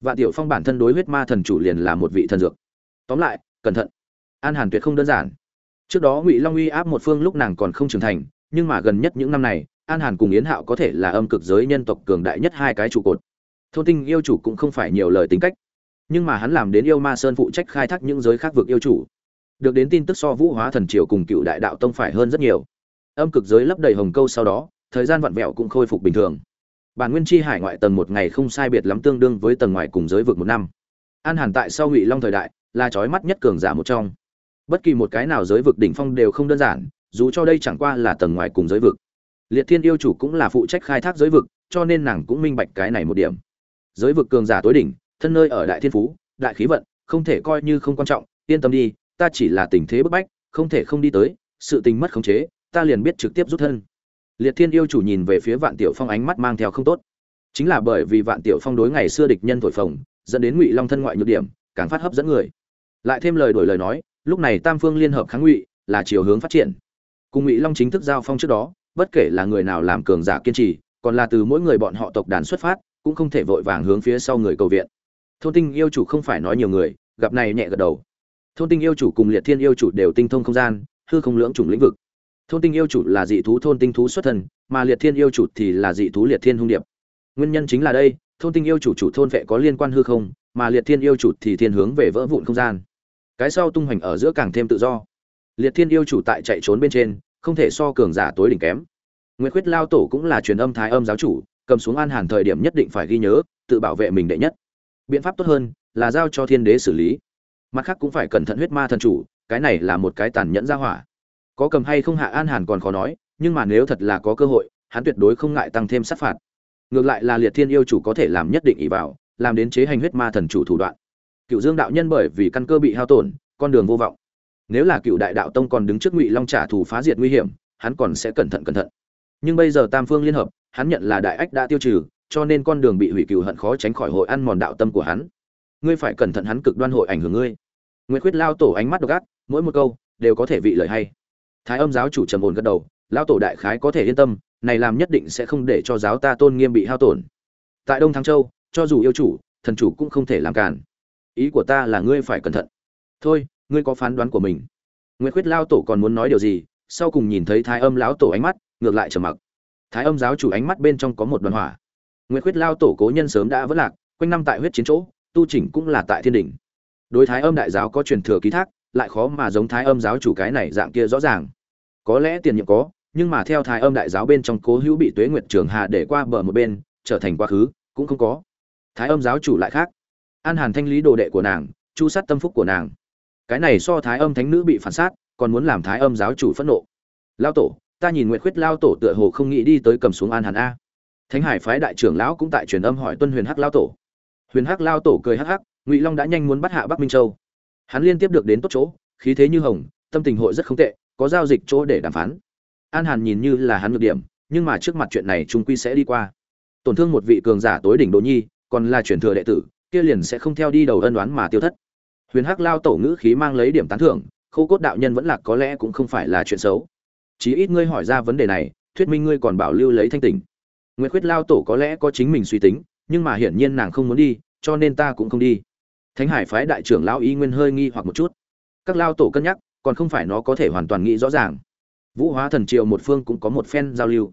vạn tiểu phong bản thân đối huyết ma thần chủ liền là một vị thần dược. Tóm lại, cẩn thận. An hàn tuyệt không đơn giản. Trước đó ngụy long uy áp một phương lúc nàng còn không trưởng thành, nhưng mà gần nhất những năm này, an hàn cùng yến hạo có thể là âm cực giới nhân tộc cường đại nhất hai cái trụ cột. Thôn tinh yêu chủ cũng không phải nhiều lời tính cách. Nhưng mà hắn làm đến yêu ma sơn phụ trách khai thác những giới khác vực yêu chủ. Được đến tin tức so vũ hóa thần triều cùng cựu đại đạo tông phải hơn rất nhiều. Âm cực giới lấp đầy hồng câu sau đó, thời gian vặn vẹo cũng khôi phục bình thường bản nguyên chi hải ngoại tầng một ngày không sai biệt lắm tương đương với tầng ngoài cùng giới vực một năm. An hàn tại sau ngụy long thời đại là trói mắt nhất cường giả một trong. Bất kỳ một cái nào giới vực đỉnh phong đều không đơn giản, dù cho đây chẳng qua là tầng ngoài cùng giới vực. Liệt thiên yêu chủ cũng là phụ trách khai thác giới vực, cho nên nàng cũng minh bạch cái này một điểm. Giới vực cường giả tối đỉnh, thân nơi ở đại thiên phú, đại khí vận, không thể coi như không quan trọng, yên tâm đi, ta chỉ là tình thế bức bách, không thể không đi tới, sự tình mất khống chế, ta liền biết trực tiếp rút thân liệt thiên yêu chủ nhìn về phía vạn tiểu phong ánh mắt mang theo không tốt. Chính là bởi vì vạn tiểu phong đối ngày xưa địch nhân thổi phồng, dẫn đến ngụy long thân ngoại nhược điểm, càng phát hấp dẫn người. Lại thêm lời đổi lời nói, lúc này tam phương liên hợp kháng ngụy là chiều hướng phát triển. Cùng ngụy long chính thức giao phong trước đó, bất kể là người nào làm cường giả kiên trì, còn là từ mỗi người bọn họ tộc đàn xuất phát, cũng không thể vội vàng hướng phía sau người cầu viện. Thôn tinh yêu chủ không phải nói nhiều người, gặp này nhẹ gật đầu. Thôn tinh yêu chủ cùng liệt thiên yêu chủ đều tinh thông không gian, hư không lưỡng chủng lĩnh vực thôn tinh yêu chủ là dị thú thôn tinh thú xuất thần, mà liệt thiên yêu chủ thì là dị thú liệt thiên hung điệp. Nguyên nhân chính là đây thôn tinh yêu chủ chủ thôn vệ có liên quan hư không mà liệt thiên yêu chủ thì thiên hướng về vỡ vụn không gian. Cái sau tung hoành ở giữa càng thêm tự do. Liệt thiên yêu chủ tại chạy trốn bên trên không thể so cường giả tối đỉnh kém. Nguyễn khuyết lao tổ cũng là truyền âm thái âm giáo chủ cầm xuống an hàn thời điểm nhất định phải ghi nhớ tự bảo vệ mình đệ nhất. Biện pháp tốt hơn là giao cho thiên đế xử lý. Mặt khác cũng phải cẩn thận huyết ma thần chủ cái này là một cái tàn nhẫn ra hỏa có cầm hay không hạ an hàn còn khó nói, nhưng mà nếu thật là có cơ hội, hắn tuyệt đối không ngại tăng thêm sát phạt. Ngược lại là liệt thiên yêu chủ có thể làm nhất định ý vào, làm đến chế hành huyết ma thần chủ thủ đoạn. Cựu dương đạo nhân bởi vì căn cơ bị hao tổn, con đường vô vọng. Nếu là cựu đại đạo tông còn đứng trước ngụy long trả thù phá diệt nguy hiểm, hắn còn sẽ cẩn thận cẩn thận. Nhưng bây giờ tam phương liên hợp, hắn nhận là đại ách đã tiêu trừ, cho nên con đường bị hủy cựu hận khó tránh khỏi hội ăn mòn đạo tâm của hắn. Ngươi phải cẩn thận hắn cực đoan hội ảnh hưởng ngươi. Nguyễn quyết lao tổ ánh mắt độc ác, mỗi một câu đều có thể vị lời hay thái âm giáo chủ trầm ổn gật đầu lao tổ đại khái có thể yên tâm, này làm nhất định sẽ không để cho giáo ta tôn nghiêm bị hao tổn. Tại đông thăng châu, cho dù yêu chủ, thần chủ cũng không thể làm cản ý của ta là ngươi phải cẩn thận. Thôi, ngươi có phán đoán của mình. Nguyễn Khuyết lao tổ còn muốn nói điều gì, sau cùng nhìn thấy thái âm lão tổ ánh mắt, ngược lại trầm mặc. Thái âm giáo chủ ánh mắt bên trong có một đoàn hỏa. Nguyễn Khuyết lao tổ cố nhân sớm đã vất lạc, quanh năm tại huyết chiến chỗ, tu chỉnh cũng là tại thiên đỉnh. Đối thái âm đại giáo có truyền thừa ký thác lại khó mà giống thái âm giáo chủ cái này dạng kia rõ ràng. Có lẽ tiền nhiệm có, nhưng mà theo thái âm đại giáo bên trong cố hữu bị tuế nguyệt trường hạ để qua bờ một bên, trở thành quá khứ, cũng không có. Thái âm giáo chủ lại khác. An hàn thanh lý đồ đệ của nàng, chu sát tâm phúc của nàng. Cái này so thái âm thánh nữ bị phản sát, còn muốn làm thái âm giáo chủ phẫn nộ. Lao tổ, ta nhìn nguyệt khuyết lao tổ tựa hồ không nghĩ đi tới cầm xuống an hàn a. Thánh hải phái đại trưởng lão cũng tại truyền âm hỏi tuân huyền hắc lao tổ. Huyền hắc lao tổ cười hắc hắc, ngụy long đã nhanh muốn bắt hạ bắc minh châu hắn liên tiếp được đến tốt chỗ, khí thế như hồng, tâm tình hội rất không tệ, có giao dịch chỗ để đàm phán. An hàn nhìn như là hắn ngược điểm, nhưng mà trước mặt chuyện này trung quy sẽ đi qua. Tổn thương một vị cường giả tối đỉnh đỗ nhi, còn là truyền thừa đệ tử, kia liền sẽ không theo đi đầu ân đoán mà tiêu thất. Huyền hắc lao tổ ngữ khí mang lấy điểm tán thưởng, khâu cốt đạo nhân vẫn lạc có lẽ cũng không phải là chuyện xấu. Chí ít ngươi hỏi ra vấn đề này, thuyết minh ngươi còn bảo lưu lấy thanh tỉnh. Nguyễn khuyết lao tổ có lẽ có chính mình suy tính, nhưng mà hiển nhiên nàng không muốn đi, cho nên ta cũng không đi thánh hải phái đại trưởng lão y nguyên hơi nghi hoặc một chút. Các lao tổ cân nhắc, còn không phải nó có thể hoàn toàn nghĩ rõ ràng. Vũ hóa thần triều một phương cũng có một phen giao lưu.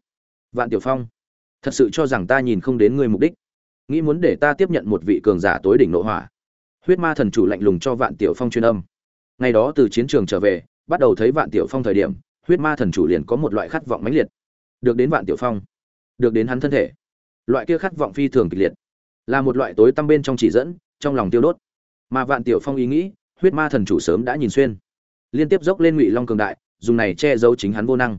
Vạn tiểu phong, thật sự cho rằng ta nhìn không đến người mục đích. Nghĩ muốn để ta tiếp nhận một vị cường giả tối đỉnh nội hỏa. Huyết ma thần chủ lạnh lùng cho vạn tiểu phong truyền âm. Ngày đó từ chiến trường trở về, bắt đầu thấy vạn tiểu phong thời điểm, huyết ma thần chủ liền có một loại khát vọng mãnh liệt. Được đến vạn tiểu phong, được đến hắn thân thể. Loại kia khát vọng phi thường kịch liệt, là một loại tối tăm bên trong chỉ dẫn, trong lòng tiêu đốt mà vạn tiểu phong ý nghĩ, huyết ma thần chủ sớm đã nhìn xuyên. Liên tiếp dốc lên ngụy long cường đại, dùng này che giấu chính hắn vô năng.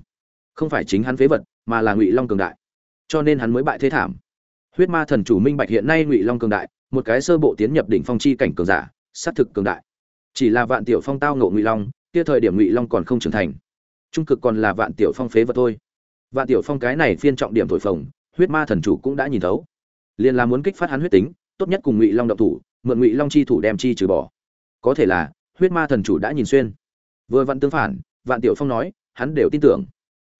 Không phải chính hắn phế vật, mà là ngụy long cường đại. Cho nên hắn mới bại thế thảm. Huyết ma thần chủ minh bạch hiện nay ngụy long cường đại, một cái sơ bộ tiến nhập đỉnh phong chi cảnh cường giả, sát thực cường đại. Chỉ là vạn tiểu phong tao ngộ ngụy long, kia thời điểm ngụy long còn không trưởng thành. Trung cực còn là vạn tiểu phong phế vật thôi. Vạn tiểu phong cái này phiên trọng điểm thổi phồng, huyết ma thần chủ cũng đã nhìn thấu. Liền là muốn kích phát hắn huyết tính, tốt nhất cùng ngụy long động thủ mượn ngụy long chi thủ đem chi trừ bỏ có thể là huyết ma thần chủ đã nhìn xuyên vừa vặn tương phản vạn tiểu phong nói hắn đều tin tưởng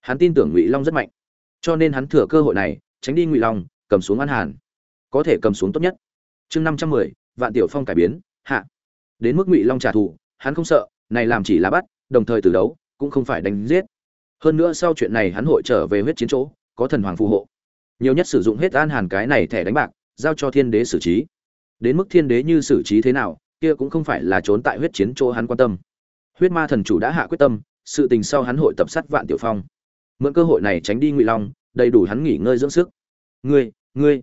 hắn tin tưởng ngụy long rất mạnh cho nên hắn thừa cơ hội này tránh đi ngụy long cầm xuống an hàn có thể cầm xuống tốt nhất chương năm trăm mười vạn tiểu phong cải biến hạ đến mức ngụy long trả thù hắn không sợ này làm chỉ là bắt đồng thời từ đấu cũng không phải đánh giết hơn nữa sau chuyện này hắn hội trở về huyết chiến chỗ có thần hoàng phù hộ nhiều nhất sử dụng hết an hàn cái này thẻ đánh bạc giao cho thiên đế xử trí đến mức thiên đế như xử trí thế nào, kia cũng không phải là trốn tại huyết chiến chỗ hắn quan tâm. Huyết ma thần chủ đã hạ quyết tâm, sự tình sau hắn hội tập sát vạn tiểu phong. Mượn cơ hội này tránh đi ngụy long, đầy đủ hắn nghỉ ngơi dưỡng sức. Ngươi ngươi.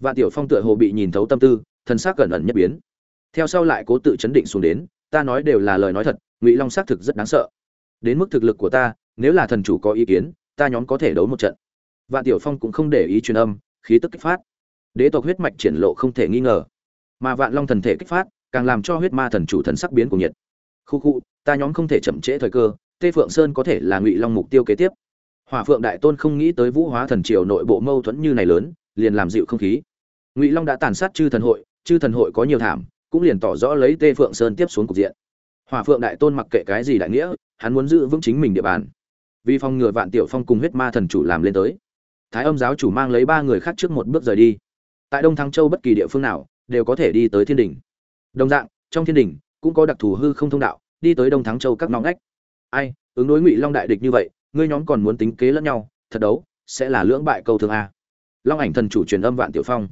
Vạn tiểu phong tựa hồ bị nhìn thấu tâm tư, thần sắc cẩn ẩn nhất biến. Theo sau lại cố tự chấn định xuống đến, ta nói đều là lời nói thật, ngụy long xác thực rất đáng sợ. Đến mức thực lực của ta, nếu là thần chủ có ý kiến, ta nhóm có thể đấu một trận. Vạn tiểu phong cũng không để ý truyền âm, khí tức kích phát. Đế tộc huyết mạch triển lộ không thể nghi ngờ mà vạn long thần thể kích phát, càng làm cho huyết ma thần chủ thần sắc biến của nhiệt. Khu khu, ta nhóm không thể chậm trễ thời cơ, tê phượng sơn có thể là ngụy long mục tiêu kế tiếp. Hỏa phượng đại tôn không nghĩ tới vũ hóa thần triều nội bộ mâu thuẫn như này lớn, liền làm dịu không khí. Ngụy long đã tàn sát chư thần hội, chư thần hội có nhiều thảm, cũng liền tỏ rõ lấy tê phượng sơn tiếp xuống cục diện. Hỏa phượng đại tôn mặc kệ cái gì đại nghĩa, hắn muốn giữ vững chính mình địa bàn. Vì phòng ngừa vạn tiểu phong cùng huyết ma thần chủ làm lên tới. Thái âm giáo chủ mang lấy ba người khác trước một bước rời đi. Tại đông thăng châu bất kỳ địa phương nào đều có thể đi tới thiên đình đồng dạng, trong thiên đình cũng có đặc thù hư không thông đạo, đi tới đông thắng châu các nóng ngách. Ai, ứng đối ngụy long đại địch như vậy, ngươi nhóm còn muốn tính kế lẫn nhau, thật đấu, sẽ là lưỡng bại câu thương a. Long ảnh thần chủ truyền âm vạn tiểu phong.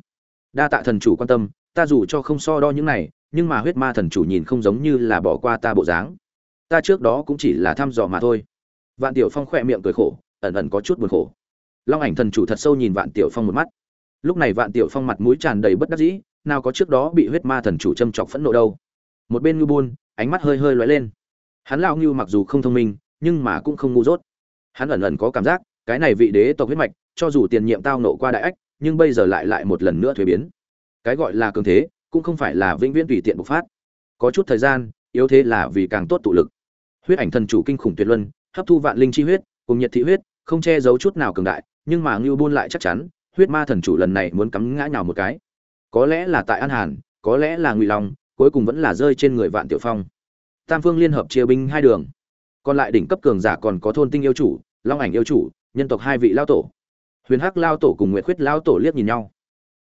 Đa tạ thần chủ quan tâm, ta dù cho không so đo những này, nhưng mà huyết ma thần chủ nhìn không giống như là bỏ qua ta bộ dáng. Ta trước đó cũng chỉ là thăm dò mà thôi. Vạn tiểu phong khỏe miệng cười khổ, ẩn ẩn có chút buồn khổ. Long ảnh thần chủ thật sâu nhìn vạn tiểu phong một mắt. Lúc này vạn tiểu phong mặt mũi tràn đầy bất đắc dĩ nào có trước đó bị huyết ma thần chủ châm chọc phẫn nộ đâu. Một bên ngư buôn, ánh mắt hơi hơi lóe lên. Hắn lão ngưu mặc dù không thông minh, nhưng mà cũng không ngu dốt. Hắn ẩn ẩn có cảm giác, cái này vị đế tộc huyết mạch, cho dù tiền nhiệm tao nộ qua đại ách, nhưng bây giờ lại lại một lần nữa thuế biến. Cái gọi là cường thế, cũng không phải là vĩnh viễn tùy tiện bộc phát. Có chút thời gian, yếu thế là vì càng tốt tụ lực. Huyết ảnh thần chủ kinh khủng tuyệt luân, hấp thu vạn linh chi huyết, cùng nhiệt thị huyết, không che giấu chút nào cường đại, nhưng mà ngưu buôn lại chắc chắn, huyết ma thần chủ lần này muốn cắm ngã nhào một cái có lẽ là tại an hàn, có lẽ là ngụy long, cuối cùng vẫn là rơi trên người vạn tiểu phong. Tam phương liên hợp chia binh hai đường. Còn lại đỉnh cấp cường giả còn có thôn tinh yêu chủ, long ảnh yêu chủ, nhân tộc hai vị lao tổ. Huyền hắc lao tổ cùng nguyệt khuyết lao tổ liếc nhìn nhau.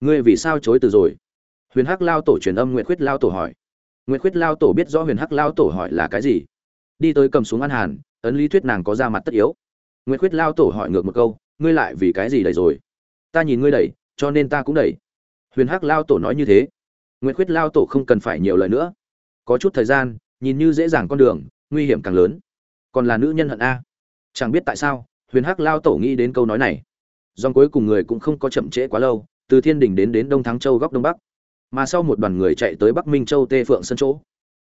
Ngươi vì sao chối từ rồi? Huyền hắc lao tổ truyền âm nguyệt khuyết lao tổ hỏi. Nguyệt khuyết lao tổ biết rõ huyền hắc lao tổ hỏi là cái gì? Đi tới cầm xuống an hàn, ấn lý thuyết nàng có ra mặt tất yếu. Nguyệt khuyết lao tổ hỏi ngược một câu, ngươi lại vì cái gì đẩy rồi? Ta nhìn ngươi đẩy, cho nên ta cũng đẩy huyền hắc lao tổ nói như thế. Nguyễn khuyết lao tổ không cần phải nhiều lời nữa. Có chút thời gian, nhìn như dễ dàng con đường, nguy hiểm càng lớn. Còn là nữ nhân hận a. Chẳng biết tại sao, huyền hắc lao tổ nghĩ đến câu nói này. Dòng cuối cùng người cũng không có chậm trễ quá lâu, từ thiên đình đến đến đông thắng châu góc đông bắc. Mà sau một đoàn người chạy tới bắc minh châu tê phượng sân chỗ.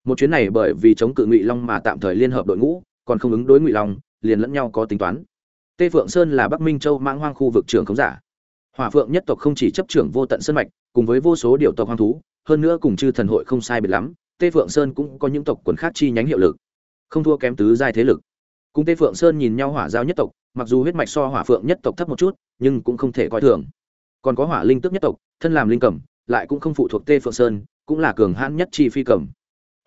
Một chuyến này bởi vì chống cự ngụy long mà tạm thời liên hợp đội ngũ, còn không ứng đối ngụy long, liền lẫn nhau có tính toán. Tê phượng sơn là bắc minh châu mãng hoang khu vực trưởng khống giả hỏa phượng nhất tộc không chỉ chấp trưởng vô tận sơn mạch, cùng với vô số điều tộc hoang thú, hơn nữa cùng chư thần hội không sai biệt lắm, tê phượng sơn cũng có những tộc quần khác chi nhánh hiệu lực. Không thua kém tứ giai thế lực. Cùng tê phượng sơn nhìn nhau hỏa giao nhất tộc, mặc dù huyết mạch so hỏa phượng nhất tộc thấp một chút, nhưng cũng không thể coi thường. Còn có hỏa linh tức nhất tộc, thân làm linh cẩm, lại cũng không phụ thuộc tê phượng sơn, cũng là cường hãn nhất chi phi cẩm.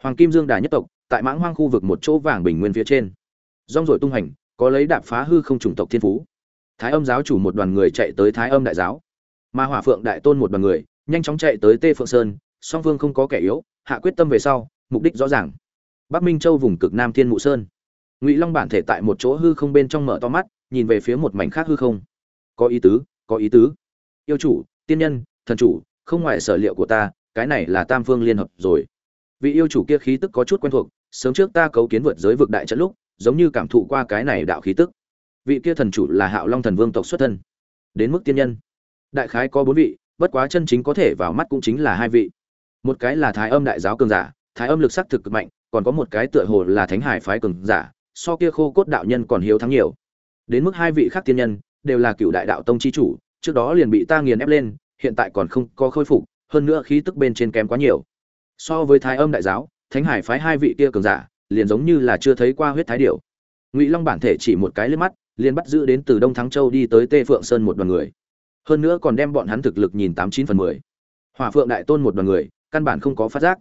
Hoàng kim dương đà nhất tộc, tại mãng hoang khu vực một chỗ vàng bình nguyên phía trên. Rong rồi tung hành, có lấy đạp phá hư không chủng tộc thiên phú thái âm giáo chủ một đoàn người chạy tới thái âm đại giáo. Mà hỏa phượng đại tôn một đoàn người, nhanh chóng chạy tới tê phượng sơn, song phương không có kẻ yếu, hạ quyết tâm về sau, mục đích rõ ràng. Bắc minh châu vùng cực nam thiên mụ sơn. Ngụy long bản thể tại một chỗ hư không bên trong mở to mắt, nhìn về phía một mảnh khác hư không. Có ý tứ, có ý tứ. Yêu chủ, tiên nhân, thần chủ, không ngoài sở liệu của ta, cái này là tam phương liên hợp rồi. Vị yêu chủ kia khí tức có chút quen thuộc, sớm trước ta cấu kiến vượt giới vực đại trận lúc, giống như cảm thụ qua cái này đạo khí tức vị kia thần chủ là hạo long thần vương tộc xuất thân. Đến mức tiên nhân. Đại khái có bốn vị, bất quá chân chính có thể vào mắt cũng chính là hai vị. Một cái là thái âm đại giáo cường giả, thái âm lực sắc thực cực mạnh, còn có một cái tựa hồ là thánh hải phái cường giả, so kia khô cốt đạo nhân còn hiếu thắng nhiều. Đến mức hai vị khác tiên nhân, đều là cựu đại đạo tông chi chủ, trước đó liền bị ta nghiền ép lên, hiện tại còn không có khôi phục, hơn nữa khí tức bên trên kém quá nhiều. So với thái âm đại giáo, thánh hải phái hai vị kia cường giả, liền giống như là chưa thấy qua huyết thái điểu. Ngụy long bản thể chỉ một cái liếc mắt liền bắt giữ đến từ đông thắng châu đi tới tê phượng sơn một đoàn người. Hơn nữa còn đem bọn hắn thực lực nhìn tám chín phần mười. Hỏa phượng đại tôn một đoàn người, căn bản không có phát giác.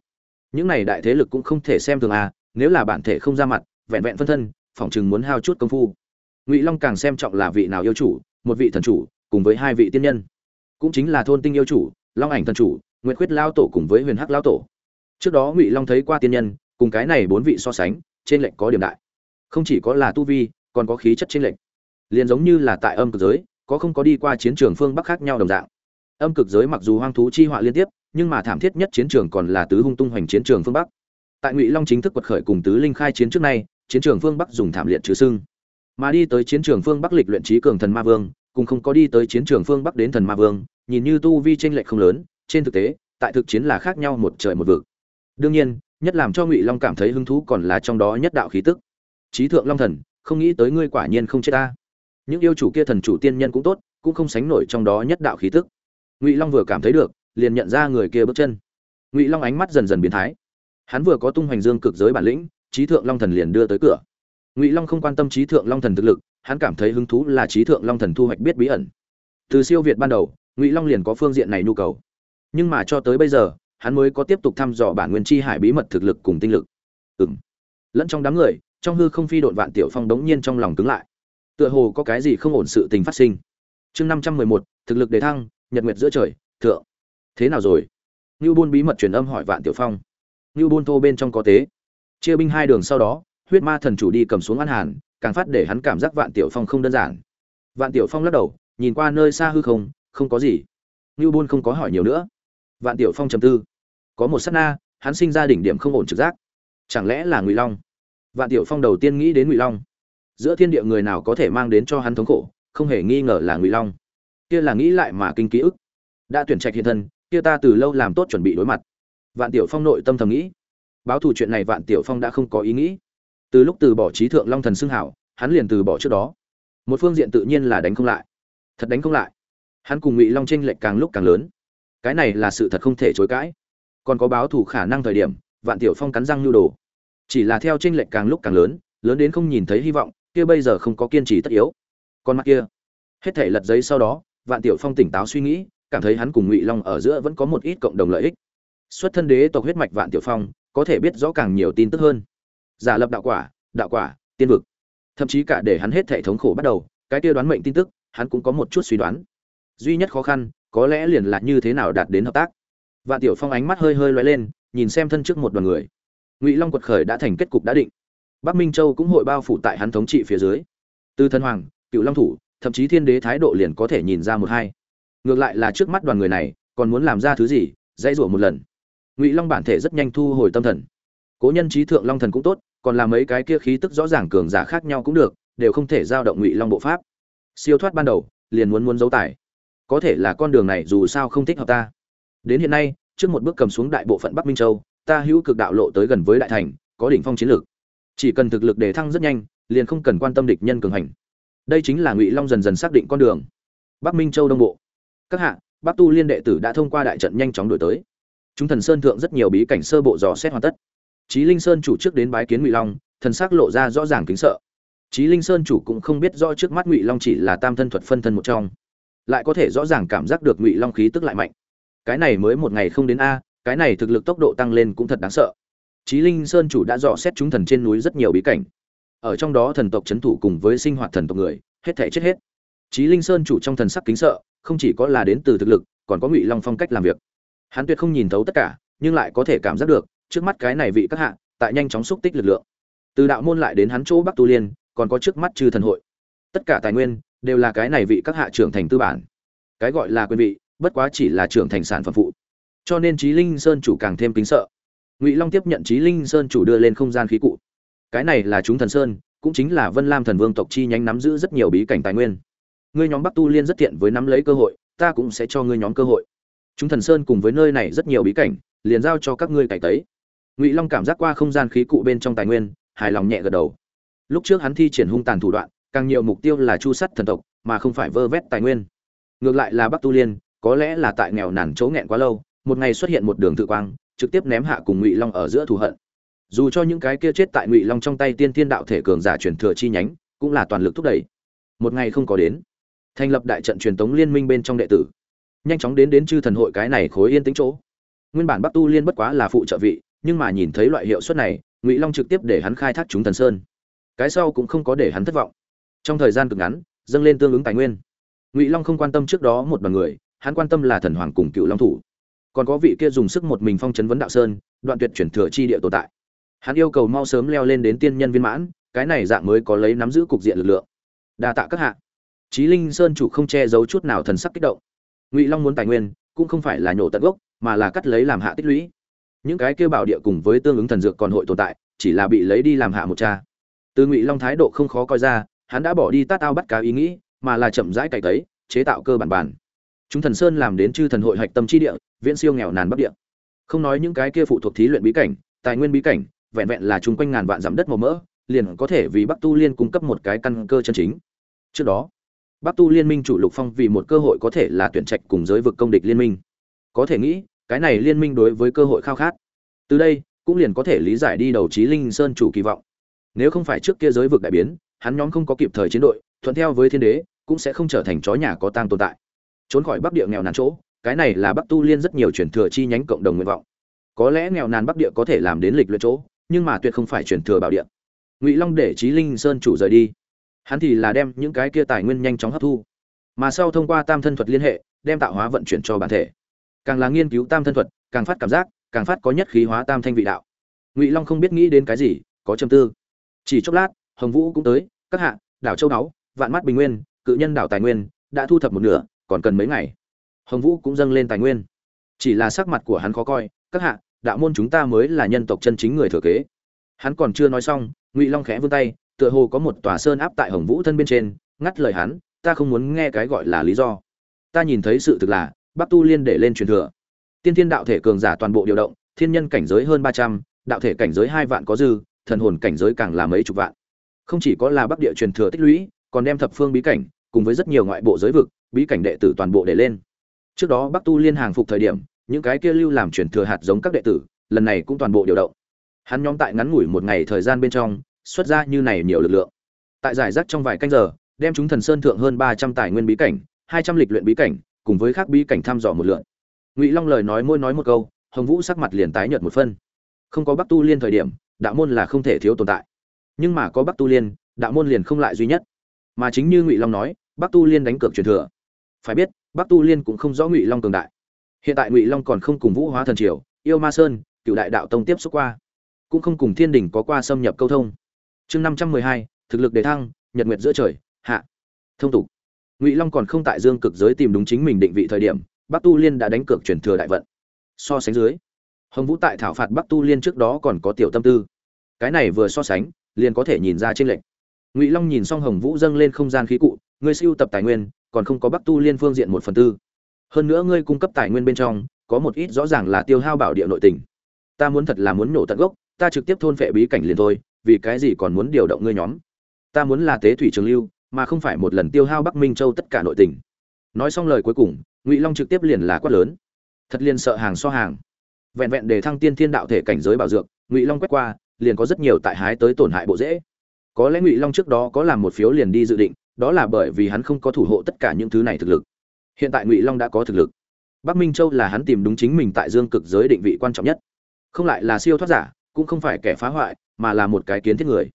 Những này đại thế lực cũng không thể xem thường à nếu là bản thể không ra mặt, vẹn vẹn phân thân, phỏng chừng muốn hao chút công phu. Ngụy long càng xem trọng là vị nào yêu chủ, một vị thần chủ, cùng với hai vị tiên nhân. Cũng chính là thôn tinh yêu chủ, long ảnh thần chủ, nguyệt khuyết lao tổ cùng với huyền hắc lao tổ. Trước đó ngụy long thấy qua tiên nhân, cùng cái này bốn vị so sánh, trên lệnh có điểm đại. Không chỉ có là tu vi, còn có khí chất trên lệnh liền giống như là tại âm cực giới, có không có đi qua chiến trường phương bắc khác nhau đồng dạng. Âm cực giới mặc dù hoang thú chi họa liên tiếp, nhưng mà thảm thiết nhất chiến trường còn là tứ hung tung hoành chiến trường phương bắc. Tại ngụy long chính thức quật khởi cùng tứ linh khai chiến trước nay, chiến trường phương bắc dùng thảm liệt trừ sưng. Mà đi tới chiến trường phương bắc lịch luyện trí cường thần ma vương, cùng không có đi tới chiến trường phương bắc đến thần ma vương, nhìn như tu vi tranh lệch không lớn, trên thực tế, tại thực chiến là khác nhau một trời một vực. Đương nhiên, nhất làm cho ngụy long cảm thấy hứng thú còn là trong đó nhất đạo khí tức. Trí thượng long thần, không nghĩ tới ngươi quả nhiên không chết ta những yêu chủ kia thần chủ tiên nhân cũng tốt, cũng không sánh nổi trong đó nhất đạo khí tức. Ngụy long vừa cảm thấy được, liền nhận ra người kia bước chân. Ngụy long ánh mắt dần dần biến thái. Hắn vừa có tung hoành dương cực giới bản lĩnh, trí thượng long thần liền đưa tới cửa. Ngụy long không quan tâm trí thượng long thần thực lực, hắn cảm thấy hứng thú là trí thượng long thần thu hoạch biết bí ẩn. Từ siêu việt ban đầu, ngụy long liền có phương diện này nhu cầu. Nhưng mà cho tới bây giờ, hắn mới có tiếp tục thăm dò bản nguyên chi hải bí mật thực lực cùng tinh lực. Ừng lẫn trong đám người, trong hư không phi độn vạn tiểu phong đống nhiên trong lòng cứng lại tựa hồ có cái gì không ổn sự tình phát sinh. Chương năm trăm mười một, thực lực đề thăng, nhật nguyệt giữa trời, thượng. Thế nào rồi? Ngưu buôn bí mật truyền âm hỏi vạn tiểu phong. Ngưu buôn thô bên trong có tế. Chia binh hai đường sau đó, huyết ma thần chủ đi cầm xuống an hàn, càng phát để hắn cảm giác vạn tiểu phong không đơn giản. Vạn tiểu phong lắc đầu, nhìn qua nơi xa hư không không có gì. Ngưu buôn không có hỏi nhiều nữa. Vạn tiểu phong trầm tư. Có một sát na, hắn sinh ra đỉnh điểm không ổn trực giác. Chẳng lẽ là ngụy long? Vạn tiểu phong đầu tiên nghĩ đến ngụy long giữa thiên địa người nào có thể mang đến cho hắn thống khổ, không hề nghi ngờ là ngụy long. Kia là nghĩ lại mà kinh ký ức. Đã tuyển trạch hiện thân, kia ta từ lâu làm tốt chuẩn bị đối mặt. Vạn tiểu phong nội tâm thầm nghĩ. Báo thù chuyện này vạn tiểu phong đã không có ý nghĩ. Từ lúc từ bỏ trí thượng long thần xưng hảo, hắn liền từ bỏ trước đó. Một phương diện tự nhiên là đánh không lại. Thật đánh không lại. Hắn cùng ngụy long tranh lệch càng lúc càng lớn. Cái này là sự thật không thể chối cãi. Còn có báo thù khả năng thời điểm, vạn tiểu phong cắn răng nhu đồ. Chỉ là theo tranh lệch càng lúc càng lớn lớn đến không nhìn thấy hy vọng kia bây giờ không có kiên trì tất yếu. Con mắt kia, hết thể lật giấy sau đó, vạn tiểu phong tỉnh táo suy nghĩ, cảm thấy hắn cùng ngụy long ở giữa vẫn có một ít cộng đồng lợi ích. Xuất thân đế tộc huyết mạch vạn tiểu phong, có thể biết rõ càng nhiều tin tức hơn. Giả lập đạo quả đạo quả, tiên vực. Thậm chí cả để hắn hết thể thống khổ bắt đầu, cái kia đoán mệnh tin tức, hắn cũng có một chút suy đoán. Duy nhất khó khăn, có lẽ liền là như thế nào đạt đến hợp tác. Vạn tiểu phong ánh mắt hơi hơi loay lên, nhìn xem thân trước một đoàn người. Ngụy long quật khởi đã thành kết cục đã định bắc minh châu cũng hội bao phủ tại hắn thống trị phía dưới. Từ thân hoàng, cựu long thủ, thậm chí thiên đế thái độ liền có thể nhìn ra một hai. Ngược lại là trước mắt đoàn người này, còn muốn làm ra thứ gì, dãy rủa một lần. Ngụy long bản thể rất nhanh thu hồi tâm thần. Cố nhân trí thượng long thần cũng tốt, còn là mấy cái kia khí tức rõ ràng cường giả khác nhau cũng được, đều không thể giao động ngụy long bộ pháp. Siêu thoát ban đầu, liền muốn muốn giấu tải. Có thể là con đường này dù sao không thích hợp ta. Đến hiện nay, trước một bước cầm xuống đại bộ phận bắc minh châu, ta hữu cực đạo lộ tới gần với đại thành, có đỉnh phong chiến lược chỉ cần thực lực để thăng rất nhanh, liền không cần quan tâm địch nhân cường hành. Đây chính là ngụy long dần dần xác định con đường. Bắc minh châu đông bộ. Các hạ, bắc tu liên đệ tử đã thông qua đại trận nhanh chóng đổi tới. Chúng thần sơn thượng rất nhiều bí cảnh sơ bộ dò xét hoàn tất. Trí linh sơn chủ trước đến bái kiến ngụy long, thần s ắ c lộ ra rõ ràng kính sợ. Trí linh sơn chủ cũng không biết rõ trước mắt ngụy long chỉ là tam thân thuật phân thân một trong. Lại có thể rõ ràng cảm giác được ngụy long khí tức lại mạnh. Cái này mới một ngày không đến a, cái này thực lực tốc độ tăng lên cũng thật đáng sợ. Chí linh sơn chủ đã dò xét chúng thần trên núi rất nhiều bí cảnh. Ở trong đó thần tộc chấn thủ cùng với sinh hoạt thần tộc người, hết thảy chết hết. Chí linh sơn chủ trong thần sắc kính sợ, không chỉ có là đến từ thực lực, còn có ngụy long phong cách làm việc. Hắn tuyệt không nhìn thấu tất cả, nhưng lại có thể cảm giác được, trước mắt cái này vị các hạ, tại nhanh chóng xúc tích lực lượng. Từ đạo môn lại đến hắn chỗ bắc tu liên, còn có trước mắt chư thần hội. Tất cả tài nguyên, đều là cái này vị các hạ trưởng thành tư bản. Cái gọi là quyền vị, bất quá chỉ là trưởng thành sản phẩm phụ. Cho nên Chí linh sơn chủ càng thêm kính sợ ngụy long tiếp nhận trí linh sơn chủ đưa lên không gian khí cụ cái này là chúng thần sơn cũng chính là vân lam thần vương tộc chi nhánh nắm giữ rất nhiều bí cảnh tài nguyên ngươi nhóm bắc tu liên rất tiện với nắm lấy cơ hội ta cũng sẽ cho ngươi nhóm cơ hội chúng thần sơn cùng với nơi này rất nhiều bí cảnh liền giao cho các ngươi cải tấy ngụy long cảm giác qua không gian khí cụ bên trong tài nguyên hài lòng nhẹ gật đầu lúc trước hắn thi triển hung tàn thủ đoạn càng nhiều mục tiêu là chu sắt thần tộc mà không phải vơ vét tài nguyên ngược lại là bắc tu liên có lẽ là tại nghèo nàn chỗ nghẹn quá lâu một ngày xuất hiện một đường tự quang trực tiếp ném hạ cùng ngụy long ở giữa thù hận. Dù cho những cái kia chết tại ngụy long trong tay tiên thiên đạo thể cường giả truyền thừa chi nhánh, cũng là toàn lực thúc đẩy. Một ngày không có đến, thành lập đại trận truyền tống liên minh bên trong đệ tử. Nhanh chóng đến đến chư thần hội cái này khối yên tĩnh chỗ. Nguyên bản bắc tu liên bất quá là phụ trợ vị, nhưng mà nhìn thấy loại hiệu suất này, ngụy long trực tiếp để hắn khai thác chúng thần sơn. Cái sau cũng không có để hắn thất vọng. Trong thời gian cực ngắn, dâng lên tương ứng tài nguyên. Ngụy long không quan tâm trước đó một bằng người, hắn quan tâm là thần hoàng cùng cựu long thủ còn có vị kia dùng sức một mình phong chấn vấn đạo sơn đoạn tuyệt chuyển thừa chi địa tồn tại hắn yêu cầu mau sớm leo lên đến tiên nhân viên mãn cái này dạng mới có lấy nắm giữ cục diện lực lượng đa tạ các hạ Chí Linh Sơn chủ không che giấu chút nào thần sắc kích động. Ngụy Long muốn tài nguyên, cũng không phải là nhổ tận gốc, mà là cắt lấy làm hạ tích lũy. Những cái kia bảo địa cùng với tương ứng thần dược còn hội tồn tại, chỉ là bị lấy đi làm hạ một cha. Từ Ngụy Long thái độ không khó coi ra, hắn đã bỏ đi tát ao bắt cá ý nghĩ, mà là chậm rãi cày tấy, chế tạo cơ bản bản. Chúng thần sơn làm đến chư thần hội hạch tâm chi địa, viễn siêu nghèo nàn bắc địa. Không nói những cái kia phụ thuộc thí luyện bí cảnh, tài nguyên bí cảnh, vẹn vẹn là chung quanh ngàn vạn dặm đất màu mỡ, liền có thể vì Bắc Tu Liên cung cấp một cái căn cơ chân chính. Trước đó, Bắc Tu Liên minh chủ Lục Phong vì một cơ hội có thể là tuyển trạch cùng giới vực công địch liên minh. Có thể nghĩ, cái này liên minh đối với cơ hội khao khát. Từ đây, cũng liền có thể lý giải đi đầu trí Linh Sơn chủ kỳ vọng. Nếu không phải trước kia giới vực đại biến, hắn nhóm không có kịp thời chiến đội, thuận theo với thiên đế, cũng sẽ không trở thành chó nhà có tang tồn tại. Trốn khỏi Bắc địa nghèo nàn chỗ, cái này là Bắc Tu Liên rất nhiều truyền thừa chi nhánh cộng đồng nguyện vọng. Có lẽ nghèo nàn Bắc địa có thể làm đến lịch luyện chỗ, nhưng mà tuyệt không phải truyền thừa bảo địa. Ngụy Long để trí Linh Sơn chủ rời đi. Hắn thì là đem những cái kia tài nguyên nhanh chóng hấp thu. Mà sau thông qua tam thân thuật liên hệ đem tạo hóa vận chuyển cho bản thể. Càng là nghiên cứu tam thân thuật càng phát cảm giác càng phát có nhất khí hóa tam thanh vị đạo. Ngụy long không biết nghĩ đến cái gì có châm tư. Chỉ chốc lát hồng vũ cũng tới các hạ đảo châu đáo vạn mắt bình nguyên cự nhân đảo tài nguyên đã thu thập một nửa còn cần mấy ngày. Hồng vũ cũng dâng lên tài nguyên. Chỉ là sắc mặt của hắn khó coi, các hạ, đạo môn chúng ta mới là nhân tộc chân chính người thừa kế. Hắn còn chưa nói xong, ngụy long khẽ vươn tay, tựa hồ có một tòa sơn áp tại hồng vũ thân bên trên, ngắt lời hắn, ta không muốn nghe cái gọi là lý do. Ta nhìn thấy sự thực là, bắc tu liên để lên truyền thừa. Tiên thiên đạo thể cường giả toàn bộ điều động, thiên nhân cảnh giới hơn ba trăm, đạo thể cảnh giới hai vạn có dư, thần hồn cảnh giới càng là mấy chục vạn. Không chỉ có là bắc địa truyền thừa tích lũy, còn đem thập phương bí cảnh cùng với rất nhiều ngoại bộ giới vực, bí cảnh đệ tử toàn bộ để lên. Trước đó bắc tu liên hàng phục thời điểm, những cái kia lưu làm truyền thừa hạt giống các đệ tử, lần này cũng toàn bộ điều động. Hắn nhóm tại ngắn ngủi một ngày thời gian bên trong, xuất ra như này nhiều lực lượng. Tại giải rác trong vài canh giờ, đem chúng thần sơn thượng hơn ba trăm tài nguyên bí cảnh, hai trăm lịch luyện bí cảnh, cùng với các bí cảnh thăm dò một lượt. Ngụy long lời nói môi nói một câu, hồng vũ sắc mặt liền tái nhợt một phân. Không có bắc tu liên thời điểm, đạo môn là không thể thiếu tồn tại. Nhưng mà có bắc tu liên, đạo môn liền không lại duy nhất mà chính như ngụy long nói, bắc tu liên đánh cược truyền thừa. Phải biết, bắc tu liên cũng không rõ ngụy long cường đại. Hiện tại ngụy long còn không cùng vũ hóa thần triều, yêu ma sơn cựu đại đạo tông tiếp xúc qua, cũng không cùng thiên đình có qua xâm nhập câu thông. Chương năm trăm mười hai, thực lực đề thăng, nhật nguyệt giữa trời, hạ. Thông tục. Ngụy long còn không tại dương cực giới tìm đúng chính mình định vị thời điểm, bắc tu liên đã đánh cược chuyển thừa đại vận. So sánh dưới, hồng vũ tại thảo phạt bắc tu liên trước đó còn có tiểu tâm tư. Cái này vừa so sánh, liền có thể nhìn ra trên lệnh ngụy long nhìn xong hồng vũ dâng lên không gian khí cụ ngươi siêu tập tài nguyên còn không có bắc tu liên phương diện một phần tư hơn nữa ngươi cung cấp tài nguyên bên trong có một ít rõ ràng là tiêu hao bảo địa nội tình ta muốn thật là muốn nổ tận gốc ta trực tiếp thôn phệ bí cảnh liền thôi vì cái gì còn muốn điều động ngươi nhóm ta muốn là tế thủy trường lưu mà không phải một lần tiêu hao bắc minh châu tất cả nội tình nói xong lời cuối cùng ngụy long trực tiếp liền là quát lớn thật liền sợ hàng so hàng vẹn vẹn để thăng tiên thiên đạo thể cảnh giới bảo dược ngụy long quét qua liền có rất nhiều tại hái tới tổn hại bộ dễ có lẽ ngụy long trước đó có làm một phiếu liền đi dự định, đó là bởi vì hắn không có thủ hộ tất cả những thứ này thực lực. Hiện tại ngụy long đã có thực lực. Bắc minh châu là hắn tìm đúng chính mình tại dương cực giới định vị quan trọng nhất. Không lại là siêu thoát giả, cũng không phải kẻ phá hoại, mà là một cái kiến thiết người.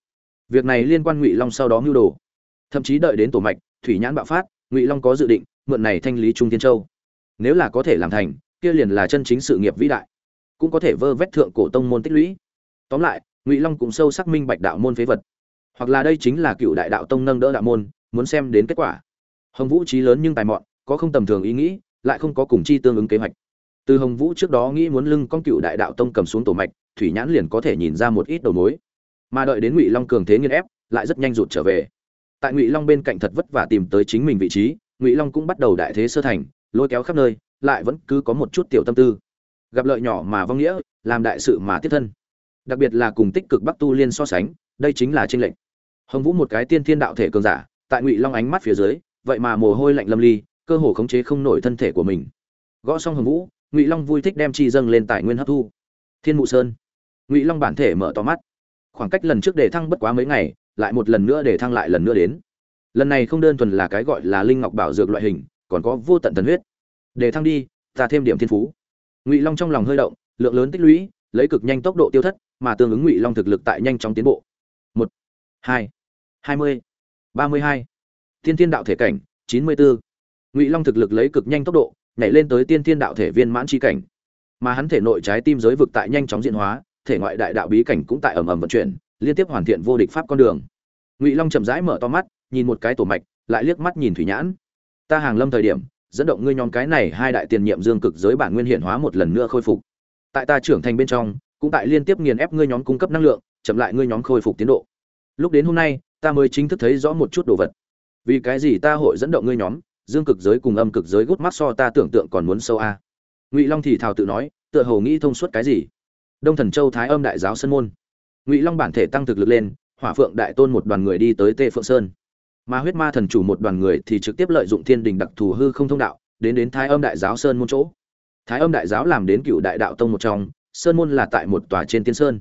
Việc này liên quan ngụy long sau đó mưu đồ. Thậm chí đợi đến tổ mạch, thủy nhãn bạo phát, ngụy long có dự định, mượn này thanh lý trung tiên châu. Nếu là có thể làm thành, kia liền là chân chính sự nghiệp vĩ đại. Cũng có thể vơ vét thượng cổ tông môn tích lũy. Tóm lại, ngụy long cũng sâu sắc minh bạch đạo môn phế vật hoặc là đây chính là cựu đại đạo tông nâng đỡ đạo môn, muốn xem đến kết quả. Hồng vũ trí lớn nhưng tài mọn, có không tầm thường ý nghĩ, lại không có cùng chi tương ứng kế hoạch. Từ hồng vũ trước đó nghĩ muốn lưng con cựu đại đạo tông cầm xuống tổ mạch, thủy nhãn liền có thể nhìn ra một ít đầu mối. Mà đợi đến ngụy long cường thế nghiên ép, lại rất nhanh rụt trở về. Tại ngụy long bên cạnh thật vất vả tìm tới chính mình vị trí, ngụy long cũng bắt đầu đại thế sơ thành, lôi kéo khắp nơi, lại vẫn cứ có một chút tiểu tâm tư. Gặp lợi nhỏ mà vong nghĩa, làm đại sự mà tiếp thân. Đặc biệt là cùng tích cực bắc tu liên so sánh, đây chính là tranh lệnh hồng vũ một cái tiên thiên đạo thể cường giả, tại ngụy long ánh mắt phía dưới, vậy mà mồ hôi lạnh lâm ly, cơ hồ khống chế không nổi thân thể của mình. Gõ xong hồng vũ, ngụy long vui thích đem chi dâng lên tài nguyên hấp thu. Thiên mụ sơn. Ngụy long bản thể mở to mắt. Khoảng cách lần trước để thăng bất quá mấy ngày, lại một lần nữa để thăng lại lần nữa đến. Lần này không đơn thuần là cái gọi là linh ngọc bảo dược loại hình, còn có vô tận thần huyết. Để thăng đi, ta thêm điểm thiên phú. Ngụy long trong lòng hơi động, lượng lớn tích lũy, lấy cực nhanh tốc độ tiêu thất, mà tương ứng ngụy long thực lực tại nhanh chóng tiến bộ hai. Hai mươi. Ba mươi hai. Tiên thiên đạo thể cảnh, chín mươi bốn ngụy long thực lực lấy cực nhanh tốc độ, nhảy lên tới tiên thiên đạo thể viên mãn tri cảnh. Mà hắn thể nội trái tim giới vực tại nhanh chóng diễn hóa, thể ngoại đại đạo bí cảnh cũng tại ầm ầm vận chuyển, liên tiếp hoàn thiện vô địch pháp con đường. Ngụy long chậm rãi mở to mắt, nhìn một cái tổ mạch, lại liếc mắt nhìn thủy nhãn. Ta hàng lâm thời điểm, dẫn động ngươi nhóm cái này hai đại tiền nhiệm dương cực giới bản nguyên hiển hóa một lần nữa khôi phục. Tại ta trưởng thành bên trong, cũng tại liên tiếp nghiền ép ngươi nhóm cung cấp năng lượng, chậm lại ngươi nhóm khôi phục tiến độ lúc đến hôm nay, ta mới chính thức thấy rõ một chút đồ vật. Vì cái gì ta hội dẫn động ngươi nhóm? Dương cực giới cùng âm cực giới gút mắt so ta tưởng tượng còn muốn sâu a. Ngụy long thì thào tự nói, tựa hồ nghĩ thông suốt cái gì. Đông thần châu thái âm đại giáo sân môn. Ngụy long bản thể tăng thực lực lên, hỏa phượng đại tôn một đoàn người đi tới tê phượng sơn. Mà huyết ma thần chủ một đoàn người thì trực tiếp lợi dụng thiên đình đặc thù hư không thông đạo, đến đến thái âm đại giáo sơn môn chỗ. Thái âm đại giáo làm đến cựu đại đạo tông một trong, sơn môn là tại một tòa trên tiên sơn.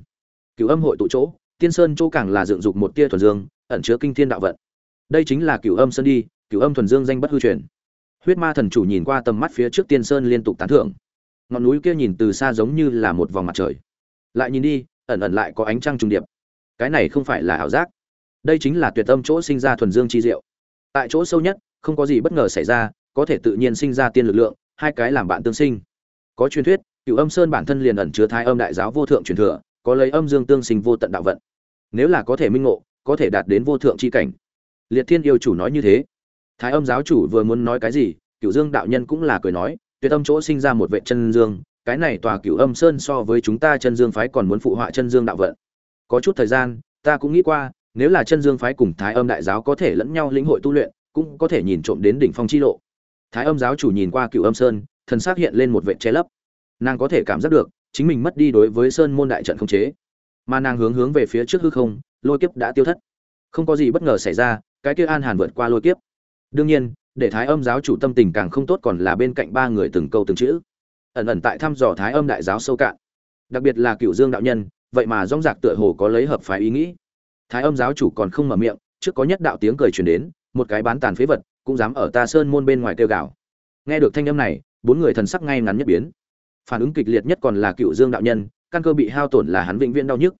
Cựu âm hội tụ chỗ tiên sơn chỗ càng là dựng dục một tia thuần dương, ẩn chứa kinh thiên đạo vận. Đây chính là cửu âm sơn đi, cửu âm thuần dương danh bất hư truyền. Huyết ma thần chủ nhìn qua tầm mắt phía trước tiên sơn liên tục tán thưởng. Ngọn núi kia nhìn từ xa giống như là một vòng mặt trời. Lại nhìn đi, ẩn ẩn lại có ánh trăng trùng điệp. Cái này không phải là ảo giác. Đây chính là tuyệt âm chỗ sinh ra thuần dương chi diệu. Tại chỗ sâu nhất, không có gì bất ngờ xảy ra, có thể tự nhiên sinh ra tiên lực lượng, hai cái làm bạn tương sinh. Có truyền thuyết cựu âm sơn bản thân liền ẩn chứa thái âm đại giáo vô thượng truyền thừa có lấy âm dương tương sinh vô tận đạo vận. Nếu là có thể minh ngộ, có thể đạt đến vô thượng chi cảnh. Liệt thiên yêu chủ nói như thế. Thái âm giáo chủ vừa muốn nói cái gì cựu dương đạo nhân cũng là cười nói, tuyệt âm chỗ sinh ra một vệ chân dương, cái này tòa cựu âm sơn so với chúng ta chân dương phái còn muốn phụ họa chân dương đạo vận. Có chút thời gian, ta cũng nghĩ qua, nếu là chân dương phái cùng thái âm đại giáo có thể lẫn nhau lĩnh hội tu luyện, cũng có thể nhìn trộm đến đỉnh phong chi lộ. Thái âm giáo chủ nhìn qua cựu âm sơn, thần xác hiện lên một vệ che lấp. Nàng có thể cảm giác được chính mình mất đi đối với sơn môn đại trận không chế. Mà nàng hướng hướng về phía trước hư không, lôi kiếp đã tiêu thất. Không có gì bất ngờ xảy ra, cái kia an hàn vượt qua lôi kiếp. Đương nhiên, để thái âm giáo chủ tâm tình càng không tốt còn là bên cạnh ba người từng câu từng chữ. Ẩn ẩn tại thăm dò thái âm đại giáo sâu cạn. Đặc biệt là cựu dương đạo nhân, vậy mà dóng dạc tựa hồ có lấy hợp phái ý nghĩ. Thái âm giáo chủ còn không mở miệng, trước có nhất đạo tiếng cười truyền đến, một cái bán tàn phế vật, cũng dám ở ta sơn môn bên ngoài kêu gào. Nghe được thanh âm này, bốn người thần sắc ngay ngắn nhất biến phản ứng kịch liệt nhất còn là cựu dương đạo nhân, căn cơ bị hao tổn là hắn vĩnh viễn đau nhức.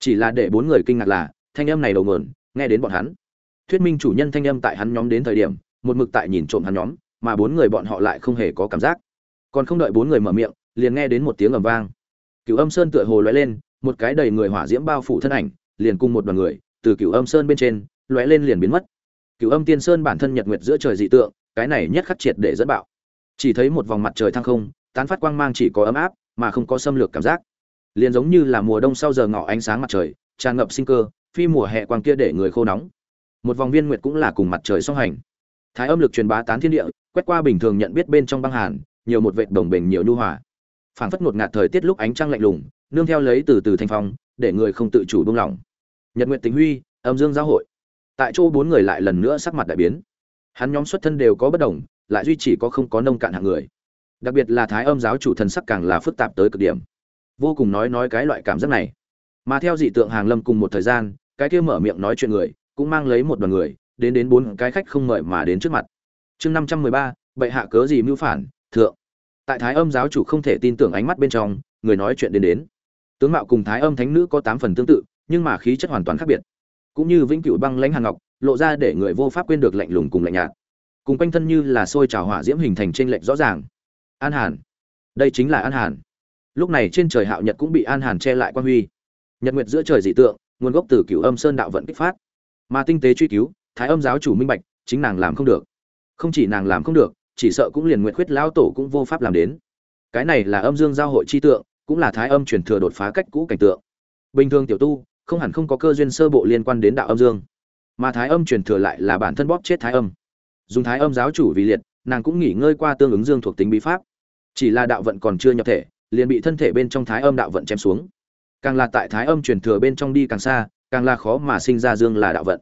Chỉ là để bốn người kinh ngạc là, thanh âm này đầu nguồn, nghe đến bọn hắn. Thuyết minh chủ nhân thanh âm tại hắn nhóm đến thời điểm, một mực tại nhìn trộm hắn nhóm, mà bốn người bọn họ lại không hề có cảm giác. Còn không đợi bốn người mở miệng, liền nghe đến một tiếng ầm vang. Cựu âm sơn tựa hồ lóe lên, một cái đầy người hỏa diễm bao phủ thân ảnh, liền cùng một đoàn người, từ cựu âm sơn bên trên, lóe lên liền biến mất. Cựu âm tiên sơn bản thân nhật nguyệt giữa trời dị tượng, cái này nhất khắc triệt để dẫn bạo. Chỉ thấy một vòng mặt trời thăng không tán phát quang mang chỉ có ấm áp, mà không có xâm lược cảm giác. Liền giống như là mùa đông sau giờ ngọ ánh sáng mặt trời, tràn ngập sinh cơ, phi mùa hè quang kia để người khô nóng. Một vòng viên nguyệt cũng là cùng mặt trời song hành. Thái âm lực truyền bá tán thiên địa, quét qua bình thường nhận biết bên trong băng hàn, nhiều một vệt đồng bình nhiều nhu hòa. Phảng phất ngột ngạt thời tiết lúc ánh trăng lạnh lùng, nương theo lấy từ từ thanh phong, để người không tự chủ buông lỏng. Nhật nguyện tình huy, âm dương giáo hội. Tại chỗ bốn người lại lần nữa sắc mặt đại biến. Hắn nhóm xuất thân đều có bất đồng, lại duy chỉ có không có nông cạn hạng người đặc biệt là thái âm giáo chủ thần sắc càng là phức tạp tới cực điểm. Vô cùng nói nói cái loại cảm giác này. Mà theo dị tượng hàng lâm cùng một thời gian, cái kia mở miệng nói chuyện người, cũng mang lấy một đoàn người, đến đến bốn cái khách không mời mà đến trước mặt. Chương năm trăm mười ba, bệ hạ cớ gì mưu phản, thượng. Tại thái âm giáo chủ không thể tin tưởng ánh mắt bên trong, người nói chuyện đến đến. Tướng mạo cùng thái âm thánh nữ có tám phần tương tự, nhưng mà khí chất hoàn toàn khác biệt. Cũng như vĩnh cửu băng lãnh hàn ngọc, lộ ra để người vô pháp quên được lạnh lùng cùng lạnh nhạt. Cùng quanh thân như là sôi trào hỏa diễm hình thành trên lệnh rõ ràng an hàn. Đây chính là an hàn. Lúc này trên trời hạo nhật cũng bị an hàn che lại quan huy. Nhật nguyệt giữa trời dị tượng, nguồn gốc từ cửu âm sơn đạo vận kích phát. Mà tinh tế truy cứu, thái âm giáo chủ minh bạch, chính nàng làm không được. Không chỉ nàng làm không được, chỉ sợ cũng liền nguyện khuyết lão tổ cũng vô pháp làm đến. Cái này là âm dương giao hội chi tượng, cũng là thái âm truyền thừa đột phá cách cũ cảnh tượng. Bình thường tiểu tu, không hẳn không có cơ duyên sơ bộ liên quan đến đạo âm dương. Mà thái âm truyền thừa lại là bản thân bóp chết thái âm. Dùng thái âm giáo chủ vì liệt nàng cũng nghỉ ngơi qua tương ứng dương thuộc tính bí pháp. Chỉ là đạo vận còn chưa nhập thể, liền bị thân thể bên trong thái âm đạo vận chém xuống. Càng là tại thái âm truyền thừa bên trong đi càng xa, càng là khó mà sinh ra dương là đạo vận.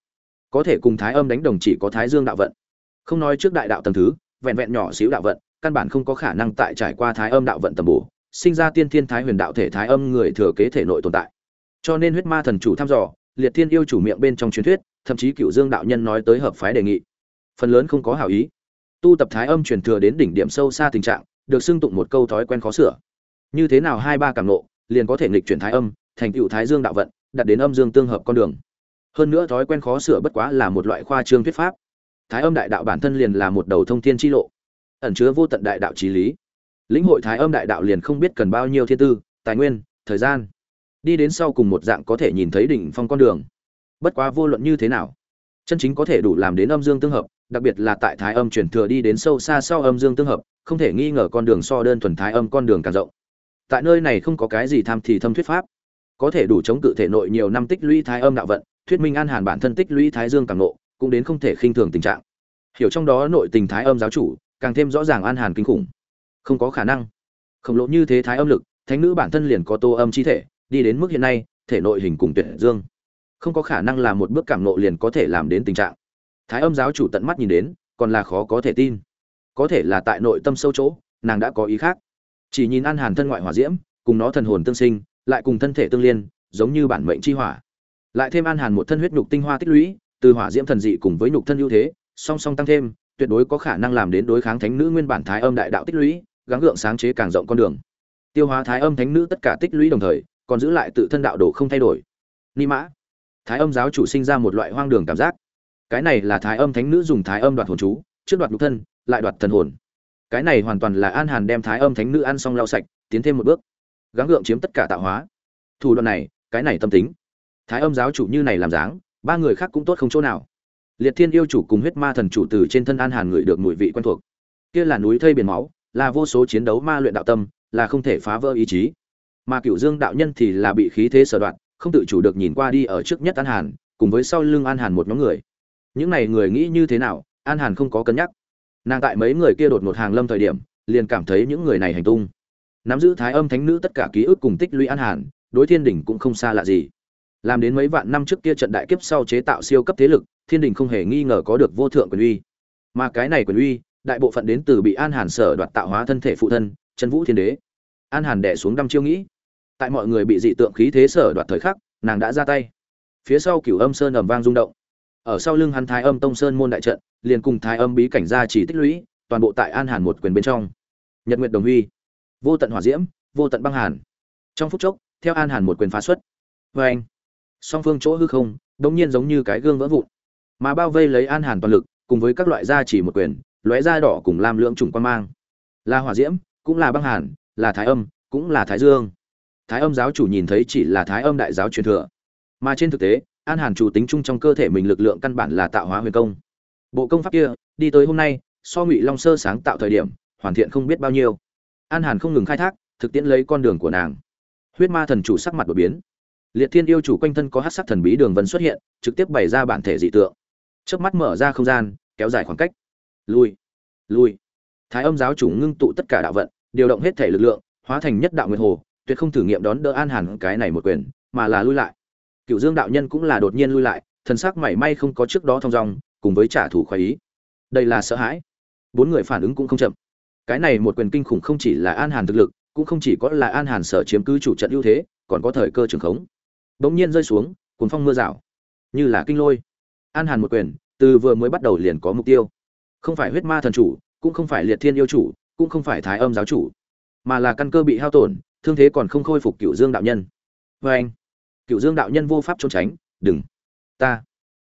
Có thể cùng thái âm đánh đồng chỉ có thái dương đạo vận. Không nói trước đại đạo tầng thứ, vẹn vẹn nhỏ xíu đạo vận, căn bản không có khả năng tại trải qua thái âm đạo vận tầm bổ, sinh ra tiên thiên thái huyền đạo thể thái âm người thừa kế thể nội tồn tại. Cho nên huyết ma thần chủ thăm dò, liệt thiên yêu chủ miệng bên trong truyền thuyết, thậm chí cựu dương đạo nhân nói tới hợp phái đề nghị. Phần lớn không có hảo ý tu tập thái âm truyền thừa đến đỉnh điểm sâu xa tình trạng, được xưng tụng một câu thói quen khó sửa. Như thế nào hai ba cảm nộ liền có thể nghịch chuyển thái âm, thành tựu thái dương đạo vận đặt đến âm dương tương hợp con đường. Hơn nữa thói quen khó sửa bất quá là một loại khoa trương thuyết pháp. Thái âm đại đạo bản thân liền là một đầu thông thiên chi lộ, ẩn chứa vô tận đại đạo trí lý. Lĩnh hội thái âm đại đạo liền không biết cần bao nhiêu thiên tư, tài nguyên, thời gian. Đi đến sau cùng một dạng có thể nhìn thấy đỉnh phong con đường. Bất quá vô luận như thế nào, chân chính có thể đủ làm đến âm dương tương hợp đặc biệt là tại thái âm chuyển thừa đi đến sâu xa sau âm dương tương hợp, không thể nghi ngờ con đường so đơn thuần thái âm con đường càng rộng. Tại nơi này không có cái gì tham thì thâm thuyết pháp. Có thể đủ chống cự thể nội nhiều năm tích lũy thái âm đạo vận, thuyết minh an hàn bản thân tích lũy thái dương càng nộ cũng đến không thể khinh thường tình trạng. Hiểu trong đó nội tình thái âm giáo chủ, càng thêm rõ ràng an hàn kinh khủng. Không có khả năng. Khổng lồ như thế thái âm lực, thánh nữ bản thân liền có tô âm chi thể, đi đến mức hiện nay, thể nội hình cùng tuyệt dương. Không có khả năng là một bước cảm nộ liền có thể làm đến tình trạng thái âm giáo chủ tận mắt nhìn đến, còn là khó có thể tin. Có thể là tại nội tâm sâu chỗ, nàng đã có ý khác. Chỉ nhìn an hàn thân ngoại hỏa diễm, cùng nó thần hồn tương sinh, lại cùng thân thể tương liên, giống như bản mệnh chi hỏa. Lại thêm an hàn một thân huyết nhục tinh hoa tích lũy, từ hỏa diễm thần dị cùng với nhục thân ưu thế, song song tăng thêm, tuyệt đối có khả năng làm đến đối kháng thánh nữ nguyên bản thái âm đại đạo tích lũy, gắng gượng sáng chế càng rộng con đường. Tiêu hóa thái âm thánh nữ tất cả tích lũy đồng thời, còn giữ lại tự thân đạo đồ không thay đổi. Ni mã. Thái âm giáo chủ sinh ra một loại hoang đường cảm giác cái này là thái âm thánh nữ dùng thái âm đoạt hồn chú, trước đoạt nhục thân, lại đoạt thần hồn. Cái này hoàn toàn là an hàn đem thái âm thánh nữ ăn xong lau sạch, tiến thêm một bước. Gắng gượng chiếm tất cả tạo hóa. Thủ đoạn này, cái này tâm tính. Thái âm giáo chủ như này làm dáng, ba người khác cũng tốt không chỗ nào. Liệt thiên yêu chủ cùng huyết ma thần chủ từ trên thân an hàn người được mùi vị quen thuộc. Kia là núi thây biển máu, là vô số chiến đấu ma luyện đạo tâm, là không thể phá vỡ ý chí. Mà cựu dương đạo nhân thì là bị khí thế sở đoạn, không tự chủ được nhìn qua đi ở trước nhất an hàn, cùng với sau lưng an hàn một nhóm người những này người nghĩ như thế nào, an hàn không có cân nhắc. Nàng tại mấy người kia đột ngột hàng lâm thời điểm, liền cảm thấy những người này hành tung. Nắm giữ thái âm thánh nữ tất cả ký ức cùng tích lũy an hàn, đối thiên Đình cũng không xa lạ gì. Làm đến mấy vạn năm trước kia trận đại kiếp sau chế tạo siêu cấp thế lực, thiên đình không hề nghi ngờ có được vô thượng quyền uy. Mà cái này quyền uy, đại bộ phận đến từ bị an hàn sở đoạt tạo hóa thân thể phụ thân, trần vũ thiên đế. An hàn đẻ xuống đăm chiêu nghĩ. Tại mọi người bị dị tượng khí thế sở đoạt thời khắc, nàng đã ra tay. Phía sau cửu âm sơn ầm vang rung động ở sau lưng hắn thái âm tông sơn môn đại trận, liền cùng thái âm bí cảnh gia chỉ tích lũy, toàn bộ tại an hàn một quyền bên trong. Nhật nguyệt đồng huy, vô tận hỏa diễm, vô tận băng hàn. Trong phút chốc, theo an hàn một quyền phá xuất vê anh, song phương chỗ hư không, đống nhiên giống như cái gương vỡ vụn. Mà bao vây lấy an hàn toàn lực, cùng với các loại gia chỉ một quyền, lóe da đỏ cùng làm lượng trùng quan mang. Là hỏa diễm, cũng là băng hàn, là thái âm, cũng là thái dương. Thái âm giáo chủ nhìn thấy chỉ là thái âm đại giáo truyền thừa. Mà trên thực tế an hàn chủ tính chung trong cơ thể mình lực lượng căn bản là tạo hóa huyền công. Bộ công pháp kia, đi tới hôm nay, so ngụy long sơ sáng tạo thời điểm, hoàn thiện không biết bao nhiêu. An hàn không ngừng khai thác, thực tiễn lấy con đường của nàng. Huyết ma thần chủ sắc mặt đột biến. Liệt thiên yêu chủ quanh thân có hát sắc thần bí đường vân xuất hiện, trực tiếp bày ra bản thể dị tượng. Trước mắt mở ra không gian, kéo dài khoảng cách. Lui lui. Thái âm giáo chủ ngưng tụ tất cả đạo vận, điều động hết thể lực lượng, hóa thành nhất đạo nguyệt hồ, tuyệt không thử nghiệm đón đỡ an hàn cái này một quyền, mà là lui lại cựu dương đạo nhân cũng là đột nhiên lui lại, thần sắc mảy may không có trước đó thong dong, cùng với trả thù khoái ý. Đây là sợ hãi. Bốn người phản ứng cũng không chậm. Cái này một quyền kinh khủng không chỉ là an hàn thực lực, cũng không chỉ có là an hàn sở chiếm cứ chủ trận ưu thế, còn có thời cơ trường khống. Bỗng nhiên rơi xuống cuốn phong mưa rào. Như là kinh lôi. An hàn một quyền, từ vừa mới bắt đầu liền có mục tiêu. Không phải huyết ma thần chủ, cũng không phải liệt thiên yêu chủ, cũng không phải thái âm giáo chủ, mà là căn cơ bị hao tổn, thương thế còn không khôi phục cựu dương đạo nhân. Vê anh cựu dương đạo nhân vô pháp trốn tránh, đừng, ta,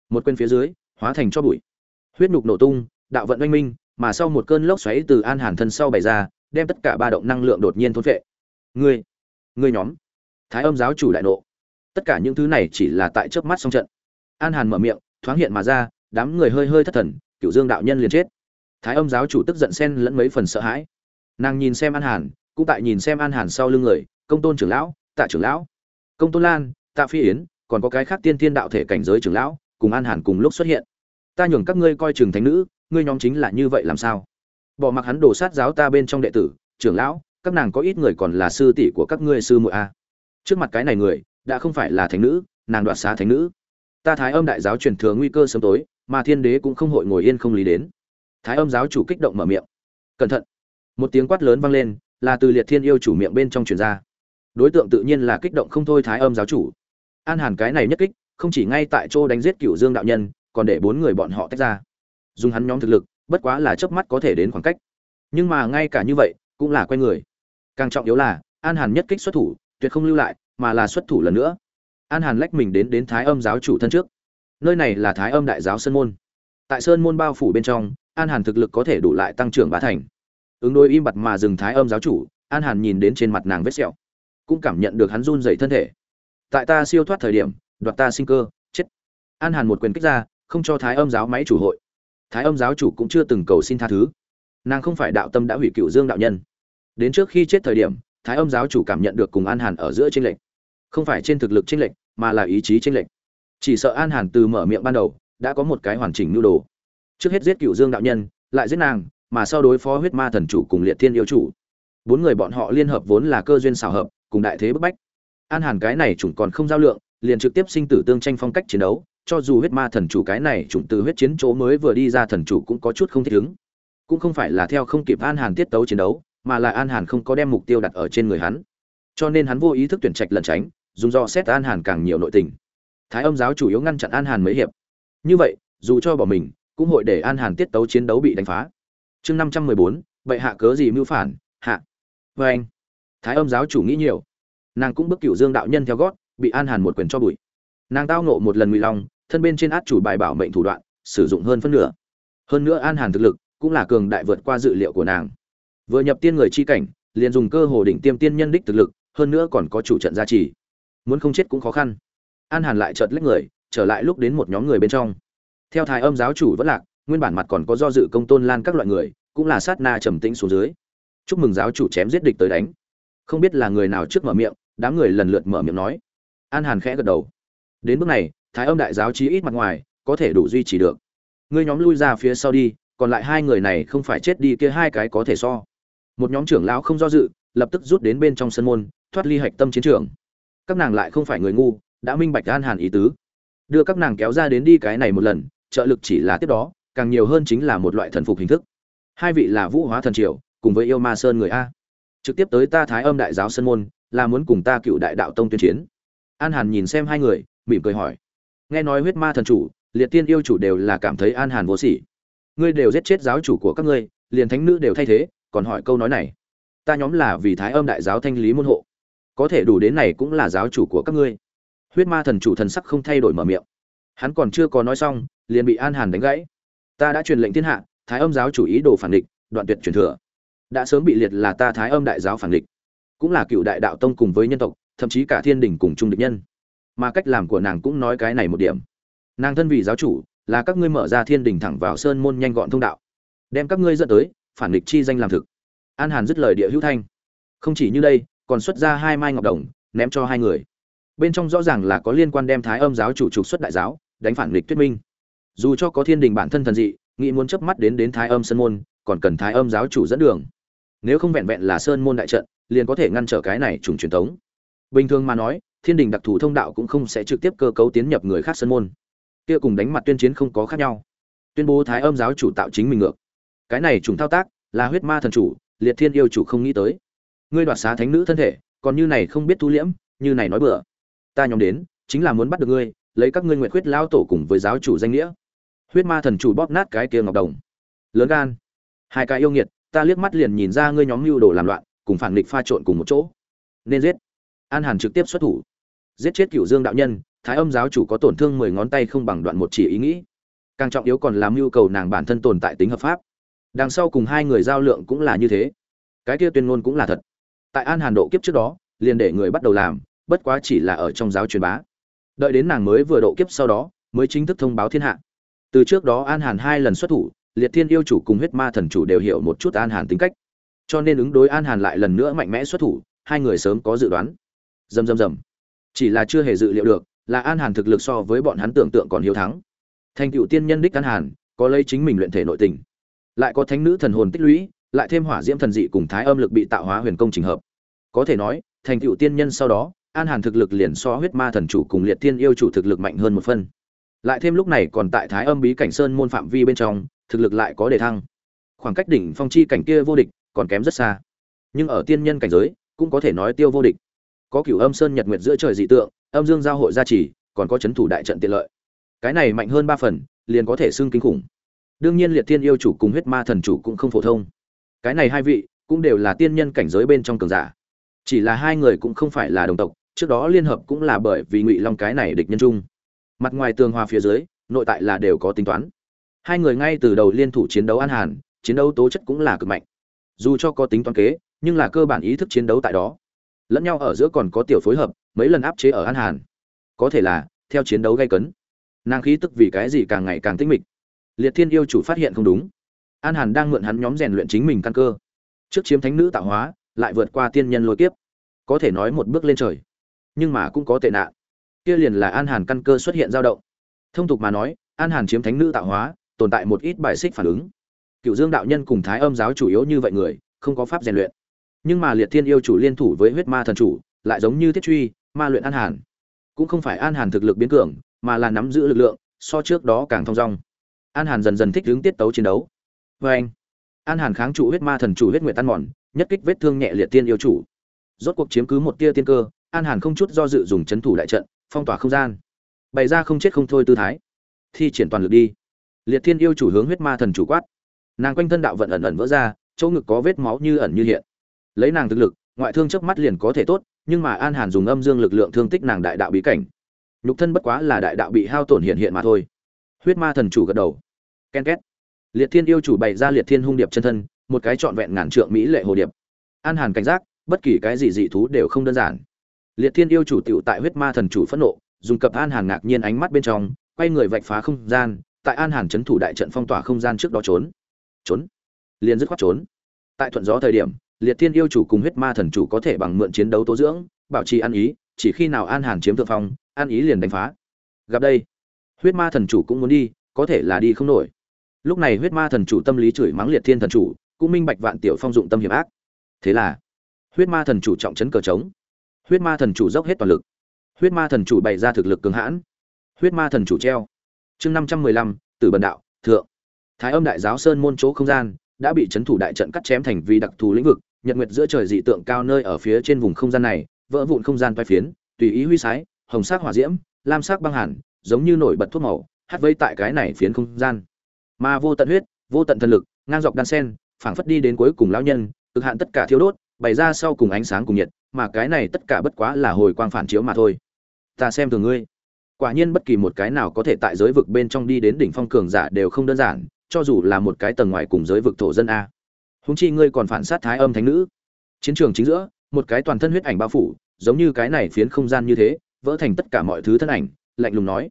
một quên phía dưới, hóa thành cho bụi. Huyết nhục nổ tung, đạo vận oanh minh, mà sau một cơn lốc xoáy từ an hàn thân sau bày ra, đem tất cả ba động năng lượng đột nhiên thôn vệ ngươi ngươi nhóm, thái âm giáo chủ đại nộ. Tất cả những thứ này chỉ là tại chớp mắt xong trận. An hàn mở miệng, thoáng hiện mà ra, đám người hơi hơi thất thần cựu dương đạo nhân liền chết. Thái âm giáo chủ tức giận xen lẫn mấy phần sợ hãi. Nàng nhìn xem an hàn, cũng tại nhìn xem an hàn sau lưng người, công tôn trưởng lão, tạ trưởng lão, công tôn lan tạ phi yến, còn có cái khác tiên thiên đạo thể cảnh giới trưởng lão, cùng an hàn cùng lúc xuất hiện. Ta nhường các ngươi coi trường thánh nữ, ngươi nhóm chính là như vậy làm sao? Bỏ mặc hắn đổ sát giáo ta bên trong đệ tử, trưởng lão, các nàng có ít người còn là sư tỷ của các ngươi sư muội a. Trước mặt cái này người, đã không phải là thánh nữ, nàng đoạt xá thánh nữ. Ta thái âm đại giáo truyền thừa nguy cơ sớm tối, mà thiên đế cũng không hội ngồi yên không lý đến. Thái âm giáo chủ kích động mở miệng. Cẩn thận. Một tiếng quát lớn vang lên, là từ liệt thiên yêu chủ miệng bên trong truyền ra. Đối tượng tự nhiên là kích động không thôi thái âm giáo chủ an hàn cái này nhất kích, không chỉ ngay tại chỗ đánh giết cựu dương đạo nhân, còn để bốn người bọn họ tách ra. Dùng hắn nhóm thực lực, bất quá là chớp mắt có thể đến khoảng cách. Nhưng mà ngay cả như vậy, cũng là quen người. Càng trọng yếu là, an hàn nhất kích xuất thủ, tuyệt không lưu lại, mà là xuất thủ lần nữa. An hàn lách mình đến đến thái âm giáo chủ thân trước. Nơi này là thái âm đại giáo sơn môn. Tại sơn môn bao phủ bên trong, an hàn thực lực có thể đủ lại tăng trưởng bá thành. Ứng đôi im bặt mà dừng thái âm giáo chủ, an hàn nhìn đến trên mặt nàng vết sẹo, cũng cảm nhận được hắn run dậy thân thể tại ta siêu thoát thời điểm, đoạt ta sinh cơ, chết. An hàn một quyền kích ra, không cho thái âm giáo máy chủ hội. Thái âm giáo chủ cũng chưa từng cầu xin tha thứ. Nàng không phải đạo tâm đã hủy cựu dương đạo nhân. Đến trước khi chết thời điểm, thái âm giáo chủ cảm nhận được cùng an hàn ở giữa tranh lệch. Không phải trên thực lực tranh lệch, mà là ý chí tranh lệch. Chỉ sợ an hàn từ mở miệng ban đầu, đã có một cái hoàn chỉnh nhu đồ. Trước hết giết cựu dương đạo nhân, lại giết nàng, mà sau đối phó huyết ma thần chủ cùng liệt thiên yêu chủ. Bốn người bọn họ liên hợp vốn là cơ duyên xảo hợp, cùng đại thế bức bách an hàn cái này chủng còn không giao lượng, liền trực tiếp sinh tử tương tranh phong cách chiến đấu, cho dù huyết ma thần chủ cái này chủng từ huyết chiến chỗ mới vừa đi ra thần chủ cũng có chút không thích ứng. Cũng không phải là theo không kịp an hàn tiết tấu chiến đấu, mà là an hàn không có đem mục tiêu đặt ở trên người hắn. Cho nên hắn vô ý thức tuyển trạch lẩn tránh, dùng do xét an hàn càng nhiều nội tình. Thái âm giáo chủ yếu ngăn chặn an hàn mấy hiệp. Như vậy, dù cho bỏ mình, cũng hội để an hàn tiết tấu chiến đấu bị đánh phá. Chương năm trăm mười bốn vậy hạ cớ gì mưu phản, hạ. Vê anh. Thái âm giáo chủ nghĩ nhiều nàng cũng bước cựu dương đạo nhân theo gót, bị an hàn một quyền cho bụi. Nàng tao nộ một lần ngụy long, thân bên trên át chủ bài bảo mệnh thủ đoạn, sử dụng hơn phân nửa. Hơn nữa an hàn thực lực cũng là cường đại vượt qua dự liệu của nàng. Vừa nhập tiên người chi cảnh, liền dùng cơ hồ đỉnh tiêm tiên nhân đích thực lực, hơn nữa còn có chủ trận gia trì. Muốn không chết cũng khó khăn. An hàn lại chợt lách người, trở lại lúc đến một nhóm người bên trong. Theo thái âm giáo chủ vẫn lạc, nguyên bản mặt còn có do dự công tôn lan các loại người, cũng là sát na trầm tĩnh xuống dưới. Chúc mừng giáo chủ chém giết địch tới đánh. Không biết là người nào trước mở miệng đám người lần lượt mở miệng nói. An hàn khẽ gật đầu. Đến bước này, thái âm đại giáo chí ít mặt ngoài, có thể đủ duy trì được. Ngươi nhóm lui ra phía sau đi, còn lại hai người này không phải chết đi kia hai cái có thể so. Một nhóm trưởng lão không do dự, lập tức rút đến bên trong sân môn, thoát ly hạch tâm chiến trường. Các nàng lại không phải người ngu, đã minh bạch an hàn ý tứ. Đưa các nàng kéo ra đến đi cái này một lần, trợ lực chỉ là tiếp đó, càng nhiều hơn chính là một loại thần phục hình thức. Hai vị là vũ hóa thần triều, cùng với yêu ma sơn người a. Trực tiếp tới ta thái âm đại giáo sân môn là muốn cùng ta cựu đại đạo tông tuyên chiến. An hàn nhìn xem hai người, mỉm cười hỏi. Nghe nói huyết ma thần chủ, liệt tiên yêu chủ đều là cảm thấy an hàn vô sỉ. Ngươi đều giết chết giáo chủ của các ngươi, liền thánh nữ đều thay thế, còn hỏi câu nói này. Ta nhóm là vì thái âm đại giáo thanh lý môn hộ. Có thể đủ đến này cũng là giáo chủ của các ngươi. Huyết ma thần chủ thần sắc không thay đổi mở miệng. Hắn còn chưa có nói xong, liền bị an hàn đánh gãy. Ta đã truyền lệnh thiên hạ, thái âm giáo chủ ý đồ phản địch, đoạn tuyệt truyền thừa. Đã sớm bị liệt là ta thái âm đại giáo phản địch cũng là cựu đại đạo tông cùng với nhân tộc, thậm chí cả thiên đình cùng trung địch nhân. Mà cách làm của nàng cũng nói cái này một điểm. Nàng thân vị giáo chủ, là các ngươi mở ra thiên đình thẳng vào sơn môn nhanh gọn thông đạo. Đem các ngươi dẫn tới, phản địch chi danh làm thực. An hàn dứt lời địa hữu thanh. Không chỉ như đây, còn xuất ra hai mai ngọc đồng, ném cho hai người. Bên trong rõ ràng là có liên quan đem thái âm giáo chủ trục xuất đại giáo, đánh phản địch tuyết minh. Dù cho có thiên đình bản thân thần dị, nghĩ muốn chớp mắt đến đến thái âm sơn môn, còn cần thái âm giáo chủ dẫn đường. Nếu không vẹn vẹn là sơn môn đại trận liền có thể ngăn trở cái này trùng truyền thống. Bình thường mà nói, thiên đình đặc thù thông đạo cũng không sẽ trực tiếp cơ cấu tiến nhập người khác sân môn. Kia cùng đánh mặt tuyên chiến không có khác nhau. Tuyên bố thái âm giáo chủ tạo chính mình ngược. Cái này trùng thao tác, là huyết ma thần chủ, liệt thiên yêu chủ không nghĩ tới. Ngươi đoạt xá thánh nữ thân thể, còn như này không biết thu liễm, như này nói bừa. Ta nhóm đến, chính là muốn bắt được ngươi, lấy các ngươi nguyện khuyết lao tổ cùng với giáo chủ danh nghĩa. Huyết ma thần chủ bóp nát cái kia ngọc đồng. Lớn gan. Hai cái yêu nghiệt, ta liếc mắt liền nhìn ra ngươi nhóm mưu đồ làm loạn cùng phản nghịch pha trộn cùng một chỗ. Nên giết. An hàn trực tiếp xuất thủ. Giết chết cựu dương đạo nhân, thái âm giáo chủ có tổn thương mười ngón tay không bằng đoạn một chỉ ý nghĩ. Càng trọng yếu còn làm mưu cầu nàng bản thân tồn tại tính hợp pháp. Đằng sau cùng hai người giao lượng cũng là như thế. Cái kia tuyên ngôn cũng là thật. Tại an hàn độ kiếp trước đó, liền để người bắt đầu làm, bất quá chỉ là ở trong giáo truyền bá. Đợi đến nàng mới vừa độ kiếp sau đó, mới chính thức thông báo thiên hạ. Từ trước đó an hàn hai lần xuất thủ, liệt thiên yêu chủ cùng huyết ma thần chủ đều hiểu một chút an hàn tính cách cho nên ứng đối an hàn lại lần nữa mạnh mẽ xuất thủ, hai người sớm có dự đoán. Dầm dầm dầm. Chỉ là chưa hề dự liệu được, là an hàn thực lực so với bọn hắn tưởng tượng còn hiếu thắng. Thành cựu tiên nhân đích an hàn, có lấy chính mình luyện thể nội tình. Lại có thánh nữ thần hồn tích lũy, lại thêm hỏa diễm thần dị cùng thái âm lực bị tạo hóa huyền công trình hợp. Có thể nói, thành cựu tiên nhân sau đó, an hàn thực lực liền so huyết ma thần chủ cùng liệt tiên yêu chủ thực lực mạnh hơn một phân lại thêm lúc này còn tại thái âm bí cảnh sơn môn phạm vi bên trong, thực lực lại có đề thăng. Khoảng cách đỉnh phong chi cảnh kia vô địch còn kém rất xa. Nhưng ở tiên nhân cảnh giới, cũng có thể nói tiêu vô địch. Có cửu âm sơn nhật nguyệt giữa trời dị tượng, âm dương giao hội gia trì, còn có c h ấ n thủ đại trận tiện lợi. Cái này mạnh hơn ba phần, liền có thể xưng kinh khủng. Đương nhiên liệt thiên yêu chủ cùng huyết ma thần chủ cũng không phổ thông. Cái này hai vị, cũng đều là tiên nhân cảnh giới bên trong cường giả. Chỉ là hai người cũng không phải là đồng tộc, trước đó liên hợp cũng là bởi vì ngụy long cái này địch nhân trung mặt ngoài tường hòa phía dưới, nội tại là đều có tính toán. Hai người ngay từ đầu liên thủ chiến đấu an hàn, chiến đấu tố chất cũng là cực mạnh dù cho có tính toán kế, nhưng là cơ bản ý thức chiến đấu tại đó. Lẫn nhau ở giữa còn có tiểu phối hợp, mấy lần áp chế ở an hàn. Có thể là, theo chiến đấu gây cấn. Nàng khí tức vì cái gì càng ngày càng tinh mịch. Liệt thiên yêu chủ phát hiện không đúng. An hàn đang mượn hắn nhóm rèn luyện chính mình căn cơ. Trước chiếm thánh nữ tạo hóa, lại vượt qua tiên nhân lôi kiếp. Có thể nói một bước lên trời. Nhưng mà cũng có tệ nạn. Kia liền là an hàn căn cơ xuất hiện dao động. Thông tục mà nói, an hàn chiếm thánh nữ tạo hóa, tồn tại một ít bài xích phản ứng cựu dương đạo nhân cùng thái âm giáo chủ yếu như vậy người, không có pháp rèn luyện. Nhưng mà liệt thiên yêu chủ liên thủ với huyết ma thần chủ, lại giống như thiết truy, ma luyện an hàn. Cũng không phải an hàn thực lực biến cường, mà là nắm giữ lực lượng, so trước đó càng thong dong. An hàn dần dần thích hướng tiết tấu chiến đấu. Vê anh, an hàn kháng trụ huyết ma thần chủ huyết nguyện tan mòn, nhất kích vết thương nhẹ liệt tiên yêu chủ. Rốt cuộc chiếm cứ một tia tiên cơ, an hàn không chút do dự dùng c h ấ n thủ đại trận, phong tỏa không gian. Bày ra không chết không thôi tư thái. Thi triển toàn lực đi. Liệt thiên yêu chủ hướng huyết ma thần chủ quát nàng quanh thân đạo vận ẩn ẩn vỡ ra, chỗ ngực có vết máu như ẩn như hiện. Lấy nàng thực lực, ngoại thương chớp mắt liền có thể tốt, nhưng mà an hàn dùng âm dương lực lượng thương tích nàng đại đạo bí cảnh. Nhục thân bất quá là đại đạo bị hao tổn hiện hiện mà thôi. Huyết ma thần chủ gật đầu. Ken két. Liệt thiên yêu chủ bày ra liệt thiên hung điệp chân thân, một cái trọn vẹn ngàn trượng mỹ lệ hồ điệp. An hàn cảnh giác, bất kỳ cái gì dị thú đều không đơn giản. Liệt thiên yêu chủ tựu tại huyết ma thần chủ phẫn nộ, dùng cặp an hàn ngạc nhiên ánh mắt bên trong, quay người vạch phá không gian, tại an hàn c thủ đại trận phong tỏa không gian trước đó trốn trốn. Liền dứt khoát trốn. Tại thuận gió thời điểm, liệt thiên yêu chủ cùng huyết ma thần chủ có thể bằng mượn chiến đấu tố dưỡng, bảo trì ăn ý, chỉ khi nào an hàn chiếm thượng phong an ý liền đánh phá. Gặp đây, huyết ma thần chủ cũng muốn đi, có thể là đi không nổi. Lúc này huyết ma thần chủ tâm lý chửi mắng liệt thiên thần chủ, cũng minh bạch vạn tiểu phong dụng tâm hiểm ác. Thế là, huyết ma thần chủ trọng chấn cờ trống. Huyết ma thần chủ dốc hết toàn lực. Huyết ma thần chủ bày ra thực lực cường hãn. Huyết ma thần chủ treo. Chương năm trăm mười lăm, tử bần đạo, thượng thái âm đại giáo sơn môn chỗ không gian đã bị chấn thủ đại trận cắt chém thành vì đặc thù lĩnh vực, nhật nguyệt giữa trời dị tượng cao nơi ở phía trên vùng không gian này, vỡ vụn không gian bay phiến, tùy ý huy sái, hồng sắc hỏa diễm, lam sắc băng hàn, giống như nổi bật thuốc màu hát vây tại cái này phiến không gian. Mà vô tận huyết, vô tận thần lực, ngang dọc đan sen, phảng phất đi đến cuối cùng lão nhân, cực hạn tất cả thiếu đốt, bày ra sau cùng ánh sáng cùng nhiệt, mà cái này tất cả bất quá là hồi quang phản chiếu mà thôi. Ta xem thường ngươi. Quả nhiên bất kỳ một cái nào có thể tại giới vực bên trong đi đến đỉnh phong cường giả đều không đơn giản cho dù là một cái tầng ngoài cùng giới vực thổ dân a. Húng chi ngươi còn phản sát thái âm thánh nữ. Chiến trường chính giữa, một cái toàn thân huyết ảnh bao phủ, giống như cái này phiến không gian như thế, vỡ thành tất cả mọi thứ thân ảnh, lạnh lùng nói.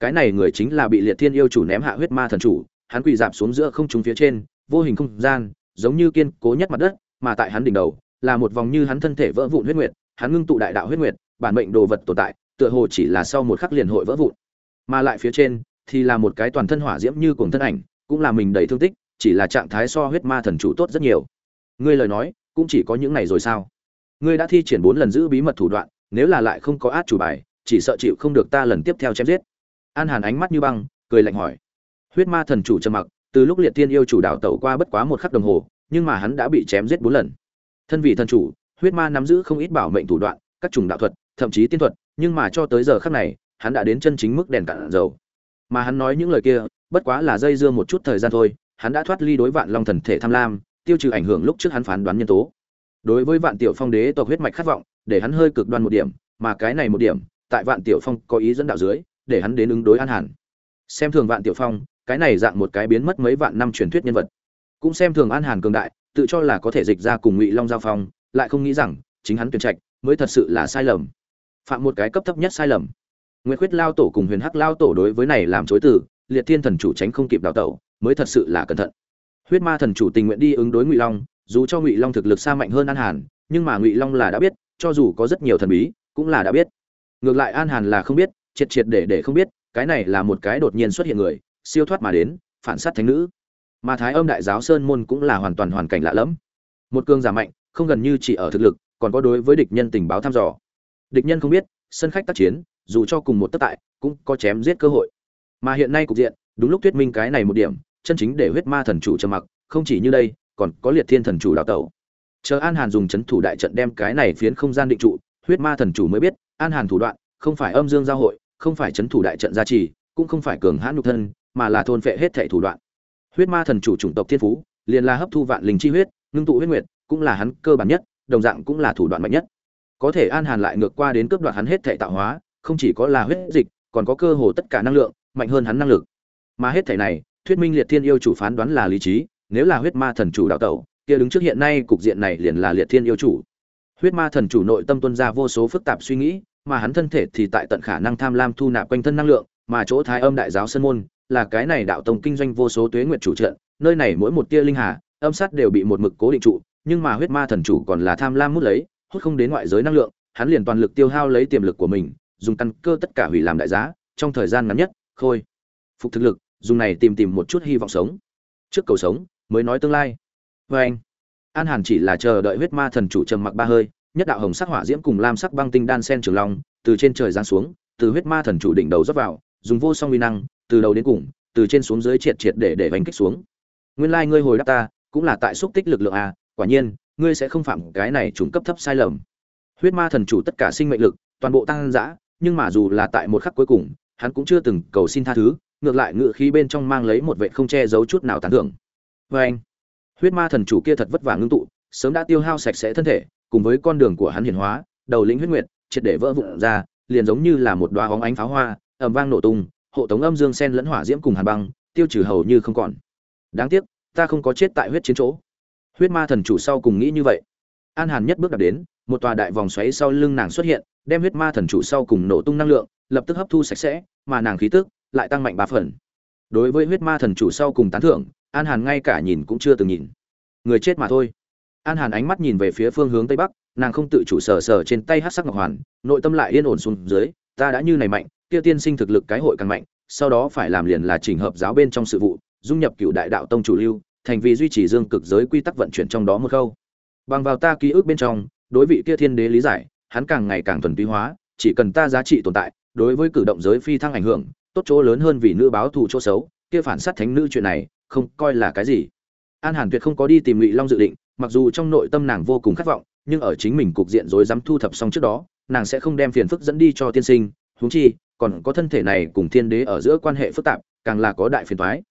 Cái này người chính là bị liệt thiên yêu chủ ném hạ huyết ma thần chủ, hắn quỳ dạp xuống giữa không trung phía trên, vô hình không gian, giống như kiên cố nhất mặt đất, mà tại hắn đỉnh đầu, là một vòng như hắn thân thể vỡ vụn huyết nguyệt, hắn ngưng tụ đại đạo huyết nguyệt, bản mệnh đồ vật tồn tại, tựa hồ chỉ là sau một khắc liền hội vỡ vụn. Mà lại phía trên, thì là một cái toàn thân hỏa diễm như cuồng thân ảnh cũng là mình đầy thương tích, chỉ là trạng thái so huyết ma thần chủ tốt rất nhiều. Ngươi lời nói, cũng chỉ có những này rồi sao? Ngươi đã thi triển bốn lần giữ bí mật thủ đoạn, nếu là lại không có át chủ bài, chỉ sợ chịu không được ta lần tiếp theo chém giết. An hàn ánh mắt như băng, cười lạnh hỏi. Huyết ma thần chủ trầm mặc, từ lúc liệt tiên yêu chủ đảo tẩu qua bất quá một khắc đồng hồ, nhưng mà hắn đã bị chém giết bốn lần. Thân vị thần chủ, huyết ma nắm giữ không ít bảo mệnh thủ đoạn, các chủng đạo thuật, thậm chí tiên thuật, nhưng mà cho tới giờ khắc này, hắn đã đến chân chính mức đèn cạn dầu. Mà hắn nói những lời kia bất quá là dây dưa một chút thời gian thôi, hắn đã thoát ly đối vạn long thần thể tham lam, tiêu trừ ảnh hưởng lúc trước hắn phán đoán nhân tố. Đối với vạn tiểu phong đế tộc huyết mạch khát vọng, để hắn hơi cực đoan một điểm, mà cái này một điểm, tại vạn tiểu phong có ý dẫn đạo dưới, để hắn đến ứng đối an hàn. Xem thường vạn tiểu phong, cái này dạng một cái biến mất mấy vạn năm truyền thuyết nhân vật. Cũng xem thường an hàn cường đại, tự cho là có thể dịch ra cùng ngụy long giao phong, lại không nghĩ rằng, chính hắn tuyển trạch, mới thật sự là sai lầm. Phạm một cái cấp thấp nhất sai lầm. Nguyễn khuyết lao tổ cùng huyền hắc lao tổ đối với này làm chối từ liệt thiên thần chủ tránh không kịp đào tẩu, mới thật sự là cẩn thận. Huyết ma thần chủ tình nguyện đi ứng đối ngụy long, dù cho ngụy long thực lực xa mạnh hơn an hàn, nhưng mà ngụy long là đã biết, cho dù có rất nhiều thần bí, cũng là đã biết. Ngược lại an hàn là không biết, triệt triệt để để không biết, cái này là một cái đột nhiên xuất hiện người, siêu thoát mà đến, phản sát thánh nữ. Mà thái âm đại giáo sơn môn cũng là hoàn toàn hoàn cảnh lạ lẫm. Một cương giả mạnh, không gần như chỉ ở thực lực, còn có đối với địch nhân tình báo thăm dò. Địch nhân không biết, sân khách tác chiến, dù cho cùng một tất tại, cũng có chém giết cơ hội mà hiện nay cục diện, đúng lúc thuyết minh cái này một điểm, chân chính để huyết ma thần chủ trầm mặc, không chỉ như đây, còn có liệt thiên thần chủ đào tẩu. Chờ an hàn dùng c h ấ n thủ đại trận đem cái này phiến không gian định trụ, huyết ma thần chủ mới biết, an hàn thủ đoạn, không phải âm dương giao hội, không phải c h ấ n thủ đại trận gia trì, cũng không phải cường hãn nhục thân, mà là thôn phệ hết thệ thủ đoạn. Huyết ma thần chủ chủng tộc thiên phú, liền là hấp thu vạn linh chi huyết, ngưng tụ huyết nguyệt, cũng là hắn cơ bản nhất, đồng dạng cũng là thủ đoạn mạnh nhất. Có thể an hàn lại ngược qua đến cướp đoạt hắn hết thệ tạo hóa, không chỉ có là huyết dịch, còn có cơ hồ tất cả năng lượng mạnh hơn hắn năng lực. Mà hết thể này, thuyết minh liệt thiên yêu chủ phán đoán là lý trí, nếu là huyết ma thần chủ đạo tẩu, kia đứng trước hiện nay cục diện này liền là liệt thiên yêu chủ. Huyết ma thần chủ nội tâm tuân ra vô số phức tạp suy nghĩ, mà hắn thân thể thì tại tận khả năng tham lam thu nạp quanh thân năng lượng, mà chỗ thái âm đại giáo sân môn là cái này đạo tông kinh doanh vô số tuế nguyệt chủ trận, nơi này mỗi một tia linh hà, âm sát đều bị một mực cố định trụ, nhưng mà huyết ma thần chủ còn là tham lam mút lấy, hút không đến ngoại giới năng lượng, hắn liền toàn lực tiêu hao lấy tiềm lực của mình, dùng căn cơ tất cả hủy làm đại giá, trong thời gian ngắn nhất khôi. Phục thực lực, dùng này tìm tìm một chút hy vọng sống. Trước cầu sống, mới nói tương lai. Vê anh, an hàn chỉ là chờ đợi huyết ma thần chủ trầm mặc ba hơi, nhất đạo hồng sắc hỏa diễm cùng lam sắc băng tinh đan sen trường long, từ trên trời giáng xuống, từ huyết ma thần chủ đỉnh đầu rót vào, dùng vô song uy năng, từ đầu đến cùng, từ trên xuống dưới triệt triệt để để đánh kích xuống. Nguyên lai ngươi hồi đáp ta, cũng là tại xúc tích lực lượng a, quả nhiên, ngươi sẽ không phạm cái này trùng cấp thấp sai lầm. Huyết ma thần chủ tất cả sinh mệnh lực, toàn bộ tăng dã, nhưng mà dù là tại một khắc cuối cùng hắn cũng chưa từng cầu xin tha thứ, ngược lại ngự khí bên trong mang lấy một vệ không che giấu chút nào tán thưởng. Vê anh, huyết ma thần chủ kia thật vất vả ngưng tụ, sớm đã tiêu hao sạch sẽ thân thể, cùng với con đường của hắn hiển hóa, đầu lĩnh huyết nguyệt, triệt để vỡ vụn ra, liền giống như là một đoá hóng ánh pháo hoa, ầm vang nổ tung, hộ tống âm dương sen lẫn hỏa diễm cùng hàn băng, tiêu trừ hầu như không còn. Đáng tiếc, ta không có chết tại huyết chiến chỗ. Huyết ma thần chủ sau cùng nghĩ như vậy. An hàn nhất bước đạp đến, một tòa đại vòng xoáy sau lưng nàng xuất hiện, đem huyết ma thần chủ sau cùng nổ tung năng lượng lập tức hấp thu sạch sẽ, mà nàng khí tức lại tăng mạnh ba phần. Đối với huyết ma thần chủ sau cùng tán thưởng, an hàn ngay cả nhìn cũng chưa từng nhìn. Người chết mà thôi. An hàn ánh mắt nhìn về phía phương hướng tây bắc, nàng không tự chủ sờ sờ trên tay hát sắc ngọc hoàn, nội tâm lại yên ổn xuống dưới, ta đã như này mạnh, kia tiên sinh thực lực cái hội càng mạnh, sau đó phải làm liền là chỉnh hợp giáo bên trong sự vụ, dung nhập cựu đại đạo tông chủ lưu, thành vì duy trì dương cực giới quy tắc vận chuyển trong đó một khâu. Bằng vào ta ký ức bên trong, đối vị kia thiên đế lý giải, hắn càng ngày càng thuần túy hóa, chỉ cần ta giá trị tồn tại đối với cử động giới phi thăng ảnh hưởng, tốt chỗ lớn hơn vì nữ báo thù chỗ xấu, kia phản sát thánh nữ chuyện này, không coi là cái gì. An hàn tuyệt không có đi tìm ngụy long dự định, mặc dù trong nội tâm nàng vô cùng khát vọng, nhưng ở chính mình cục diện rối dám thu thập xong trước đó, nàng sẽ không đem phiền phức dẫn đi cho tiên sinh, huống chi, còn có thân thể này cùng thiên đế ở giữa quan hệ phức tạp, càng là có đại phiền toái.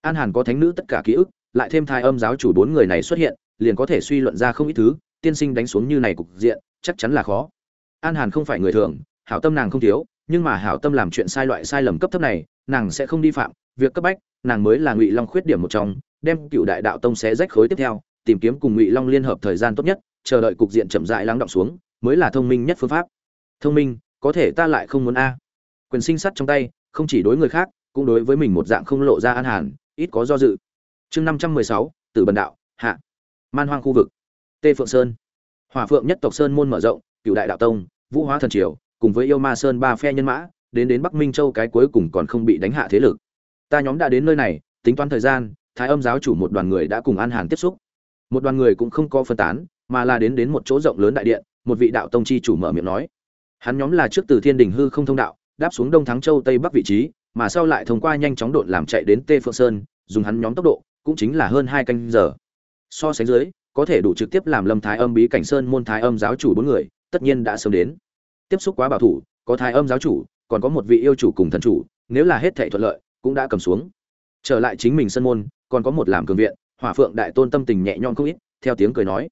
An hàn có thánh nữ tất cả ký ức, lại thêm thai âm giáo chủ bốn người này xuất hiện, liền có thể suy luận ra không ít thứ, tiên sinh đánh xuống như này cục diện, chắc chắn là khó. An hàn không phải người thường, hảo tâm nàng không thiếu nhưng mà hảo tâm làm chuyện sai loại sai lầm cấp thấp này, nàng sẽ không đi phạm. Việc cấp bách, nàng mới là ngụy long khuyết điểm một trong, đem cựu đại đạo tông xé rách khối tiếp theo, tìm kiếm cùng ngụy long liên hợp thời gian tốt nhất, chờ đợi cục diện chậm rãi lắng động xuống, mới là thông minh nhất phương pháp. Thông minh, có thể ta lại không muốn a. Quyền sinh sắt trong tay, không chỉ đối người khác, cũng đối với mình một dạng không lộ ra an hàn, ít có do dự. Chương năm trăm mười sáu từ bần đạo, hạ. Man hoang khu vực. Tê phượng sơn. Hỏa phượng nhất tộc sơn môn mở rộng, cựu đại đạo tông, vũ hóa thần triều cùng với yêu ma sơn ba phe nhân mã, đến đến bắc minh châu cái cuối cùng còn không bị đánh hạ thế lực. Ta nhóm đã đến nơi này, tính toán thời gian, thái âm giáo chủ một đoàn người đã cùng an hàn tiếp xúc. Một đoàn người cũng không có phân tán, mà là đến đến một chỗ rộng lớn đại điện, một vị đạo tông chi chủ mở miệng nói. Hắn nhóm là trước từ thiên đình hư không thông đạo, đáp xuống đông thắng châu tây bắc vị trí, mà sau lại thông qua nhanh chóng độn làm chạy đến tê phượng sơn, dùng hắn nhóm tốc độ, cũng chính là hơn hai canh giờ. So sánh dưới, có thể đủ trực tiếp làm lâm thái âm bí cảnh sơn môn thái âm giáo chủ bốn người, tất nhiên đã sớm đến tiếp xúc quá bảo thủ, có thái âm giáo chủ, còn có một vị yêu chủ cùng thần chủ, nếu là hết thảy thuận lợi, cũng đã cầm xuống. Trở lại chính mình sân môn, còn có một làm cường viện, hỏa phượng đại tôn tâm tình nhẹ nhõm không ít, theo tiếng cười nói.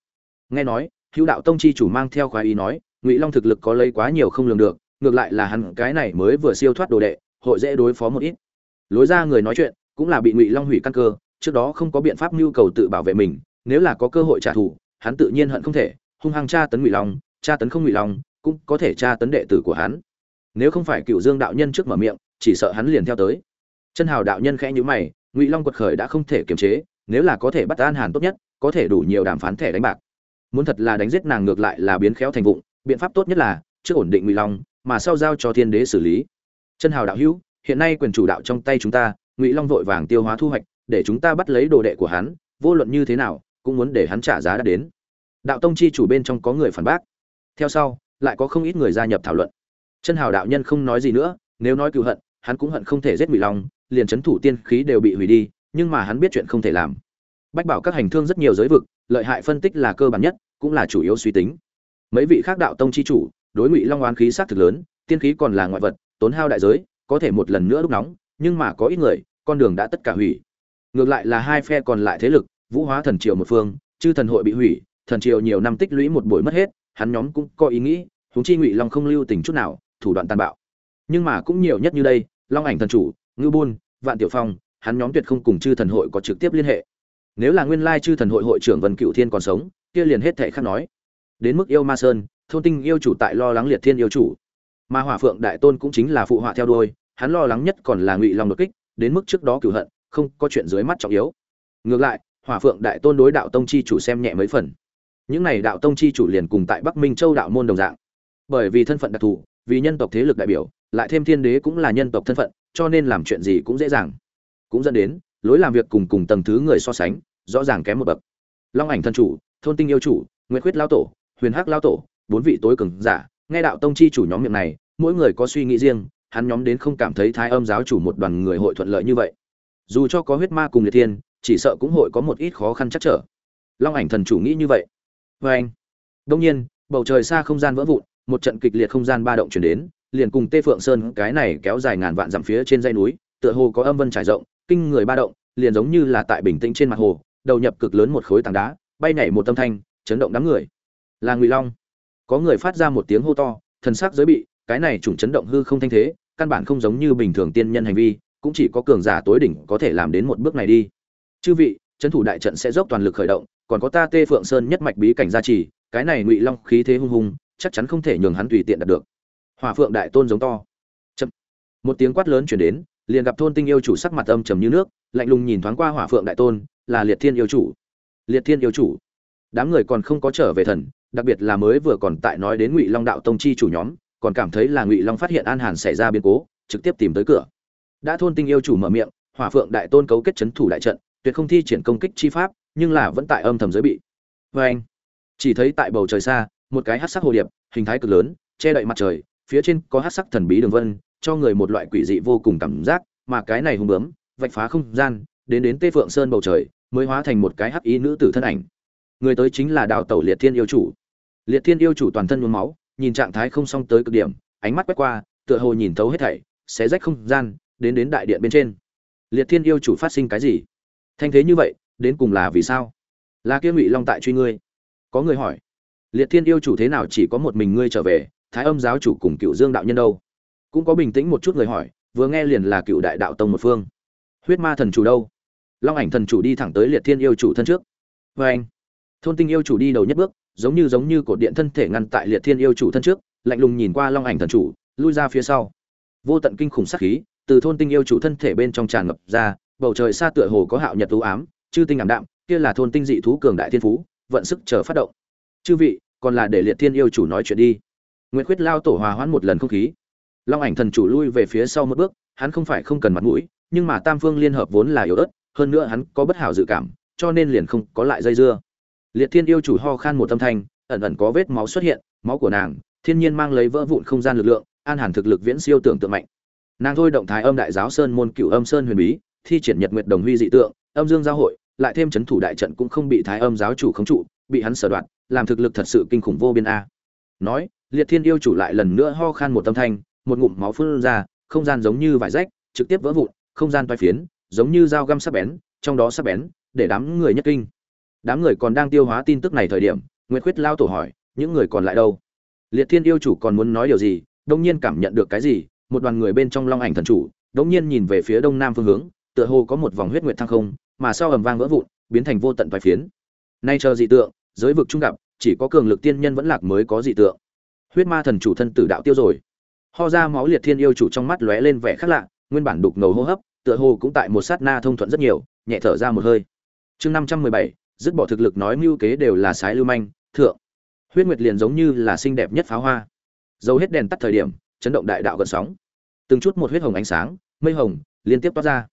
Nghe nói, hữu đạo tông chi chủ mang theo khoái ý nói, ngụy long thực lực có lấy quá nhiều không lường được, ngược lại là hắn cái này mới vừa siêu thoát đồ đệ, hội dễ đối phó một ít. Lối ra người nói chuyện, cũng là bị ngụy long hủy căn cơ, trước đó không có biện pháp nhu cầu tự bảo vệ mình, nếu là có cơ hội trả thù, hắn tự nhiên hận không thể, hung hăng tra tấn ngụy long, tra tấn không ngụy long cũng có thể tra tấn đệ tử của hắn. Nếu không phải cựu dương đạo nhân trước mở miệng, chỉ sợ hắn liền theo tới. Chân hào đạo nhân khẽ nhíu mày, ngụy long quật khởi đã không thể kiềm chế, nếu là có thể bắt an hàn tốt nhất, có thể đủ nhiều đàm phán thẻ đánh bạc. Muốn thật là đánh giết nàng ngược lại là biến khéo thành vụng, biện pháp tốt nhất là, trước ổn định ngụy long, mà sau giao cho thiên đế xử lý. Chân hào đạo hữu, hiện nay quyền chủ đạo trong tay chúng ta, ngụy long vội vàng tiêu hóa thu hoạch, để chúng ta bắt lấy đồ đệ của hắn, vô luận như thế nào, cũng muốn để hắn trả giá đã đến. Đạo tông chi chủ bên trong có người phản bác. Theo sau lại có không ít người gia nhập thảo luận. Chân hào đạo nhân không nói gì nữa, nếu nói cựu hận, hắn cũng hận không thể giết ngụy long, liền chấn thủ tiên khí đều bị hủy đi, nhưng mà hắn biết chuyện không thể làm. Bách bảo các hành thương rất nhiều giới vực, lợi hại phân tích là cơ bản nhất, cũng là chủ yếu suy tính. Mấy vị khác đạo tông chi chủ, đối ngụy long oán khí sát thực lớn, tiên khí còn là ngoại vật, tốn hao đại giới, có thể một lần nữa đúc nóng, nhưng mà có ít người, con đường đã tất cả hủy. Ngược lại là hai phe còn lại thế lực, vũ hóa thần triều một phương, chư thần hội bị hủy, thần triều nhiều năm tích lũy một buổi mất hết, hắn nhóm cũng có ý nghĩ huống chi ngụy long không lưu tình chút nào, thủ đoạn tàn bạo. Nhưng mà cũng nhiều nhất như đây, long ảnh thần chủ ngư buôn vạn tiểu phong, hắn nhóm tuyệt không cùng chư thần hội có trực tiếp liên hệ. Nếu là nguyên lai chư thần hội hội trưởng vân cựu thiên còn sống, kia liền hết thệ khác nói. Đến mức yêu ma sơn, thôn tinh yêu chủ tại lo lắng liệt thiên yêu chủ. Mà hỏa phượng đại tôn cũng chính là phụ họa theo đuôi, hắn lo lắng nhất còn là ngụy long đột kích, đến mức trước đó cửu hận, không có chuyện dưới mắt trọng yếu. Ngược lại, hỏa phượng đại tôn đối đạo tông chi chủ xem nhẹ mấy phần. Những này đạo tông chi chủ liền cùng tại bắc minh châu đạo môn đồng dạng bởi vì thân phận đặc thù, vì nhân tộc thế lực đại biểu, lại thêm thiên đế cũng là nhân tộc thân phận, cho nên làm chuyện gì cũng dễ dàng. Cũng dẫn đến, lối làm việc cùng cùng tầng thứ người so sánh, rõ ràng kém một bậc. Long ảnh thân chủ, thôn tinh yêu chủ nguyễn khuyết lao tổ, huyền hắc lao tổ, bốn vị tối cường giả, nghe đạo tông chi chủ nhóm miệng này, mỗi người có suy nghĩ riêng, hắn nhóm đến không cảm thấy thái âm giáo chủ một đoàn người hội thuận lợi như vậy. Dù cho có huyết ma cùng liệt thiên, chỉ sợ cũng hội có một ít khó khăn chắc trở. Long ảnh thần chủ nghĩ như vậy. Vê anh đông nhiên, bầu trời xa không gian vỡ vụn một trận kịch liệt không gian ba động chuyển đến, liền cùng tê phượng sơn cái này kéo dài ngàn vạn dặm phía trên dãy núi, tựa hồ có âm vân trải rộng, kinh người ba động, liền giống như là tại bình tĩnh trên mặt hồ, đầu nhập cực lớn một khối tảng đá, bay nhảy một tâm thanh, chấn động đám người. Là ngụy long. Có người phát ra một tiếng hô to, thần sắc giới bị, cái này trùng chấn động hư không thanh thế, căn bản không giống như bình thường tiên nhân hành vi, cũng chỉ có cường giả tối đỉnh có thể làm đến một bước này đi. Chư vị trấn thủ đại trận sẽ dốc toàn lực khởi động, còn có ta tê phượng sơn nhất mạch bí cảnh gia trì, cái này ngụy long khí thế hung hùng chắc chắn không thể nhường hắn tùy tiện đạt được. Hỏa phượng đại tôn giống to. Chậm. một tiếng quát lớn chuyển đến, liền gặp thôn tinh yêu chủ sắc mặt âm trầm như nước, lạnh lùng nhìn thoáng qua hỏa phượng đại tôn, là liệt thiên yêu chủ. Liệt thiên yêu chủ. Đám người còn không có trở về thần, đặc biệt là mới vừa còn tại nói đến ngụy long đạo tông chi chủ nhóm, còn cảm thấy là ngụy long phát hiện an hàn xảy ra biến cố, trực tiếp tìm tới cửa. Đã thôn tinh yêu chủ mở miệng, hỏa phượng đại tôn cấu kết chấn thủ đại trận, tuyệt không thi triển công kích chi pháp, nhưng là vẫn tại âm thầm giới bị. Vê anh chỉ thấy tại bầu trời xa một cái hát sắc hồ điệp, hình thái cực lớn, che đậy mặt trời, phía trên có hát sắc thần bí đường vân, cho người một loại quỷ dị vô cùng cảm giác, mà cái này hùng bướm, vạch phá không gian, đến đến tê phượng sơn bầu trời, mới hóa thành một cái hắc ý nữ tử thân ảnh. Người tới chính là đào tẩu liệt thiên yêu chủ. Liệt thiên yêu chủ toàn thân nhuốm máu, nhìn trạng thái không song tới cực điểm, ánh mắt quét qua, tựa hồ nhìn thấu hết thảy, xé rách không gian, đến đến đại điện bên trên. Liệt thiên yêu chủ phát sinh cái gì? Thanh thế như vậy, đến cùng là vì sao? Là kia ngụy long tại truy ngươi. Có người hỏi liệt thiên yêu chủ thế nào chỉ có một mình ngươi trở về, thái âm giáo chủ cùng cựu dương đạo nhân đâu? Cũng có bình tĩnh một chút người hỏi, vừa nghe liền là cựu đại đạo tông một phương. Huyết ma thần chủ đâu? Long ảnh thần chủ đi thẳng tới liệt thiên yêu chủ thân trước. Vê anh, thôn tinh yêu chủ đi đầu nhất bước, giống như giống như cột điện thân thể ngăn tại liệt thiên yêu chủ thân trước, lạnh lùng nhìn qua long ảnh thần chủ, lui ra phía sau. Vô tận kinh khủng sát khí từ thôn tinh yêu chủ thân thể bên trong tràn ngập ra, bầu trời xa tựa hồ có hạo nhật tú ám, chư tinh ảm đạm, kia là thôn tinh dị thú cường đại thiên phú, vận sức chờ phát động chư vị, còn là để liệt thiên yêu chủ nói chuyện đi. Nguyễn khuyết lao tổ hòa hoãn một lần không khí. Long ảnh thần chủ lui về phía sau một bước, hắn không phải không cần mặt mũi, nhưng mà tam phương liên hợp vốn là yếu ớt, hơn nữa hắn có bất hảo dự cảm, cho nên liền không có lại dây dưa. Liệt thiên yêu chủ ho khan một tâm thanh, ẩn ẩn có vết máu xuất hiện, máu của nàng, thiên nhiên mang lấy vỡ vụn không gian lực lượng, an hàn thực lực viễn siêu tưởng tượng mạnh. Nàng thôi động thái âm đại giáo sơn môn cựu âm sơn huyền bí, thi triển nhật nguyệt đồng huy dị tượng, âm dương giao hội, lại thêm chấn thủ đại trận cũng không bị thái âm giáo chủ khống trụ bị hắn sở đoạn làm thực lực thật sự kinh khủng vô biên a. Nói, liệt thiên yêu chủ lại lần nữa ho khan một âm thanh, một ngụm máu phun ra, không gian giống như vải rách, trực tiếp vỡ vụn, không gian toai phiến, giống như dao găm sắc bén, trong đó sắc bén, để đám người nhất kinh. Đám người còn đang tiêu hóa tin tức này thời điểm, nguyệt khuyết lao tổ hỏi, những người còn lại đâu? Liệt thiên yêu chủ còn muốn nói điều gì, đông nhiên cảm nhận được cái gì, một đoàn người bên trong long ảnh thần chủ, đông nhiên nhìn về phía đông nam phương hướng, tựa hồ có một vòng huyết nguyệt thăng không, mà sau ầm vang vỡ vụn, biến thành vô tận vài phiến nay chờ dị tượng, giới vực trung gặp, chỉ có cường lực tiên nhân vẫn lạc mới có dị tượng. Huyết ma thần chủ thân tử đạo tiêu rồi. Ho ra máu liệt thiên yêu chủ trong mắt lóe lên vẻ khác lạ, nguyên bản đục ngầu hô hấp, tựa hồ cũng tại một sát na thông thuận rất nhiều, nhẹ thở ra một hơi. Chương năm trăm mười bảy, dứt bỏ thực lực nói mưu kế đều là sái lưu manh, thượng. Huyết nguyệt liền giống như là xinh đẹp nhất pháo hoa. Dấu hết đèn tắt thời điểm, chấn động đại đạo gần sóng. Từng chút một huyết hồng ánh sáng, mây hồng, liên tiếp toát ra.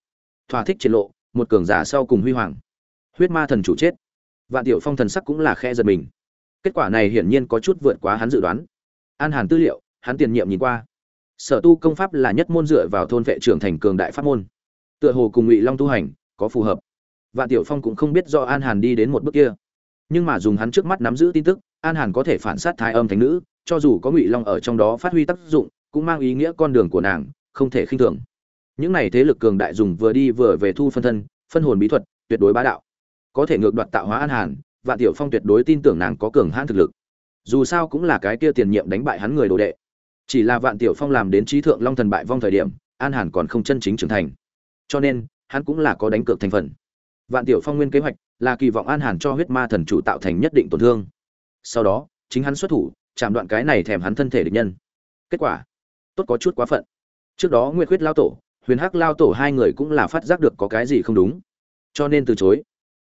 Thỏa thích triển lộ, một cường giả sau cùng huy hoàng. Huyết ma thần chủ chết vạn tiểu phong thần sắc cũng là khe giật mình. Kết quả này hiển nhiên có chút vượt quá hắn dự đoán. An hàn tư liệu, hắn tiền nhiệm nhìn qua. Sở tu công pháp là nhất môn dựa vào thôn vệ trưởng thành cường đại pháp môn. Tựa hồ cùng ngụy long tu hành, có phù hợp. Vạn tiểu phong cũng không biết do an hàn đi đến một bước kia. Nhưng mà dùng hắn trước mắt nắm giữ tin tức, an hàn có thể phản sát thái âm thánh nữ, cho dù có ngụy long ở trong đó phát huy tác dụng, cũng mang ý nghĩa con đường của nàng, không thể khinh thường. Những này thế lực cường đại dùng vừa đi vừa về thu phân thân, phân hồn bí thuật, tuyệt đối bá đạo có thể ngược đoạt tạo hóa an hàn, vạn tiểu phong tuyệt đối tin tưởng nàng có cường hãn thực lực. Dù sao cũng là cái kia tiền nhiệm đánh bại hắn người đồ đệ. Chỉ là vạn tiểu phong làm đến trí thượng long thần bại vong thời điểm, an hàn còn không chân chính trưởng thành. Cho nên, hắn cũng là có đánh cược thành phần. Vạn tiểu phong nguyên kế hoạch là kỳ vọng an hàn cho huyết ma thần chủ tạo thành nhất định tổn thương. Sau đó, chính hắn xuất thủ, chạm đoạn cái này thèm hắn thân thể địch nhân. Kết quả, tốt có chút quá phận. Trước đó nguyệt huyết lao tổ, huyền hắc lao tổ hai người cũng là phát giác được có cái gì không đúng. Cho nên từ chối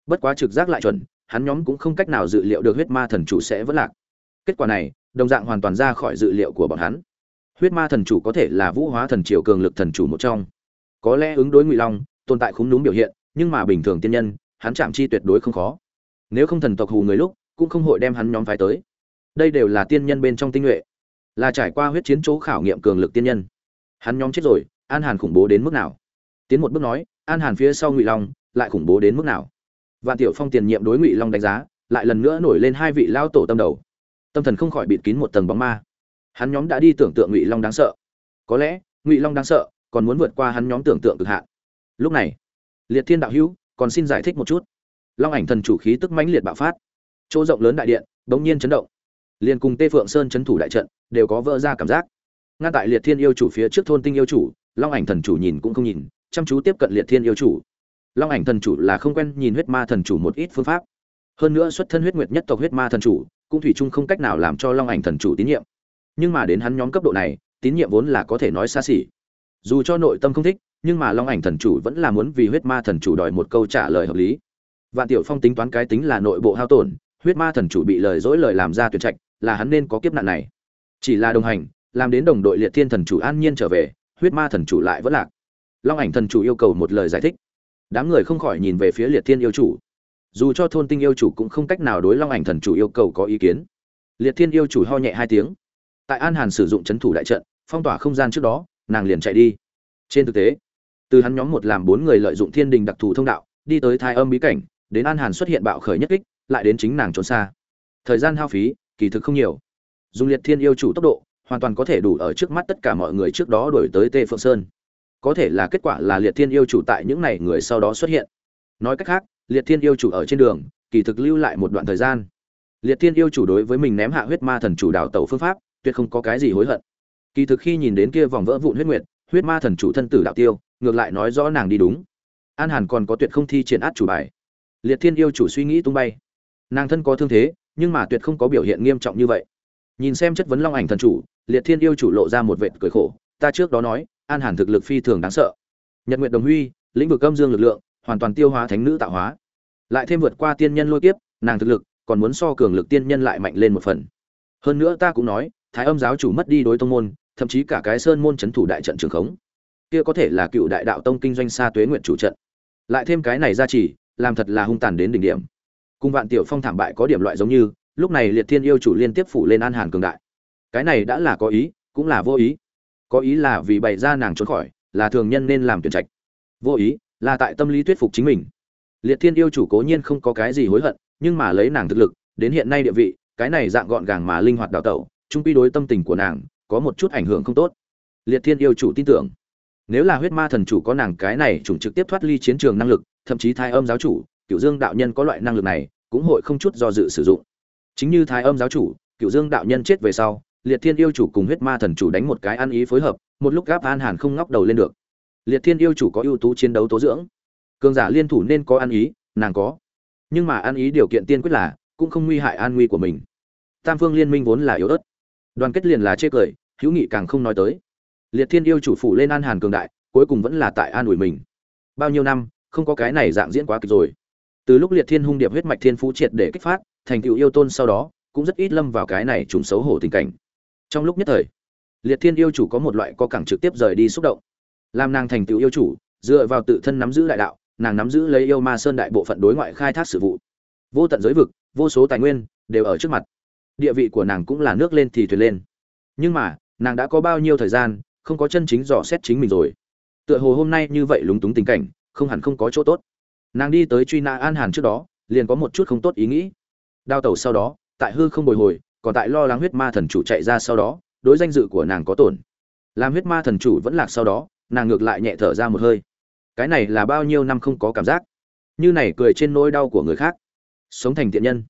bất quá trực giác lại chuẩn, hắn nhóm cũng không cách nào dự liệu được huyết ma thần chủ sẽ vất lạc. Kết quả này, đồng dạng hoàn toàn ra khỏi dự liệu của bọn hắn. Huyết ma thần chủ có thể là vũ hóa thần triều cường lực thần chủ một trong. Có lẽ ứng đối ngụy long, tồn tại khúng đúng biểu hiện, nhưng mà bình thường tiên nhân, hắn chạm chi tuyệt đối không khó. Nếu không thần tộc hù người lúc, cũng không hội đem hắn nhóm phái tới. Đây đều là tiên nhân bên trong tinh nhuệ, là trải qua huyết chiến chỗ khảo nghiệm cường lực tiên nhân. Hắn nhóm chết rồi, an hàn khủng bố đến mức nào? Tiến một bước nói, an hàn phía sau ngụy long, lại khủng bố đến mức nào? Vạn tiểu phong tiền nhiệm đối ngụy long đánh giá, lại lần nữa nổi lên hai vị lao tổ tâm đầu. Tâm thần không khỏi bịt kín một tầng bóng ma. Hắn nhóm đã đi tưởng tượng ngụy long đáng sợ. Có lẽ, ngụy long đáng sợ, còn muốn vượt qua hắn nhóm tưởng tượng cực hạn. Lúc này, liệt thiên đạo hữu, còn xin giải thích một chút. Long ảnh thần chủ khí tức mãnh liệt bạo phát. Chỗ rộng lớn đại điện, bỗng nhiên chấn động. Liền cùng tê phượng sơn chấn thủ đại trận, đều có vỡ ra cảm giác. Ngay tại liệt thiên yêu chủ phía trước thôn tinh yêu chủ, long ảnh thần chủ nhìn cũng không nhìn, chăm chú tiếp cận liệt thiên yêu chủ long ảnh thần chủ là không quen nhìn huyết ma thần chủ một ít phương pháp. Hơn nữa xuất thân huyết nguyệt nhất tộc huyết ma thần chủ, cũng thủy chung không cách nào làm cho long ảnh thần chủ tín nhiệm. Nhưng mà đến hắn nhóm cấp độ này, tín nhiệm vốn là có thể nói xa xỉ. Dù cho nội tâm không thích, nhưng mà long ảnh thần chủ vẫn là muốn vì huyết ma thần chủ đòi một câu trả lời hợp lý. Vạn tiểu phong tính toán cái tính là nội bộ hao tổn, huyết ma thần chủ bị lời dỗi lời làm ra tuyệt trạch, là hắn nên có kiếp nạn này. Chỉ là đồng hành, làm đến đồng đội liệt thiên thần chủ an nhiên trở về, huyết ma thần chủ lại vẫn lạc. Long ảnh thần chủ yêu cầu một lời giải thích đám người không khỏi nhìn về phía liệt thiên yêu chủ. Dù cho thôn tinh yêu chủ cũng không cách nào đối long ảnh thần chủ yêu cầu có ý kiến. Liệt thiên yêu chủ ho nhẹ hai tiếng. Tại an hàn sử dụng c h ấ n thủ đại trận, phong tỏa không gian trước đó, nàng liền chạy đi. Trên thực tế, từ hắn nhóm một làm bốn người lợi dụng thiên đình đặc thù thông đạo, đi tới thai âm bí cảnh, đến an hàn xuất hiện bạo khởi nhất kích, lại đến chính nàng trốn xa. Thời gian hao phí, kỳ thực không nhiều. Dùng liệt thiên yêu chủ tốc độ, hoàn toàn có thể đủ ở trước mắt tất cả mọi người trước đó đổi tới tê phượng sơn có thể là kết quả là liệt thiên yêu chủ tại những n à y người sau đó xuất hiện. Nói cách khác, liệt thiên yêu chủ ở trên đường, kỳ thực lưu lại một đoạn thời gian. Liệt thiên yêu chủ đối với mình ném hạ huyết ma thần chủ đào tẩu phương pháp, tuyệt không có cái gì hối hận. Kỳ thực khi nhìn đến kia vòng vỡ vụn huyết nguyệt, huyết ma thần chủ thân tử đạo tiêu, ngược lại nói rõ nàng đi đúng. An hàn còn có tuyệt không thi triển át chủ bài. Liệt thiên yêu chủ suy nghĩ tung bay. Nàng thân có thương thế, nhưng mà tuyệt không có biểu hiện nghiêm trọng như vậy. Nhìn xem chất vấn long ảnh thần chủ, liệt thiên yêu chủ lộ ra một vệt cười khổ, ta trước đó nói an hàn thực lực phi thường đáng sợ. Nhật nguyện đồng huy, lĩnh vực âm dương lực lượng, hoàn toàn tiêu hóa thánh nữ tạo hóa. Lại thêm vượt qua tiên nhân lôi kiếp, nàng thực lực còn muốn so cường lực tiên nhân lại mạnh lên một phần. Hơn nữa ta cũng nói, thái âm giáo chủ mất đi đối tông môn, thậm chí cả cái sơn môn c h ấ n thủ đại trận trường khống. Kia có thể là cựu đại đạo tông kinh doanh xa tuế nguyện chủ trận. Lại thêm cái này ra chỉ làm thật là hung tàn đến đỉnh điểm. Cùng vạn tiểu phong thảm bại có điểm loại giống như, lúc này liệt thiên yêu chủ liên tiếp phủ lên an hàn cường đại. Cái này đã là có ý, cũng là vô ý có ý là vì bày ra nàng trốn khỏi, là thường nhân nên làm tuyển trạch. Vô ý, là tại tâm lý thuyết phục chính mình. Liệt thiên yêu chủ cố nhiên không có cái gì hối hận, nhưng mà lấy nàng thực lực, đến hiện nay địa vị, cái này dạng gọn gàng mà linh hoạt đào tẩu trung quy đối tâm tình của nàng, có một chút ảnh hưởng không tốt. Liệt thiên yêu chủ tin tưởng, nếu là huyết ma thần chủ có nàng cái này chủng trực tiếp thoát ly chiến trường năng lực, thậm chí thái âm giáo chủ cựu dương đạo nhân có loại năng lực này, cũng hội không chút do dự sử dụng. Chính như thái âm giáo chủ cựu dương đạo nhân chết về sau liệt thiên yêu chủ cùng huyết ma thần chủ đánh một cái ăn ý phối hợp, một lúc gáp an hàn không ngóc đầu lên được. Liệt thiên yêu chủ có ưu tú chiến đấu tố dưỡng. Cường giả liên thủ nên có ăn ý, nàng có. Nhưng mà ăn ý điều kiện tiên quyết là, cũng không nguy hại an nguy của mình. Tam phương liên minh vốn là yếu ớt. Đoàn kết liền là chê cười, hữu nghị càng không nói tới. Liệt thiên yêu chủ phủ lên an hàn cường đại, cuối cùng vẫn là tại an ủi mình. Bao nhiêu năm, không có cái này dạng diễn quá kịch rồi. Từ lúc liệt thiên hung điệp huyết mạch thiên phú triệt để kích phát, thành tựu yêu tôn sau đó, cũng rất ít lâm vào cái này trùng xấu hổ tình cảnh trong lúc nhất thời, liệt thiên yêu chủ có một loại có cẳng trực tiếp rời đi xúc động. Làm nàng thành tựu yêu chủ, dựa vào tự thân nắm giữ đại đạo, nàng nắm giữ lấy yêu ma sơn đại bộ phận đối ngoại khai thác sự vụ. Vô tận giới vực, vô số tài nguyên, đều ở trước mặt. Địa vị của nàng cũng là nước lên thì thuyền lên. Nhưng mà, nàng đã có bao nhiêu thời gian, không có chân chính dò xét chính mình rồi. Tựa hồ hôm nay như vậy lúng túng tình cảnh, không hẳn không có chỗ tốt. Nàng đi tới truy nã an hàn trước đó, liền có một chút không tốt ý nghĩ. Đao tẩu sau đó, tại hư không bồi hồi còn tại lo lắng huyết ma thần chủ chạy ra sau đó, đối danh dự của nàng có tổn. Làm huyết ma thần chủ vẫn lạc sau đó, nàng ngược lại nhẹ thở ra một hơi. Cái này là bao nhiêu năm không có cảm giác? Như này cười trên nỗi đau của người khác. Sống thành tiện nhân.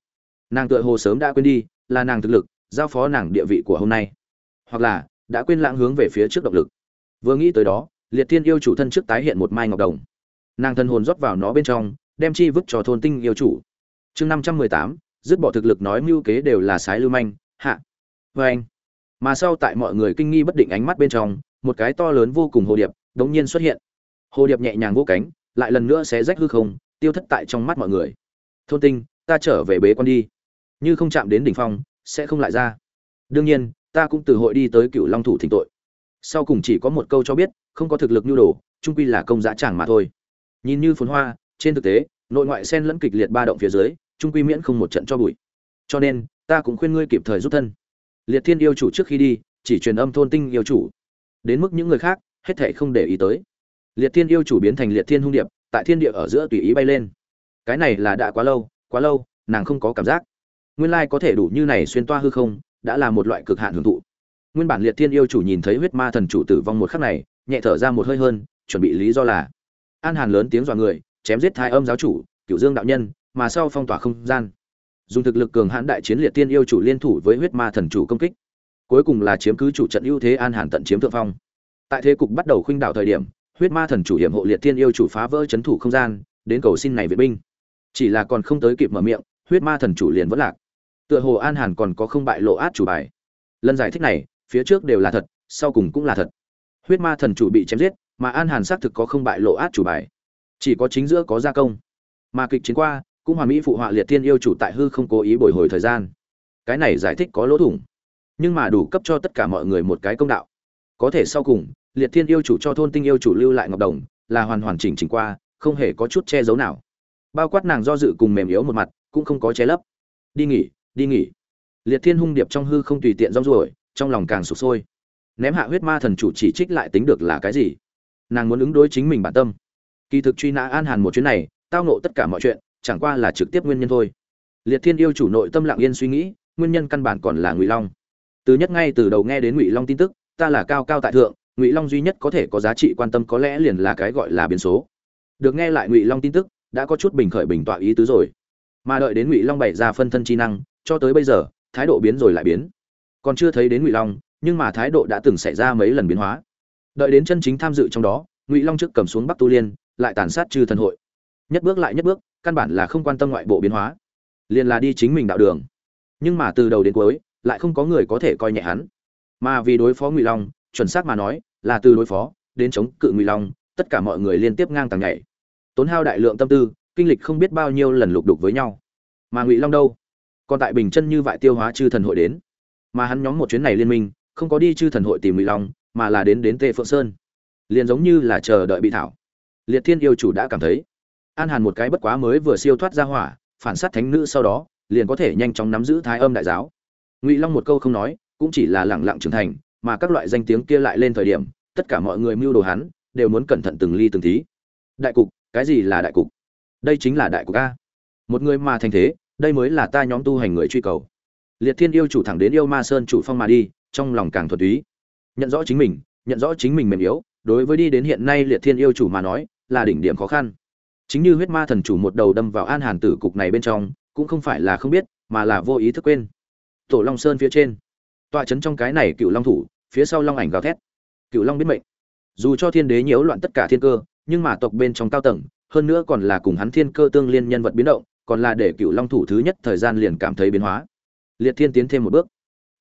Nàng tựa hồ sớm đã quên đi, là nàng thực lực, giao phó nàng địa vị của hôm nay. Hoặc là, đã quên lãng hướng về phía trước động lực. Vừa nghĩ tới đó, liệt thiên yêu chủ thân trước tái hiện một mai ngọc đồng. Nàng thân hồn rót vào nó bên trong, đem chi vứt cho thôn tinh yêu chủ. Chương năm trăm mười tám dứt bỏ thực lực nói mưu kế đều là sái lưu manh, hạ vê anh. Mà sau tại mọi người kinh nghi bất định ánh mắt bên trong, một cái to lớn vô cùng hồ điệp đống nhiên xuất hiện. Hồ điệp nhẹ nhàng vô cánh, lại lần nữa sẽ rách hư không, tiêu thất tại trong mắt mọi người. Thôn tinh, ta trở về bế quan đi. Như không chạm đến đỉnh phong, sẽ không lại ra. Đương nhiên, ta cũng từ hội đi tới cựu long thủ thỉnh tội. Sau cùng chỉ có một câu cho biết, không có thực lực nhu đồ trung quy là công giá chẳng mà thôi. Nhìn như phồn hoa, trên thực tế, nội ngoại sen lẫn kịch liệt ba động phía dưới trung quy miễn không một trận cho bụi. Cho nên, ta cũng khuyên ngươi kịp thời rút thân. Liệt thiên yêu chủ trước khi đi, chỉ truyền âm thôn tinh yêu chủ. Đến mức những người khác, hết thảy không để ý tới. Liệt thiên yêu chủ biến thành liệt thiên hung điệp, tại thiên địa ở giữa tùy ý bay lên. Cái này là đã quá lâu quá lâu, nàng không có cảm giác. Nguyên lai có thể đủ như này xuyên toa hư không, đã là một loại cực hạn hưởng thụ. Nguyên bản liệt thiên yêu chủ nhìn thấy huyết ma thần chủ tử vong một khắc này, nhẹ thở ra một hơi hơn, chuẩn bị lý do là. An hàn lớn tiếng dọa người, chém giết thái âm giáo chủ cựu dương đạo nhân mà sau phong tỏa không gian. Dùng thực lực cường hãn đại chiến liệt tiên yêu chủ liên thủ với huyết ma thần chủ công kích. Cuối cùng là chiếm cứ chủ trận ưu thế an hàn tận chiếm thượng phong. Tại thế cục bắt đầu khuynh đảo thời điểm, huyết ma thần chủ hiểm hộ liệt tiên yêu chủ phá vỡ chấn thủ không gian, đến cầu xin này viện binh. Chỉ là còn không tới kịp mở miệng, huyết ma thần chủ liền vẫn lạc. Tựa hồ an hàn còn có không bại lộ át chủ bài. Lần giải thích này, phía trước đều là thật, sau cùng cũng là thật. Huyết ma thần chủ bị chém giết, mà an hàn xác thực có không bại lộ át chủ bài. Chỉ có chính giữa có gia công. Mà kịch chiến qua cũng hoàn mỹ phụ họa liệt thiên yêu chủ tại hư không cố ý bồi hồi thời gian. Cái này giải thích có lỗ thủng. Nhưng mà đủ cấp cho tất cả mọi người một cái công đạo. Có thể sau cùng, liệt thiên yêu chủ cho thôn tinh yêu chủ lưu lại ngọc đồng, là hoàn hoàn chỉnh chỉnh qua, không hề có chút che giấu nào. Bao quát nàng do dự cùng mềm yếu một mặt, cũng không có che lấp. Đi nghỉ đi nghỉ. Liệt thiên hung điệp trong hư không tùy tiện rong ruổi, trong lòng càng sụp sôi. Ném hạ huyết ma thần chủ chỉ trích lại tính được là cái gì? Nàng muốn ứng đối chính mình bản tâm. Kỳ thực truy nã an hàn một chuyến này, tao nộ tất cả mọi chuyện chẳng qua là trực tiếp nguyên nhân thôi. Liệt thiên yêu chủ nội tâm lặng yên suy nghĩ, nguyên nhân căn bản còn là ngụy long. Từ nhất ngay từ đầu nghe đến ngụy long tin tức, ta là cao cao tại thượng, ngụy long duy nhất có thể có giá trị quan tâm có lẽ liền là cái gọi là biến số. Được nghe lại ngụy long tin tức, đã có chút bình khởi bình tọa ý tứ rồi. Mà đợi đến ngụy long bày ra phân thân chi năng, cho tới bây giờ, thái độ biến rồi lại biến. Còn chưa thấy đến ngụy long, nhưng mà thái độ đã từng xảy ra mấy lần biến hóa. Đợi đến chân chính tham dự trong đó, ngụy long trước cầm xuống bắc tu liên, lại tàn sát trừ thần hội nhất bước lại nhất bước, căn bản là không quan tâm ngoại bộ biến hóa, liền là đi chính mình đạo đường. Nhưng mà từ đầu đến cuối, lại không có người có thể coi nhẹ hắn. Mà vì đối phó ngụy long, chuẩn xác mà nói, là từ đối phó đến chống cự ngụy long, tất cả mọi người liên tiếp ngang tàng nhảy. Tốn hao đại lượng tâm tư, kinh lịch không biết bao nhiêu lần lục đục với nhau. Mà ngụy long đâu? Còn tại bình chân như vậy tiêu hóa chư thần hội đến. Mà hắn nhóm một chuyến này liên minh, không có đi chư thần hội tìm ngụy long, mà là đến đến tê phượng sơn. Liền giống như là chờ đợi bị thảo. Liệt thiên yêu chủ đã cảm thấy an hàn một cái bất quá mới vừa siêu thoát ra hỏa, phản sát thánh nữ sau đó, liền có thể nhanh chóng nắm giữ thái âm đại giáo. Ngụy long một câu không nói, cũng chỉ là lẳng lặng trưởng thành, mà các loại danh tiếng kia lại lên thời điểm, tất cả mọi người mưu đồ hắn, đều muốn cẩn thận từng ly từng tí. Đại cục, cái gì là đại cục? Đây chính là đại cục a. Một người mà thành thế, đây mới là ta nhóm tu hành người truy cầu. Liệt thiên yêu chủ thẳng đến yêu ma sơn chủ phong mà đi, trong lòng càng thuật túy. Nhận rõ chính mình, nhận rõ chính mình mềm yếu, đối với đi đến hiện nay liệt thiên yêu chủ mà nói, là đỉnh điểm khó khăn chính như huyết ma thần chủ một đầu đâm vào an hàn tử cục này bên trong, cũng không phải là không biết, mà là vô ý thức quên. Tổ long sơn phía trên. Tọa trấn trong cái này cựu long thủ, phía sau long ảnh gào thét. Cựu long biết mệnh. Dù cho thiên đế nhiễu loạn tất cả thiên cơ, nhưng mà tộc bên trong cao tầng, hơn nữa còn là cùng hắn thiên cơ tương liên nhân vật biến động, còn là để cựu long thủ thứ nhất thời gian liền cảm thấy biến hóa. Liệt thiên tiến thêm một bước.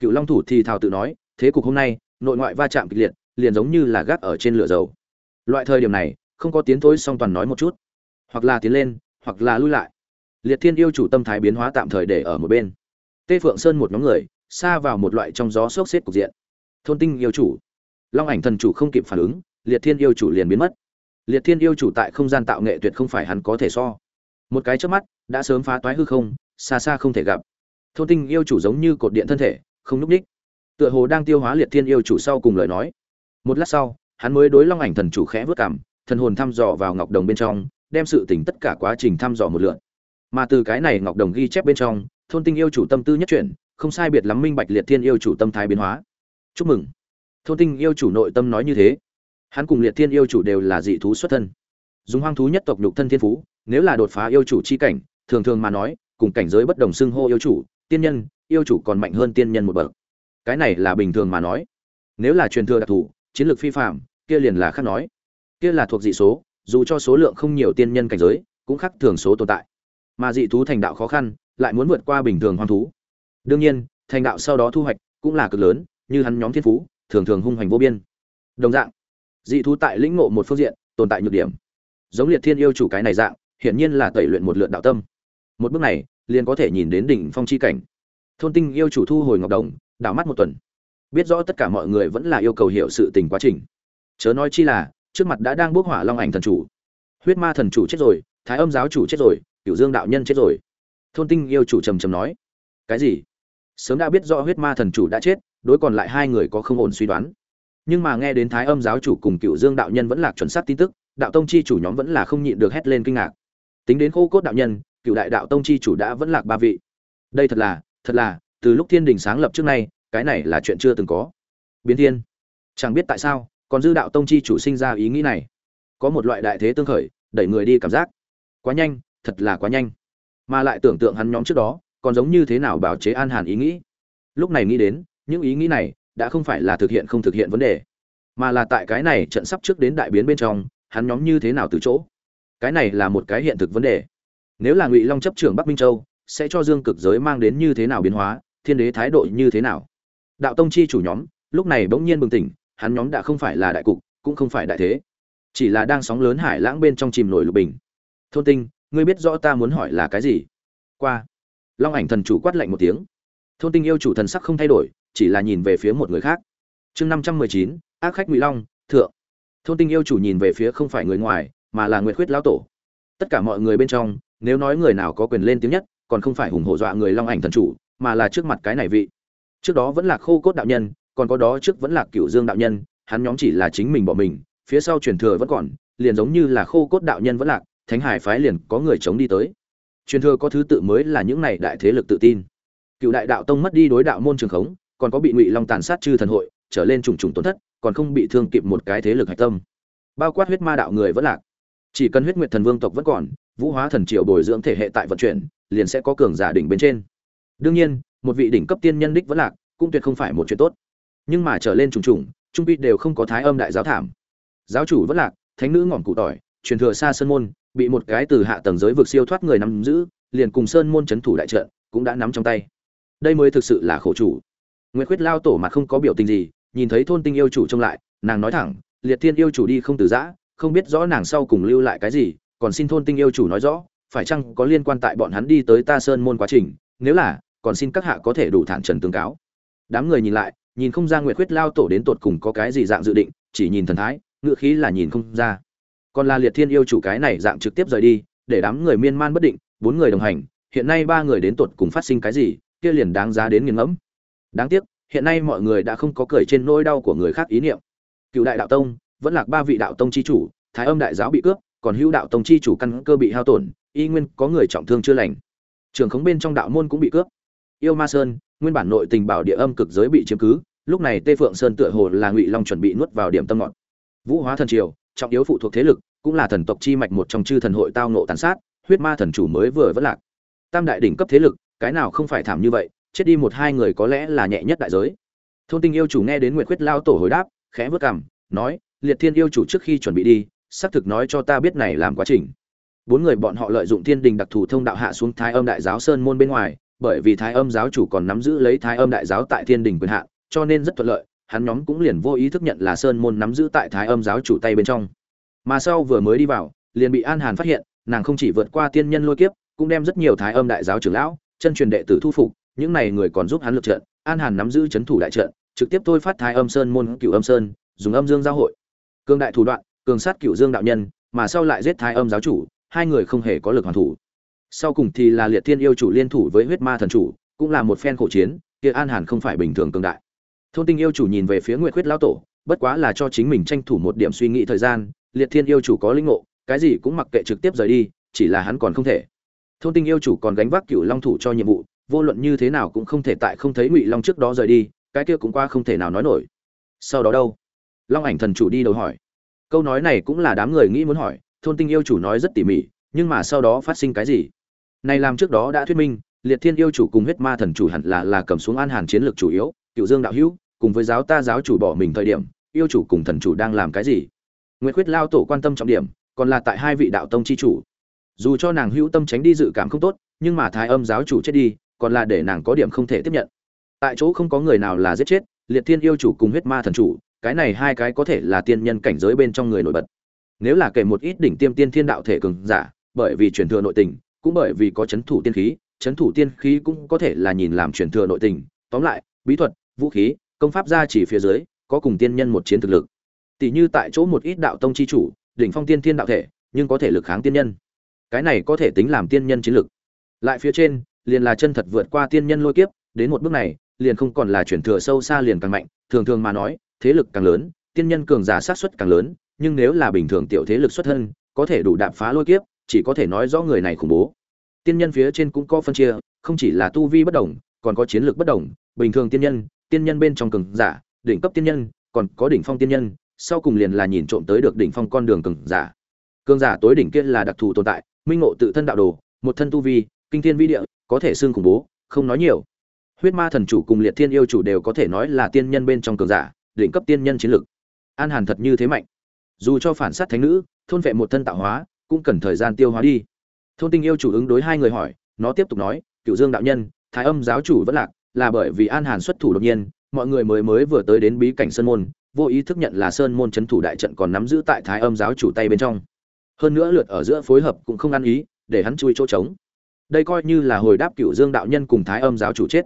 Cựu long thủ thì thào tự nói, thế cục hôm nay, nội ngoại va chạm kịch liệt, liền giống như là gác ở trên lửa dầu. Loại thời điểm này, không có tiến thối song toàn nói một chút hoặc là tiến lên, hoặc là lui lại. Liệt thiên yêu chủ tâm thái biến hóa tạm thời để ở một bên. Tê phượng sơn một nhóm người, xa vào một loại trong gió sốc xếp cục diện. Thôn tinh yêu chủ. Long ảnh thần chủ không kịp phản ứng, liệt thiên yêu chủ liền biến mất. Liệt thiên yêu chủ tại không gian tạo nghệ tuyệt không phải hắn có thể so. Một cái trước mắt, đã sớm phá toái hư không, xa xa không thể gặp. Thôn tinh yêu chủ giống như cột điện thân thể, không núp ních. Tựa hồ đang tiêu hóa liệt thiên yêu chủ sau cùng lời nói. Một lát sau, hắn mới đối long ảnh thần chủ khẽ vớt cảm thần hồn thăm dò vào ngọc đồng bên trong đem sự tình tất cả quá trình thăm dò một lượt, mà từ cái này ngọc đồng ghi chép bên trong thôn tinh yêu chủ tâm tư nhất chuyển không sai biệt lắm minh bạch liệt thiên yêu chủ tâm thái biến hóa. Chúc mừng. Thôn tinh yêu chủ nội tâm nói như thế. Hắn cùng liệt thiên yêu chủ đều là dị thú xuất thân. Dùng hoang thú nhất tộc nhục thân thiên phú nếu là đột phá yêu chủ chi cảnh thường thường mà nói cùng cảnh giới bất đồng xưng hô yêu chủ tiên nhân yêu chủ còn mạnh hơn tiên nhân một bậc. Cái này là bình thường mà nói. Nếu là truyền thừa đặc thù chiến lược phi phạm kia liền là khác nói. Kia là thuộc dị số dù cho số lượng không nhiều tiên nhân cảnh giới, cũng khác thường số tồn tại. Mà dị thú thành đạo khó khăn, lại muốn vượt qua bình thường hoang thú. Đương nhiên, thành đạo sau đó thu hoạch cũng là cực lớn, như hắn nhóm thiên phú, thường thường hung hành vô biên. Đồng dạng, dị thú tại lĩnh ngộ một phương diện, tồn tại nhược điểm. Giống liệt thiên yêu chủ cái này dạng, hiển nhiên là tẩy luyện một lượt đạo tâm. Một bước này, liền có thể nhìn đến đỉnh phong chi cảnh. Thôn tinh yêu chủ thu hồi ngọc đồng, đảo mắt một tuần. Biết rõ tất cả mọi người vẫn là yêu cầu hiểu sự tình quá trình. Chớ nói chi là trước mặt đã đang bước hỏa long ảnh thần chủ. Huyết ma thần chủ chết rồi, thái âm giáo chủ chết rồi, cửu dương đạo nhân chết rồi. Thôn tinh yêu chủ trầm trầm nói, cái gì? Sớm đã biết rõ huyết ma thần chủ đã chết, đối còn lại hai người có không ổn suy đoán. Nhưng mà nghe đến thái âm giáo chủ cùng cựu dương đạo nhân vẫn lạc chuẩn xác tin tức, đạo tông chi chủ nhóm vẫn là không nhịn được hét lên kinh ngạc. Tính đến khô cốt đạo nhân cựu đại đạo tông chi chủ đã vẫn lạc ba vị. Đây thật là thật là, từ lúc thiên đình sáng lập trước nay, cái này là chuyện chưa từng có. Biến thiên, chẳng biết tại sao còn dư đạo tông chi chủ sinh ra ý nghĩ này. Có một loại đại thế tương khởi, đẩy người đi cảm giác. Quá nhanh, thật là quá nhanh. Mà lại tưởng tượng hắn nhóm trước đó, còn giống như thế nào bảo chế an hàn ý nghĩ. Lúc này nghĩ đến, những ý nghĩ này đã không phải là thực hiện không thực hiện vấn đề, mà là tại cái này trận sắp trước đến đại biến bên trong, hắn nhóm như thế nào từ chỗ. Cái này là một cái hiện thực vấn đề. Nếu là ngụy long chấp trưởng bắc minh châu, sẽ cho dương cực giới mang đến như thế nào biến hóa, thiên đế thái độ như thế nào? Đạo tông chi chủ nhóm, lúc này bỗng nhiên bừng tỉnh hắn nhóm đã không phải là đại cục, cũng không phải đại thế. Chỉ là đang sóng lớn hải lãng bên trong chìm nổi lục bình. Thôn tinh, ngươi biết rõ ta muốn hỏi là cái gì? Qua. Long ảnh thần chủ quát lạnh một tiếng. Thôn tinh yêu chủ thần sắc không thay đổi, chỉ là nhìn về phía một người khác. Chương năm trăm mười chín, ác khách ngụy long, thượng. Thôn tinh yêu chủ nhìn về phía không phải người ngoài, mà là nguyệt khuyết lão tổ. Tất cả mọi người bên trong, nếu nói người nào có quyền lên tiếng nhất, còn không phải hùng hổ dọa người long ảnh thần chủ, mà là trước mặt cái này vị. Trước đó vẫn là khô cốt đạo nhân còn có đó trước vẫn là cựu dương đạo nhân, hắn nhóm chỉ là chính mình bỏ mình, phía sau truyền thừa vẫn còn, liền giống như là khô cốt đạo nhân vẫn lạc, thánh hải phái liền có người chống đi tới. Truyền thừa có thứ tự mới là những này đại thế lực tự tin. Cựu đại đạo tông mất đi đối đạo môn trường khống, còn có bị ngụy long tàn sát chư thần hội, trở lên trùng trùng tổn thất, còn không bị thương kịp một cái thế lực hạch tâm. Bao quát huyết ma đạo người vẫn lạc. Chỉ cần huyết nguyệt thần vương tộc vẫn còn, vũ hóa thần triều bồi dưỡng thể hệ tại vận chuyển, liền sẽ có cường giả đỉnh bên trên. Đương nhiên, một vị đỉnh cấp tiên nhân đích vẫn lạc, cũng tuyệt không phải một chuyện tốt nhưng mà trở lên trùng trùng, trung pi đều không có thái âm đại giáo thảm. Giáo chủ vất lạc, thánh nữ ngọn cụ tỏi, truyền thừa xa sơn môn, bị một cái từ hạ tầng giới vực siêu thoát người nắm giữ, liền cùng sơn môn chấn thủ đại trận, cũng đã nắm trong tay. Đây mới thực sự là khổ chủ. Nguyệt khuyết lao tổ mặt không có biểu tình gì, nhìn thấy thôn tinh yêu chủ trông lại, nàng nói thẳng, liệt thiên yêu chủ đi không từ giã, không biết rõ nàng sau cùng lưu lại cái gì, còn xin thôn tinh yêu chủ nói rõ, phải chăng có liên quan tại bọn hắn đi tới ta sơn môn quá trình, nếu là, còn xin các hạ có thể đủ thản trần tương cáo. Đám người nhìn lại nhìn không ra nguyệt khuyết lao tổ đến tột cùng có cái gì dạng dự định, chỉ nhìn thần thái, ngựa khí là nhìn không ra. Còn là liệt thiên yêu chủ cái này dạng trực tiếp rời đi, để đám người miên man bất định, bốn người đồng hành, hiện nay ba người đến tột cùng phát sinh cái gì, kia liền đáng giá đến nghiền ngẫm. Đáng tiếc, hiện nay mọi người đã không có cười trên nỗi đau của người khác ý niệm. Cựu đại đạo tông, vẫn lạc ba vị đạo tông chi chủ, thái âm đại giáo bị cướp, còn hữu đạo tông chi chủ căn cơ bị hao tổn, y nguyên có người trọng thương chưa lành. Trường khống bên trong đạo môn cũng bị cướp. Yêu ma sơn nguyên bản nội tình bảo địa âm cực giới bị chiếm cứ, lúc này tê phượng sơn tựa hồ là ngụy long chuẩn bị nuốt vào điểm tâm ngọn vũ hóa thần triều, trọng yếu phụ thuộc thế lực, cũng là thần tộc chi mạch một trong chư thần hội tao nộ tàn sát, huyết ma thần chủ mới vừa vẫn lạc. Tam đại đỉnh cấp thế lực, cái nào không phải thảm như vậy, chết đi một hai người có lẽ là nhẹ nhất đại giới. Thôn tinh yêu chủ nghe đến nguyệt quyết lao tổ hồi đáp, khẽ vớt cằm, nói, liệt thiên yêu chủ trước khi chuẩn bị đi, xác thực nói cho ta biết này làm quá trình. Bốn người bọn họ lợi dụng thiên đình đặc thù thông đạo hạ xuống thái âm đại giáo sơn môn bên ngoài bởi vì thái âm giáo chủ còn nắm giữ lấy thái âm đại giáo tại thiên đình quyền hạn, cho nên rất thuận lợi, hắn nhóm cũng liền vô ý thức nhận là sơn môn nắm giữ tại thái âm giáo chủ tay bên trong. Mà sau vừa mới đi vào, liền bị an hàn phát hiện, nàng không chỉ vượt qua tiên nhân lôi kiếp, cũng đem rất nhiều thái âm đại giáo trưởng lão, chân truyền đệ tử thu phục, những này người còn giúp hắn lực trận, an hàn nắm giữ chấn thủ đại trận, trực tiếp thôi phát thái âm sơn môn cựu âm sơn, dùng âm dương giao hội. Cương đại thủ đoạn, cường sát cựu dương đạo nhân, mà sau lại giết thái âm giáo chủ, hai người không hề có lực hoàn thủ sau cùng thì là liệt thiên yêu chủ liên thủ với huyết ma thần chủ, cũng là một phen khổ chiến, kia an hàn không phải bình thường cường đại. Thôn tinh yêu chủ nhìn về phía nguyệt huyết lão tổ, bất quá là cho chính mình tranh thủ một điểm suy nghĩ thời gian, liệt thiên yêu chủ có linh ngộ, cái gì cũng mặc kệ trực tiếp rời đi, chỉ là hắn còn không thể. Thôn tinh yêu chủ còn gánh vác cựu long thủ cho nhiệm vụ, vô luận như thế nào cũng không thể tại không thấy ngụy long trước đó rời đi, cái kia cũng qua không thể nào nói nổi. Sau đó đâu? Long ảnh thần chủ đi đầu hỏi. Câu nói này cũng là đám người nghĩ muốn hỏi, thôn tinh yêu chủ nói rất tỉ mỉ, nhưng mà sau đó phát sinh cái gì? Này làm trước đó đã thuyết minh, liệt thiên yêu chủ cùng huyết ma thần chủ hẳn là là cầm xuống an hàn chiến lược chủ yếu Cửu dương đạo hữu, cùng với giáo ta giáo chủ bỏ mình thời điểm, yêu chủ cùng thần chủ đang làm cái gì? Nguyệt quyết lao tổ quan tâm trọng điểm, còn là tại hai vị đạo tông chi chủ. Dù cho nàng hữu tâm tránh đi dự cảm không tốt, nhưng mà thái âm giáo chủ chết đi, còn là để nàng có điểm không thể tiếp nhận. Tại chỗ không có người nào là giết chết, liệt thiên yêu chủ cùng huyết ma thần chủ, cái này hai cái có thể là tiên nhân cảnh giới bên trong người nổi bật. Nếu là kể một ít đỉnh tiêm tiên thiên đạo thể cường giả, bởi vì truyền thừa nội tình cũng bởi vì có chấn thủ tiên khí, chấn thủ tiên khí cũng có thể là nhìn làm truyền thừa nội tình. Tóm lại, bí thuật, vũ khí, công pháp gia chỉ phía dưới, có cùng tiên nhân một chiến thực lực. Tỷ như tại chỗ một ít đạo tông chi chủ, đỉnh phong tiên thiên đạo thể, nhưng có thể lực kháng tiên nhân. Cái này có thể tính làm tiên nhân chiến lực. Lại phía trên, liền là chân thật vượt qua tiên nhân lôi kiếp, đến một bước này, liền không còn là chuyển thừa sâu xa liền càng mạnh. Thường thường mà nói, thế lực càng lớn, tiên nhân cường giả sát suất càng lớn, nhưng nếu là bình thường tiểu thế lực xuất thân, có thể đủ đạp phá lôi kiếp chỉ có thể nói rõ người này khủng bố. Tiên nhân phía trên cũng có phân chia, không chỉ là tu vi bất đồng, còn có chiến lược bất đồng. Bình thường tiên nhân tiên nhân bên trong cường giả, đỉnh cấp tiên nhân, còn có đỉnh phong tiên nhân, sau cùng liền là nhìn trộm tới được đỉnh phong con đường cường giả. Cường giả tối đỉnh kia là đặc thù tồn tại, minh ngộ tự thân đạo đồ, một thân tu vi, kinh thiên vi địa, có thể xương khủng bố, không nói nhiều. Huyết ma thần chủ cùng liệt thiên yêu chủ đều có thể nói là tiên nhân bên trong cường giả, đỉnh cấp tiên nhân chiến lực an hàn thật như thế mạnh. Dù cho phản sát thánh nữ, thôn vệ một thân tạo hóa cũng cần thời gian tiêu hóa đi. Thôn tinh yêu chủ ứng đối hai người hỏi, nó tiếp tục nói cựu dương đạo nhân, thái âm giáo chủ vẫn lạc, là bởi vì an hàn xuất thủ đột nhiên, mọi người mới mới vừa tới đến bí cảnh sơn môn, vô ý thức nhận là sơn môn c h ấ n thủ đại trận còn nắm giữ tại thái âm giáo chủ tay bên trong. Hơn nữa lượt ở giữa phối hợp cũng không ăn ý, để hắn chui chỗ trống. Đây coi như là hồi đáp cựu dương đạo nhân cùng thái âm giáo chủ chết.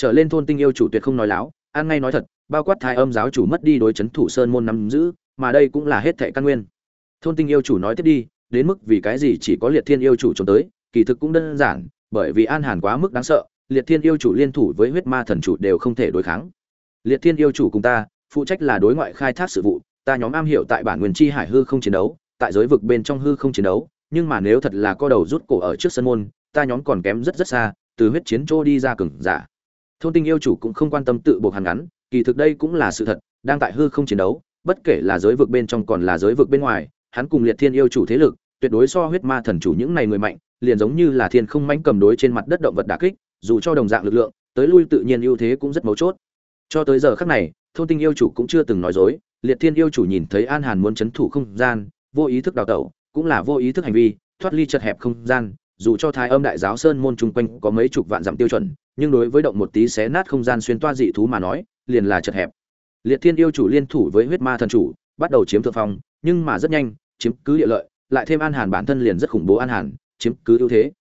Trở lên thôn tinh yêu chủ tuyệt không nói láo, an ngay nói thật, bao quát thái âm giáo chủ mất đi đối c h ấ n thủ sơn môn nắm giữ, mà đây cũng là hết thệ căn nguyên. Thôn tinh yêu chủ nói tiếp đi đến mức vì cái gì chỉ có liệt thiên yêu chủ trốn tới, kỳ thực cũng đơn giản, bởi vì an hàn quá mức đáng sợ, liệt thiên yêu chủ liên thủ với huyết ma thần chủ đều không thể đối kháng. Liệt thiên yêu chủ cùng ta, phụ trách là đối ngoại khai thác sự vụ, ta nhóm am hiểu tại bản nguyên chi hải hư không chiến đấu, tại giới vực bên trong hư không chiến đấu, nhưng mà nếu thật là co đầu rút cổ ở trước sân môn, ta nhóm còn kém rất rất xa, từ huyết chiến trô đi ra cừng giả. Thôn tinh yêu chủ cũng không quan tâm tự buộc hàn ngắn, kỳ thực đây cũng là sự thật, đang tại hư không chiến đấu, bất kể là giới vực bên trong còn là giới vực bên ngoài hắn cùng liệt thiên yêu chủ thế lực, tuyệt đối so huyết ma thần chủ những này người mạnh, liền giống như là thiên không mãnh cầm đối trên mặt đất động vật đả kích, dù cho đồng dạng lực lượng, tới lui tự nhiên ưu thế cũng rất mấu chốt. Cho tới giờ khắc này, thôn tinh yêu chủ cũng chưa từng nói dối, liệt thiên yêu chủ nhìn thấy an hàn muốn chấn thủ không gian, vô ý thức đào tẩu, cũng là vô ý thức hành vi, thoát ly chật hẹp không gian, dù cho thái âm đại giáo sơn môn chung quanh có mấy chục vạn dặm tiêu chuẩn, nhưng đối với động một tí xé nát không gian xuyên toa dị thú mà nói, liền là chật hẹp. Liệt thiên yêu chủ liên thủ với huyết ma thần chủ, bắt đầu chiếm thượng phong, nhưng mà rất nhanh chiếm cứ địa lợi, lại thêm an hàn bản thân liền rất khủng bố an hàn, chiếm cứ ưu thế.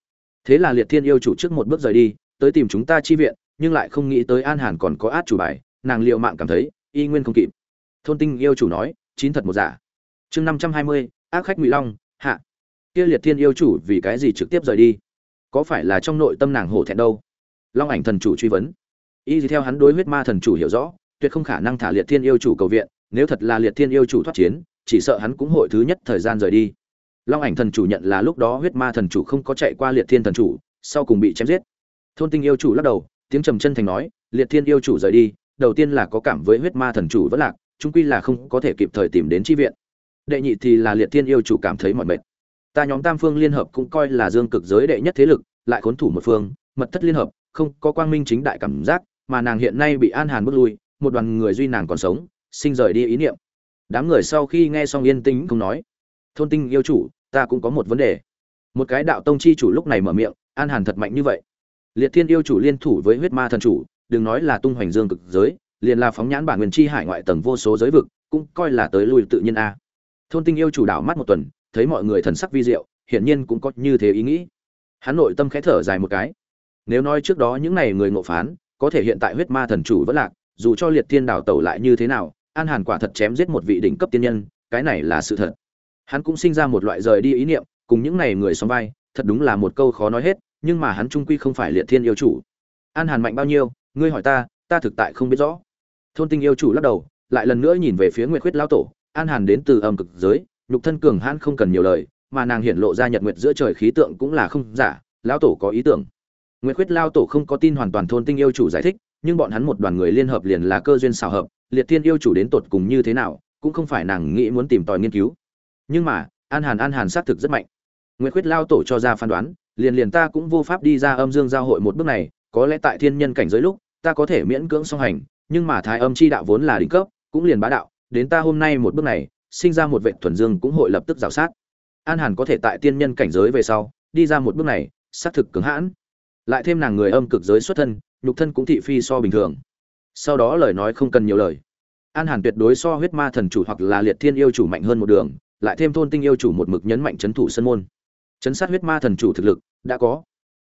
Thế là liệt thiên yêu chủ trước một bước rời đi, tới tìm chúng ta chi viện, nhưng lại không nghĩ tới an hàn còn có át chủ bài, nàng liệu mạng cảm thấy, y nguyên không kịp. Thôn tinh yêu chủ nói, chín thật một giả. Chương năm trăm hai mươi, ác khách ngụy long, hạ. Kia liệt thiên yêu chủ vì cái gì trực tiếp rời đi? Có phải là trong nội tâm nàng hổ thẹn đâu? Long ảnh thần chủ truy vấn. Y gì theo hắn đối huyết ma thần chủ hiểu rõ, tuyệt không khả năng thả liệt thiên yêu chủ cầu viện, nếu thật là liệt thiên yêu chủ thoát chiến chỉ sợ hắn cũng hội thứ nhất thời gian rời đi. Long ảnh thần chủ nhận là lúc đó huyết ma thần chủ không có chạy qua liệt thiên thần chủ, sau cùng bị chém giết. Thôn tinh yêu chủ lắc đầu, tiếng trầm chân thành nói, liệt thiên yêu chủ rời đi, đầu tiên là có cảm với huyết ma thần chủ vẫn lạc chúng quy là không có thể kịp thời tìm đến tri viện. Đệ nhị thì là liệt thiên yêu chủ cảm thấy mỏi mệt. Ta nhóm tam phương liên hợp cũng coi là dương cực giới đệ nhất thế lực, lại khốn thủ một phương, mật thất liên hợp, không có quang minh chính đại cảm giác, mà nàng hiện nay bị an hàn bước lui, một đoàn người duy nàng còn sống, sinh rời đi ý niệm đám người sau khi nghe xong yên tĩnh không nói, thôn tinh yêu chủ, ta cũng có một vấn đề. Một cái đạo tông chi chủ lúc này mở miệng, an hàn thật mạnh như vậy. Liệt thiên yêu chủ liên thủ với huyết ma thần chủ, đừng nói là tung hoành dương cực giới, liền là phóng nhãn bản nguyên chi hải ngoại tầng vô số giới vực, cũng coi là tới lui tự nhiên a. Thôn tinh yêu chủ đảo mắt một tuần, thấy mọi người thần sắc vi diệu, hiển nhiên cũng có như thế ý nghĩ. Hắn nội tâm khẽ thở dài một cái. Nếu nói trước đó những này người ngộ phán, có thể hiện tại huyết ma thần chủ vẫn lạc, dù cho liệt thiên đảo tẩu lại như thế nào an hàn quả thật chém giết một vị đỉnh cấp tiên nhân, cái này là sự thật. Hắn cũng sinh ra một loại rời đi ý niệm, cùng những này người xóm vai, thật đúng là một câu khó nói hết, nhưng mà hắn trung quy không phải liệt thiên yêu chủ. An hàn mạnh bao nhiêu, ngươi hỏi ta ta thực tại không biết rõ. Thôn tinh yêu chủ lắc đầu, lại lần nữa nhìn về phía nguyệt khuyết lao tổ, an hàn đến từ âm cực giới, nhục thân cường hãn không cần nhiều lời, mà nàng hiện lộ ra nhật nguyệt giữa trời khí tượng cũng là không giả, lão tổ có ý tưởng. Nguyệt khuyết lao tổ không có tin hoàn toàn thôn tinh yêu chủ giải thích nhưng bọn hắn một đoàn người liên hợp liền là cơ duyên xảo hợp, liệt thiên yêu chủ đến tột cùng như thế nào, cũng không phải nàng nghĩ muốn tìm tòi nghiên cứu. Nhưng mà, an hàn an hàn xác thực rất mạnh. Nguyệt khuyết lao tổ cho ra phán đoán, liền liền ta cũng vô pháp đi ra âm dương giao hội một bước này, có lẽ tại thiên nhân cảnh giới lúc, ta có thể miễn cưỡng song hành, nhưng mà thái âm chi đạo vốn là đỉnh cấp, cũng liền bá đạo, đến ta hôm nay một bước này, sinh ra một vệ thuần dương cũng hội lập tức rào sát. An hàn có thể tại tiên nhân cảnh giới về sau, đi ra một bước này, xác thực cứng hãn. Lại thêm nàng người âm cực giới xuất thân nhục thân cũng thị phi so bình thường. Sau đó lời nói không cần nhiều lời. An hàn tuyệt đối so huyết ma thần chủ hoặc là liệt thiên yêu chủ mạnh hơn một đường, lại thêm thôn tinh yêu chủ một mực nhấn mạnh c thủ sân môn. Chấn sát huyết ma thần chủ thực lực, đã có.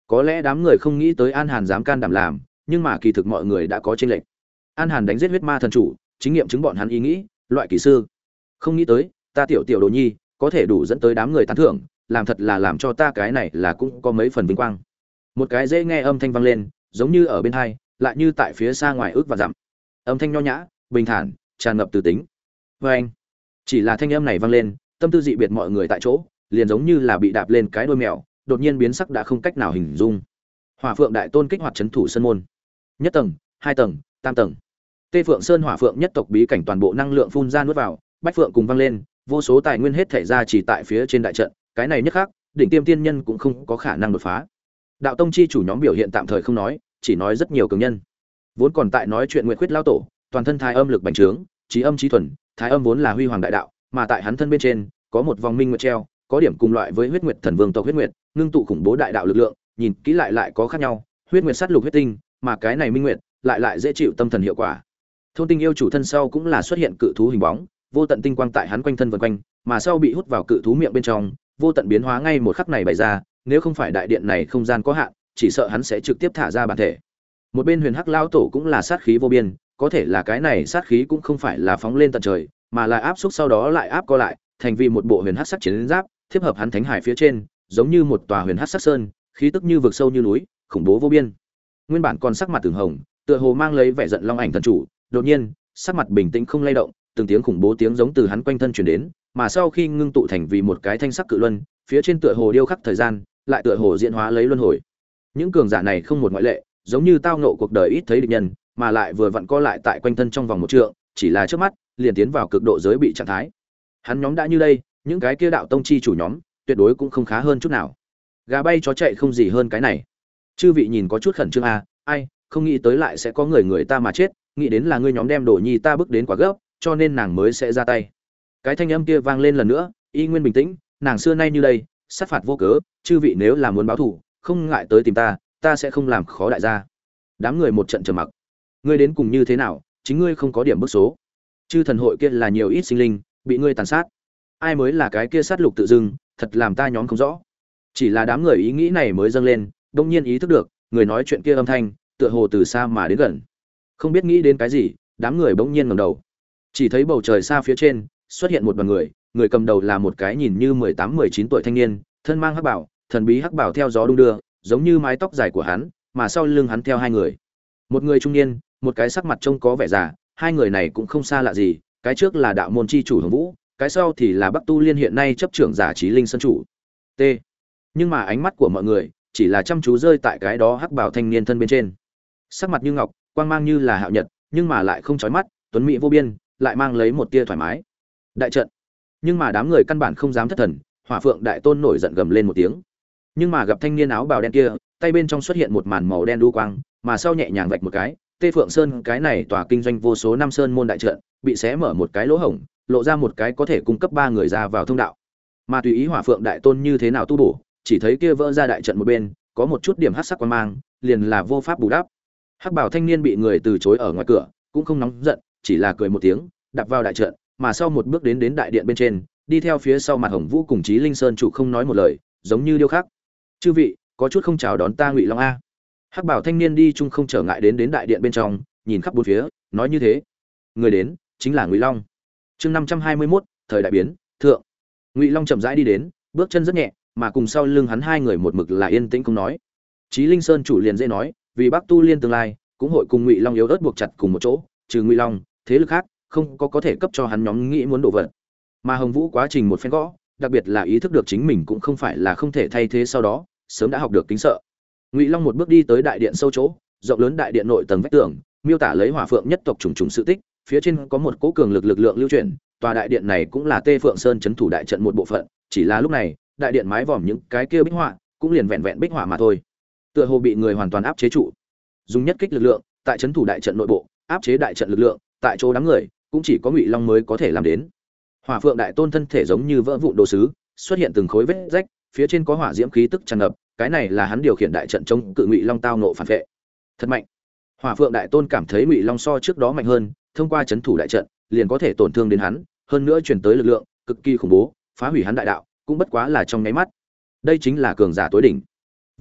Có lẽ đám người không nghĩ tới an hàn dám can đảm làm, nhưng mà kỳ thực mọi người đã có tranh lệch. An hàn đánh giết huyết ma thần chủ, chính nghiệm chứng bọn hắn ý nghĩ, loại kỳ sư. Không nghĩ tới, ta tiểu tiểu đồ nhi, có thể đủ dẫn tới đám người tán thưởng, làm thật là làm cho ta cái này là cũng có mấy phần vinh quang. Một cái dễ nghe âm thanh vang lên giống như ở bên hai, lại như tại phía xa ngoài ước và dặm. Âm thanh nho nhã, bình thản, tràn ngập từ tính. Vê anh, chỉ là thanh âm này vang lên, tâm tư dị biệt mọi người tại chỗ, liền giống như là bị đạp lên cái đôi mèo, đột nhiên biến sắc đã không cách nào hình dung. Hỏa phượng đại tôn kích hoạt c thủ sân môn. Nhất tầng, hai tầng, tam tầng. Tê phượng sơn hỏa phượng nhất tộc bí cảnh toàn bộ năng lượng phun ra nuốt vào, bách phượng cùng vang lên, vô số tài nguyên hết thể ra chỉ tại phía trên đại trận, cái này nhất khác, đỉnh tiêm tiên nhân cũng không có khả năng đột phá. Đạo tông chi chủ nhóm biểu hiện tạm thời không nói chỉ nói rất nhiều cường nhân. Vốn còn tại nói chuyện nguyện khuyết lao tổ, toàn thân thái âm lực bành trướng, trí âm trí thuần, thái âm vốn là huy hoàng đại đạo, mà tại hắn thân bên trên, có một vòng minh nguyệt treo, có điểm cùng loại với huyết nguyệt thần vương tộc huyết nguyệt, ngưng tụ khủng bố đại đạo lực lượng, nhìn kỹ lại lại có khác nhau, huyết nguyệt sát lục huyết tinh, mà cái này minh nguyệt, lại lại dễ chịu tâm thần hiệu quả. Thôn tinh yêu chủ thân sau cũng là xuất hiện cự thú hình bóng, vô tận tinh quang tại hắn quanh thân vần quanh, mà sau bị hút vào cự thú miệng bên trong, vô tận biến hóa ngay một khắc này bày ra, nếu không phải đại điện này không gian có hạn chỉ sợ hắn sẽ trực tiếp thả ra bản thể. Một bên huyền hắc lao tổ cũng là sát khí vô biên, có thể là cái này sát khí cũng không phải là phóng lên tận trời, mà là áp xúc sau đó lại áp co lại, thành vì một bộ huyền hắc sắc chiến giáp, thiếp hợp hắn thánh hải phía trên, giống như một tòa huyền hắc sắc sơn, khí tức như vực sâu như núi, khủng bố vô biên. Nguyên bản còn sắc mặt từng hồng, tựa hồ mang lấy vẻ giận long ảnh thần chủ, đột nhiên, sắc mặt bình tĩnh không lay động, từng tiếng khủng bố tiếng giống từ hắn quanh thân truyền đến, mà sau khi ngưng tụ thành vì một cái thanh sắc cự luân, phía trên tựa hồ điêu khắc thời gian, lại tựa hồ diễn hóa lấy luân hồi những cường giả này không một ngoại lệ giống như tao nộ cuộc đời ít thấy địch nhân mà lại vừa vặn co lại tại quanh thân trong vòng một trượng chỉ là trước mắt liền tiến vào cực độ giới bị trạng thái. Hắn nhóm đã như đây những cái kia đạo tông chi chủ nhóm tuyệt đối cũng không khá hơn chút nào. Gà bay chó chạy không gì hơn cái này. Chư vị nhìn có chút khẩn trương à, ai không nghĩ tới lại sẽ có người người ta mà chết nghĩ đến là ngươi nhóm đem đồ nhi ta bước đến quá gấp cho nên nàng mới sẽ ra tay. Cái thanh âm kia vang lên lần nữa y nguyên bình tĩnh nàng xưa nay như đây sát phạt vô cớ chư vị nếu là muốn báo thù không ngại tới tìm ta ta sẽ không làm khó đại gia. Đám người một trận trầm mặc. Ngươi đến cùng như thế nào, chính ngươi không có điểm bức số. Chư thần hội kia là nhiều ít sinh linh, bị ngươi tàn sát. Ai mới là cái kia sát lục tự dưng, thật làm ta nhóm không rõ. Chỉ là đám người ý nghĩ này mới dâng lên, đông nhiên ý thức được, người nói chuyện kia âm thanh, tựa hồ từ xa mà đến gần. Không biết nghĩ đến cái gì, đám người bỗng nhiên ngẩng đầu. Chỉ thấy bầu trời xa phía trên, xuất hiện một đoàn người người cầm đầu là một cái nhìn như mười tám, mười chín tuổi thanh niên, thân mang hắc bảo thần bí hắc bảo theo gió đung đưa, giống như mái tóc dài của hắn, mà sau lưng hắn theo hai người. Một người trung niên, một cái sắc mặt trông có vẻ già, hai người này cũng không xa lạ gì, cái trước là đạo môn chi chủ hồng vũ, cái sau thì là bắc tu liên hiện nay chấp trưởng giả trí linh sơn chủ. T. Nhưng mà ánh mắt của mọi người chỉ là chăm chú rơi tại cái đó hắc bảo thanh niên thân bên trên. Sắc mặt như ngọc, quang mang như là hạo nhật, nhưng mà lại không chói mắt, tuấn mỹ vô biên, lại mang lấy một tia thoải mái. Đại trận. Nhưng mà đám người căn bản không dám thất thần, hỏa phượng đại tôn nổi giận gầm lên một tiếng nhưng mà gặp thanh niên áo bào đen kia, tay bên trong xuất hiện một màn màu đen đu quang, mà sau nhẹ nhàng vạch một cái, tê phượng sơn, cái này tòa kinh doanh vô số năm sơn môn đại trận, bị xé mở một cái lỗ hổng, lộ ra một cái có thể cung cấp ba người ra vào thông đạo. Mà tùy ý hỏa phượng đại tôn như thế nào tu bổ, chỉ thấy kia vỡ ra đại trận một bên, có một chút điểm hắc sắc quan mang, liền là vô pháp bù đắp. Hắc bảo thanh niên bị người từ chối ở ngoài cửa, cũng không nóng giận, chỉ là cười một tiếng, đạp vào đại trận, mà sau một bước đến đến đại điện bên trên, đi theo phía sau mặt hồng vũ cùng chí linh sơn chủ không nói một lời, giống như điêu khắc chư vị có chút không chào đón ta ngụy long a. Hắc bảo thanh niên đi chung không trở ngại đến đến đại điện bên trong nhìn khắp bốn phía nói như thế. Người đến chính là ngụy long. Chương năm trăm hai mươi mốt thời đại biến thượng. Ngụy long chậm rãi đi đến bước chân rất nhẹ mà cùng sau lưng hắn hai người một mực là yên tĩnh không nói. Chí Linh Sơn chủ liền dễ nói, vì Bắc Tu Liên tương lai, cũng hội cùng Ngụy Long yếu ớt buộc chặt cùng một chỗ, trừ Ngụy Long, thế lực khác không có có thể cấp cho hắn nhóm nghĩ muốn đổ vật. Mà Hồng Vũ quá trình một phen gõ, đặc biệt là ý thức được chính mình cũng không phải là không thể thay thế sau đó, sớm đã học được kính sợ. Ngụy Long một bước đi tới đại điện sâu chỗ, rộng lớn đại điện nội tầng vách tường, miêu tả lấy Hỏa Phượng nhất tộc trùng trùng sự tích, phía trên có một cỗ cường lực lực lượng lưu chuyển, tòa đại điện này cũng là Tê Phượng Sơn trấn thủ đại trận một bộ phận, chỉ là lúc này, đại điện mái vòm những cái kia bích họa, cũng liền vẹn vẹn bích họa mà thôi. Tựa hồ bị người hoàn toàn áp chế trụ. Dùng nhất kích lực lượng tại trấn thủ đại trận nội bộ áp chế đại trận lực lượng tại chỗ đám người cũng chỉ có ngụy long mới có thể làm đến hỏa phượng đại tôn thân thể giống như vỡ vụn đồ sứ, xuất hiện từng khối vết rách, phía trên có hỏa diễm khí tức tràn ngập, cái này là hắn điều khiển đại trận chống cự ngụy long tao nộ phản vệ. Thật mạnh. Hỏa phượng đại tôn cảm thấy ngụy long so trước đó mạnh hơn, thông qua c h ấ n thủ đại trận, liền có thể tổn thương đến hắn, hơn nữa chuyển tới lực lượng, cực kỳ khủng bố, phá hủy hắn đại đạo, cũng bất quá là trong nháy mắt. Đây chính là cường giả tối đỉnh.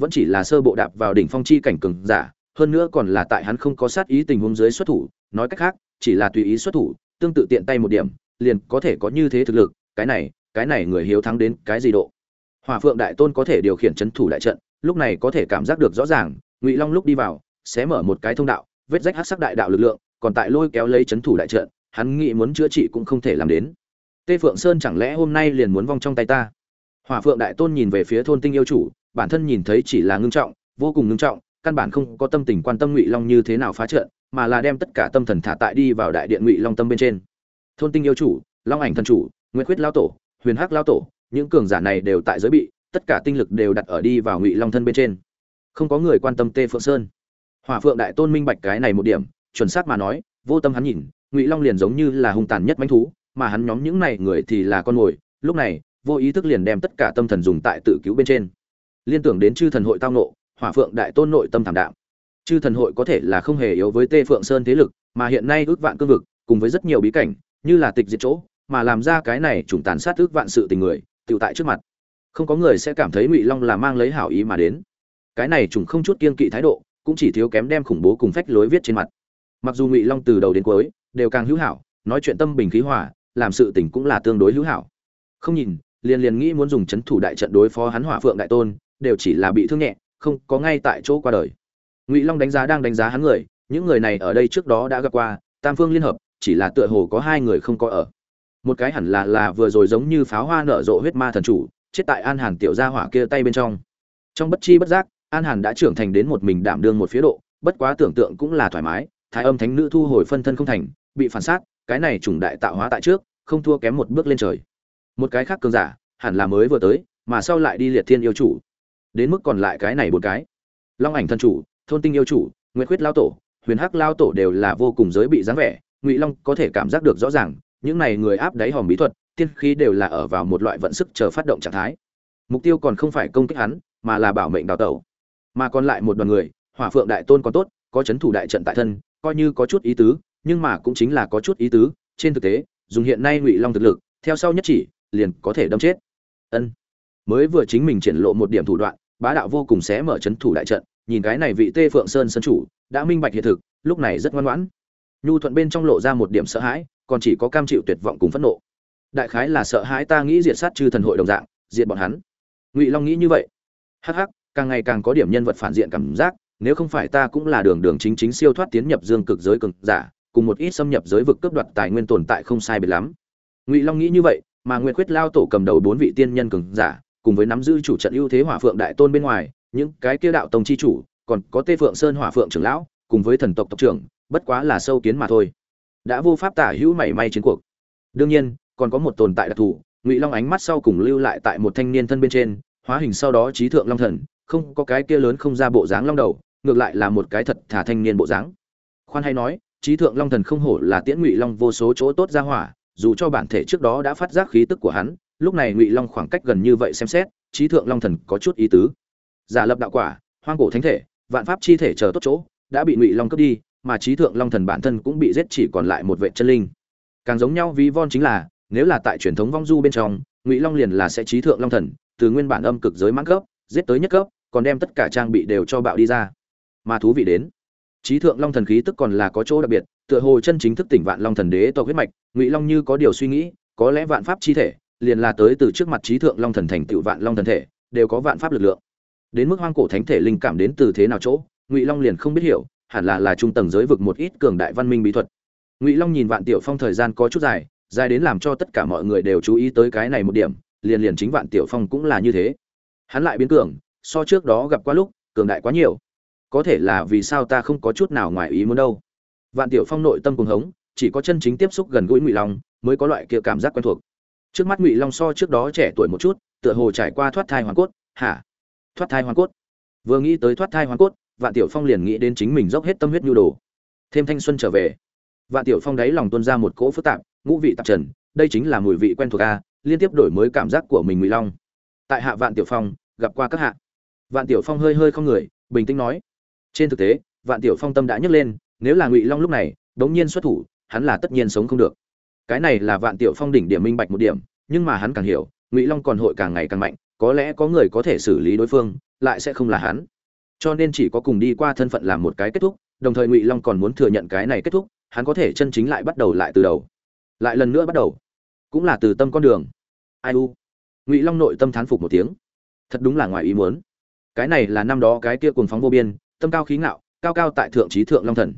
Vẫn chỉ là sơ bộ đạp vào đỉnh phong chi cảnh cường giả, hơn nữa còn là tại hắn không có sát ý tình huống dưới xuất thủ, nói cách khác, chỉ là tùy ý xuất thủ, tương tự tiện tay một điểm liền có thể có như thế thực lực, cái này cái này người hiếu thắng đến cái gì độ? Hỏa phượng đại tôn có thể điều khiển Trấn thủ đại trận, lúc này có thể cảm giác được rõ ràng, ngụy long lúc đi vào, sẽ mở một cái thông đạo, vết rách hắc sắc đại đạo lực lượng, còn tại lôi kéo lấy Trấn thủ đại trận, hắn nghĩ muốn chữa trị cũng không thể làm đến. Tê phượng sơn chẳng lẽ hôm nay liền muốn vong trong tay ta? Hỏa phượng đại tôn nhìn về phía thôn tinh yêu chủ, bản thân nhìn thấy chỉ là ngưng trọng, vô cùng ngưng trọng, căn bản không có tâm tình quan tâm ngụy long như thế nào phá trận, mà là đem tất cả tâm thần thả tại đi vào đại điện ngụy long tâm bên trên thôn tinh yêu chủ, long ảnh thần chủ nguyễn quyết lao tổ, huyền hắc lao tổ, những cường giả này đều tại giới bị, tất cả tinh lực đều đặt ở đi vào ngụy long thân bên trên. Không có người quan tâm tê phượng sơn. Hỏa phượng đại tôn minh bạch cái này một điểm, chuẩn xác mà nói, vô tâm hắn nhìn, ngụy long liền giống như là hung tàn nhất manh thú, mà hắn nhóm những này người thì là con mồi lúc này, vô ý thức liền đem tất cả tâm thần dùng tại tự cứu bên trên. Liên tưởng đến chư thần hội tao nộ hỏa phượng đại tôn nội tâm thảm đạm. Chư thần hội có thể là không hề yếu với tê phượng sơn thế lực, mà hiện nay ước vạn cương vực, cùng với rất nhiều bí cảnh như là tịch diệt chỗ, mà làm ra cái này trùng tàn sát ước vạn sự tình người tự tại trước mặt. Không có người sẽ cảm thấy ngụy long là mang lấy hảo ý mà đến. Cái này trùng không chút kiên kỵ thái độ, cũng chỉ thiếu kém đem khủng bố cùng phách lối viết trên mặt. Mặc dù ngụy long từ đầu đến cuối đều càng hữu hảo, nói chuyện tâm bình khí hòa, làm sự tình cũng là tương đối hữu hảo. Không nhìn, liền liền nghĩ muốn dùng c h ấ n thủ đại trận đối phó hắn hỏa phượng đại tôn, đều chỉ là bị thương nhẹ, không có ngay tại chỗ qua đời. Ngụy long đánh giá đang đánh giá hắn người, những người này ở đây trước đó đã gặp qua, tam phương liên hợp chỉ là tựa hồ có hai người không có ở. Một cái hẳn là là vừa rồi giống như pháo hoa nở rộ huyết ma thần chủ, chết tại an hàn tiểu gia hỏa kia tay bên trong. Trong bất chi bất giác, an hàn đã trưởng thành đến một mình đảm đương một phía độ, bất quá tưởng tượng cũng là thoải mái, thái âm thánh nữ thu hồi phân thân không thành, bị phản sát, cái này trùng đại tạo hóa tại trước, không thua kém một bước lên trời. Một cái khác cường giả, hẳn là mới vừa tới, mà sau lại đi liệt thiên yêu chủ. Đến mức còn lại cái này một cái. Long ảnh thân chủ, thôn tinh yêu chủ nguyễn khuyết lao tổ, huyền hắc lao tổ đều là vô cùng giới bị dáng vẻ ngụy long có thể cảm giác được rõ ràng, những này người áp đáy hòm bí thuật, tiên khí đều là ở vào một loại vận sức chờ phát động trạng thái. Mục tiêu còn không phải công kích hắn, mà là bảo mệnh đào tẩu. Mà còn lại một đoàn người, hỏa phượng đại tôn còn tốt, có c h ấ n thủ đại trận tại thân, coi như có chút ý tứ, nhưng mà cũng chính là có chút ý tứ, trên thực tế, dùng hiện nay ngụy long thực lực, theo sau nhất chỉ, liền có thể đâm chết. Ân. Mới vừa chính mình triển lộ một điểm thủ đoạn, bá đạo vô cùng xé mở chấn thủ đại trận, nhìn cái này vị tê phượng sơn sân chủ, đã minh bạch hiện thực, lúc này rất ngoan ngoãn nhu thuận bên trong lộ ra một điểm sợ hãi, còn chỉ có cam chịu tuyệt vọng cùng phẫn nộ. Đại khái là sợ hãi ta nghĩ diệt sát chư thần hội đồng dạng, diệt bọn hắn. Ngụy long nghĩ như vậy. Hắc hắc, càng ngày càng có điểm nhân vật phản diện cảm giác, nếu không phải ta cũng là đường đường chính chính siêu thoát tiến nhập dương cực giới cực giả, cùng một ít xâm nhập giới vực cướp đoạt tài nguyên tồn tại không sai biệt lắm. Ngụy long nghĩ như vậy, mà nguyện quyết lao tổ cầm đầu bốn vị tiên nhân cường giả, cùng với nắm giữ chủ trận ưu thế hỏa phượng đại tôn bên ngoài, những cái kia đạo tông chi chủ, còn có tê phượng sơn hỏa phượng trưởng lão, cùng với thần tộc tộc trưởng bất quá là sâu kiến mà thôi. Đã vô pháp tả hữu mảy may chiến cuộc. Đương nhiên, còn có một tồn tại đặc thù, ngụy long ánh mắt sau cùng lưu lại tại một thanh niên thân bên trên, hóa hình sau đó trí thượng long thần, không có cái kia lớn không ra bộ dáng long đầu, ngược lại là một cái thật thả thanh niên bộ dáng. Khoan hay nói, trí thượng long thần không hổ là tiễn ngụy long vô số chỗ tốt ra hỏa, dù cho bản thể trước đó đã phát giác khí tức của hắn, lúc này ngụy long khoảng cách gần như vậy xem xét, trí thượng long thần có chút ý tứ. Giả lập đạo quả, hoang cổ thánh thể, vạn pháp chi thể chờ tốt chỗ, đã bị ngụy long cướp đi mà trí thượng long thần bản thân cũng bị giết chỉ còn lại một vệ chân linh. Càng giống nhau ví von chính là, nếu là tại truyền thống vong du bên trong, ngụy long liền là sẽ trí thượng long thần, từ nguyên bản âm cực giới mãn cấp, giết tới nhất cấp, còn đem tất cả trang bị đều cho bạo đi ra. Mà thú vị đến, trí thượng long thần khí tức còn là có chỗ đặc biệt, tựa hồ chân chính thức tỉnh vạn long thần đế tộc huyết mạch, ngụy long như có điều suy nghĩ, có lẽ vạn pháp chi thể, liền là tới từ trước mặt trí thượng long thần thành tựu vạn long thần thể, đều có vạn pháp lực lượng. Đến mức hoang cổ thánh thể linh cảm đến từ thế nào chỗ, ngụy long liền không biết hiểu hẳn là là trung tầng giới vực một ít cường đại văn minh bí thuật. Ngụy long nhìn vạn tiểu phong thời gian có chút dài dài đến làm cho tất cả mọi người đều chú ý tới cái này một điểm, liền liền chính vạn tiểu phong cũng là như thế. Hắn lại biến cường, so trước đó gặp qua lúc, cường đại quá nhiều. Có thể là vì sao ta không có chút nào ngoài ý muốn đâu. Vạn tiểu phong nội tâm cuồng hống, chỉ có chân chính tiếp xúc gần gũi ngụy long, mới có loại kia cảm giác quen thuộc. Trước mắt ngụy long so trước đó trẻ tuổi một chút, tựa hồ trải qua thoát thai hoàn cốt, hả? Thoát thai hoàn cốt. Vừa nghĩ tới thoát thai hoàn cốt vạn tiểu phong liền nghĩ đến chính mình dốc hết tâm huyết nhu đồ. Thêm thanh xuân trở về. Vạn tiểu phong đáy lòng tuôn ra một cỗ phức tạp, ngũ vị tạp trần, đây chính là mùi vị quen thuộc a, liên tiếp đổi mới cảm giác của mình ngụy long. Tại hạ vạn tiểu phong, gặp qua các hạ. Vạn tiểu phong hơi hơi không người, bình tĩnh nói. Trên thực tế, vạn tiểu phong tâm đã nhấc lên, nếu là ngụy long lúc này, đống nhiên xuất thủ, hắn là tất nhiên sống không được. Cái này là vạn tiểu phong đỉnh điểm minh bạch một điểm, nhưng mà hắn càng hiểu, ngụy long còn hội càng ngày càng mạnh, có lẽ có người có thể xử lý đối phương, lại sẽ không là hắn cho nên chỉ có cùng đi qua thân phận làm một cái kết thúc, đồng thời ngụy long còn muốn thừa nhận cái này kết thúc, hắn có thể chân chính lại bắt đầu lại từ đầu. Lại lần nữa bắt đầu, cũng là từ tâm con đường. Ai u? Ngụy long nội tâm thán phục một tiếng. Thật đúng là ngoài ý muốn. Cái này là năm đó cái kia cuồng phóng vô biên, tâm cao khí ngạo, cao cao tại thượng trí thượng long thần.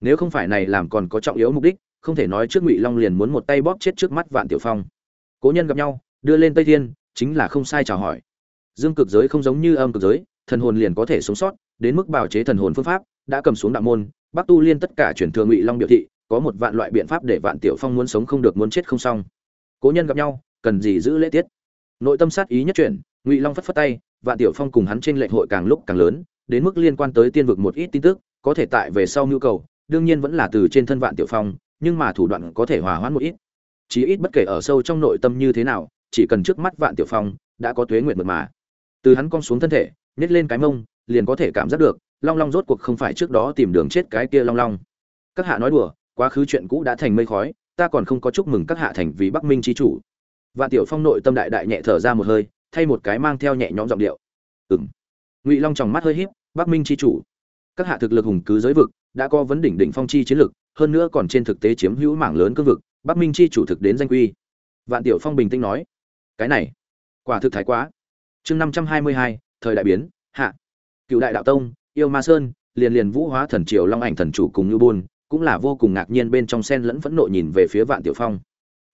Nếu không phải này làm còn có trọng yếu mục đích, không thể nói trước ngụy long liền muốn một tay bóp chết trước mắt vạn tiểu phong. Cố nhân gặp nhau, đưa lên tây thiên, chính là không sai chào hỏi. Dương cực giới không giống như âm cực giới thần hồn liền có thể sống sót, đến mức bào chế thần hồn phương pháp, đã cầm xuống đạo môn, bắc tu liên tất cả chuyển thừa ngụy long biểu thị, có một vạn loại biện pháp để vạn tiểu phong muốn sống không được muốn chết không xong. Cố nhân gặp nhau, cần gì giữ lễ tiết? Nội tâm sát ý nhất chuyển, ngụy long phất phất tay, vạn tiểu phong cùng hắn trên lệnh hội càng lúc càng lớn, đến mức liên quan tới tiên vực một ít tin tức, có thể tại về sau nhu cầu, đương nhiên vẫn là từ trên thân vạn tiểu phong, nhưng mà thủ đoạn có thể hòa hoãn một ít. Chí ít bất kể ở sâu trong nội tâm như thế nào, chỉ cần trước mắt vạn tiểu phong, đã có tuế nguyện mật mà. Từ hắn cong xuống thân thể nhét lên cái mông, liền có thể cảm giác được, long long rốt cuộc không phải trước đó tìm đường chết cái kia long long. Các hạ nói đùa, quá khứ chuyện cũ đã thành mây khói, ta còn không có chúc mừng các hạ thành vì bắc minh chi chủ. Vạn tiểu phong nội tâm đại đại nhẹ thở ra một hơi, thay một cái mang theo nhẹ nhõm giọng điệu. Ừm. ngụy long tròng mắt hơi híp, bắc minh chi chủ. Các hạ thực lực hùng cứ giới vực, đã có vấn đỉnh đỉnh phong chi chiến lực, hơn nữa còn trên thực tế chiếm hữu mảng lớn cương vực, bắc minh chi chủ thực đến danh quy. Vạn tiểu phong bình tĩnh nói, cái này, quả thực thái quá. Chương năm trăm hai mươi hai thời đại biến, hạ. Cựu đại đạo tông, yêu ma sơn, liền liền vũ hóa thần triều long ảnh thần chủ cùng như buôn cũng là vô cùng ngạc nhiên bên trong sen lẫn phẫn nộ nhìn về phía vạn tiểu phong.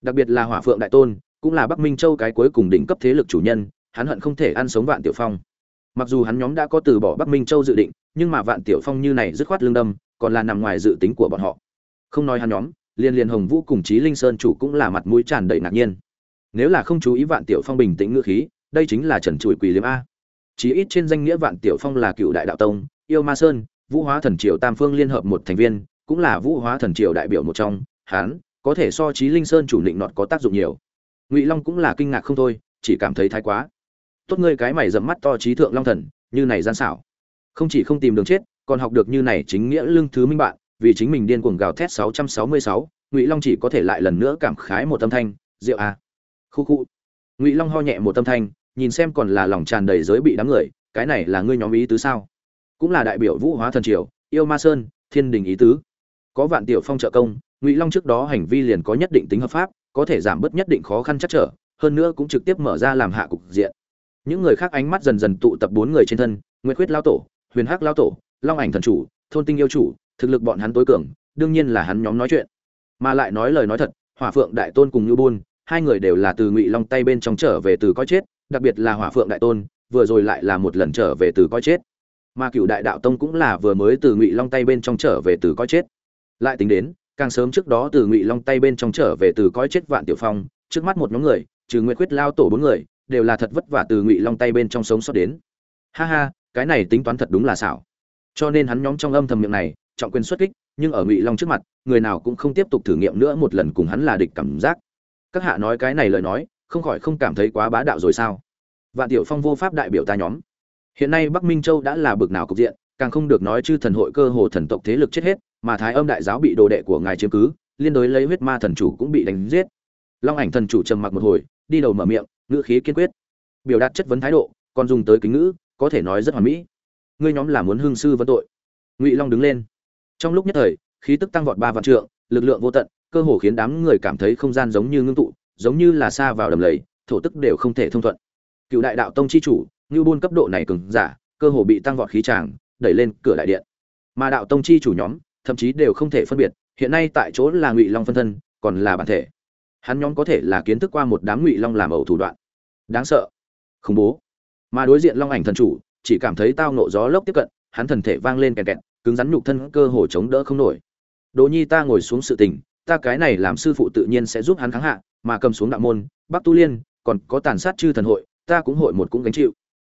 Đặc biệt là hỏa phượng đại tôn, cũng là bắc minh châu cái cuối cùng đỉnh cấp thế lực chủ nhân, hắn hận không thể ăn sống vạn tiểu phong. Mặc dù hắn nhóm đã có từ bỏ bắc minh châu dự định, nhưng mà vạn tiểu phong như này dứt khoát lương đâm, còn là nằm ngoài dự tính của bọn họ. Không nói hắn nhóm liên liên hồng vũ cùng chí linh sơn chủ cũng là mặt mũi tràn đầy ngạc nhiên. Nếu là không chú ý vạn tiểu phong bình tĩnh ngựa khí, đây chính là trần trụi quỷ liếm a chí ít trên danh nghĩa vạn tiểu phong là cựu đại đạo tông yêu ma sơn vũ hóa thần triều tam phương liên hợp một thành viên cũng là vũ hóa thần triều đại biểu một trong hắn có thể so chí linh sơn chủ định nọt có tác dụng nhiều. Ngụy long cũng là kinh ngạc không thôi chỉ cảm thấy thái quá. Tốt ngươi cái mày dẫm mắt to trí thượng long thần như này gian xảo. Không chỉ không tìm đường chết còn học được như này chính nghĩa lương thứ minh bạn vì chính mình điên cuồng gào thét 666, ngụy long chỉ có thể lại lần nữa cảm khái một âm thanh rượu a à. khu khu. Ngụy long ho nhẹ một âm thanh nhìn xem còn là lòng tràn đầy giới bị đám người, cái này là ngươi nhóm ý tứ sao? Cũng là đại biểu vũ hóa thần triều, yêu ma sơn, thiên đình ý tứ. Có vạn tiểu phong trợ công, ngụy long trước đó hành vi liền có nhất định tính hợp pháp, có thể giảm bớt nhất định khó khăn chắc trở, hơn nữa cũng trực tiếp mở ra làm hạ cục diện. Những người khác ánh mắt dần dần tụ tập bốn người trên thân, nguyệt khuyết lao tổ, huyền hắc lao tổ, long ảnh thần chủ, thôn tinh yêu chủ, thực lực bọn hắn tối cường, đương nhiên là hắn nhóm nói chuyện. Mà lại nói lời nói thật, hỏa phượng đại tôn cùng như buôn, hai người đều là từ ngụy long tay bên trong trở về từ coi chết đặc biệt là hỏa phượng đại tôn, vừa rồi lại là một lần trở về từ coi chết. Mà cựu đại đạo tông cũng là vừa mới từ ngụy long tay bên trong trở về từ coi chết. Lại tính đến, càng sớm trước đó từ ngụy long tay bên trong trở về từ coi chết vạn tiểu phong, trước mắt một nhóm người, trừ nguyệt quyết lao tổ bốn người, đều là thật vất vả từ ngụy long tay bên trong sống sót đến. Ha ha, cái này tính toán thật đúng là xảo. Cho nên hắn nhóm trong âm thầm miệng này, trọng quyền xuất kích, nhưng ở ngụy long trước mặt, người nào cũng không tiếp tục thử nghiệm nữa một lần cùng hắn là địch cảm giác. Các hạ nói cái này lời nói không khỏi không cảm thấy quá bá đạo rồi sao? Vạn tiểu phong vô pháp đại biểu ta nhóm. Hiện nay bắc minh châu đã là bực nào cục diện, càng không được nói chư thần hội cơ hồ thần tộc thế lực chết hết, mà thái âm đại giáo bị đồ đệ của ngài chiếm cứ, liên đối lấy huyết ma thần chủ cũng bị đánh giết. Long ảnh thần chủ trầm mặc một hồi, đi đầu mở miệng, ngữ khí kiên quyết. Biểu đạt chất vấn thái độ, còn dùng tới kính ngữ, có thể nói rất hoàn mỹ. Ngươi nhóm là muốn hương sư vấn tội. Ngụy long đứng lên. Trong lúc nhất thời, khí tức tăng vọt ba vạn trượng, lực lượng vô tận, cơ hồ khiến đám người cảm thấy không gian giống như ngưng tụ giống như là xa vào đầm lầy, thổ tức đều không thể thông thuận. Cựu đại đạo tông chi chủ, ngưu buôn cấp độ này cứng giả, cơ hồ bị tăng vọt khí tràng, đẩy lên cửa đại điện. Mà đạo tông chi chủ nhóm, thậm chí đều không thể phân biệt, hiện nay tại chỗ là ngụy long phân thân, còn là bản thể. Hắn nhóm có thể là kiến thức qua một đám ngụy long làm ẩu thủ đoạn. Đáng sợ. Khủng bố. Mà đối diện long ảnh thần chủ, chỉ cảm thấy tao nộ gió lốc tiếp cận, hắn thần thể vang lên kẹt kẹt, cứng rắn nhục thân cơ hồ chống đỡ không nổi. Đỗ nhi ta ngồi xuống sự tình, ta cái này làm sư phụ tự nhiên sẽ giúp hắn kháng hạ mà cầm xuống đạo môn, bắc tu liên, còn có tàn sát chư thần hội, ta cũng hội một cũng gánh chịu.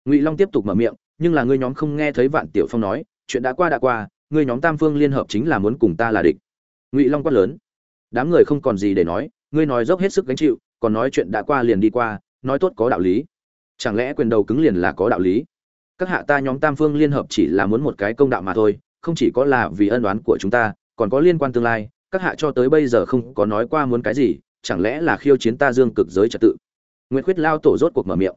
Ngụy long tiếp tục mở miệng, nhưng là ngươi nhóm không nghe thấy vạn tiểu phong nói, chuyện đã qua đã qua, ngươi nhóm tam phương liên hợp chính là muốn cùng ta là địch. Ngụy long quát lớn, đám người không còn gì để nói, ngươi nói dốc hết sức gánh chịu, còn nói chuyện đã qua liền đi qua, nói tốt có đạo lý. Chẳng lẽ quyền đầu cứng liền là có đạo lý? Các hạ ta nhóm tam phương liên hợp chỉ là muốn một cái công đạo mà thôi, không chỉ có là vì ân đoán của chúng ta, còn có liên quan tương lai, các hạ cho tới bây giờ không có nói qua muốn cái gì chẳng lẽ là khiêu chiến ta dương cực giới trật tự? Nguyễn khuyết lao tổ rốt cuộc mở miệng.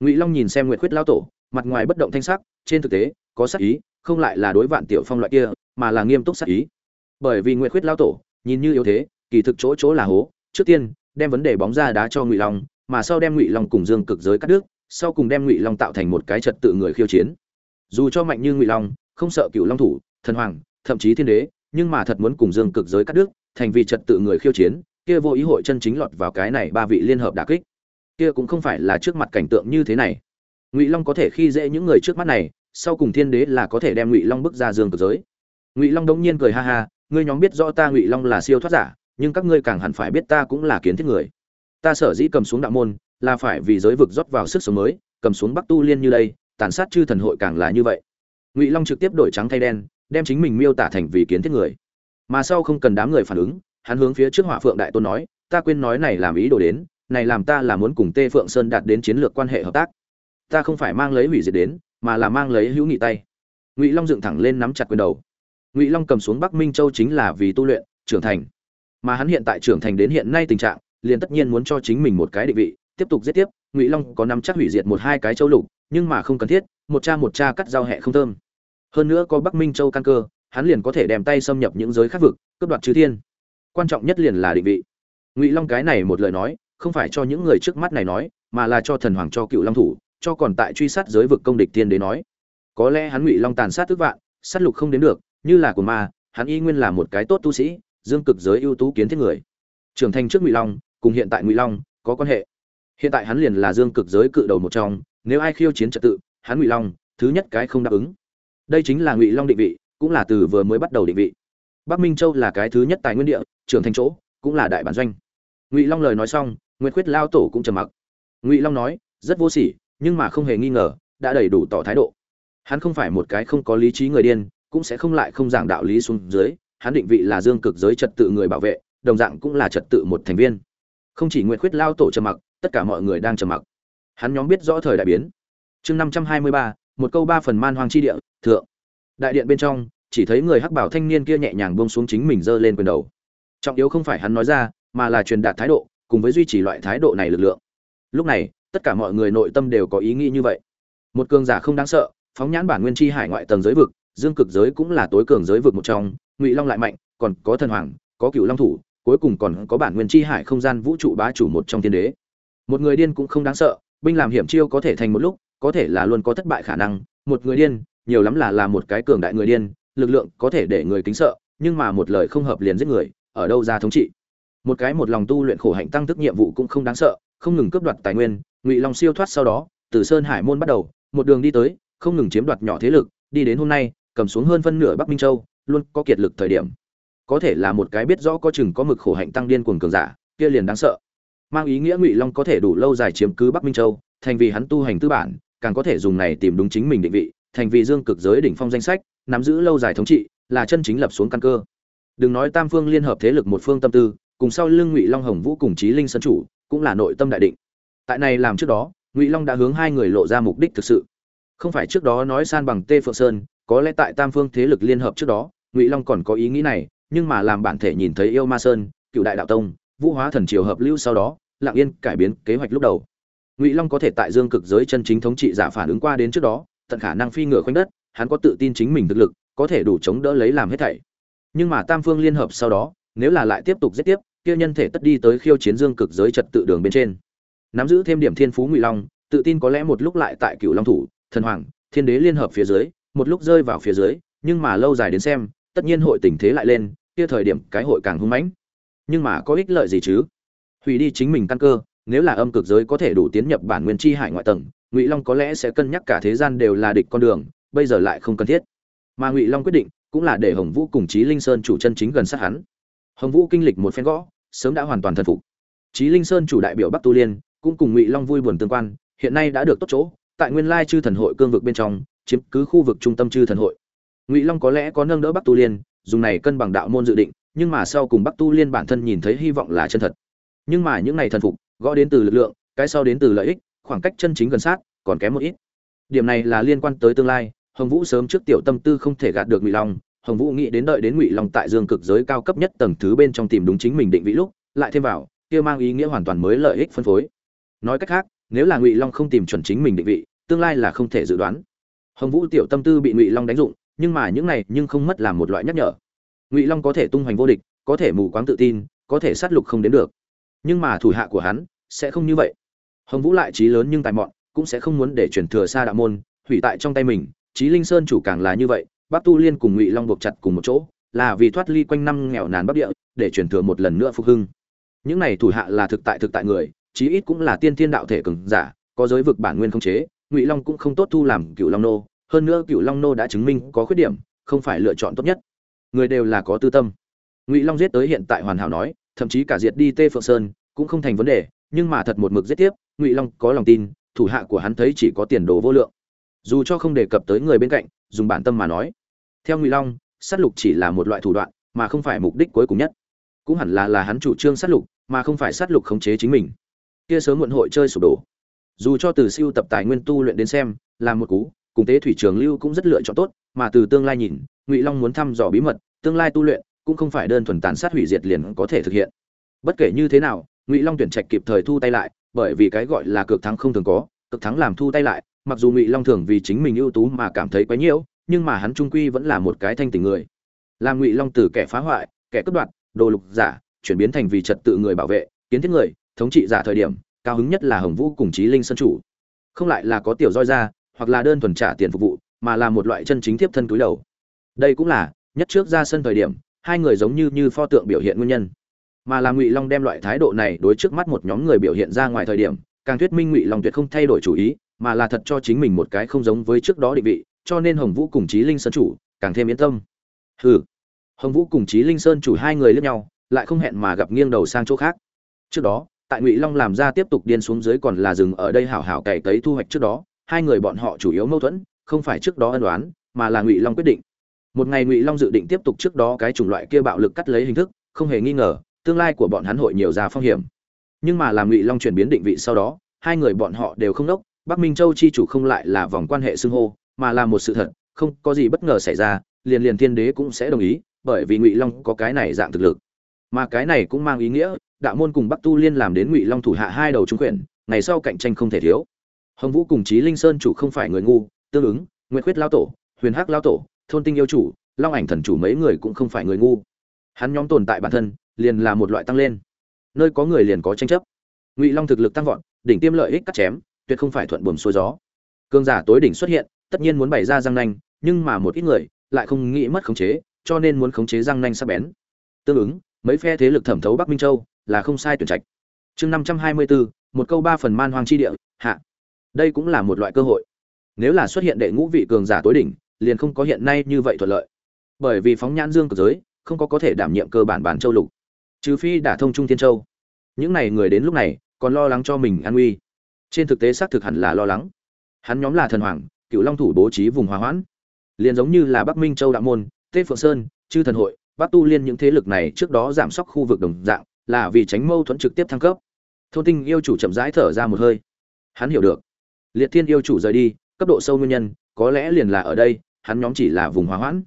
Ngụy long nhìn xem nguyễn khuyết lao tổ, mặt ngoài bất động thanh sắc, trên thực tế, có sắc ý, không lại là đối vạn tiểu phong loại kia, mà là nghiêm túc sắc ý. Bởi vì nguyễn khuyết lao tổ, nhìn như yếu thế, kỳ thực chỗ chỗ là hố, trước tiên, đem vấn đề bóng ra đá cho ngụy long, mà sau đem ngụy long cùng dương cực giới cắt đứt, sau cùng đem ngụy long tạo thành một cái trật tự người khiêu chiến. Dù cho mạnh như ngụy long, không sợ cựu long thủ, thần hoàng, thậm chí thiên đế, nhưng mà thật muốn cùng dương cực giới cắt đứt, thành vì trật tự người khiêu chiến kia vô ý hội chân chính lọt vào cái này ba vị liên hợp đả kích. Kia cũng không phải là trước mặt cảnh tượng như thế này. Ngụy long có thể khi dễ những người trước mắt này, sau cùng thiên đế là có thể đem ngụy long bước ra giường cực giới. Ngụy long đống nhiên cười ha ha, ngươi nhóm biết rõ ta ngụy long là siêu thoát giả, nhưng các ngươi càng hẳn phải biết ta cũng là kiến thiết người. Ta sở dĩ cầm xuống đạo môn, là phải vì giới vực rót vào sức sống mới, cầm xuống bắc tu liên như đây, tàn sát chư thần hội càng là như vậy. Ngụy long trực tiếp đổi trắng thay đen, đem chính mình miêu tả thành vì kiến thiết người. Mà sau không cần đám người phản ứng hắn hướng phía trước hỏa phượng đại tôn nói, ta quên nói này làm ý đồ đến, này làm ta là muốn cùng tê phượng sơn đạt đến chiến lược quan hệ hợp tác. Ta không phải mang lấy hủy diệt đến, mà là mang lấy hữu nghị tay. Ngụy long dựng thẳng lên nắm chặt quyền đầu. Ngụy long cầm xuống bắc minh châu chính là vì tu luyện, trưởng thành. Mà hắn hiện tại trưởng thành đến hiện nay tình trạng, liền tất nhiên muốn cho chính mình một cái định vị, tiếp tục giết tiếp. Ngụy long có nắm chắc hủy diệt một hai cái châu lục, nhưng mà không cần thiết, một cha một cha cắt giao hẹ không thơm. Hơn nữa có bắc minh châu căn cơ, hắn liền có thể đem tay xâm nhập những giới khác vực, cướp đoạt chư thiên quan trọng nhất liền là định vị. Ngụy long cái này một lời nói, không phải cho những người trước mắt này nói, mà là cho thần hoàng cho cựu long thủ, cho còn tại truy sát giới vực công địch tiên đế nói. Có lẽ hắn ngụy long tàn sát tức vạn, sát lục không đến được, như là của ma, hắn y nguyên là một cái tốt tu sĩ, dương cực giới ưu tú kiến thiết người. Trưởng thành trước ngụy long, cùng hiện tại ngụy long, có quan hệ. Hiện tại hắn liền là dương cực giới cự đầu một trong, nếu ai khiêu chiến trật tự, hắn ngụy long, thứ nhất cái không đáp ứng. Đây chính là ngụy long định vị, cũng là từ vừa mới bắt đầu định vị. Bắc minh châu là cái thứ nhất tài nguyên địa trưởng thành chỗ, cũng là đại bản doanh. Ngụy long lời nói xong nguyễn khuyết lao tổ cũng trầm mặc. Ngụy long nói, rất vô sỉ, nhưng mà không hề nghi ngờ, đã đầy đủ tỏ thái độ. Hắn không phải một cái không có lý trí người điên, cũng sẽ không lại không giảng đạo lý xuống dưới, hắn định vị là dương cực giới trật tự người bảo vệ, đồng dạng cũng là trật tự một thành viên. Không chỉ nguyện khuyết lao tổ trầm mặc, tất cả mọi người đang trầm mặc. Hắn nhóm biết rõ thời đại biến. Chương năm trăm hai mươi ba, một câu ba phần man hoang chi địa, thượng. Đại điện bên trong, chỉ thấy người hắc bảo thanh niên kia nhẹ nhàng buông xuống chính mình giơ lên quyền đầu trọng yếu không phải hắn nói ra, mà là truyền đạt thái độ, cùng với duy trì loại thái độ này lực lượng. Lúc này, tất cả mọi người nội tâm đều có ý nghĩ như vậy. Một cường giả không đáng sợ, phóng nhãn bản nguyên chi hải ngoại tầng giới vực, dương cực giới cũng là tối cường giới vực một trong, ngụy long lại mạnh, còn có thần hoàng, có cựu long thủ, cuối cùng còn có bản nguyên chi hải không gian vũ trụ bá chủ một trong thiên đế. Một người điên cũng không đáng sợ, binh làm hiểm chiêu có thể thành một lúc, có thể là luôn có thất bại khả năng. Một người điên, nhiều lắm là là một cái cường đại người điên, lực lượng có thể để người kính sợ, nhưng mà một lời không hợp liền giết người ở đâu ra thống trị. Một cái một lòng tu luyện khổ hạnh tăng thức nhiệm vụ cũng không đáng sợ, không ngừng cướp đoạt tài nguyên, ngụy long siêu thoát sau đó, từ sơn hải môn bắt đầu, một đường đi tới, không ngừng chiếm đoạt nhỏ thế lực, đi đến hôm nay, cầm xuống hơn phân nửa bắc minh châu, luôn có kiệt lực thời điểm. Có thể là một cái biết rõ có chừng có mực khổ hạnh tăng điên cuồng cường giả, kia liền đáng sợ. Mang ý nghĩa ngụy long có thể đủ lâu dài chiếm cứ bắc minh châu, thành vì hắn tu hành tư bản, càng có thể dùng này tìm đúng chính mình định vị, thành vì dương cực giới đỉnh phong danh sách, nắm giữ lâu dài thống trị, là chân chính lập xuống căn cơ đừng nói tam phương liên hợp thế lực một phương tâm tư, cùng sau lưng ngụy long hồng vũ cùng chí linh sân chủ, cũng là nội tâm đại định. Tại này làm trước đó, ngụy long đã hướng hai người lộ ra mục đích thực sự. Không phải trước đó nói san bằng tê phượng sơn, có lẽ tại tam phương thế lực liên hợp trước đó, ngụy long còn có ý nghĩ này, nhưng mà làm bản thể nhìn thấy yêu ma sơn, cựu đại đạo tông, vũ hóa thần triều hợp lưu sau đó, lặng yên cải biến kế hoạch lúc đầu. Ngụy long có thể tại dương cực giới chân chính thống trị giả phản ứng qua đến trước đó, tận khả năng phi ngựa khoanh đất, hắn có tự tin chính mình thực lực, có thể đủ chống đỡ lấy làm hết thảy nhưng mà tam phương liên hợp sau đó, nếu là lại tiếp tục giết tiếp, kia nhân thể tất đi tới khiêu chiến dương cực giới trật tự đường bên trên. Nắm giữ thêm điểm thiên phú ngụy long, tự tin có lẽ một lúc lại tại cựu long thủ, thần hoàng, thiên đế liên hợp phía dưới, một lúc rơi vào phía dưới, nhưng mà lâu dài đến xem, tất nhiên hội tình thế lại lên, kia thời điểm cái hội càng hung mãnh. Nhưng mà có ích lợi gì chứ? Hủy đi chính mình căn cơ, nếu là âm cực giới có thể đủ tiến nhập bản nguyên chi hải ngoại tầng, ngụy long có lẽ sẽ cân nhắc cả thế gian đều là địch con đường, bây giờ lại không cần thiết. Mà ngụy long quyết định cũng là để hồng vũ cùng chí linh sơn chủ chân chính gần sát hắn. Hồng vũ kinh lịch một phen gõ, sớm đã hoàn toàn thần phục. Chí linh sơn chủ đại biểu bắc tu liên, cũng cùng ngụy long vui buồn tương quan, hiện nay đã được tốt chỗ, tại nguyên lai chư thần hội cương vực bên trong, chiếm cứ khu vực trung tâm chư thần hội. Ngụy long có lẽ có nâng đỡ bắc tu liên, dùng này cân bằng đạo môn dự định, nhưng mà sau cùng bắc tu liên bản thân nhìn thấy hy vọng là chân thật. Nhưng mà những này thần phục, gõ đến từ lực lượng, cái sau đến từ lợi ích, khoảng cách chân chính gần sát, còn kém một ít. Điểm này là liên quan tới tương lai hồng vũ sớm trước tiểu tâm tư không thể gạt được ngụy long, hồng vũ nghĩ đến đợi đến ngụy long tại dương cực giới cao cấp nhất tầng thứ bên trong tìm đúng chính mình định vị lúc, lại thêm vào, kia mang ý nghĩa hoàn toàn mới lợi ích phân phối. Nói cách khác, nếu là ngụy long không tìm chuẩn chính mình định vị, tương lai là không thể dự đoán. Hồng vũ tiểu tâm tư bị ngụy long đánh dụng, nhưng mà những này nhưng không mất làm một loại nhắc nhở. Ngụy long có thể tung hoành vô địch, có thể mù quáng tự tin, có thể sát lục không đến được. Nhưng mà thủ hạ của hắn sẽ không như vậy. Hồng vũ lại trí lớn nhưng tài mọn, cũng sẽ không muốn để chuyển thừa xa đạo môn, hủy tại trong tay mình Chí linh sơn chủ càng là như vậy, bắc tu liên cùng ngụy long buộc chặt cùng một chỗ, là vì thoát ly quanh năm nghèo nàn bắc địa, để chuyển thừa một lần nữa phục hưng. Những này thủ hạ là thực tại thực tại người, chí ít cũng là tiên thiên đạo thể cường giả, có giới vực bản nguyên không chế, ngụy long cũng không tốt thu làm cựu long nô. Hơn nữa cựu long nô đã chứng minh có khuyết điểm, không phải lựa chọn tốt nhất. Người đều là có tư tâm. Ngụy long giết tới hiện tại hoàn hảo nói, thậm chí cả diệt đi tê phượng sơn cũng không thành vấn đề, nhưng mà thật một mực giết tiếp, ngụy long có lòng tin, thủ hạ của hắn thấy chỉ có tiền đồ vô lượng dù cho không đề cập tới người bên cạnh, dùng bản tâm mà nói. Theo ngụy long, sát lục chỉ là một loại thủ đoạn, mà không phải mục đích cuối cùng nhất. Cũng hẳn là là hắn chủ trương sát lục, mà không phải sát lục khống chế chính mình. Kia sớm muộn hội chơi sụp đổ. Dù cho từ siêu tập tài nguyên tu luyện đến xem, là một cú, cùng tế thủy trường lưu cũng rất lựa chọn tốt, mà từ tương lai nhìn, ngụy long muốn thăm dò bí mật, tương lai tu luyện, cũng không phải đơn thuần tàn sát hủy diệt liền có thể thực hiện. Bất kể như thế nào, ngụy long tuyển trạch kịp thời thu tay lại, bởi vì cái gọi là cực thắng không thường có, cực thắng làm thu tay lại mặc dù ngụy long thường vì chính mình ưu tú mà cảm thấy quá nhiễu, nhưng mà hắn trung quy vẫn là một cái thanh tình người. Làm ngụy long từ kẻ phá hoại, kẻ cướp đoạt, đồ lục giả, chuyển biến thành vì trật tự người bảo vệ, kiến thiết người, thống trị giả thời điểm, cao hứng nhất là hồng vũ cùng chí linh sân chủ. Không lại là có tiểu roi ra, hoặc là đơn thuần trả tiền phục vụ, mà là một loại chân chính tiếp thân túi đầu. Đây cũng là, nhất trước ra sân thời điểm, hai người giống như như pho tượng biểu hiện nguyên nhân. Mà là ngụy long đem loại thái độ này đối trước mắt một nhóm người biểu hiện ra ngoài thời điểm, càng thuyết minh ngụy long tuyệt không thay đổi chủ ý mà là thật cho chính mình một cái không giống với trước đó định vị, cho nên hồng vũ cùng chí linh sơn chủ càng thêm yên tâm. Hừ. Hồng vũ cùng chí linh sơn chủ hai người lẫn nhau, lại không hẹn mà gặp nghiêng đầu sang chỗ khác. Trước đó, tại ngụy long làm ra tiếp tục điên xuống dưới còn là dừng ở đây hảo hảo cày cấy thu hoạch trước đó, hai người bọn họ chủ yếu mâu thuẫn, không phải trước đó ân đoán mà là ngụy long quyết định. Một ngày ngụy long dự định tiếp tục trước đó cái chủng loại kia bạo lực cắt lấy hình thức, không hề nghi ngờ, tương lai của bọn hắn hội nhiều ra phong hiểm. Nhưng mà làm ngụy long chuyển biến định vị sau đó, hai người bọn họ đều không đốc bắc minh châu chi chủ không lại là vòng quan hệ xưng hô, mà là một sự thật, không có gì bất ngờ xảy ra, liền liền thiên đế cũng sẽ đồng ý, bởi vì ngụy long có cái này dạng thực lực. Mà cái này cũng mang ý nghĩa, đạo môn cùng bắc tu liên làm đến ngụy long thủ hạ hai đầu trúng quyền, ngày sau cạnh tranh không thể thiếu. Hồng vũ cùng chí linh sơn chủ không phải người ngu, tương ứng nguyễn khuyết lao tổ, huyền hắc lao tổ, thôn tinh yêu chủ, long ảnh thần chủ mấy người cũng không phải người ngu. Hắn nhóm tồn tại bản thân, liền là một loại tăng lên. Nơi có người liền có tranh chấp. Ngụy long thực lực tăng vọt, đỉnh tiêm lợi ích cắt chém tuyệt không phải thuận buồm xuôi gió. Cương giả tối đỉnh xuất hiện, tất nhiên muốn bày ra răng nanh, nhưng mà một ít người lại không nghĩ mất khống chế, cho nên muốn khống chế răng nanh sắc bén. Tương ứng, mấy phe thế lực thẩm thấu bắc minh châu là không sai tuyển trạch. Chương năm trăm hai mươi bốn một câu ba phần man hoang chi địa, hạ. Đây cũng là một loại cơ hội. Nếu là xuất hiện đệ ngũ vị cường giả tối đỉnh, liền không có hiện nay như vậy thuận lợi. Bởi vì phóng nhãn dương cực giới, không có có thể đảm nhiệm cơ bản bản châu lục. Trừ phi đả thông trung thiên châu. Những này người đến lúc này, còn lo lắng cho mình an nguy trên thực tế xác thực hẳn là lo lắng. Hắn nhóm là thần hoàng cựu long thủ bố trí vùng hòa hoãn. Liền giống như là bắc minh châu đạo môn, tê phượng sơn, chư thần hội, bắc tu liên những thế lực này trước đó giảm sóc khu vực đồng dạng, là vì tránh mâu thuẫn trực tiếp thăng cấp. Thôn tinh yêu chủ chậm rãi thở ra một hơi. Hắn hiểu được. Liệt thiên yêu chủ rời đi, cấp độ sâu nguyên nhân, có lẽ liền là ở đây, hắn nhóm chỉ là vùng hòa hoãn.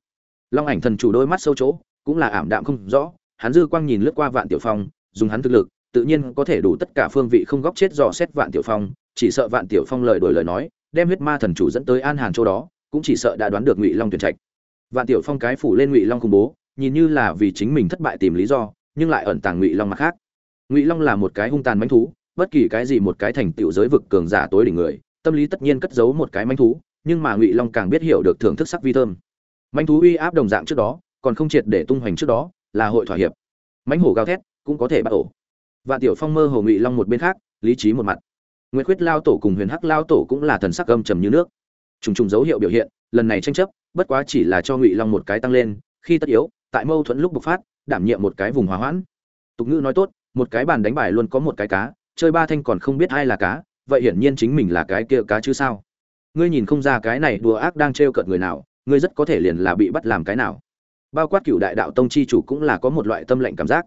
Long ảnh thần chủ đôi mắt sâu chỗ, cũng là ảm đạm không rõ, hắn dư quang nhìn lướt qua vạn tiểu phong, dùng hắn thực lực tự nhiên có thể đủ tất cả phương vị không góc chết dò xét vạn tiểu phong, chỉ sợ vạn tiểu phong lời đổi lời nói, đem huyết ma thần chủ dẫn tới an hàn chỗ đó, cũng chỉ sợ đã đoán được ngụy long tuyển trạch. Vạn tiểu phong cái phủ lên ngụy long khủng bố, nhìn như là vì chính mình thất bại tìm lý do, nhưng lại ẩn tàng ngụy long mặt khác. Ngụy long là một cái hung tàn manh thú, bất kỳ cái gì một cái thành tựu giới vực cường giả tối đỉnh người, tâm lý tất nhiên cất giấu một cái manh thú, nhưng mà ngụy long càng biết hiểu được thưởng thức sắc vi thơm. Manh thú uy áp đồng dạng trước đó, còn không triệt để tung hoành trước đó, là hội thỏa hiệp. Mãnh hổ gào thét, cũng có thể bắt ổ vạn tiểu phong mơ hồ ngụy long một bên khác, lý trí một mặt. Nguyệt quyết lao tổ cùng huyền hắc lao tổ cũng là thần sắc âm trầm như nước. Trùng trùng dấu hiệu biểu hiện, lần này tranh chấp, bất quá chỉ là cho ngụy long một cái tăng lên, khi tất yếu, tại mâu thuẫn lúc bộc phát, đảm nhiệm một cái vùng hòa hoãn. Tục ngữ nói tốt, một cái bàn đánh bài luôn có một cái cá, chơi ba thanh còn không biết ai là cá, vậy hiển nhiên chính mình là cái kia cá chứ sao? Ngươi nhìn không ra cái này đùa ác đang trêu cợt người nào, ngươi rất có thể liền là bị bắt làm cái nào. Bao quát cựu đại đạo tông chi chủ cũng là có một loại tâm lệnh cảm giác.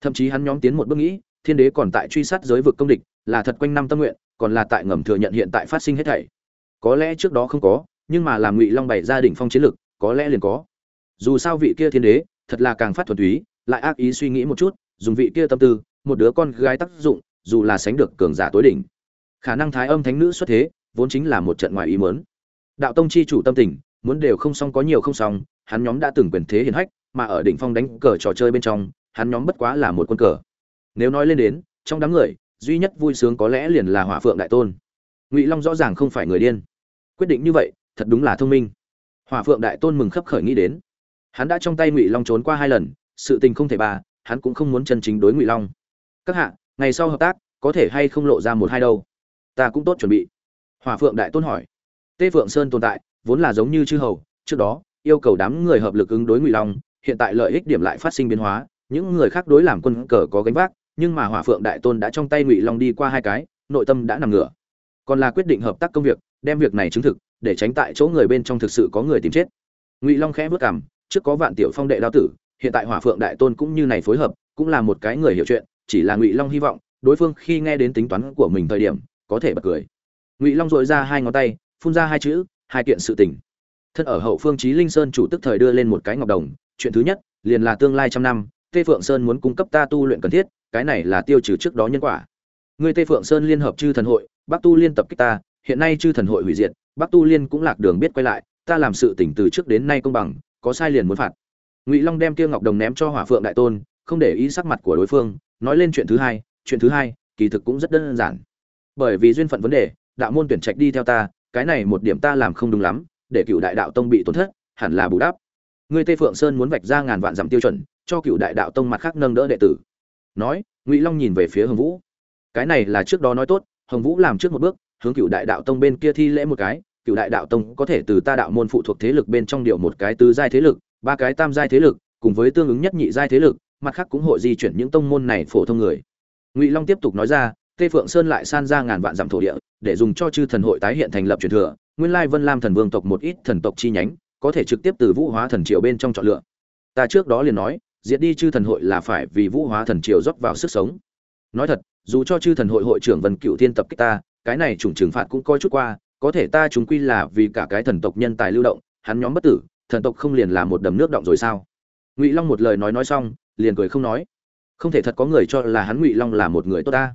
Thậm chí hắn nhóm tiến một bước nghĩ thiên đế còn tại truy sát giới vực công địch, là thật quanh năm tâm nguyện, còn là tại ngầm thừa nhận hiện tại phát sinh hết thảy. Có lẽ trước đó không có, nhưng mà làm ngụy long bày gia đình phong chiến lực, có lẽ liền có. Dù sao vị kia thiên đế, thật là càng phát thuần túy, lại ác ý suy nghĩ một chút, dùng vị kia tâm tư, một đứa con gái tác dụng, dù là sánh được cường giả tối đỉnh. Khả năng thái âm thánh nữ xuất thế, vốn chính là một trận ngoài ý muốn. Đạo tông chi chủ tâm tình, muốn đều không xong có nhiều không xong, hắn nhóm đã từng quyền thế hiển hách, mà ở đỉnh phong đánh cờ trò chơi bên trong, hắn nhóm bất quá là một quân cờ nếu nói lên đến, trong đám người, duy nhất vui sướng có lẽ liền là hỏa phượng đại tôn. Ngụy long rõ ràng không phải người điên. Quyết định như vậy, thật đúng là thông minh. Hỏa phượng đại tôn mừng khấp khởi nghĩ đến. Hắn đã trong tay ngụy long trốn qua hai lần, sự tình không thể bà, hắn cũng không muốn chân chính đối ngụy long. Các hạ, ngày sau hợp tác, có thể hay không lộ ra một hai đâu? Ta cũng tốt chuẩn bị. Hỏa phượng đại tôn hỏi. Tê phượng sơn tồn tại, vốn là giống như chư hầu, trước đó, yêu cầu đám người hợp lực ứng đối ngụy long, hiện tại lợi ích điểm lại phát sinh biến hóa, những người khác đối làm quân cờ có gánh vác nhưng mà hỏa phượng đại tôn đã trong tay ngụy long đi qua hai cái, nội tâm đã nằm ngửa. Còn là quyết định hợp tác công việc, đem việc này chứng thực, để tránh tại chỗ người bên trong thực sự có người tìm chết. Ngụy long khẽ vất cảm trước có vạn tiểu phong đệ đao tử, hiện tại hỏa phượng đại tôn cũng như này phối hợp, cũng là một cái người hiểu chuyện, chỉ là ngụy long hy vọng, đối phương khi nghe đến tính toán của mình thời điểm, có thể bật cười. Ngụy long dội ra hai ngón tay, phun ra hai chữ, hai kiện sự tình. Thân ở hậu phương trí linh sơn chủ tức thời đưa lên một cái ngọc đồng, chuyện thứ nhất, liền là tương lai trăm năm tê phượng sơn muốn cung cấp ta tu luyện cần thiết, cái này là tiêu trừ trước đó nhân quả. Ngươi tê phượng sơn liên hợp chư thần hội, bắc tu liên tập kích ta, hiện nay chư thần hội hủy diệt, bắc tu liên cũng lạc đường biết quay lại, ta làm sự tỉnh từ trước đến nay công bằng, có sai liền muốn phạt. Ngụy long đem tiêu ngọc đồng ném cho hỏa phượng đại tôn, không để ý sắc mặt của đối phương, nói lên chuyện thứ hai, chuyện thứ hai, kỳ thực cũng rất đơn giản. Bởi vì duyên phận vấn đề, đạo môn tuyển trạch đi theo ta, cái này một điểm ta làm không đúng lắm, để cựu đại đạo tông bị tổn thất, hẳn là bù đắp. Ngươi tây phượng sơn muốn vạch ra ngàn vạn dặm tiêu chuẩn cho cựu đại đạo tông mặt khác nâng đỡ đệ tử. Nói, ngụy long nhìn về phía hồng vũ. Cái này là trước đó nói tốt, hồng vũ làm trước một bước, hướng cựu đại đạo tông bên kia thi lễ một cái, cựu đại đạo tông có thể từ ta đạo môn phụ thuộc thế lực bên trong điều một cái tứ giai thế lực, ba cái tam giai thế lực, cùng với tương ứng nhất nhị giai thế lực, mặt khác cũng hội di chuyển những tông môn này phổ thông người. Ngụy long tiếp tục nói ra, tê phượng sơn lại san ra ngàn vạn dặm thổ địa, để dùng cho chư thần hội tái hiện thành lập truyền thừa, nguyên lai vân lam thần vương tộc một ít thần tộc chi nhánh, có thể trực tiếp từ vũ hóa thần triều bên trong chọn lựa. Ta trước đó liền nói diệt đi chư thần hội là phải vì vũ hóa thần triều rót vào sức sống. Nói thật, dù cho chư thần hội hội trưởng vân cựu thiên tập kích ta, cái này chủng trừng phạt cũng coi chút qua, có thể ta chúng quy là vì cả cái thần tộc nhân tài lưu động, hắn nhóm bất tử, thần tộc không liền là một đầm nước động rồi sao? Ngụy long một lời nói nói xong, liền cười không nói. Không thể thật có người cho là hắn ngụy long là một người tốt ta.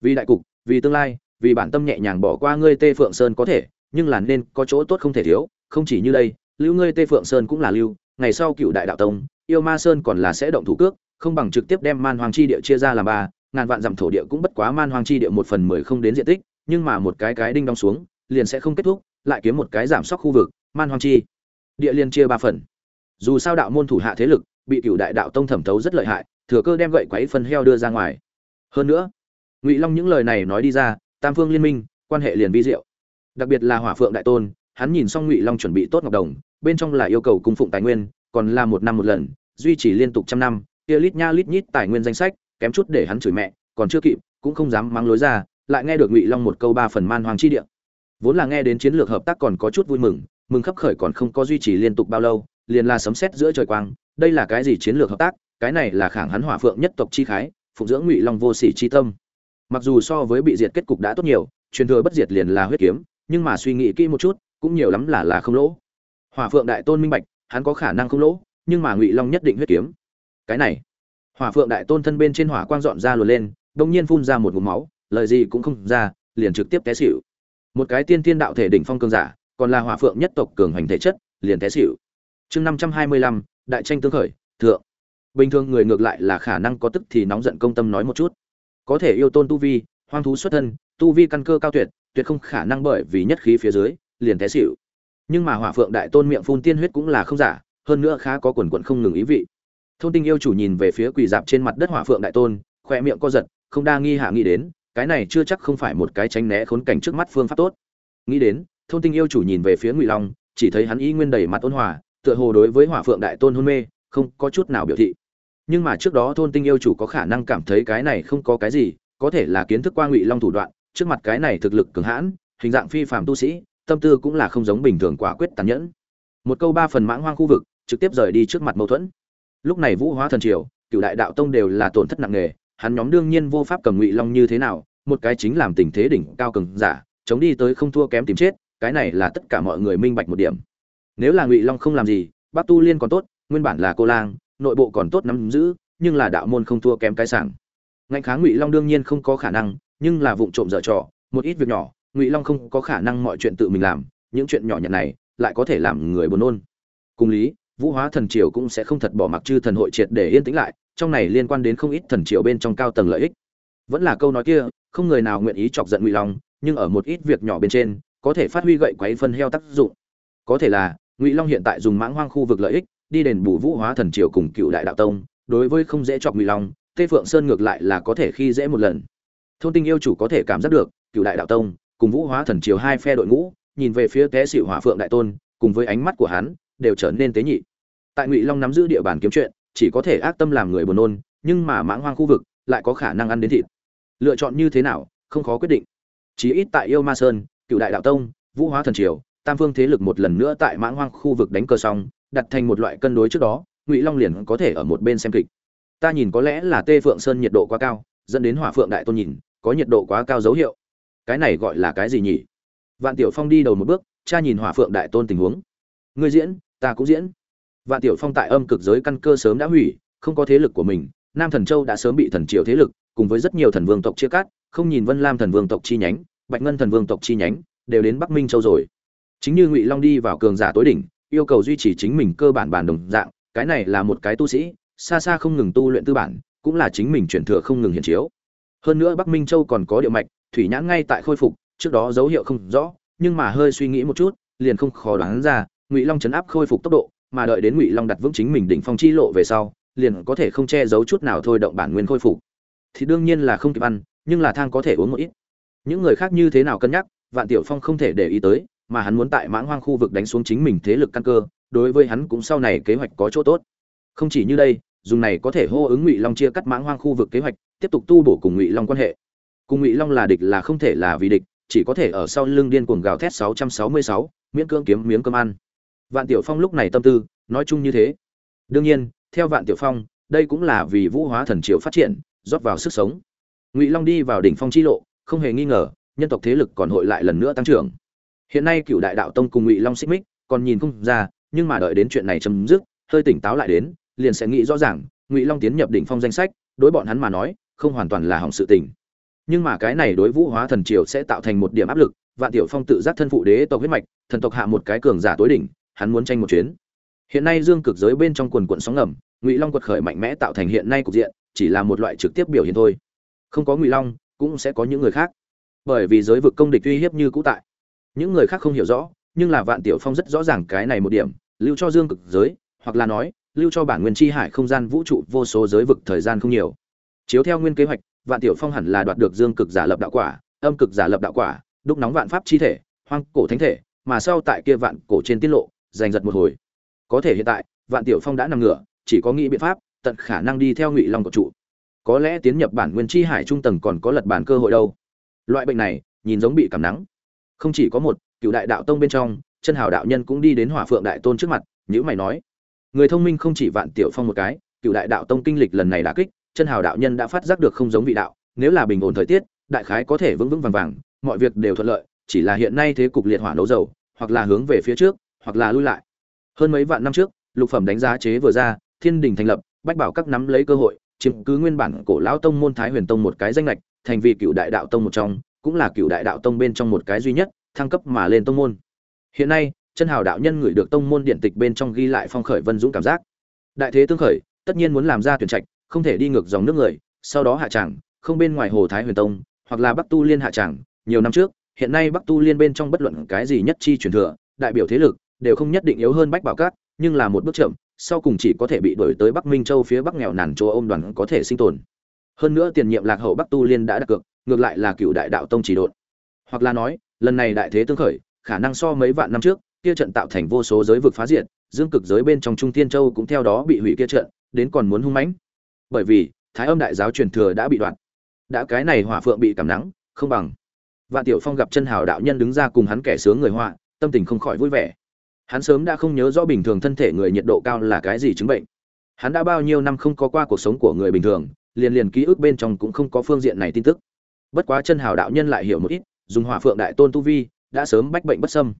Vì đại cục, vì tương lai, vì bản tâm nhẹ nhàng bỏ qua ngươi tê phượng sơn có thể, nhưng là nên có chỗ tốt không thể thiếu, không chỉ như đây, lưu ngươi tê phượng sơn cũng là lưu, ngày sau cựu đại đạo tông yêu ma sơn còn là sẽ động thủ cước, không bằng trực tiếp đem man hoàng chi địa chia ra làm ba, ngàn vạn dặm thổ địa cũng bất quá man hoàng chi địa một phần mười không đến diện tích, nhưng mà một cái cái đinh đong xuống, liền sẽ không kết thúc, lại kiếm một cái giảm sóc khu vực, man hoàng chi địa liền chia ba phần. Dù sao đạo môn thủ hạ thế lực, bị cựu đại đạo tông thẩm thấu rất lợi hại, thừa cơ đem gậy quấy phân heo đưa ra ngoài. Hơn nữa, ngụy long những lời này nói đi ra, tam phương liên minh, quan hệ liền vi diệu. Đặc biệt là hỏa phượng đại tôn, hắn nhìn xong ngụy long chuẩn bị tốt ngọc đồng, bên trong là yêu cầu cung phụng tài nguyên, còn là một năm một lần duy trì liên tục trăm năm, kia lít nha lít nhít tài nguyên danh sách, kém chút để hắn chửi mẹ, còn chưa kịp, cũng không dám mang lối ra, lại nghe được ngụy long một câu ba phần man hoàng chi địa. Vốn là nghe đến chiến lược hợp tác còn có chút vui mừng mừng khắp khởi còn không có duy trì liên tục bao lâu, liền là sấm sét giữa trời quang, đây là cái gì chiến lược hợp tác, cái này là khảng hắn hỏa phượng nhất tộc chi khái, phụng dưỡng ngụy long vô sỉ chi tâm. Mặc dù so với bị diệt kết cục đã tốt nhiều, truyền thừa bất diệt liền là huyết kiếm, nhưng mà suy nghĩ kỹ một chút, cũng nhiều lắm là là không lỗ. Hỏa phượng đại tôn minh bạch, hắn có khả năng không lỗ nhưng mà ngụy long nhất định huyết kiếm. Cái này, hỏa phượng đại tôn thân bên trên hỏa quang dọn ra luồn lên, đông nhiên phun ra một ngụm máu, lời gì cũng không ra, liền trực tiếp té xỉu. Một cái tiên tiên đạo thể đỉnh phong cường giả, còn là hỏa phượng nhất tộc cường hành thể chất, liền té xỉu. Chương năm trăm hai mươi lăm, đại tranh tương khởi, thượng. Bình thường người ngược lại là khả năng có tức thì nóng giận công tâm nói một chút. Có thể yêu tôn tu vi, hoang thú xuất thân, tu vi căn cơ cao tuyệt tuyệt không khả năng bởi vì nhất khí phía dưới, liền té xỉu. Nhưng mà hỏa phượng đại tôn miệng phun tiên huyết cũng là không giả hơn nữa khá có quần quận không ngừng ý vị. Thôn tinh yêu chủ nhìn về phía quỳ dạp trên mặt đất hỏa phượng đại tôn khoe miệng co giật, không đa nghi hạ nghĩ đến, cái này chưa chắc không phải một cái tránh né khốn cảnh trước mắt phương pháp tốt. Nghĩ đến, thôn tinh yêu chủ nhìn về phía ngụy long, chỉ thấy hắn y nguyên đầy mặt ôn hòa, tựa hồ đối với hỏa phượng đại tôn hôn mê, không có chút nào biểu thị. Nhưng mà trước đó thôn tinh yêu chủ có khả năng cảm thấy cái này không có cái gì, có thể là kiến thức qua ngụy long thủ đoạn, trước mặt cái này thực lực cường hãn, hình dạng phi phàm tu sĩ, tâm tư cũng là không giống bình thường quả quyết tàn nhẫn. Một câu ba phần mãng hoang khu vực trực tiếp rời đi trước mặt mâu thuẫn. Lúc này vũ hóa thần triều cựu đại đạo tông đều là tổn thất nặng nề, hắn nhóm đương nhiên vô pháp cầm ngụy long như thế nào, một cái chính làm tình thế đỉnh cao cường giả, chống đi tới không thua kém tìm chết, cái này là tất cả mọi người minh bạch một điểm. Nếu là ngụy long không làm gì bác tu liên còn tốt, nguyên bản là cô lang, nội bộ còn tốt nắm giữ, nhưng là đạo môn không thua kém cái sảng. Ngạnh kháng ngụy long đương nhiên không có khả năng, nhưng là vụng trộm dở trò, một ít việc nhỏ, ngụy long không có khả năng mọi chuyện tự mình làm, những chuyện nhỏ nhặt này lại có thể làm người buồn nôn. Cùng lý vũ hóa thần triều cũng sẽ không thật bỏ mặc chư thần hội triệt để yên tĩnh lại, trong này liên quan đến không ít thần triều bên trong cao tầng lợi ích. Vẫn là câu nói kia, không người nào nguyện ý chọc giận ngụy long, nhưng ở một ít việc nhỏ bên trên, có thể phát huy gậy quấy phân heo tác dụng. Có thể là, ngụy long hiện tại dùng mãng hoang khu vực lợi ích, đi đền bù vũ hóa thần triều cùng cựu đại đạo tông, đối với không dễ chọc ngụy long, tê phượng sơn ngược lại là có thể khi dễ một lần. Thôn tinh yêu chủ có thể cảm giác được, cựu đại đạo tông cùng vũ hóa thần triều hai phe đội ngũ, nhìn về phía té xịu hỏa phượng đại tôn, cùng với ánh mắt của hắn, đều trở nên tế nhị tại ngụy long nắm giữ địa bàn kiếm chuyện, chỉ có thể ác tâm làm người buồn nôn, nhưng mà mãng hoang khu vực lại có khả năng ăn đến thịt. Lựa chọn như thế nào, không khó quyết định. Chí ít tại yêu ma sơn, cựu đại đạo tông, vũ hóa thần triều, tam phương thế lực một lần nữa tại mãng hoang khu vực đánh cờ xong, đặt thành một loại cân đối trước đó, ngụy long liền có thể ở một bên xem kịch. Ta nhìn có lẽ là tê phượng sơn nhiệt độ quá cao, dẫn đến hỏa phượng đại tôn nhìn, có nhiệt độ quá cao dấu hiệu. Cái này gọi là cái gì nhỉ? Vạn tiểu phong đi đầu một bước, cha nhìn hỏa phượng đại tôn tình huống. Ngươi diễn, ta cũng diễn vạn tiểu phong tại âm cực giới căn cơ sớm đã hủy, không có thế lực của mình, nam thần châu đã sớm bị thần triều thế lực, cùng với rất nhiều thần vương tộc chia cắt, không nhìn vân lam thần vương tộc chi nhánh, bạch ngân thần vương tộc chi nhánh, đều đến bắc minh châu rồi. Chính như ngụy long đi vào cường giả tối đỉnh, yêu cầu duy trì chính mình cơ bản bản đồng dạng, cái này là một cái tu sĩ, xa xa không ngừng tu luyện tư bản, cũng là chính mình chuyển thừa không ngừng hiện chiếu. Hơn nữa bắc minh châu còn có địa mạch, thủy nhãn ngay tại khôi phục, trước đó dấu hiệu không rõ, nhưng mà hơi suy nghĩ một chút, liền không khó đoán ra, ngụy long chấn áp khôi phục tốc độ mà đợi đến ngụy long đặt vững chính mình đỉnh phong chi lộ về sau liền có thể không che giấu chút nào thôi động bản nguyên khôi phục. Thì đương nhiên là không kịp ăn nhưng là thang có thể uống một ít. Những người khác như thế nào cân nhắc vạn tiểu phong không thể để ý tới mà hắn muốn tại mãng hoang khu vực đánh xuống chính mình thế lực căn cơ đối với hắn cũng sau này kế hoạch có chỗ tốt. Không chỉ như đây dùng này có thể hô ứng ngụy long chia cắt mãng hoang khu vực kế hoạch tiếp tục tu bổ cùng ngụy long quan hệ. Cùng ngụy long là địch là không thể là vì địch chỉ có thể ở sau lưng điên cuồng gào thét 666, miễn cưỡng kiếm miếng cơm ăn vạn tiểu phong lúc này tâm tư, nói chung như thế. Đương nhiên, theo vạn tiểu phong, đây cũng là vì vũ hóa thần triều phát triển, rót vào sức sống. Ngụy long đi vào đỉnh phong chi lộ, không hề nghi ngờ, nhân tộc thế lực còn hội lại lần nữa tăng trưởng. Hiện nay cửu đại đạo tông cùng ngụy long xích mích, còn nhìn không ra, nhưng mà đợi đến chuyện này chấm dứt, hơi tỉnh táo lại đến, liền sẽ nghĩ rõ ràng, ngụy long tiến nhập đỉnh phong danh sách, đối bọn hắn mà nói, không hoàn toàn là hỏng sự tình. Nhưng mà cái này đối vũ hóa thần triều sẽ tạo thành một điểm áp lực, vạn tiểu phong tự giác thân phụ đế tộc huyết mạch, thần tộc hạ một cái cường giả tối đỉnh hắn muốn tranh một chuyến. Hiện nay dương cực giới bên trong quần quận sóng ngầm, ngụy long quật khởi mạnh mẽ tạo thành hiện nay cục diện, chỉ là một loại trực tiếp biểu hiện thôi. Không có ngụy long, cũng sẽ có những người khác. Bởi vì giới vực công địch uy hiếp như cũ tại. Những người khác không hiểu rõ, nhưng là vạn tiểu phong rất rõ ràng cái này một điểm, lưu cho dương cực giới, hoặc là nói, lưu cho bản nguyên chi hải không gian vũ trụ vô số giới vực thời gian không nhiều. Chiếu theo nguyên kế hoạch, vạn tiểu phong hẳn là đoạt được dương cực giả lập đạo quả, âm cực giả lập đạo quả, đúc nóng vạn pháp chi thể, hoang cổ thánh thể, mà sau tại kia vạn cổ trên tiết lộ giành giật một hồi. Có thể hiện tại, vạn tiểu phong đã nằm ngửa, chỉ có nghĩ biện pháp, tận khả năng đi theo ngụy long của trụ có lẽ tiến nhập bản nguyên chi hải trung tầng còn có lật bản cơ hội đâu. Loại bệnh này, nhìn giống bị cảm nắng. Không chỉ có một, cựu đại đạo tông bên trong, chân hào đạo nhân cũng đi đến hỏa phượng đại tôn trước mặt nhữ mày nói. Người thông minh không chỉ vạn tiểu phong một cái, cựu đại đạo tông kinh lịch lần này đã kích, chân hào đạo nhân đã phát giác được không giống vị đạo, nếu là bình ổn thời tiết, đại khái có thể vững vững vàng vàng, mọi việc đều thuận lợi, chỉ là hiện nay thế cục liệt hỏa nấu dầu, hoặc là hướng về phía trước hoặc là lui lại. Hơn mấy vạn năm trước, lục phẩm đánh giá chế vừa ra, thiên đình thành lập, bách bảo các nắm lấy cơ hội, chiếm cứ nguyên bản cổ lão tông môn thái huyền tông một cái danh lệch thành vị cựu đại đạo tông một trong, cũng là cựu đại đạo tông bên trong một cái duy nhất, thăng cấp mà lên tông môn. Hiện nay, chân hào đạo nhân gửi được tông môn điện tịch bên trong ghi lại phong khởi vân dũng cảm giác. Đại thế tương khởi, tất nhiên muốn làm ra tuyển trạch, không thể đi ngược dòng nước người, sau đó hạ tràng, không bên ngoài hồ thái huyền tông, hoặc là bắc tu liên hạ tràng. Nhiều năm trước, hiện nay bắc tu liên bên trong bất luận cái gì nhất chi truyền thừa, đại biểu thế lực đều không nhất định yếu hơn bách bảo cát nhưng là một bước chậm, sau cùng chỉ có thể bị đổi tới bắc minh châu phía bắc nghèo nàn chỗ ôm đoàn có thể sinh tồn. Hơn nữa tiền nhiệm lạc hậu bắc tu liên đã đặt cược, ngược lại là cựu đại đạo tông chỉ đột hoặc là nói, lần này đại thế tương khởi, khả năng so mấy vạn năm trước, kia trận tạo thành vô số giới vực phá diệt, dương cực giới bên trong trung tiên châu cũng theo đó bị hủy kia trận, đến còn muốn hung mãnh. Bởi vì, thái âm đại giáo truyền thừa đã bị đoạn. Đã cái này hỏa phượng bị cảm nắng, không bằng. Vạn tiểu phong gặp chân hào đạo nhân đứng ra cùng hắn kẻ sướng người họa, tâm tình không khỏi vui vẻ hắn sớm đã không nhớ rõ bình thường thân thể người nhiệt độ cao là cái gì chứng bệnh. Hắn đã bao nhiêu năm không có qua cuộc sống của người bình thường, liền liền ký ức bên trong cũng không có phương diện này tin tức. Bất quá chân hào đạo nhân lại hiểu một ít, dùng hỏa phượng đại tôn tu vi, đã sớm bách bệnh bất sâm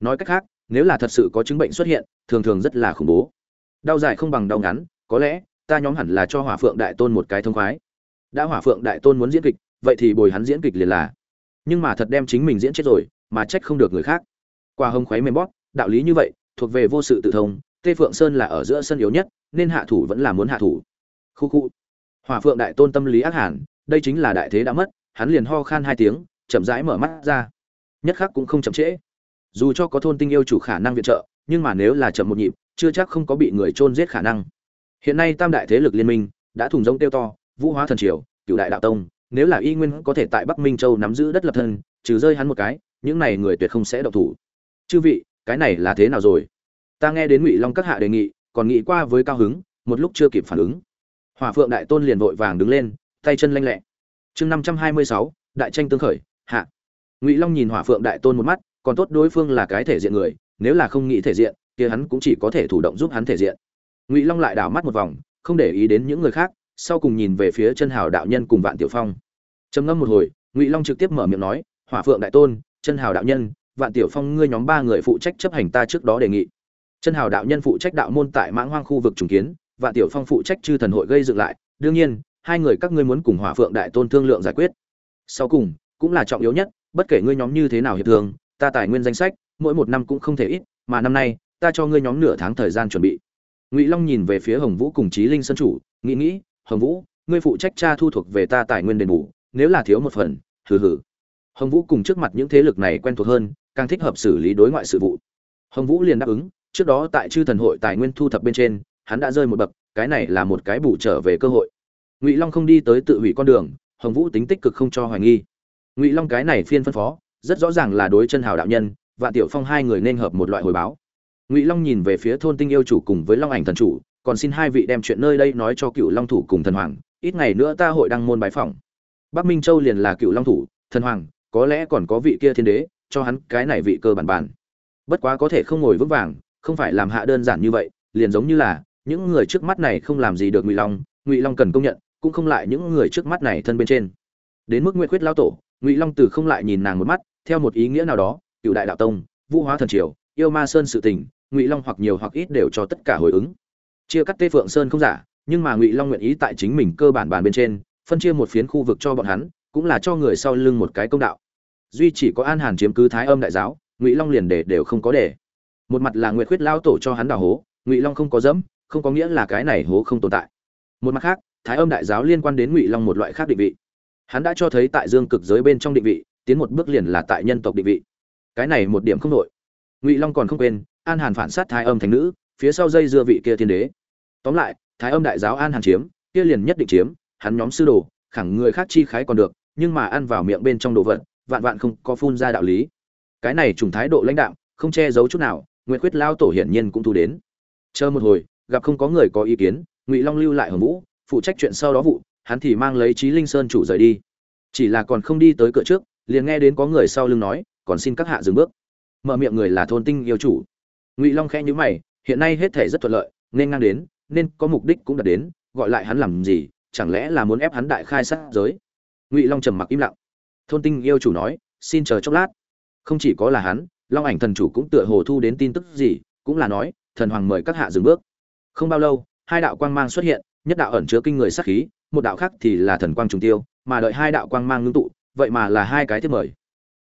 nói cách khác, nếu là thật sự có chứng bệnh xuất hiện, thường thường rất là khủng bố. Đau dài không bằng đau ngắn, có lẽ, ta nhóm hẳn là cho hỏa phượng đại tôn một cái thông khoái. Đã hỏa phượng đại tôn muốn diễn kịch, vậy thì bồi hắn diễn kịch liền là. Nhưng mà thật đem chính mình diễn chết rồi, mà trách không được người khác. Qua hông khoáy mềm bóp đạo lý như vậy, thuộc về vô sự tự thông, tê phượng sơn là ở giữa sân yếu nhất, nên hạ thủ vẫn là muốn hạ thủ. Khu khu. Hỏa phượng đại tôn tâm lý ác hẳn, đây chính là đại thế đã mất, hắn liền ho khan hai tiếng, chậm rãi mở mắt ra. Nhất khắc cũng không chậm trễ. Dù cho có thôn tinh yêu chủ khả năng viện trợ, nhưng mà nếu là chậm một nhịp, chưa chắc không có bị người chôn giết khả năng. Hiện nay tam đại thế lực liên minh đã thùng rông tiêu to, vũ hóa thần triều cựu đại đạo tông, nếu là y nguyên có thể tại bắc minh châu nắm giữ đất lập thân, trừ rơi hắn một cái, những này người tuyệt không sẽ độc thủ. Chư vị cái này là thế nào rồi? Ta nghe đến ngụy long các hạ đề nghị, còn nghĩ qua với cao hứng, một lúc chưa kịp phản ứng. Hỏa phượng đại tôn liền vội vàng đứng lên, tay chân lanh lẹ. Chương năm trăm hai mươi sáu, đại tranh tương khởi, hạ. Ngụy long nhìn hỏa phượng đại tôn một mắt, còn tốt đối phương là cái thể diện người, nếu là không nghĩ thể diện, kia hắn cũng chỉ có thể thủ động giúp hắn thể diện. Ngụy long lại đảo mắt một vòng, không để ý đến những người khác, sau cùng nhìn về phía chân hào đạo nhân cùng vạn tiểu phong. Trầm ngâm một hồi, ngụy long trực tiếp mở miệng nói, hỏa phượng đại tôn, chân hào đạo nhân vạn tiểu phong ngươi nhóm ba người phụ trách chấp hành ta trước đó đề nghị. Chân hào đạo nhân phụ trách đạo môn tại mãng hoang khu vực trùng kiến vạn tiểu phong phụ trách chư thần hội gây dựng lại. Đương nhiên hai người các ngươi muốn cùng hỏa phượng đại tôn thương lượng giải quyết. Sau cùng cũng là trọng yếu nhất bất kể ngươi nhóm như thế nào hiệp thường, ta tài nguyên danh sách mỗi một năm cũng không thể ít mà năm nay ta cho ngươi nhóm nửa tháng thời gian chuẩn bị. Ngụy long nhìn về phía hồng vũ cùng trí linh sân chủ nghĩ nghĩ hồng vũ ngươi phụ trách cha thu thuộc về ta tài nguyên đền bù nếu là thiếu một phần hừ hừ. Hồng vũ cùng trước mặt những thế lực này quen thuộc hơn càng thích hợp xử lý đối ngoại sự vụ. Hồng vũ liền đáp ứng, trước đó tại chư thần hội tài nguyên thu thập bên trên, hắn đã rơi một bậc, cái này là một cái bù trở về cơ hội. Ngụy long không đi tới tự hủy con đường, hồng vũ tính tích cực không cho hoài nghi. Ngụy long cái này phiên phân phó, rất rõ ràng là đối chân hào đạo nhân, và tiểu phong hai người nên hợp một loại hồi báo. Ngụy long nhìn về phía thôn tinh yêu chủ cùng với long ảnh thần chủ, còn xin hai vị đem chuyện nơi đây nói cho cựu long thủ cùng thần hoàng, ít ngày nữa ta hội đăng môn bái phỏng. Bắc minh châu liền là cựu long thủ, thần hoàng, có lẽ còn có vị kia thiên đế cho hắn cái này vị cơ bản bản. Bất quá có thể không ngồi vững vàng, không phải làm hạ đơn giản như vậy, liền giống như là, những người trước mắt này không làm gì được ngụy long ngụy long cần công nhận, cũng không lại những người trước mắt này thân bên trên. Đến mức nguyện quyết lao tổ, ngụy long từ không lại nhìn nàng một mắt, theo một ý nghĩa nào đó, cựu đại đạo tông, vũ hóa thần triều, yêu ma sơn sự tình, ngụy long hoặc nhiều hoặc ít đều cho tất cả hồi ứng. Chia cắt tê phượng sơn không giả, nhưng mà ngụy long nguyện ý tại chính mình cơ bản bàn bên trên, phân chia một phiến khu vực cho bọn hắn, cũng là cho người sau lưng một cái công đạo duy chỉ có an hàn chiếm cứ thái âm đại giáo, ngụy long liền để đều không có để. Một mặt là nguyệt khuyết lao tổ cho hắn đào hố, ngụy long không có dẫm, không có nghĩa là cái này hố không tồn tại. Một mặt khác, thái âm đại giáo liên quan đến ngụy long một loại khác định vị. Hắn đã cho thấy tại dương cực giới bên trong định vị, tiến một bước liền là tại nhân tộc định vị. Cái này một điểm không nội. Ngụy long còn không quên, an hàn phản sát thái âm thành nữ, phía sau dây dưa vị kia thiên đế. Tóm lại, thái âm đại giáo an hàn chiếm, kia liền nhất định chiếm, hắn nhóm sư đồ, khẳng người khác chi khái còn được, nhưng mà ăn vào miệng bên trong đồ vật vạn vạn không có phun ra đạo lý. Cái này trùng thái độ lãnh đạo không che giấu chút nào nguyễn quyết lao tổ hiển nhiên cũng thu đến. Chờ một hồi, gặp không có người có ý kiến, ngụy long lưu lại hồng vũ, phụ trách chuyện sau đó vụ, hắn thì mang lấy trí linh sơn chủ rời đi. Chỉ là còn không đi tới cửa trước, liền nghe đến có người sau lưng nói, còn xin các hạ dừng bước. Mở miệng người là thôn tinh yêu chủ. Ngụy long khẽ nhữ mày, hiện nay hết thể rất thuận lợi, nên ngang đến, nên có mục đích cũng đặt đến, gọi lại hắn làm gì, chẳng lẽ là muốn ép hắn đại khai sát giới? Ngụy long trầm mặc im lặng thôn tinh yêu chủ nói, xin chờ chốc lát. Không chỉ có là hắn, long ảnh thần chủ cũng tựa hồ thu đến tin tức gì, cũng là nói, thần hoàng mời các hạ dừng bước. Không bao lâu, hai đạo quang mang xuất hiện, nhất đạo ẩn chứa kinh người sát khí, một đạo khác thì là thần quang trùng tiêu, mà đợi hai đạo quang mang ngưng tụ, vậy mà là hai cái tiếp mời.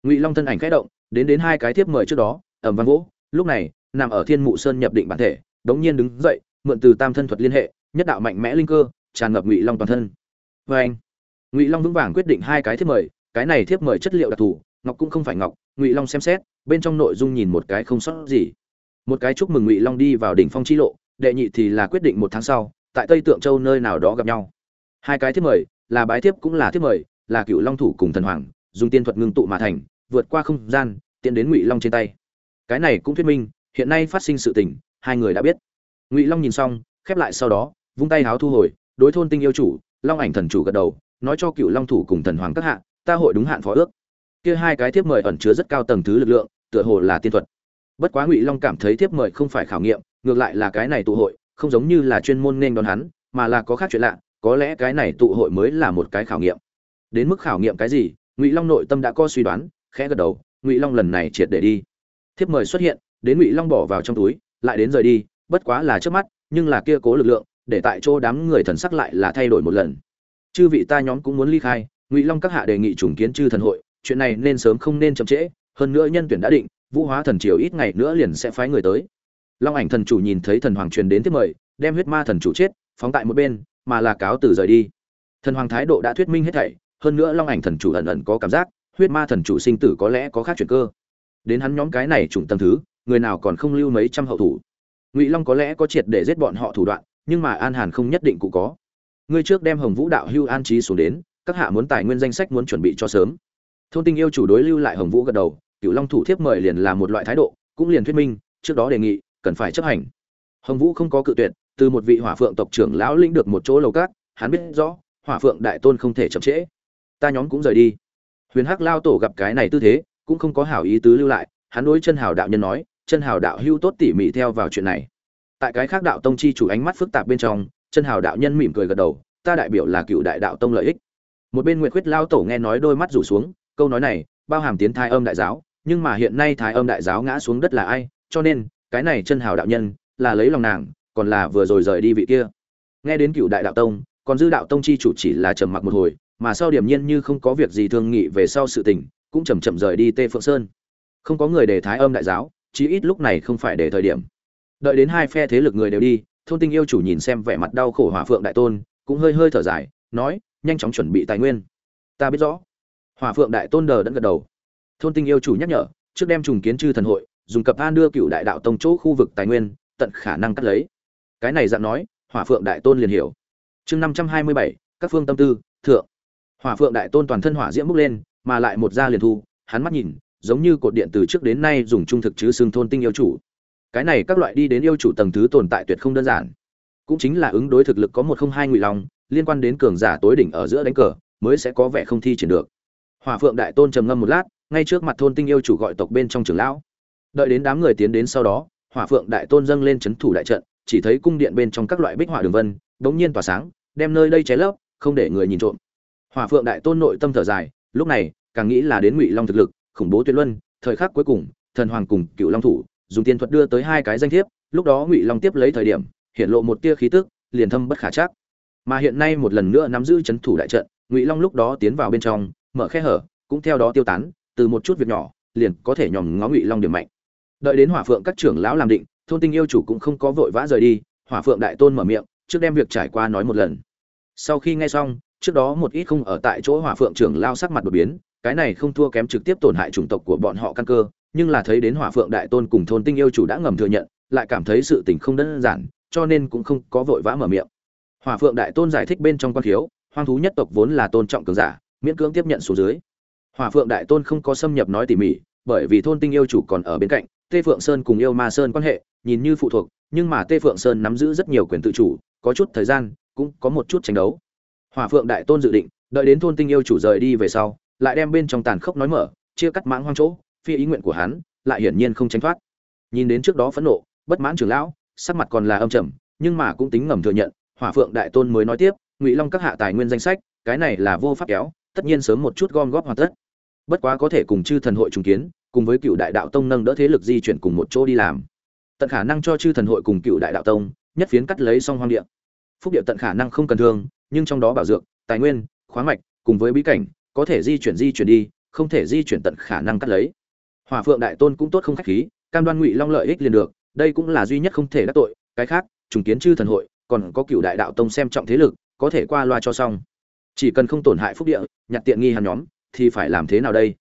Ngụy long thân ảnh khẽ động, đến đến hai cái tiếp mời trước đó ẩm văn vỗ. Lúc này, nằm ở thiên mụ sơn nhập định bản thể, đống nhiên đứng dậy, mượn từ tam thân thuật liên hệ, nhất đạo mạnh mẽ linh cơ, tràn ngập ngụy long toàn thân. Vê anh ngụy long vững vàng quyết định hai cái thiếp mời cái này thiếp mời chất liệu đặc thù, ngọc cũng không phải ngọc, ngụy long xem xét, bên trong nội dung nhìn một cái không sót gì. Một cái chúc mừng ngụy long đi vào đỉnh phong chi lộ, đệ nhị thì là quyết định một tháng sau, tại tây tượng châu nơi nào đó gặp nhau. Hai cái thiếp mời, là bái thiếp cũng là thiếp mời, là cựu long thủ cùng thần hoàng, dùng tiên thuật ngưng tụ mà thành, vượt qua không gian, tiến đến ngụy long trên tay. Cái này cũng thuyết minh, hiện nay phát sinh sự tình, hai người đã biết. Ngụy long nhìn xong, khép lại sau đó, vung tay háo thu hồi, đối thôn tinh yêu chủ, long ảnh thần chủ gật đầu, nói cho cựu long thủ cùng thần hoàng các hạ ta hội đúng hạn phó ước. Kia hai cái thiếp mời ẩn chứa rất cao tầng thứ lực lượng, tựa hồ là tiên thuật. Bất quá ngụy long cảm thấy thiếp mời không phải khảo nghiệm, ngược lại là cái này tụ hội, không giống như là chuyên môn nên đón hắn, mà là có khác chuyện lạ, có lẽ cái này tụ hội mới là một cái khảo nghiệm. Đến mức khảo nghiệm cái gì, ngụy long nội tâm đã có suy đoán, khẽ gật đầu, ngụy long lần này triệt để đi. Thiếp mời xuất hiện, đến ngụy long bỏ vào trong túi, lại đến rời đi, bất quá là trước mắt, nhưng là kia cố lực lượng, để tại chỗ đám người thần sắc lại là thay đổi một lần. Chư vị ta nhóm cũng muốn ly khai ngụy long các hạ đề nghị trùng kiến chư thần hội, chuyện này nên sớm không nên chậm trễ, hơn nữa nhân tuyển đã định, vũ hóa thần triều ít ngày nữa liền sẽ phái người tới. Long ảnh thần chủ nhìn thấy thần hoàng truyền đến tiếp mời, đem huyết ma thần chủ chết, phóng tại một bên, mà là cáo từ rời đi. Thần hoàng thái độ đã thuyết minh hết thảy, hơn nữa long ảnh thần chủ ẩn ẩn có cảm giác, huyết ma thần chủ sinh tử có lẽ có khác chuyện cơ. Đến hắn nhóm cái này trùng tâm thứ, người nào còn không lưu mấy trăm hậu thủ. Ngụy long có lẽ có triệt để giết bọn họ thủ đoạn, nhưng mà an hàn không nhất định cụ có. Ngươi trước đem hồng vũ đạo hưu an trí xuống đến các hạ muốn tài nguyên danh sách muốn chuẩn bị cho sớm. Thôn tinh yêu chủ đối lưu lại hồng vũ gật đầu cựu long thủ thiếp mời liền là một loại thái độ, cũng liền thuyết minh, trước đó đề nghị, cần phải chấp hành. Hồng vũ không có cự tuyệt, từ một vị hỏa phượng tộc trưởng lão lĩnh được một chỗ lầu cát hắn biết rõ, hỏa phượng đại tôn không thể chậm trễ. Ta nhóm cũng rời đi. Huyền hắc lao tổ gặp cái này tư thế, cũng không có hảo ý tứ lưu lại, hắn đối chân hào đạo nhân nói, chân hào đạo hưu tốt tỉ mỉ theo vào chuyện này. Tại cái khác đạo tông chi chủ ánh mắt phức tạp bên trong, chân hào đạo nhân mỉm cười gật đầu, ta đại biểu là cựu đại đạo tông lợi ích một bên nguyệt khuyết lao tổ nghe nói đôi mắt rủ xuống, câu nói này, bao hàm tiến thái âm đại giáo, nhưng mà hiện nay thái âm đại giáo ngã xuống đất là ai? Cho nên, cái này chân hào đạo nhân, là lấy lòng nàng, còn là vừa rồi rời đi vị kia. Nghe đến cựu đại đạo tông, còn dư đạo tông chi chủ chỉ là trầm mặc một hồi, mà sau điểm nhiên như không có việc gì thương nghị về sau sự tình, cũng chầm chậm rời đi tê phượng sơn. Không có người để thái âm đại giáo, chí ít lúc này không phải để thời điểm. Đợi đến hai phe thế lực người đều đi, thôn tinh yêu chủ nhìn xem vẻ mặt đau khổ hỏa phượng đại tôn, cũng hơi hơi thở dài, nói nhanh chóng chuẩn bị tài nguyên. Ta biết rõ. Hỏa phượng đại tôn đờ đẫn gật đầu. Thôn tinh yêu chủ nhắc nhở, trước đem trùng kiến chư thần hội, dùng cập an đưa cựu đại đạo tông chỗ khu vực tài nguyên, tận khả năng cắt lấy. Cái này dạng nói, hỏa phượng đại tôn liền hiểu. Chương năm trăm hai mươi bảy, các phương tâm tư, thượng. Hỏa phượng đại tôn toàn thân hỏa diễm bốc lên, mà lại một da liền thu, hắn mắt nhìn, giống như cột điện từ trước đến nay dùng trung thực chứ xương thôn tinh yêu chủ. Cái này các loại đi đến yêu chủ tầng thứ tồn tại tuyệt không đơn giản. Cũng chính là ứng đối thực lực có một không hai ngụy lòng liên quan đến cường giả tối đỉnh ở giữa đánh cờ, mới sẽ có vẻ không thi triển được. Hòa phượng đại tôn trầm ngâm một lát, ngay trước mặt thôn tinh yêu chủ gọi tộc bên trong trường lão. Đợi đến đám người tiến đến sau đó, hỏa phượng đại tôn dâng lên c h ấ n thủ đại trận, chỉ thấy cung điện bên trong các loại bích họa đường vân đ ố n g nhiên tỏa sáng, đem nơi đây cháy lấp, không để người nhìn trộm. Hỏa phượng đại tôn nội tâm thở dài, lúc này, càng nghĩ là đến ngụy long thực lực, khủng bố tuyệt luân, thời khắc cuối cùng, thần hoàng cùng cựu long thủ, dùng tiền thuật đưa tới hai cái danh thiếp, lúc đó ngụy long tiếp lấy thời điểm, hiện lộ một tia khí tức, liền thâm bất khả chắc mà hiện nay một lần nữa nắm giữ chấn thủ đại trận, ngụy long lúc đó tiến vào bên trong, mở khe hở, cũng theo đó tiêu tán, từ một chút việc nhỏ, liền có thể nhòm ngó ngụy long điểm mạnh. Đợi đến hỏa phượng các trưởng lão làm định, thôn tinh yêu chủ cũng không có vội vã rời đi, hỏa phượng đại tôn mở miệng, trước đem việc trải qua nói một lần. Sau khi nghe xong, trước đó một ít không ở tại chỗ hỏa phượng trưởng lao sắc mặt đột biến, cái này không thua kém trực tiếp tổn hại chủng tộc của bọn họ căn cơ, nhưng là thấy đến hỏa phượng đại tôn cùng thôn tinh yêu chủ đã ngầm thừa nhận, lại cảm thấy sự tình không đơn giản, cho nên cũng không có vội vã mở miệng hỏa phượng đại tôn giải thích bên trong quan thiếu hoang thú nhất tộc vốn là tôn trọng cường giả miễn cưỡng tiếp nhận số dưới hỏa phượng đại tôn không có xâm nhập nói tỉ mỉ bởi vì thôn tinh yêu chủ còn ở bên cạnh Tê Phượng Sơn cùng Yêu Ma Sơn quan hệ, nhìn như phụ thuộc, nhưng mà Tê Phượng Sơn nắm giữ rất nhiều quyền tự chủ, có chút thời gian, cũng có một chút tranh đấu. Hỏa Phượng Đại Tôn dự định, đợi đến thôn tinh yêu chủ rời đi về sau, lại đem bên trong tàn khốc nói mở, chia cắt mãng hoang chỗ, phi ý nguyện của hắn, lại hiển nhiên không tránh thoát. Nhìn đến trước đó phẫn nộ, bất mãn trưởng lão, sắc mặt còn là âm trầm, nhưng mà cũng tính ngầm thừa nhận, Hỏa Phượng Đại Tôn mới nói tiếp, Ngụy Long các hạ tài nguyên danh sách, cái này là vô pháp kéo, tất nhiên sớm một chút gom góp hoàn tất. Bất quá có thể cùng chư thần hội trùng kiến, cùng với cựu đại đạo tông nâng đỡ thế lực di chuyển cùng một chỗ đi làm. Tận khả năng cho chư thần hội cùng cựu đại đạo tông nhất phiến cắt lấy xong hoang địa. Phúc địa tận khả năng không cần thương nhưng trong đó bảo dược tài nguyên khoáng mạch cùng với bí cảnh có thể di chuyển di chuyển đi không thể di chuyển tận khả năng cắt lấy. Hòa phượng đại tôn cũng tốt không khách khí cam đoan ngụy long lợi ích liền được đây cũng là duy nhất không thể đắc tội cái khác trùng kiến chư thần hội còn có cựu đại đạo tông xem trọng thế lực, có thể qua loa cho xong. Chỉ cần không tổn hại phúc địa, nhặt tiện nghi hàng nhóm, thì phải làm thế nào đây?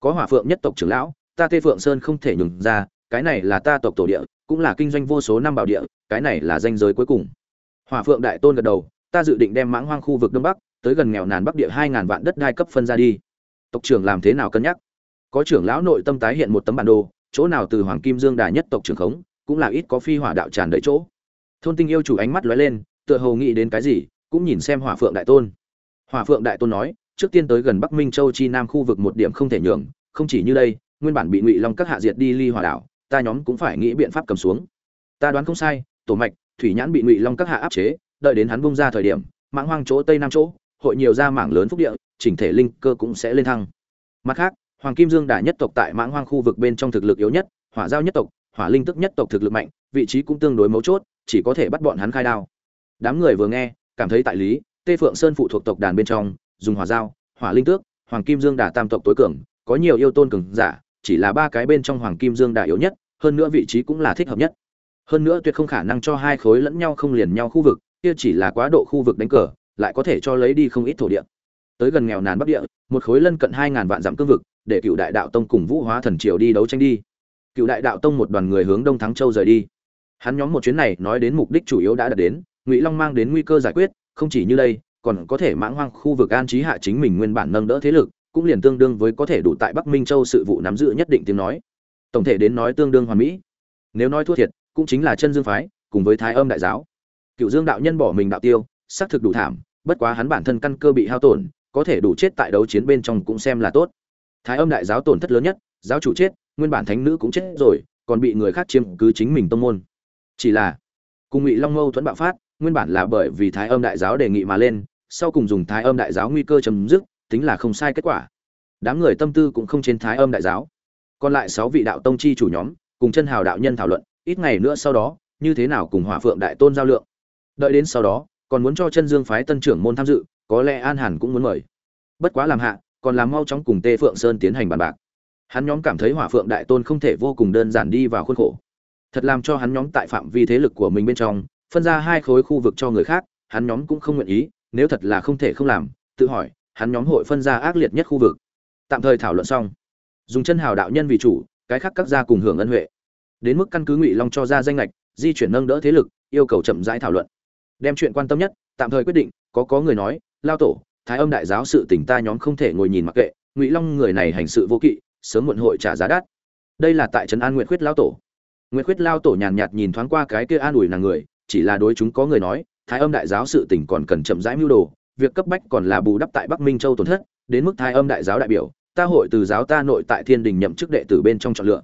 Có hỏa phượng nhất tộc trưởng lão, ta tê phượng sơn không thể nhường ra, cái này là ta tộc tổ địa, cũng là kinh doanh vô số năm bảo địa, cái này là danh giới cuối cùng. Hỏa phượng đại tôn gật đầu, ta dự định đem mãng hoang khu vực đông bắc, tới gần nghèo nàn bắc địa hai ngàn vạn đất đai cấp phân ra đi. Tộc trưởng làm thế nào cân nhắc? Có trưởng lão nội tâm tái hiện một tấm bản đồ, chỗ nào từ hoàng kim dương đà nhất tộc trưởng khống, cũng là ít có phi hỏa đạo tràn đầy chỗ thôn tinh yêu chủ ánh mắt lóe lên, tựa hồ nghĩ đến cái gì, cũng nhìn xem hỏa phượng đại tôn. Hỏa phượng đại tôn nói, trước tiên tới gần bắc minh châu chi nam khu vực một điểm không thể nhường, không chỉ như đây, nguyên bản bị ngụy long các hạ diệt đi ly hỏa đảo, ta nhóm cũng phải nghĩ biện pháp cầm xuống. Ta đoán không sai, tổ mạch, thủy nhãn bị ngụy long các hạ áp chế, đợi đến hắn bung ra thời điểm, mãng hoang chỗ tây nam chỗ, hội nhiều ra mảng lớn phúc địa, chỉnh thể linh cơ cũng sẽ lên thăng. Mặt khác, hoàng kim dương đà nhất tộc tại mãng hoang khu vực bên trong thực lực yếu nhất, hỏa giao nhất tộc, hỏa linh tức nhất tộc thực lực mạnh, vị trí cũng tương đối mấu chốt chỉ có thể bắt bọn hắn khai đao. Đám người vừa nghe, cảm thấy tại lý, tê phượng sơn phụ thuộc tộc đàn bên trong, dùng hỏa giao hỏa linh tước, hoàng kim dương đà tam tộc tối cường, có nhiều yêu tôn cường giả, chỉ là ba cái bên trong hoàng kim dương đà yếu nhất, hơn nữa vị trí cũng là thích hợp nhất. Hơn nữa tuyệt không khả năng cho hai khối lẫn nhau không liền nhau khu vực, kia chỉ là quá độ khu vực đánh cờ, lại có thể cho lấy đi không ít thổ địa. Tới gần nghèo nàn bắc địa, một khối lân cận hai ngàn vạn dặm cương vực, để cựu đại đạo tông cùng vũ hóa thần triều đi đấu tranh đi. Cựu đại đạo tông một đoàn người hướng đông thắng châu rời đi hắn nhóm một chuyến này nói đến mục đích chủ yếu đã đạt đến, ngụy long mang đến nguy cơ giải quyết, không chỉ như đây, còn có thể mãng hoang khu vực an trí hạ chính mình nguyên bản nâng đỡ thế lực, cũng liền tương đương với có thể đủ tại bắc minh châu sự vụ nắm giữ nhất định tiếng nói. Tổng thể đến nói tương đương hoàn mỹ. Nếu nói thua thiệt, cũng chính là chân dương phái, cùng với thái âm đại giáo. Cựu dương đạo nhân bỏ mình đạo tiêu, xác thực đủ thảm, bất quá hắn bản thân căn cơ bị hao tổn, có thể đủ chết tại đấu chiến bên trong cũng xem là tốt. Thái âm đại giáo tổn thất lớn nhất, giáo chủ chết, nguyên bản thánh nữ cũng chết rồi, còn bị người khác chiếm cứ chính mình tông môn chỉ là, cùng ngụy long mâu thuẫn bạo phát, nguyên bản là bởi vì thái âm đại giáo đề nghị mà lên, sau cùng dùng thái âm đại giáo nguy cơ chấm dứt, tính là không sai kết quả. Đám người tâm tư cũng không trên thái âm đại giáo. Còn lại sáu vị đạo tông chi chủ nhóm, cùng chân hào đạo nhân thảo luận, ít ngày nữa sau đó, như thế nào cùng hỏa phượng đại tôn giao lượng. Đợi đến sau đó, còn muốn cho chân dương phái tân trưởng môn tham dự, có lẽ an hàn cũng muốn mời. Bất quá làm hạ, còn làm mau chóng cùng tê phượng sơn tiến hành bàn bạc. Hắn nhóm cảm thấy hỏa phượng đại tôn không thể vô cùng đơn giản đi vào khuôn khổ thật làm cho hắn nhóm tại phạm vi thế lực của mình bên trong, phân ra hai khối khu vực cho người khác, hắn nhóm cũng không nguyện ý, nếu thật là không thể không làm, tự hỏi, hắn nhóm hội phân ra ác liệt nhất khu vực. Tạm thời thảo luận xong. Dùng chân hào đạo nhân vì chủ, cái khác các gia cùng hưởng ân huệ. Đến mức căn cứ ngụy long cho ra danh lệch di chuyển nâng đỡ thế lực, yêu cầu chậm rãi thảo luận. Đem chuyện quan tâm nhất, tạm thời quyết định, có có người nói, lao tổ, thái âm đại giáo sự tỉnh ta nhóm không thể ngồi nhìn mặc kệ, ngụy long người này hành sự vô kỵ, sớm muộn hội trả giá đắt. Đây là tại trấn an nguyện khuyết lao tổ. Nguyệt khuyết lao tổ nhàn nhạt nhìn thoáng qua cái kia an ủi nàng người, chỉ là đối chúng có người nói, thái âm đại giáo sự tình còn cần chậm rãi mưu đồ, việc cấp bách còn là bù đắp tại bắc minh châu tổn thất, đến mức thái âm đại giáo đại biểu, ta hội từ giáo ta nội tại thiên đình nhậm chức đệ tử bên trong chọn lựa.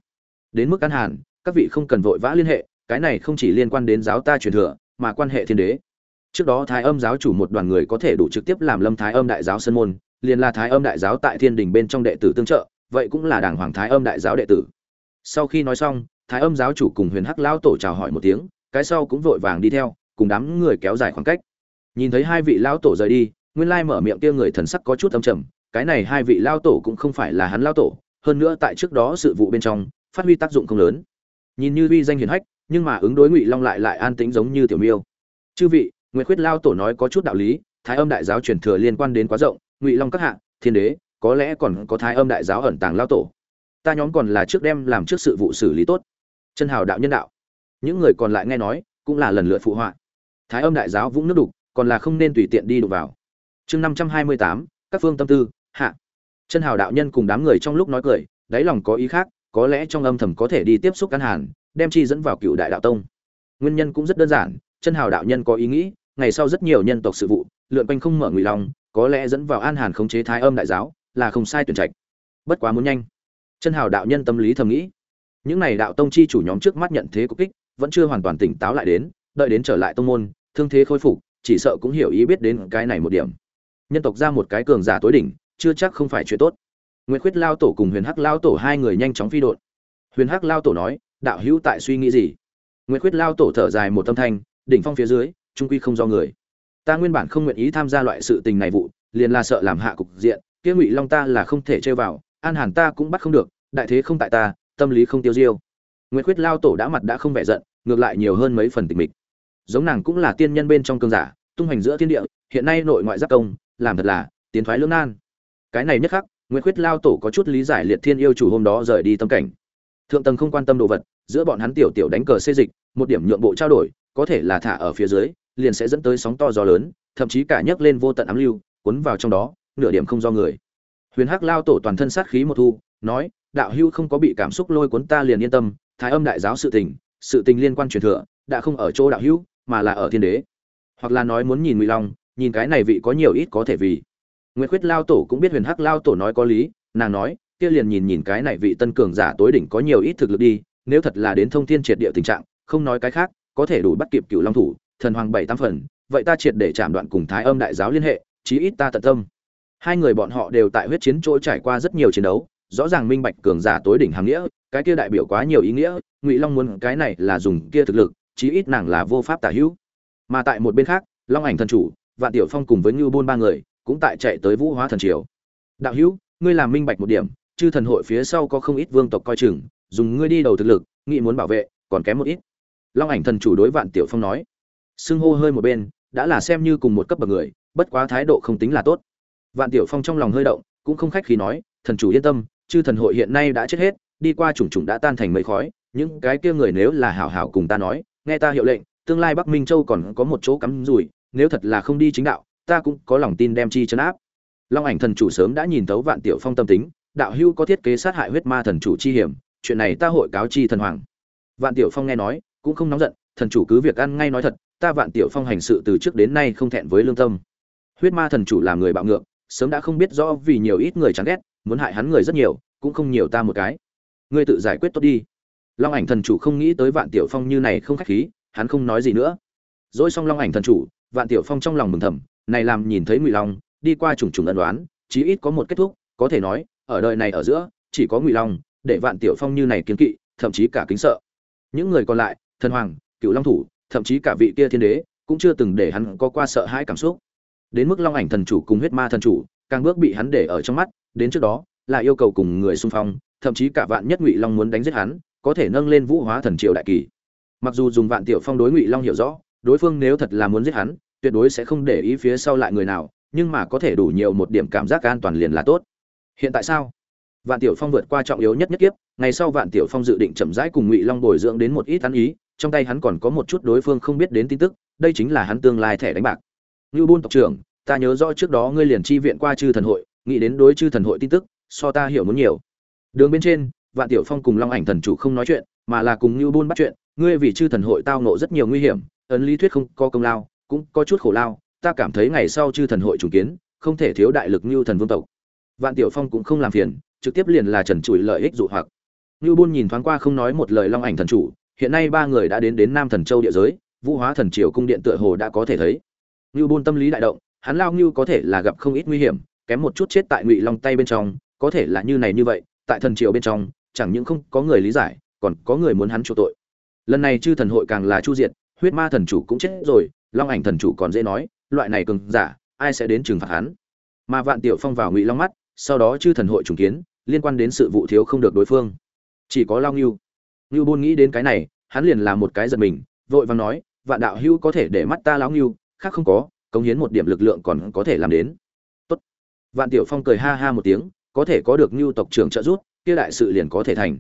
Đến mức căn hàn, các vị không cần vội vã liên hệ, cái này không chỉ liên quan đến giáo ta truyền thừa, mà quan hệ thiên đế. Trước đó thái âm giáo chủ một đoàn người có thể đủ trực tiếp làm lâm thái âm đại giáo sơn môn, liền là thái âm đại giáo tại thiên đình bên trong đệ tử tương trợ, vậy cũng là đảng hoàng thái âm đại giáo đệ tử. Sau khi nói xong thái âm giáo chủ cùng huyền hắc lão tổ chào hỏi một tiếng, cái sau cũng vội vàng đi theo, cùng đám người kéo dài khoảng cách. Nhìn thấy hai vị lão tổ rời đi, nguyên lai mở miệng kia người thần sắc có chút âm trầm, cái này hai vị lão tổ cũng không phải là hắn lão tổ, hơn nữa tại trước đó sự vụ bên trong, phát huy tác dụng không lớn. Nhìn như uy danh Huyền hách, nhưng mà ứng đối ngụy long lại lại an tĩnh giống như tiểu miêu. Chư vị nguyễn khuyết lao tổ nói có chút đạo lý, thái âm đại giáo truyền thừa liên quan đến quá rộng, ngụy long các hạ, thiên đế, có lẽ còn có thái âm đại giáo ẩn tàng lao tổ. Ta nhóm còn là trước đem làm trước sự vụ xử lý tốt chân hào đạo nhân đạo. Những người còn lại nghe nói, cũng là lần lượt phụ họa. Thái âm đại giáo vũng nước đục, còn là không nên tùy tiện đi đụng vào. Chương năm trăm hai mươi tám, các phương tâm tư, hạ. Chân hào đạo nhân cùng đám người trong lúc nói cười, đáy lòng có ý khác, có lẽ trong âm thầm có thể đi tiếp xúc căn hàn, đem chi dẫn vào cựu đại đạo tông. Nguyên nhân cũng rất đơn giản, chân hào đạo nhân có ý nghĩ, ngày sau rất nhiều nhân tộc sự vụ, lượn quanh không mở ngụy lòng có lẽ dẫn vào an hàn khống chế thái âm đại giáo, là không sai tuyển trạch. Bất quá muốn nhanh. Chân hào đạo nhân tâm lý thầm nghĩ những này đạo tông chi chủ nhóm trước mắt nhận thế cục kích, vẫn chưa hoàn toàn tỉnh táo lại đến, đợi đến trở lại tông môn, thương thế khôi phục, chỉ sợ cũng hiểu ý biết đến cái này một điểm. Nhân tộc ra một cái cường giả tối đỉnh, chưa chắc không phải chuyện tốt. Nguyễn khuyết lao tổ cùng huyền hắc lao tổ hai người nhanh chóng phi đột huyền hắc lao tổ nói, đạo hữu tại suy nghĩ gì? Nguyễn khuyết lao tổ thở dài một tâm thanh, đỉnh phong phía dưới, trung quy không do người. Ta nguyên bản không nguyện ý tham gia loại sự tình này vụ, liền là sợ làm hạ cục diện, kia ngụy long ta là không thể chơi vào, an hàn ta cũng bắt không được, đại thế không tại ta tâm lý không tiêu diêu. Nguyễn khuyết lao tổ đã mặt đã không vẻ giận, ngược lại nhiều hơn mấy phần tịch mịch. Giống nàng cũng là tiên nhân bên trong cương giả, tung hành giữa thiên địa, hiện nay nội ngoại giáp công, làm thật là, tiến thoái lưỡng nan. Cái này nhất khắc nguyễn khuyết lao tổ có chút lý giải liệt thiên yêu chủ hôm đó rời đi tâm cảnh. Thượng tầng không quan tâm đồ vật, giữa bọn hắn tiểu tiểu đánh cờ xê dịch, một điểm nhượng bộ trao đổi, có thể là thả ở phía dưới, liền sẽ dẫn tới sóng to gió lớn, thậm chí cả nhấc lên vô tận ám lưu, cuốn vào trong đó, nửa điểm không do người. Huyền hắc lao tổ toàn thân sát khí một thu, nói đạo hưu không có bị cảm xúc lôi cuốn ta liền yên tâm, thái âm đại giáo sự tình sự tình liên quan truyền thừa, đã không ở chỗ đạo hưu mà là ở thiên đế. Hoặc là nói muốn nhìn ngụy long, nhìn cái này vị có nhiều ít có thể vì. Nguyễn khuyết lao tổ cũng biết huyền hắc lao tổ nói có lý, nàng nói, kia liền nhìn nhìn cái này vị tân cường giả tối đỉnh có nhiều ít thực lực đi, nếu thật là đến thông thiên triệt địa tình trạng, không nói cái khác, có thể đủ bắt kịp cựu long thủ, thần hoàng bảy tam phần, vậy ta triệt để chạm đoạn cùng thái âm đại giáo liên hệ, chí ít ta tận tâm. Hai người bọn họ đều tại huyết chiến chỗ trải qua rất nhiều chiến đấu rõ ràng minh bạch cường giả tối đỉnh hàng nghĩa, cái kia đại biểu quá nhiều ý nghĩa, ngụy long muốn cái này là dùng kia thực lực, chí ít nàng là vô pháp tả hữu. Mà tại một bên khác, long ảnh thần chủ, vạn tiểu phong cùng với ngưu bôn ba người, cũng tại chạy tới vũ hóa thần triều. Đạo hữu, ngươi làm minh bạch một điểm, chư thần hội phía sau có không ít vương tộc coi chừng, dùng ngươi đi đầu thực lực, nghị muốn bảo vệ, còn kém một ít. Long ảnh thần chủ đối vạn tiểu phong nói. Xưng hô hơi một bên, đã là xem như cùng một cấp bậc người, bất quá thái độ không tính là tốt. Vạn tiểu phong trong lòng hơi động, cũng không khách khí nói, thần chủ yên tâm chư thần hội hiện nay đã chết hết, đi qua chủng chủng đã tan thành mây khói, những cái kia người nếu là hảo hảo cùng ta nói, nghe ta hiệu lệnh, tương lai bắc minh châu còn có một chỗ cắm rủi, nếu thật là không đi chính đạo, ta cũng có lòng tin đem chi chấn áp. Long ảnh thần chủ sớm đã nhìn thấu vạn tiểu phong tâm tính, đạo hưu có thiết kế sát hại huyết ma thần chủ chi hiểm, chuyện này ta hội cáo chi thần hoàng. Vạn tiểu phong nghe nói, cũng không nóng giận, thần chủ cứ việc ăn ngay nói thật, ta vạn tiểu phong hành sự từ trước đến nay không thẹn với lương tâm. Huyết ma thần chủ làm người bạo ngược, sớm đã không biết rõ vì nhiều ít người chán ghét muốn hại hắn người rất nhiều, cũng không nhiều ta một cái. Ngươi tự giải quyết tốt đi. Long ảnh thần chủ không nghĩ tới vạn tiểu phong như này không khách khí, hắn không nói gì nữa. Dỗi xong long ảnh thần chủ, vạn tiểu phong trong lòng mừng thầm, này làm nhìn thấy ngụy long, đi qua trùng trùng ân đoán chí ít có một kết thúc, có thể nói, ở đời này ở giữa, chỉ có ngụy long, để vạn tiểu phong như này kiến kỵ, thậm chí cả kính sợ. Những người còn lại, thần hoàng, cựu long thủ, thậm chí cả vị kia thiên đế, cũng chưa từng để hắn có qua sợ hãi cảm xúc. Đến mức long ảnh thần chủ cùng huyết ma thần chủ càng bước bị hắn để ở trong mắt, đến trước đó, là yêu cầu cùng người xung phong, thậm chí cả vạn nhất ngụy long muốn đánh giết hắn, có thể nâng lên vũ hóa thần triều đại kỳ. Mặc dù dùng vạn tiểu phong đối ngụy long hiểu rõ, đối phương nếu thật là muốn giết hắn, tuyệt đối sẽ không để ý phía sau lại người nào, nhưng mà có thể đủ nhiều một điểm cảm giác an toàn liền là tốt. Hiện tại sao? Vạn tiểu phong vượt qua trọng yếu nhất nhất kiếp, ngày sau vạn tiểu phong dự định chậm rãi cùng ngụy long bồi dưỡng đến một ít tán ý, trong tay hắn còn có một chút đối phương không biết đến tin tức, đây chính là hắn tương lai thẻ đánh bạc. Ngưu buôn tộc trưởng ta nhớ rõ trước đó ngươi liền chi viện qua chư thần hội, nghĩ đến đối chư thần hội tin tức, so ta hiểu muốn nhiều. Đường bên trên, vạn tiểu phong cùng long ảnh thần chủ không nói chuyện, mà là cùng như buôn bắt chuyện, ngươi vì chư thần hội tao nộ rất nhiều nguy hiểm, ấn lý thuyết không có công lao, cũng có chút khổ lao, ta cảm thấy ngày sau chư thần hội trùng kiến, không thể thiếu đại lực như thần vương tộc. Vạn tiểu phong cũng không làm phiền, trực tiếp liền là trần trụi lợi ích dụ hoặc. Như buôn nhìn thoáng qua không nói một lời long ảnh thần chủ, hiện nay ba người đã đến đến nam thần châu địa giới, vũ hóa thần triều cung điện tựa hồ đã có thể thấy. Như buôn tâm lý đại động hắn lao như có thể là gặp không ít nguy hiểm, kém một chút chết tại ngụy long tay bên trong, có thể là như này như vậy, tại thần triều bên trong, chẳng những không có người lý giải, còn có người muốn hắn chu tội. Lần này chư thần hội càng là chu diệt, huyết ma thần chủ cũng chết rồi, long ảnh thần chủ còn dễ nói, loại này cường giả, ai sẽ đến trừng phạt hắn? Mà vạn tiểu phong vào ngụy long mắt, sau đó chư thần hội trùng kiến, liên quan đến sự vụ thiếu không được đối phương. Chỉ có lao ngưu. Ngưu bôn nghĩ đến cái này, hắn liền là một cái giật mình, vội vàng nói, vạn đạo hưu có thể để mắt ta lão ngưu, khác không có cống hiến một điểm lực lượng còn có thể làm đến. Tốt. Vạn tiểu phong cười ha ha một tiếng, có thể có được ngưu tộc trưởng trợ giúp, kia đại sự liền có thể thành.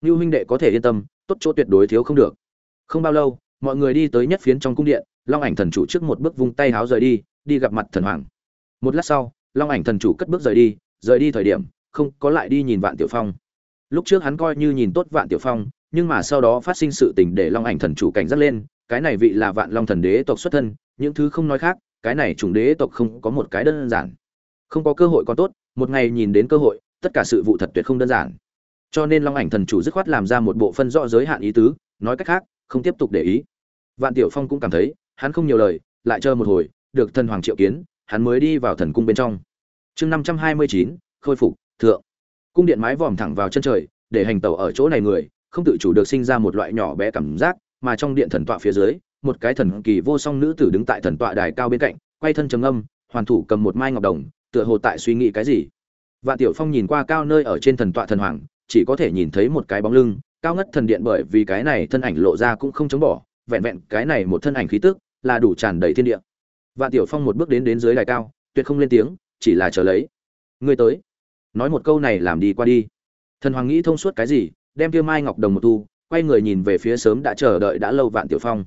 Ngưu huynh đệ có thể yên tâm, tốt chỗ tuyệt đối thiếu không được. Không bao lâu, mọi người đi tới nhất phiến trong cung điện, long ảnh thần chủ trước một bước vung tay háo rời đi đi gặp mặt thần hoàng. Một lát sau, long ảnh thần chủ cất bước rời đi rời đi thời điểm, không có lại đi nhìn vạn tiểu phong. Lúc trước hắn coi như nhìn tốt vạn tiểu phong, nhưng mà sau đó phát sinh sự tình để long ảnh thần chủ cảnh giác lên, cái này vị là vạn long thần đế tộc xuất thân, những thứ không nói khác cái này chủng đế tộc không có một cái đơn giản. Không có cơ hội còn tốt, một ngày nhìn đến cơ hội, tất cả sự vụ thật tuyệt không đơn giản. Cho nên long ảnh thần chủ dứt khoát làm ra một bộ phân rõ giới hạn ý tứ, nói cách khác, không tiếp tục để ý. Vạn tiểu phong cũng cảm thấy, hắn không nhiều lời, lại chờ một hồi, được thần hoàng triệu kiến, hắn mới đi vào thần cung bên trong. Chương năm trăm hai mươi chín, khôi phục, thượng. Cung điện mái vòm thẳng vào chân trời, để hành tẩu ở chỗ này người, không tự chủ được sinh ra một loại nhỏ bé cảm giác, mà trong điện thần tọa phía dưới một cái thần kỳ vô song nữ tử đứng tại thần tọa đài cao bên cạnh, quay thân trầm âm hoàn thủ cầm một mai ngọc đồng, tựa hồ tại suy nghĩ cái gì? Vạn tiểu phong nhìn qua cao nơi ở trên thần tọa thần hoàng, chỉ có thể nhìn thấy một cái bóng lưng, cao ngất thần điện bởi vì cái này thân ảnh lộ ra cũng không chống bỏ, vẹn vẹn cái này một thân ảnh khí tức là đủ tràn đầy thiên địa. Vạn tiểu phong một bước đến đến dưới đài cao, tuyệt không lên tiếng, chỉ là chờ lấy. Ngươi tới. Nói một câu này làm đi qua đi. Thần hoàng nghĩ thông suốt cái gì, đem kia mai ngọc đồng một thu, quay người nhìn về phía sớm đã chờ đợi đã lâu vạn tiểu phong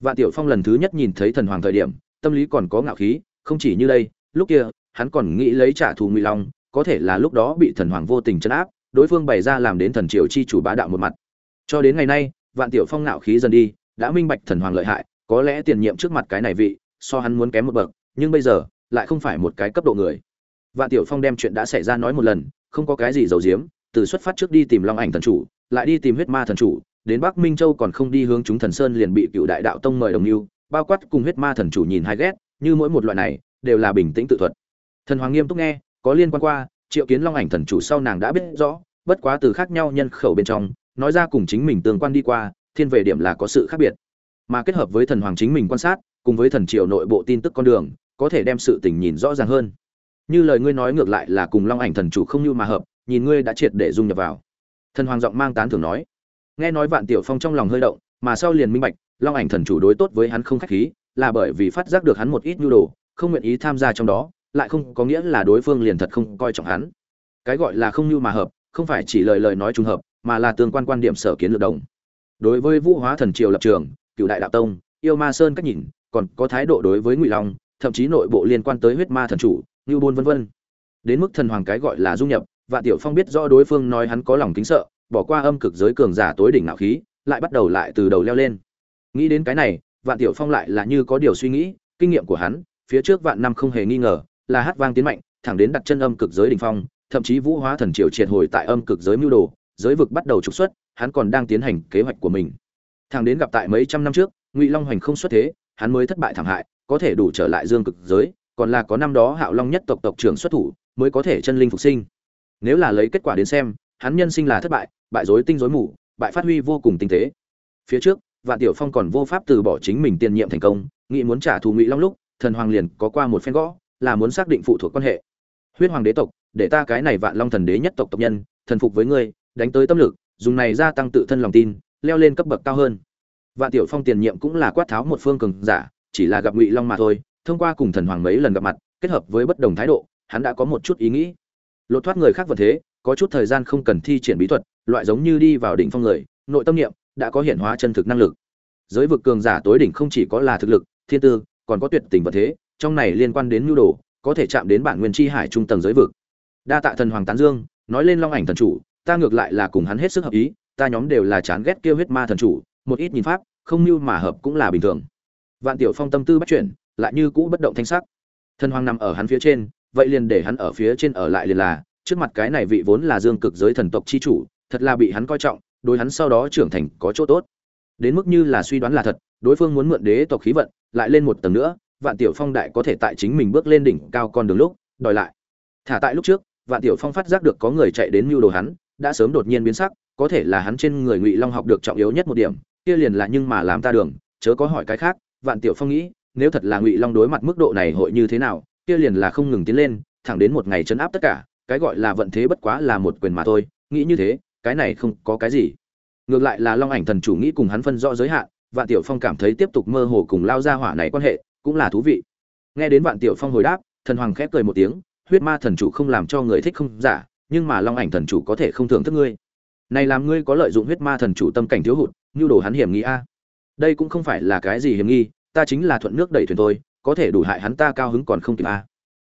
vạn tiểu phong lần thứ nhất nhìn thấy thần hoàng thời điểm, tâm lý còn có ngạo khí, không chỉ như đây, lúc kia, hắn còn nghĩ lấy trả thù Ngụy long, có thể là lúc đó bị thần hoàng vô tình trấn áp, đối phương bày ra làm đến thần triều chi chủ bá đạo một mặt. Cho đến ngày nay, vạn tiểu phong ngạo khí dần đi, đã minh bạch thần hoàng lợi hại, có lẽ tiền nhiệm trước mặt cái này vị, so hắn muốn kém một bậc, nhưng bây giờ, lại không phải một cái cấp độ người. Vạn tiểu phong đem chuyện đã xảy ra nói một lần, không có cái gì giấu giếm, từ xuất phát trước đi tìm long ảnh thần chủ, lại đi tìm huyết ma thần chủ đến bắc minh châu còn không đi hướng chúng thần sơn liền bị cựu đại đạo tông mời đồng lưu, bao quát cùng huyết ma thần chủ nhìn hai ghét như mỗi một loại này đều là bình tĩnh tự thuật. Thần hoàng nghiêm túc nghe có liên quan qua triệu kiến long ảnh thần chủ sau nàng đã biết rõ bất quá từ khác nhau nhân khẩu bên trong nói ra cùng chính mình tương quan đi qua thiên về điểm là có sự khác biệt. Mà kết hợp với thần hoàng chính mình quan sát cùng với thần triều nội bộ tin tức con đường có thể đem sự tình nhìn rõ ràng hơn. Như lời ngươi nói ngược lại là cùng long ảnh thần chủ không như mà hợp nhìn ngươi đã triệt để dung nhập vào. Thần hoàng giọng mang tán thưởng nói nghe nói vạn tiểu phong trong lòng hơi động, mà sau liền minh bạch, long ảnh thần chủ đối tốt với hắn không khách khí, là bởi vì phát giác được hắn một ít nhu đồ, không nguyện ý tham gia trong đó, lại không có nghĩa là đối phương liền thật không coi trọng hắn. Cái gọi là không như mà hợp, không phải chỉ lời lời nói trùng hợp, mà là tương quan quan điểm sở kiến lược đồng. Đối với vũ hóa thần triều lập trường cựu đại đạo tông, yêu ma sơn cách nhìn, còn có thái độ đối với ngụy long, thậm chí nội bộ liên quan tới huyết ma thần chủ như bôn vân vân. Đến mức thần hoàng cái gọi là dung nhập, vạn tiểu phong biết rõ đối phương nói hắn có lòng kính sợ bỏ qua âm cực giới cường giả tối đỉnh ngạo khí, lại bắt đầu lại từ đầu leo lên. Nghĩ đến cái này, vạn tiểu phong lại là như có điều suy nghĩ, kinh nghiệm của hắn, phía trước vạn năm không hề nghi ngờ, là hát vang tiến mạnh, thẳng đến đặt chân âm cực giới đỉnh phong, thậm chí vũ hóa thần triều triệt hồi tại âm cực giới mưu đồ, giới vực bắt đầu trục xuất, hắn còn đang tiến hành kế hoạch của mình. Thẳng đến gặp tại mấy trăm năm trước, ngụy long hoành không xuất thế, hắn mới thất bại thảm hại, có thể đủ trở lại dương cực giới, còn là có năm đó hạo long nhất tộc tộc trưởng xuất thủ, mới có thể chân linh phục sinh. Nếu là lấy kết quả đến xem hắn nhân sinh là thất bại bại rối tinh rối mù, bại phát huy vô cùng tinh tế. Phía trước, vạn tiểu phong còn vô pháp từ bỏ chính mình tiền nhiệm thành công, nghĩ muốn trả thù ngụy long lúc, thần hoàng liền có qua một phen gõ, là muốn xác định phụ thuộc quan hệ. Huyết hoàng đế tộc, để ta cái này vạn long thần đế nhất tộc tộc nhân, thần phục với ngươi, đánh tới tâm lực, dùng này gia tăng tự thân lòng tin, leo lên cấp bậc cao hơn. Vạn tiểu phong tiền nhiệm cũng là quát tháo một phương cường giả, chỉ là gặp ngụy long mà thôi, thông qua cùng thần hoàng mấy lần gặp mặt, kết hợp với bất đồng thái độ, hắn đã có một chút ý nghĩ. Lột thoát người khác vật thế có chút thời gian không cần thi triển bí thuật, loại giống như đi vào đỉnh phong người, nội tâm niệm đã có hiện hóa chân thực năng lực. Giới vực cường giả tối đỉnh không chỉ có là thực lực, thiên tư, còn có tuyệt tình vật thế, trong này liên quan đến nhu đồ, có thể chạm đến bản nguyên chi hải trung tầng giới vực. Đa tạ thần hoàng tán dương, nói lên long ảnh thần chủ, ta ngược lại là cùng hắn hết sức hợp ý, ta nhóm đều là chán ghét kêu huyết ma thần chủ, một ít nhìn pháp, không lưu mà hợp cũng là bình thường. Vạn tiểu phong tâm tư bắt chuyển, lại như cũ bất động thanh sắc. Thần hoàng nằm ở hắn phía trên, vậy liền để hắn ở phía trên ở lại liền là trước mặt cái này vị vốn là dương cực giới thần tộc chi chủ, thật là bị hắn coi trọng, đối hắn sau đó trưởng thành có chỗ tốt. Đến mức như là suy đoán là thật, đối phương muốn mượn đế tộc khí vận, lại lên một tầng nữa, vạn tiểu phong đại có thể tại chính mình bước lên đỉnh cao con đường lúc, đòi lại. Thả tại lúc trước, vạn tiểu phong phát giác được có người chạy đến mưu đồ hắn, đã sớm đột nhiên biến sắc, có thể là hắn trên người ngụy long học được trọng yếu nhất một điểm, kia liền là nhưng mà làm ta đường, chớ có hỏi cái khác, vạn tiểu phong nghĩ, nếu thật là ngụy long đối mặt mức độ này hội như thế nào, kia liền là không ngừng tiến lên, thẳng đến một ngày chấn áp tất cả cái gọi là vận thế bất quá là một quyền mà thôi, nghĩ như thế, cái này không có cái gì. Ngược lại là long ảnh thần chủ nghĩ cùng hắn phân rõ giới hạn, vạn tiểu phong cảm thấy tiếp tục mơ hồ cùng lao ra hỏa này quan hệ, cũng là thú vị. Nghe đến vạn tiểu phong hồi đáp, thần hoàng khép cười một tiếng, huyết ma thần chủ không làm cho người thích không giả, nhưng mà long ảnh thần chủ có thể không thưởng thức ngươi. Này làm ngươi có lợi dụng huyết ma thần chủ tâm cảnh thiếu hụt như đồ hắn hiểm nghi a. Đây cũng không phải là cái gì hiểm nghi, ta chính là thuận nước đẩy thuyền thôi, có thể đủ hại hắn ta cao hứng còn không kịp a.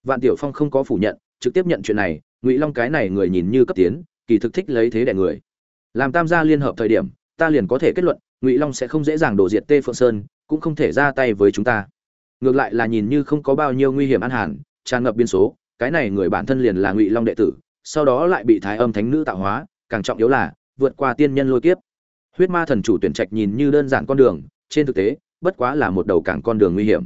Vạn tiểu phong không có phủ nhận trực tiếp nhận chuyện này, ngụy long cái này người nhìn như cấp tiến, kỳ thực thích lấy thế đẻ người. Làm tam gia liên hợp thời điểm, ta liền có thể kết luận, ngụy long sẽ không dễ dàng đổ diệt tê phượng sơn, cũng không thể ra tay với chúng ta. Ngược lại là nhìn như không có bao nhiêu nguy hiểm an hàn, tràn ngập biên số, cái này người bản thân liền là ngụy long đệ tử, sau đó lại bị thái âm thánh nữ tạo hóa, càng trọng yếu là, vượt qua tiên nhân lôi kiếp. Huyết ma thần chủ tuyển trạch nhìn như đơn giản con đường, trên thực tế, bất quá là một đầu cảng con đường nguy hiểm.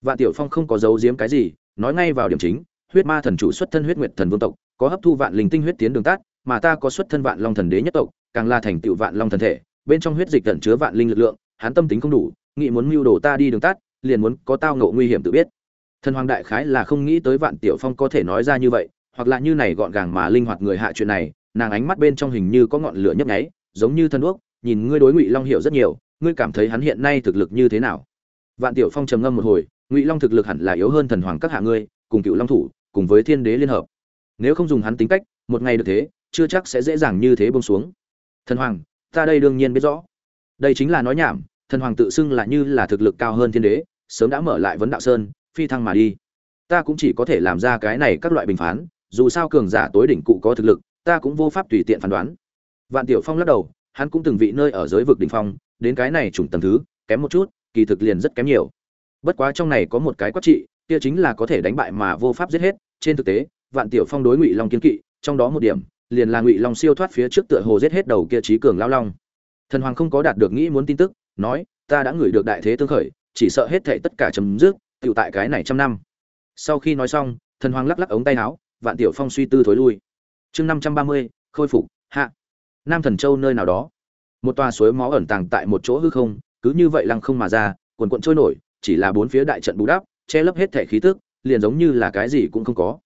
Vạn tiểu phong không có giấu giếm cái gì, nói ngay vào điểm chính huyết ma thần chủ xuất thân huyết nguyệt thần vương tộc có hấp thu vạn linh tinh huyết tiến đường tát mà ta có xuất thân vạn long thần đế nhất tộc càng là thành tựu vạn long thần thể bên trong huyết dịch tận chứa vạn linh lực lượng hắn tâm tính không đủ nghĩ muốn mưu đồ ta đi đường tát, liền muốn có tao ngộ nguy hiểm tự biết. Thần hoàng đại khái là không nghĩ tới vạn tiểu phong có thể nói ra như vậy hoặc là như này gọn gàng mà linh hoạt người hạ chuyện này nàng ánh mắt bên trong hình như có ngọn lửa nhấp nháy giống như thân quốc, nhìn ngươi đối ngụy long hiểu rất nhiều ngươi cảm thấy hắn hiện nay thực lực như thế nào? Vạn tiểu phong trầm ngâm một hồi ngụy long thực lực hẳn là yếu hơn thần hoàng các hạ ngươi cùng cựu long thủ cùng với thiên đế liên hợp. Nếu không dùng hắn tính cách, một ngày được thế, chưa chắc sẽ dễ dàng như thế bông xuống. Thần hoàng, ta đây đương nhiên biết rõ. Đây chính là nói nhảm, thần hoàng tự xưng là như là thực lực cao hơn thiên đế, sớm đã mở lại vấn đạo sơn, phi thăng mà đi. Ta cũng chỉ có thể làm ra cái này các loại bình phán, dù sao cường giả tối đỉnh cụ có thực lực, ta cũng vô pháp tùy tiện phán đoán. Vạn tiểu phong lắc đầu, hắn cũng từng vị nơi ở giới vực đỉnh phong, đến cái này trùng tầng thứ, kém một chút, kỳ thực liền rất kém nhiều. Bất quá trong này có một cái quát trị kia chính là có thể đánh bại mà vô pháp giết hết, trên thực tế, vạn tiểu phong đối ngụy long kiên kỵ, trong đó một điểm, liền là ngụy long siêu thoát phía trước tựa hồ giết hết đầu kia trí cường lao long. Thần hoàng không có đạt được nghĩ muốn tin tức, nói, ta đã ngửi được đại thế tương khởi, chỉ sợ hết thệ tất cả chấm dứt, tựu tại cái này trăm năm. Sau khi nói xong, thần hoàng lắc lắc ống tay áo, vạn tiểu phong suy tư thối lui. Chương năm trăm ba mươi, khôi phục, hạ. Nam thần châu nơi nào đó. Một tòa suối máu ẩn tàng tại một chỗ hư không, cứ như vậy lăng không mà ra, quần quận trôi nổi, chỉ là bốn phía đại trận bù đắp che lấp hết thể khí tức, liền giống như là cái gì cũng không có.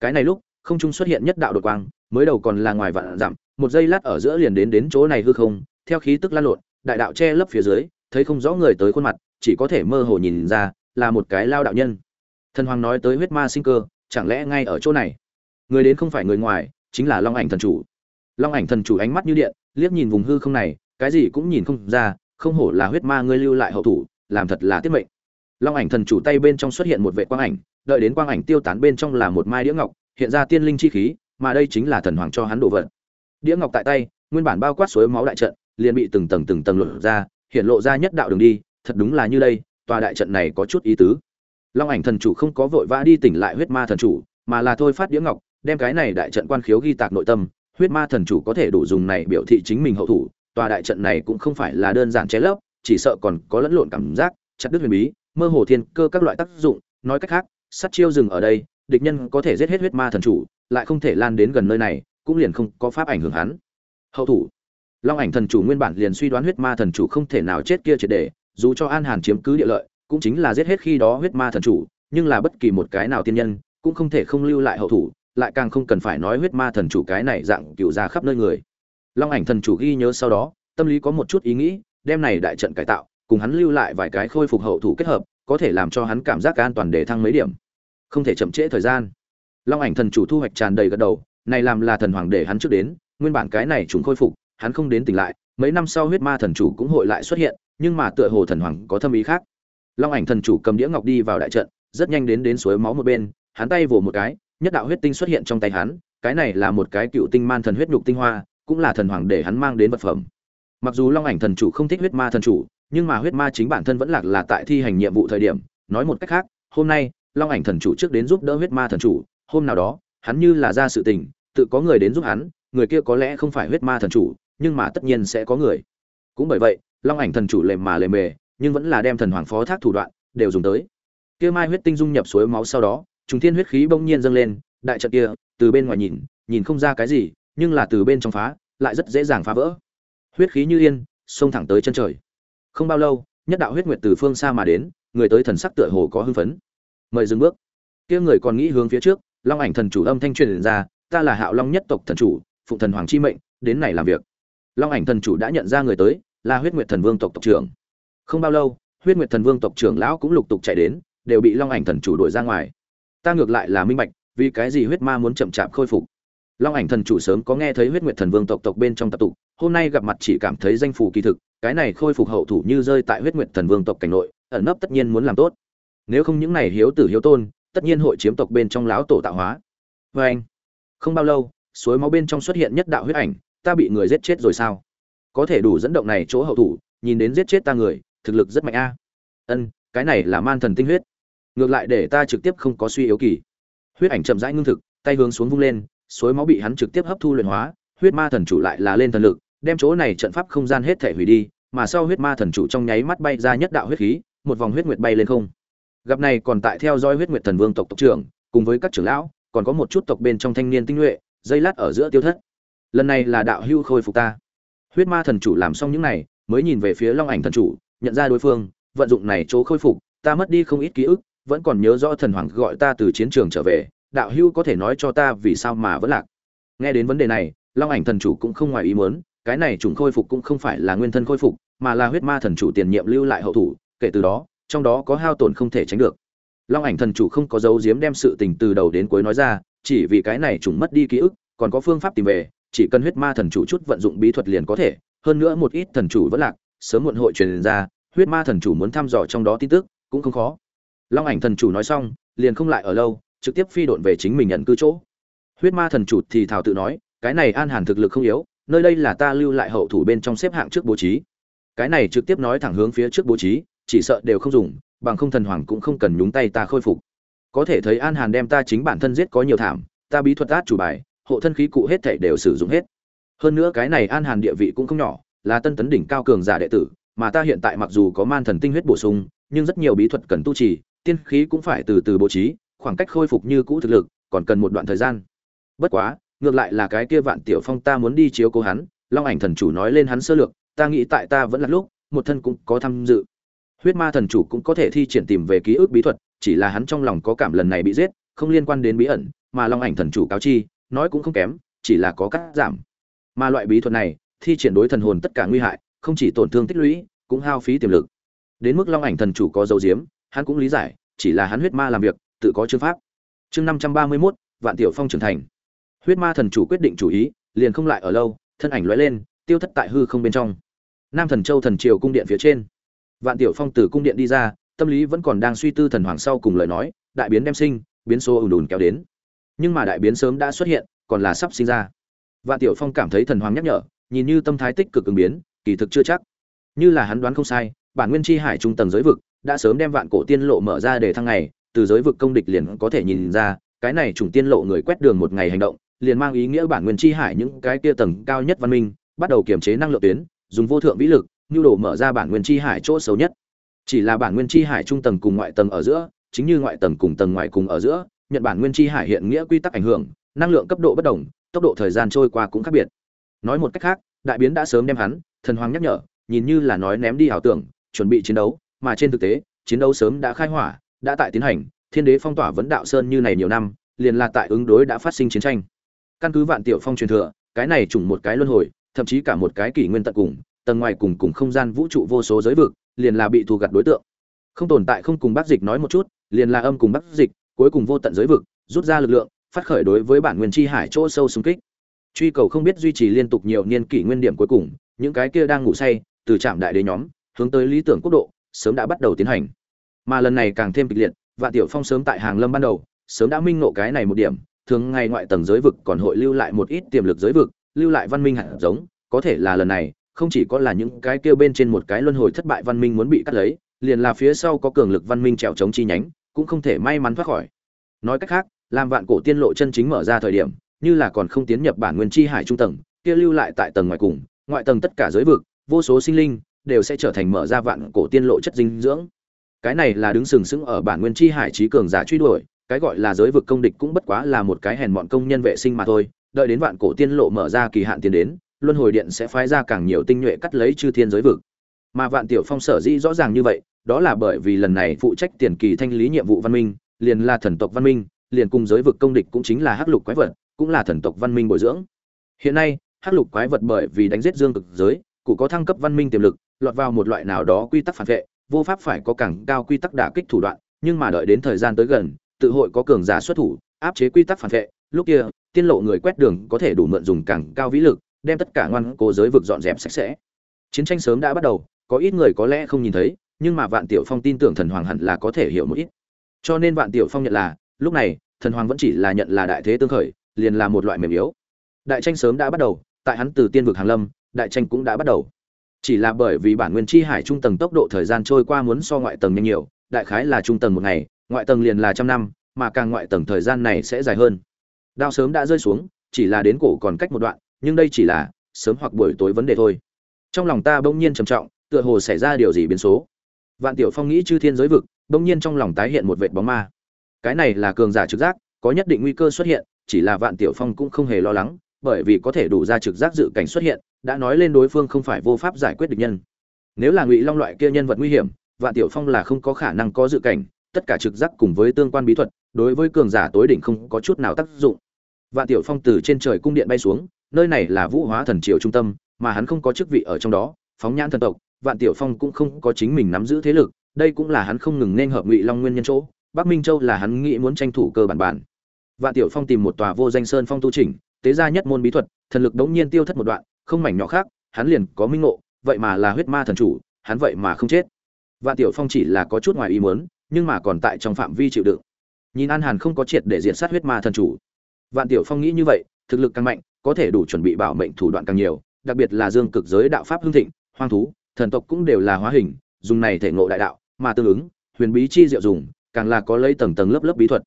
Cái này lúc, không trung xuất hiện nhất đạo đột quang, mới đầu còn là ngoài vạn dặm, một giây lát ở giữa liền đến đến chỗ này hư không, theo khí tức lan lộn, đại đạo che lấp phía dưới, thấy không rõ người tới khuôn mặt, chỉ có thể mơ hồ nhìn ra, là một cái lao đạo nhân. Thần hoàng nói tới huyết ma sinh cơ, chẳng lẽ ngay ở chỗ này? Người đến không phải người ngoài, chính là long ảnh thần chủ. Long ảnh thần chủ ánh mắt như điện, liếc nhìn vùng hư không này, cái gì cũng nhìn không ra, không hổ là huyết ma ngươi lưu lại hậu thủ, làm thật là tiết mệnh long ảnh thần chủ tay bên trong xuất hiện một vệ quang ảnh, đợi đến quang ảnh tiêu tán bên trong là một mai đĩa ngọc, hiện ra tiên linh chi khí, mà đây chính là thần hoàng cho hắn đồ vật. Đĩa ngọc tại tay, nguyên bản bao quát suối máu đại trận, liền bị từng tầng từng tầng lột ra, hiện lộ ra nhất đạo đường đi, thật đúng là như đây, tòa đại trận này có chút ý tứ. Long ảnh thần chủ không có vội vã đi tỉnh lại huyết ma thần chủ, mà là thôi phát đĩa ngọc, đem cái này đại trận quan khiếu ghi tạc nội tâm, huyết ma thần chủ có thể đủ dùng này biểu thị chính mình hậu thủ, tòa đại trận này cũng không phải là đơn giản chế lấp, chỉ sợ còn có lẫn lộn cảm giác, chặt đứt huyền bí mơ hồ thiên cơ các loại tác dụng, nói cách khác, sát chiêu dừng ở đây, địch nhân có thể giết hết huyết ma thần chủ, lại không thể lan đến gần nơi này, cũng liền không có pháp ảnh hưởng hắn. Hậu thủ. Long ảnh thần chủ nguyên bản liền suy đoán huyết ma thần chủ không thể nào chết kia triệt để, dù cho an hàn chiếm cứ địa lợi, cũng chính là giết hết khi đó huyết ma thần chủ, nhưng là bất kỳ một cái nào tiên nhân, cũng không thể không lưu lại hậu thủ, lại càng không cần phải nói huyết ma thần chủ cái này dạng cựu ra khắp nơi người. Long ảnh thần chủ ghi nhớ sau đó, tâm lý có một chút ý nghĩ, đem này đại trận cải tạo cùng hắn lưu lại vài cái khôi phục hậu thủ kết hợp, có thể làm cho hắn cảm giác an toàn để thăng mấy điểm. Không thể chậm trễ thời gian. Long ảnh thần chủ thu hoạch tràn đầy gật đầu, này làm là thần hoàng để hắn trước đến, nguyên bản cái này chúng khôi phục, hắn không đến tỉnh lại, mấy năm sau huyết ma thần chủ cũng hội lại xuất hiện, nhưng mà tựa hồ thần hoàng có thâm ý khác. Long ảnh thần chủ cầm đĩa ngọc đi vào đại trận, rất nhanh đến đến suối máu một bên, hắn tay vồ một cái, nhất đạo huyết tinh xuất hiện trong tay hắn, cái này là một cái cựu tinh man thần huyết nhục tinh hoa, cũng là thần hoàng để hắn mang đến vật phẩm. Mặc dù long ảnh thần chủ không thích huyết ma thần chủ nhưng mà huyết ma chính bản thân vẫn lạc là tại thi hành nhiệm vụ thời điểm, nói một cách khác, hôm nay, long ảnh thần chủ trước đến giúp đỡ huyết ma thần chủ, hôm nào đó, hắn như là ra sự tình, tự có người đến giúp hắn, người kia có lẽ không phải huyết ma thần chủ, nhưng mà tất nhiên sẽ có người. Cũng bởi vậy, long ảnh thần chủ lề mà lề mề, nhưng vẫn là đem thần hoàng phó thác thủ đoạn, đều dùng tới. Kia mai huyết tinh dung nhập suối máu sau đó, trùng thiên huyết khí bỗng nhiên dâng lên, đại trận kia, từ bên ngoài nhìn nhìn không ra cái gì, nhưng là từ bên trong phá, lại rất dễ dàng phá vỡ. Huyết khí như yên, xông thẳng tới chân trời không bao lâu, nhất đạo huyết nguyệt từ phương xa mà đến, người tới thần sắc tựa hồ có hưng phấn. Mời dừng bước. Kia người còn nghĩ hướng phía trước, long ảnh thần chủ âm thanh truyền ra, ta là hạo long nhất tộc thần chủ, phụ thần hoàng chi mệnh, đến này làm việc. Long ảnh thần chủ đã nhận ra người tới, là huyết nguyệt thần vương tộc tộc trưởng. Không bao lâu, huyết nguyệt thần vương tộc trưởng lão cũng lục tục chạy đến, đều bị long ảnh thần chủ đuổi ra ngoài. Ta ngược lại là minh bạch, vì cái gì huyết ma muốn chậm chạp khôi phục? Long ảnh thần chủ sớm có nghe thấy huyết nguyệt thần vương tộc tộc bên trong tập tục hôm nay gặp mặt chỉ cảm thấy danh phù kỳ thực, cái này khôi phục hậu thủ như rơi tại huyết nguyệt thần vương tộc cảnh nội, ẩn nấp tất nhiên muốn làm tốt. Nếu không những này hiếu tử hiếu tôn, tất nhiên hội chiếm tộc bên trong lão tổ tạo hóa. Và anh, không bao lâu, suối máu bên trong xuất hiện nhất đạo huyết ảnh, ta bị người giết chết rồi sao? Có thể đủ dẫn động này chỗ hậu thủ, nhìn đến giết chết ta người, thực lực rất mạnh a. Ân, cái này là man thần tinh huyết. Ngược lại để ta trực tiếp không có suy yếu kỳ. Huyết ảnh chậm rãi ngưng thực, tay hướng xuống vung lên, suối máu bị hắn trực tiếp hấp thu luyện hóa, huyết ma thần chủ lại là lên thần lực đem chỗ này trận pháp không gian hết thể hủy đi, mà sau huyết ma thần chủ trong nháy mắt bay ra nhất đạo huyết khí, một vòng huyết nguyệt bay lên không. Gặp này còn tại theo dõi huyết nguyệt thần vương tộc tộc trưởng, cùng với các trưởng lão, còn có một chút tộc bên trong thanh niên tinh nhuệ, dây lát ở giữa tiêu thất. Lần này là đạo hưu khôi phục ta. Huyết ma thần chủ làm xong những này, mới nhìn về phía long ảnh thần chủ, nhận ra đối phương, vận dụng này chỗ khôi phục, ta mất đi không ít ký ức, vẫn còn nhớ rõ thần hoàng gọi ta từ chiến trường trở về, đạo hưu có thể nói cho ta vì sao mà vẫn lạc. Nghe đến vấn đề này, long ảnh thần chủ cũng không ngoài ý muốn cái này trùng khôi phục cũng không phải là nguyên thân khôi phục, mà là huyết ma thần chủ tiền nhiệm lưu lại hậu thủ, kể từ đó, trong đó có hao tổn không thể tránh được. Long ảnh thần chủ không có dấu diếm đem sự tình từ đầu đến cuối nói ra, chỉ vì cái này trùng mất đi ký ức, còn có phương pháp tìm về, chỉ cần huyết ma thần chủ chút vận dụng bí thuật liền có thể, hơn nữa một ít thần chủ vẫn lạc, sớm muộn hội truyền ra, huyết ma thần chủ muốn thăm dò trong đó tin tức, cũng không khó. Long ảnh thần chủ nói xong, liền không lại ở lâu, trực tiếp phi độn về chính mình nhận cư chỗ. Huyết ma thần chủ thì thảo tự nói, cái này an hàn thực lực không yếu nơi đây là ta lưu lại hậu thủ bên trong xếp hạng trước bố trí. Cái này trực tiếp nói thẳng hướng phía trước bố trí, chỉ sợ đều không dùng, bằng không thần hoàng cũng không cần nhúng tay ta khôi phục. Có thể thấy an hàn đem ta chính bản thân giết có nhiều thảm, ta bí thuật át chủ bài, hộ thân khí cụ hết thảy đều sử dụng hết. Hơn nữa cái này an hàn địa vị cũng không nhỏ, là tân tấn đỉnh cao cường giả đệ tử, mà ta hiện tại mặc dù có man thần tinh huyết bổ sung, nhưng rất nhiều bí thuật cần tu trì, tiên khí cũng phải từ từ bố trí, khoảng cách khôi phục như cũ thực lực, còn cần một đoạn thời gian. Bất quá ngược lại là cái kia vạn tiểu phong ta muốn đi chiếu cố hắn, long ảnh thần chủ nói lên hắn sơ lược, ta nghĩ tại ta vẫn là lúc, một thân cũng có tham dự. Huyết ma thần chủ cũng có thể thi triển tìm về ký ức bí thuật, chỉ là hắn trong lòng có cảm lần này bị giết, không liên quan đến bí ẩn, mà long ảnh thần chủ cáo chi, nói cũng không kém, chỉ là có cắt giảm. Mà loại bí thuật này, thi triển đối thần hồn tất cả nguy hại, không chỉ tổn thương tích lũy, cũng hao phí tiềm lực. Đến mức long ảnh thần chủ có dấu diếm, hắn cũng lý giải, chỉ là hắn huyết ma làm việc, tự có chương pháp. Chương năm trăm ba mươi mốt, vạn tiểu phong trưởng thành huyết ma thần chủ quyết định chủ ý, liền không lại ở lâu, thân ảnh lóe lên, tiêu thất tại hư không bên trong. Nam thần châu thần triều cung điện phía trên. Vạn tiểu phong từ cung điện đi ra, tâm lý vẫn còn đang suy tư thần hoàng sau cùng lời nói, đại biến đem sinh, biến số ùn ùn kéo đến. Nhưng mà đại biến sớm đã xuất hiện, còn là sắp sinh ra. Vạn tiểu phong cảm thấy thần hoàng nhắc nhở, nhìn như tâm thái tích cực ứng biến, kỳ thực chưa chắc. Như là hắn đoán không sai, bản nguyên chi hải trung tầng giới vực đã sớm đem vạn cổ tiên lộ mở ra để thăng ngày, từ giới vực công địch liền có thể nhìn ra, cái này trùng tiên lộ người quét đường một ngày hành động liền mang ý nghĩa bản nguyên chi hải những cái kia tầng cao nhất văn minh, bắt đầu kiềm chế năng lượng tuyến, dùng vô thượng vĩ lực, nhu đồ mở ra bản nguyên chi hải chỗ xấu nhất. Chỉ là bản nguyên chi hải trung tầng cùng ngoại tầng ở giữa, chính như ngoại tầng cùng tầng ngoài cùng ở giữa, nhận bản nguyên chi hải hiện nghĩa quy tắc ảnh hưởng, năng lượng cấp độ bất đồng, tốc độ thời gian trôi qua cũng khác biệt. Nói một cách khác, đại biến đã sớm đem hắn, thần hoàng nhắc nhở, nhìn như là nói ném đi ảo tưởng, chuẩn bị chiến đấu, mà trên thực tế, chiến đấu sớm đã khai hỏa, đã tại tiến hành, thiên đế phong tỏa vấn đạo sơn như này nhiều năm, liền là tại ứng đối đã phát sinh chiến tranh căn cứ vạn tiểu phong truyền thừa, cái này trùng một cái luân hồi, thậm chí cả một cái kỷ nguyên tận cùng, tầng ngoài cùng cùng không gian vũ trụ vô số giới vực, liền là bị thu gặt đối tượng. Không tồn tại không cùng bác dịch nói một chút, liền là âm cùng bác dịch, cuối cùng vô tận giới vực, rút ra lực lượng, phát khởi đối với bản nguyên chi hải chỗ sâu xung kích. Truy cầu không biết duy trì liên tục nhiều niên kỷ nguyên điểm cuối cùng, những cái kia đang ngủ say, từ trạm đại đế nhóm, hướng tới lý tưởng quốc độ, sớm đã bắt đầu tiến hành. Mà lần này càng thêm kịch liệt, vạn tiểu phong sớm tại hàng lâm ban đầu, sớm đã minh ngộ cái này một điểm thường ngày ngoại tầng giới vực còn hội lưu lại một ít tiềm lực giới vực, lưu lại văn minh hạt giống, có thể là lần này, không chỉ có là những cái kêu bên trên một cái luân hồi thất bại văn minh muốn bị cắt lấy, liền là phía sau có cường lực văn minh trèo chống chi nhánh, cũng không thể may mắn thoát khỏi. Nói cách khác, làm vạn cổ tiên lộ chân chính mở ra thời điểm, như là còn không tiến nhập bản nguyên chi hải trung tầng, kia lưu lại tại tầng ngoài cùng, ngoại tầng tất cả giới vực, vô số sinh linh, đều sẽ trở thành mở ra vạn cổ tiên lộ chất dinh dưỡng. Cái này là đứng sừng sững ở bản nguyên chi hải trí cường giả truy đuổi cái gọi là giới vực công địch cũng bất quá là một cái hèn mọn công nhân vệ sinh mà thôi, đợi đến vạn cổ tiên lộ mở ra kỳ hạn tiến đến, luân hồi điện sẽ phái ra càng nhiều tinh nhuệ cắt lấy chư thiên giới vực. Mà vạn tiểu phong sở dĩ rõ ràng như vậy, đó là bởi vì lần này phụ trách tiền kỳ thanh lý nhiệm vụ văn minh, liền là thần tộc văn minh, liền cùng giới vực công địch cũng chính là hắc lục quái vật, cũng là thần tộc văn minh bồi dưỡng. Hiện nay, hắc lục quái vật bởi vì đánh giết dương cực giới, cụ có thăng cấp văn minh tiềm lực, lọt vào một loại nào đó quy tắc phản vệ, vô pháp phải có càng cao quy tắc đả kích thủ đoạn, nhưng mà đợi đến thời gian tới gần tự hội có cường giả xuất thủ, áp chế quy tắc phản vệ. Lúc kia, tiên lộ người quét đường có thể đủ mượn dùng càng cao vĩ lực, đem tất cả ngoan cố giới vực dọn dẹp sạch sẽ. Chiến tranh sớm đã bắt đầu, có ít người có lẽ không nhìn thấy, nhưng mà vạn tiểu phong tin tưởng thần hoàng hẳn là có thể hiểu một ít. Cho nên vạn tiểu phong nhận là, lúc này, thần hoàng vẫn chỉ là nhận là đại thế tương khởi, liền là một loại mềm yếu. Đại tranh sớm đã bắt đầu, tại hắn từ tiên vực hàng lâm, đại tranh cũng đã bắt đầu. Chỉ là bởi vì bản nguyên chi hải trung tầng tốc độ thời gian trôi qua muốn so ngoại tầng nhanh nhiều, đại khái là trung tầng một ngày ngoại tầng liền là trăm năm, mà càng ngoại tầng thời gian này sẽ dài hơn. Đao sớm đã rơi xuống, chỉ là đến cổ còn cách một đoạn, nhưng đây chỉ là sớm hoặc buổi tối vấn đề thôi. Trong lòng ta bỗng nhiên trầm trọng, tựa hồ xảy ra điều gì biến số. Vạn tiểu phong nghĩ chư thiên giới vực, bỗng nhiên trong lòng tái hiện một vệt bóng ma. Cái này là cường giả trực giác, có nhất định nguy cơ xuất hiện, chỉ là vạn tiểu phong cũng không hề lo lắng, bởi vì có thể đủ ra trực giác dự cảnh xuất hiện, đã nói lên đối phương không phải vô pháp giải quyết địch nhân. Nếu là ngụy long loại kia nhân vật nguy hiểm, vạn tiểu phong là không có khả năng có dự cảnh tất cả trực giác cùng với tương quan bí thuật, đối với cường giả tối đỉnh không có chút nào tác dụng. Vạn tiểu phong từ trên trời cung điện bay xuống, nơi này là vũ hóa thần triều trung tâm, mà hắn không có chức vị ở trong đó, phóng nhãn thần tộc, vạn tiểu phong cũng không có chính mình nắm giữ thế lực, đây cũng là hắn không ngừng nên hợp ngụy long nguyên nhân chỗ, bắc minh châu là hắn nghĩ muốn tranh thủ cơ bản bản. Vạn tiểu phong tìm một tòa vô danh sơn phong tu chỉnh, tế gia nhất môn bí thuật, thần lực đống nhiên tiêu thất một đoạn, không mảnh nhỏ khác, hắn liền có minh ngộ, vậy mà là huyết ma thần chủ, hắn vậy mà không chết. Vạn tiểu phong chỉ là có chút ngoài ý muốn nhưng mà còn tại trong phạm vi chịu đựng. Nhìn an hàn không có triệt để diện sát huyết ma thần chủ. Vạn tiểu phong nghĩ như vậy, thực lực càng mạnh, có thể đủ chuẩn bị bảo mệnh thủ đoạn càng nhiều, đặc biệt là dương cực giới đạo pháp hưng thịnh, hoang thú, thần tộc cũng đều là hóa hình, dùng này thể ngộ đại đạo, mà tương ứng, huyền bí chi diệu dùng, càng là có lấy tầng tầng lớp lớp bí thuật.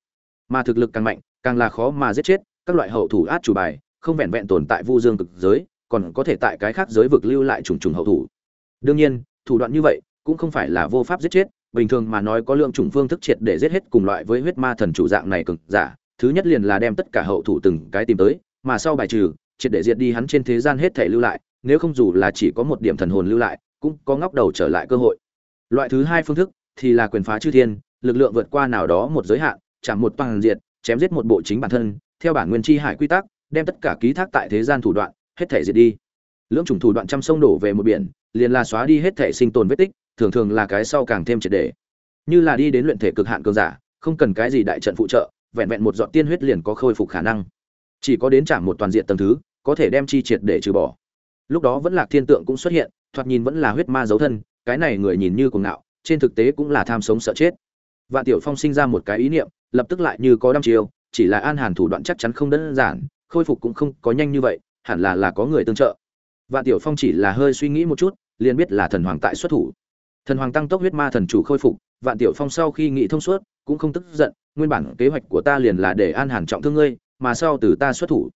Mà thực lực càng mạnh, càng là khó mà giết chết, các loại hậu thủ át chủ bài, không vẹn vẹn tồn tại vu dương cực giới, còn có thể tại cái khác giới vực lưu lại trùng trùng hậu thủ. Đương nhiên, thủ đoạn như vậy, cũng không phải là vô pháp giết chết bình thường mà nói có lượng chủng phương thức triệt để giết hết cùng loại với huyết ma thần chủ dạng này cực giả, thứ nhất liền là đem tất cả hậu thủ từng cái tìm tới, mà sau bài trừ, triệt để diệt đi hắn trên thế gian hết thể lưu lại, nếu không dù là chỉ có một điểm thần hồn lưu lại, cũng có ngóc đầu trở lại cơ hội. Loại thứ hai phương thức thì là quyền phá chư thiên, lực lượng vượt qua nào đó một giới hạn, chạm một toàn diệt chém giết một bộ chính bản thân, theo bản nguyên chi hải quy tắc, đem tất cả ký thác tại thế gian thủ đoạn, hết thể diệt đi. Lưỡng chủng thủ đoạn trăm sông đổ về một biển, liền là xóa đi hết thể sinh tồn vết tích thường thường là cái sau càng thêm triệt để như là đi đến luyện thể cực hạn cường giả, không cần cái gì đại trận phụ trợ, vẹn vẹn một giọt tiên huyết liền có khôi phục khả năng. Chỉ có đến chạm một toàn diện tầng thứ, có thể đem chi triệt để trừ bỏ. Lúc đó vẫn lạc thiên tượng cũng xuất hiện, thoạt nhìn vẫn là huyết ma dấu thân, cái này người nhìn như cuồng ngạo, trên thực tế cũng là tham sống sợ chết. Vạn tiểu phong sinh ra một cái ý niệm, lập tức lại như có đăm chiêu, chỉ là an hàn thủ đoạn chắc chắn không đơn giản, khôi phục cũng không có nhanh như vậy, hẳn là là có người tương trợ. Vạn tiểu phong chỉ là hơi suy nghĩ một chút, liền biết là thần hoàng tại xuất thủ thần hoàng tăng tốc huyết ma thần chủ khôi phục, vạn tiểu phong sau khi nghị thông suốt, cũng không tức giận, nguyên bản kế hoạch của ta liền là để an hàn trọng thương ngươi, mà sau từ ta xuất thủ.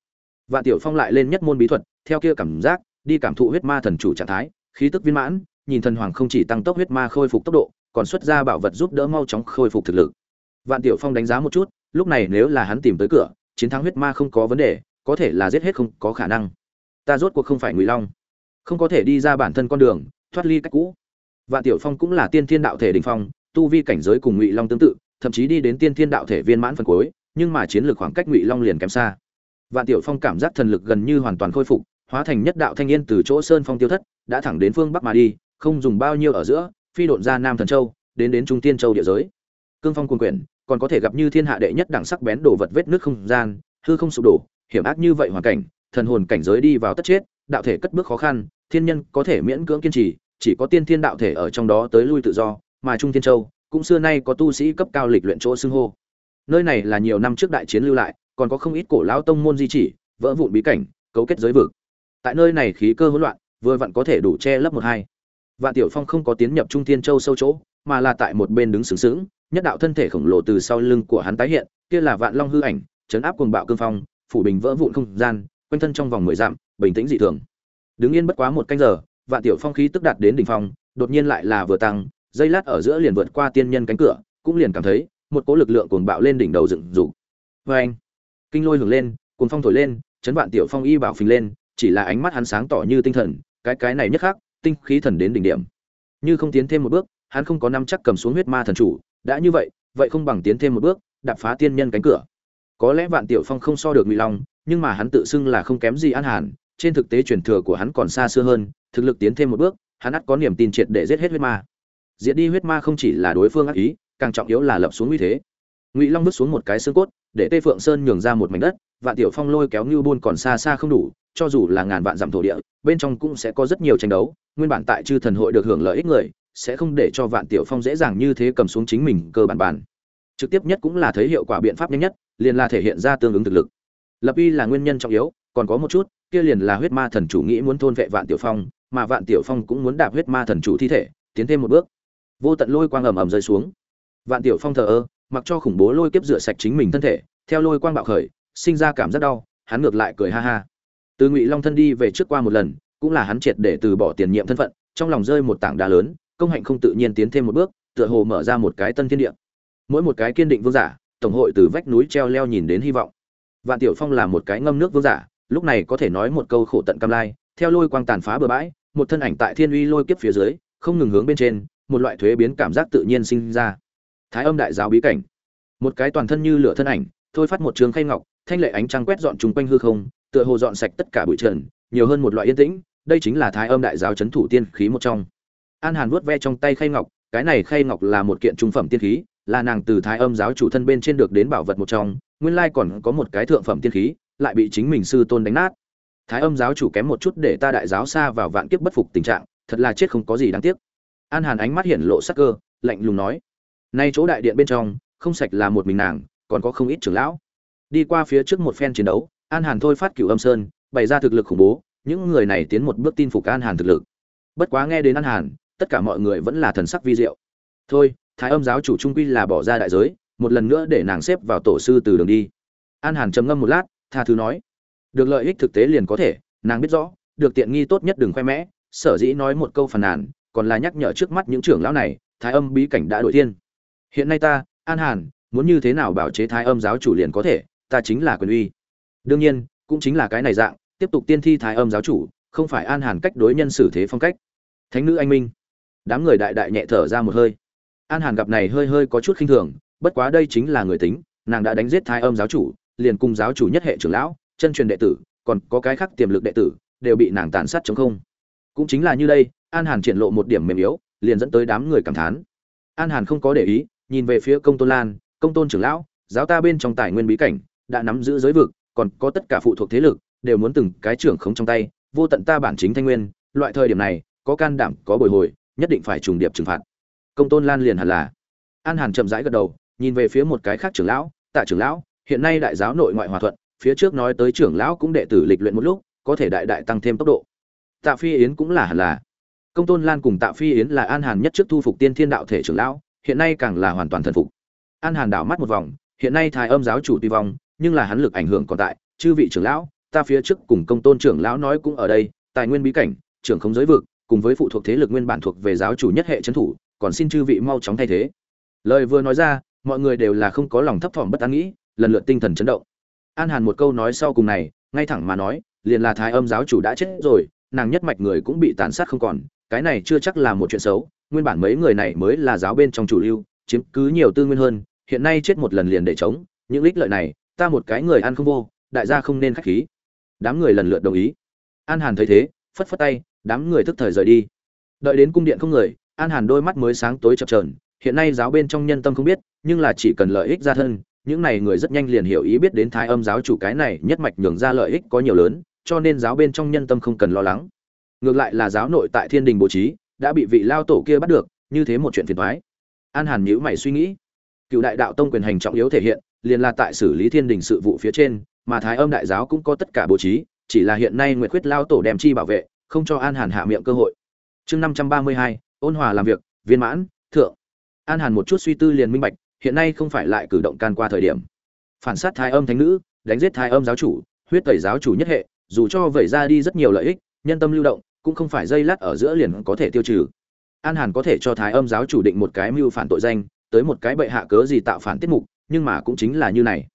Vạn tiểu phong lại lên nhất môn bí thuật, theo kia cảm giác, đi cảm thụ huyết ma thần chủ trạng thái, khí tức viên mãn, nhìn thần hoàng không chỉ tăng tốc huyết ma khôi phục tốc độ, còn xuất ra bảo vật giúp đỡ mau chóng khôi phục thực lực. Vạn tiểu phong đánh giá một chút, lúc này nếu là hắn tìm tới cửa, chiến thắng huyết ma không có vấn đề, có thể là giết hết không có khả năng. Ta rốt cuộc không phải ngụy long, không có thể đi ra bản thân con đường, thoát ly cách cũ vạn tiểu phong cũng là tiên thiên đạo thể đỉnh phong, tu vi cảnh giới cùng ngụy long tương tự, thậm chí đi đến tiên thiên đạo thể viên mãn phần cuối, nhưng mà chiến lược khoảng cách ngụy long liền kém xa. Vạn tiểu phong cảm giác thần lực gần như hoàn toàn khôi phục, hóa thành nhất đạo thanh niên từ chỗ sơn phong tiêu thất, đã thẳng đến phương bắc mà đi, không dùng bao nhiêu ở giữa, phi độn ra nam thần châu, đến đến trung tiên châu địa giới. Cương phong cuồn quyển, còn có thể gặp như thiên hạ đệ nhất đẳng sắc bén đồ vật vết nước không gian, hư không sụp đổ, hiểm ác như vậy hoàn cảnh, thần hồn cảnh giới đi vào tất chết, đạo thể cất bước khó khăn, thiên nhân có thể miễn cưỡng kiên trì chỉ có tiên thiên đạo thể ở trong đó tới lui tự do, mà trung thiên châu cũng xưa nay có tu sĩ cấp cao lịch luyện chỗ xưng hô. Nơi này là nhiều năm trước đại chiến lưu lại, còn có không ít cổ lão tông môn di chỉ, vỡ vụn bí cảnh, cấu kết giới vực. Tại nơi này khí cơ hỗn loạn, vừa vặn có thể đủ che lấp một hai. Vạn tiểu phong không có tiến nhập trung thiên châu sâu chỗ, mà là tại một bên đứng sướng sướng nhất đạo thân thể khổng lồ từ sau lưng của hắn tái hiện, kia là vạn long hư ảnh chấn áp cuồng bạo cương phong, phủ bình vỡ vụn không gian, quanh thân trong vòng mười dặm, bình tĩnh dị thường. Đứng yên bất quá một canh giờ vạn tiểu phong khí tức đạt đến đỉnh phong, đột nhiên lại là vừa tăng, dây lát ở giữa liền vượt qua tiên nhân cánh cửa, cũng liền cảm thấy một cỗ lực lượng cuồng bạo lên đỉnh đầu dựng dục Oeng! kinh lôi hưởng lên, cuồng phong thổi lên, chấn vạn tiểu phong y bảo phình lên, chỉ là ánh mắt hắn sáng tỏ như tinh thần, cái cái này nhất khác tinh khí thần đến đỉnh điểm như không tiến thêm một bước, hắn không có năm chắc cầm xuống huyết ma thần chủ, đã như vậy vậy không bằng tiến thêm một bước, đạp phá tiên nhân cánh cửa có lẽ vạn tiểu phong không so được ngụy long, nhưng mà hắn tự xưng là không kém gì an hàn trên thực tế truyền thừa của hắn còn xa xưa hơn, thực lực tiến thêm một bước, hắn ắt có niềm tin triệt để giết hết huyết ma. Diệt đi huyết ma không chỉ là đối phương ác ý, càng trọng yếu là lập xuống uy thế. Ngụy long bước xuống một cái xương cốt, để tê phượng sơn nhường ra một mảnh đất, vạn tiểu phong lôi kéo như buôn còn xa xa không đủ, cho dù là ngàn vạn dặm thổ địa, bên trong cũng sẽ có rất nhiều tranh đấu, nguyên bản tại chư thần hội được hưởng lợi ích người, sẽ không để cho vạn tiểu phong dễ dàng như thế cầm xuống chính mình cơ bản bản trực tiếp nhất cũng là thấy hiệu quả biện pháp nhanh nhất, liền là thể hiện ra tương ứng thực lực. Lập uy là nguyên nhân trọng yếu, còn có một chút kia liền là huyết ma thần chủ nghĩ muốn thôn vệ vạn tiểu phong, mà vạn tiểu phong cũng muốn đạp huyết ma thần chủ thi thể, tiến thêm một bước. Vô tận lôi quang ầm ầm rơi xuống. Vạn tiểu phong thờ ơ, mặc cho khủng bố lôi kiếp rửa sạch chính mình thân thể, theo lôi quang bạo khởi, sinh ra cảm giác đau, hắn ngược lại cười ha ha. Từ ngụy long thân đi về trước qua một lần, cũng là hắn triệt để từ bỏ tiền nhiệm thân phận, trong lòng rơi một tảng đá lớn, công hạnh không tự nhiên tiến thêm một bước, tựa hồ mở ra một cái tân thiên địa. Mỗi một cái kiên định vương giả, tổng hội từ vách núi treo leo nhìn đến hy vọng. Vạn tiểu phong là một cái ngâm nước vương giả lúc này có thể nói một câu khổ tận cam lai, theo lôi quang tàn phá bờ bãi, một thân ảnh tại thiên uy lôi kiếp phía dưới, không ngừng hướng bên trên, một loại thuế biến cảm giác tự nhiên sinh ra. Thái âm đại giáo bí cảnh. Một cái toàn thân như lửa thân ảnh, thôi phát một trường khay ngọc, thanh lệ ánh trăng quét dọn chung quanh hư không, tựa hồ dọn sạch tất cả bụi trần, nhiều hơn một loại yên tĩnh, đây chính là thái âm đại giáo chấn thủ tiên khí một trong. An hàn vuốt ve trong tay khay ngọc, cái này khay ngọc là một kiện trung phẩm tiên khí, là nàng từ thái âm giáo chủ thân bên trên được đến bảo vật một trong, nguyên lai còn có một cái thượng phẩm tiên khí lại bị chính mình sư tôn đánh nát. Thái âm giáo chủ kém một chút để ta đại giáo xa vào vạn kiếp bất phục tình trạng, thật là chết không có gì đáng tiếc. An hàn ánh mắt hiện lộ sắc cơ, lạnh lùng nói, nay chỗ đại điện bên trong, không sạch là một mình nàng, còn có không ít trưởng lão. Đi qua phía trước một phen chiến đấu, an hàn thôi phát cửu âm sơn, bày ra thực lực khủng bố, những người này tiến một bước tin phục an hàn thực lực. Bất quá nghe đến an hàn, tất cả mọi người vẫn là thần sắc vi diệu. Thôi, thái âm giáo chủ trung quy là bỏ ra đại giới, một lần nữa để nàng xếp vào tổ sư từ đường đi. An hàn trầm ngâm một lát tha thứ nói. Được lợi ích thực tế liền có thể, nàng biết rõ, được tiện nghi tốt nhất đừng khoe mẽ, sở dĩ nói một câu phàn nàn, còn là nhắc nhở trước mắt những trưởng lão này, thái âm bí cảnh đã đổi thiên. Hiện nay ta, an hàn, muốn như thế nào bảo chế thái âm giáo chủ liền có thể, ta chính là quyền uy. Đương nhiên, cũng chính là cái này dạng, tiếp tục tiên thi thái âm giáo chủ, không phải an hàn cách đối nhân xử thế phong cách. Thánh nữ anh minh. Đám người đại đại nhẹ thở ra một hơi. An hàn gặp này hơi hơi có chút khinh thường, bất quá đây chính là người tính, nàng đã đánh giết thái âm giáo chủ liền cùng giáo chủ nhất hệ trưởng lão, chân truyền đệ tử, còn có cái khác tiềm lực đệ tử, đều bị nàng tàn sát chống không. Cũng chính là như đây, an hàn triển lộ một điểm mềm yếu, liền dẫn tới đám người cảm thán. An hàn không có để ý, nhìn về phía công tôn lan, công tôn trưởng lão, giáo ta bên trong tài nguyên bí cảnh, đã nắm giữ giới vực, còn có tất cả phụ thuộc thế lực, đều muốn từng cái trưởng khống trong tay, vô tận ta bản chính thanh nguyên, loại thời điểm này, có can đảm, có bồi hồi, nhất định phải trùng điệp trừng phạt. Công tôn lan liền hẳn là. An hàn chậm rãi gật đầu, nhìn về phía một cái khác trưởng lão, tạ trưởng lão hiện nay đại giáo nội ngoại hòa thuận, phía trước nói tới trưởng lão cũng đệ tử lịch luyện một lúc, có thể đại đại tăng thêm tốc độ. Tạ phi yến cũng là hẳn là. Công tôn lan cùng tạ phi yến là an hàn nhất trước thu phục tiên thiên đạo thể trưởng lão, hiện nay càng là hoàn toàn thần phục. An hàn đảo mắt một vòng, hiện nay thái âm giáo chủ tuy vong, nhưng là hắn lực ảnh hưởng còn tại, chư vị trưởng lão, ta phía trước cùng công tôn trưởng lão nói cũng ở đây, tài nguyên bí cảnh, trưởng không giới vực, cùng với phụ thuộc thế lực nguyên bản thuộc về giáo chủ nhất hệ trấn thủ, còn xin chư vị mau chóng thay thế. Lời vừa nói ra, mọi người đều là không có lòng thấp thỏm bất an nghĩ lần lượt tinh thần chấn động. An hàn một câu nói sau cùng này, ngay thẳng mà nói, liền là thái âm giáo chủ đã chết rồi, nàng nhất mạch người cũng bị tàn sát không còn, cái này chưa chắc là một chuyện xấu, nguyên bản mấy người này mới là giáo bên trong chủ lưu, chiếm cứ nhiều tư nguyên hơn, hiện nay chết một lần liền để chống những lích lợi này, ta một cái người ăn không vô, đại gia không nên khách khí. Đám người lần lượt đồng ý. An hàn thấy thế, phất phất tay, đám người thức thời rời đi. Đợi đến cung điện không người, an hàn đôi mắt mới sáng tối chập trờn hiện nay giáo bên trong nhân tâm không biết, nhưng là chỉ cần lợi ích ra thân những này người rất nhanh liền hiểu ý biết đến thái âm giáo chủ cái này nhất mạch nhường ra lợi ích có nhiều lớn, cho nên giáo bên trong nhân tâm không cần lo lắng. Ngược lại là giáo nội tại thiên đình bố trí, đã bị vị lao tổ kia bắt được, như thế một chuyện phiền thoái an hàn nhữ mày suy nghĩ. Cựu đại đạo tông quyền hành trọng yếu thể hiện, liền là tại xử lý thiên đình sự vụ phía trên, mà thái âm đại giáo cũng có tất cả bố trí, chỉ là hiện nay nguyệt khuyết lao tổ đem chi bảo vệ, không cho an hàn hạ miệng cơ hội. Chương năm trăm ba mươi hai, ôn hòa làm việc, viên mãn, thượng. An hàn một chút suy tư liền minh bạch hiện nay không phải lại cử động can qua thời điểm. Phản sát thái âm thánh nữ, đánh giết thái âm giáo chủ, huyết tẩy giáo chủ nhất hệ, dù cho vẩy ra đi rất nhiều lợi ích, nhân tâm lưu động, cũng không phải dây lát ở giữa liền có thể tiêu trừ. An hàn có thể cho thái âm giáo chủ định một cái mưu phản tội danh, tới một cái bệ hạ cớ gì tạo phản tiết mục, nhưng mà cũng chính là như này.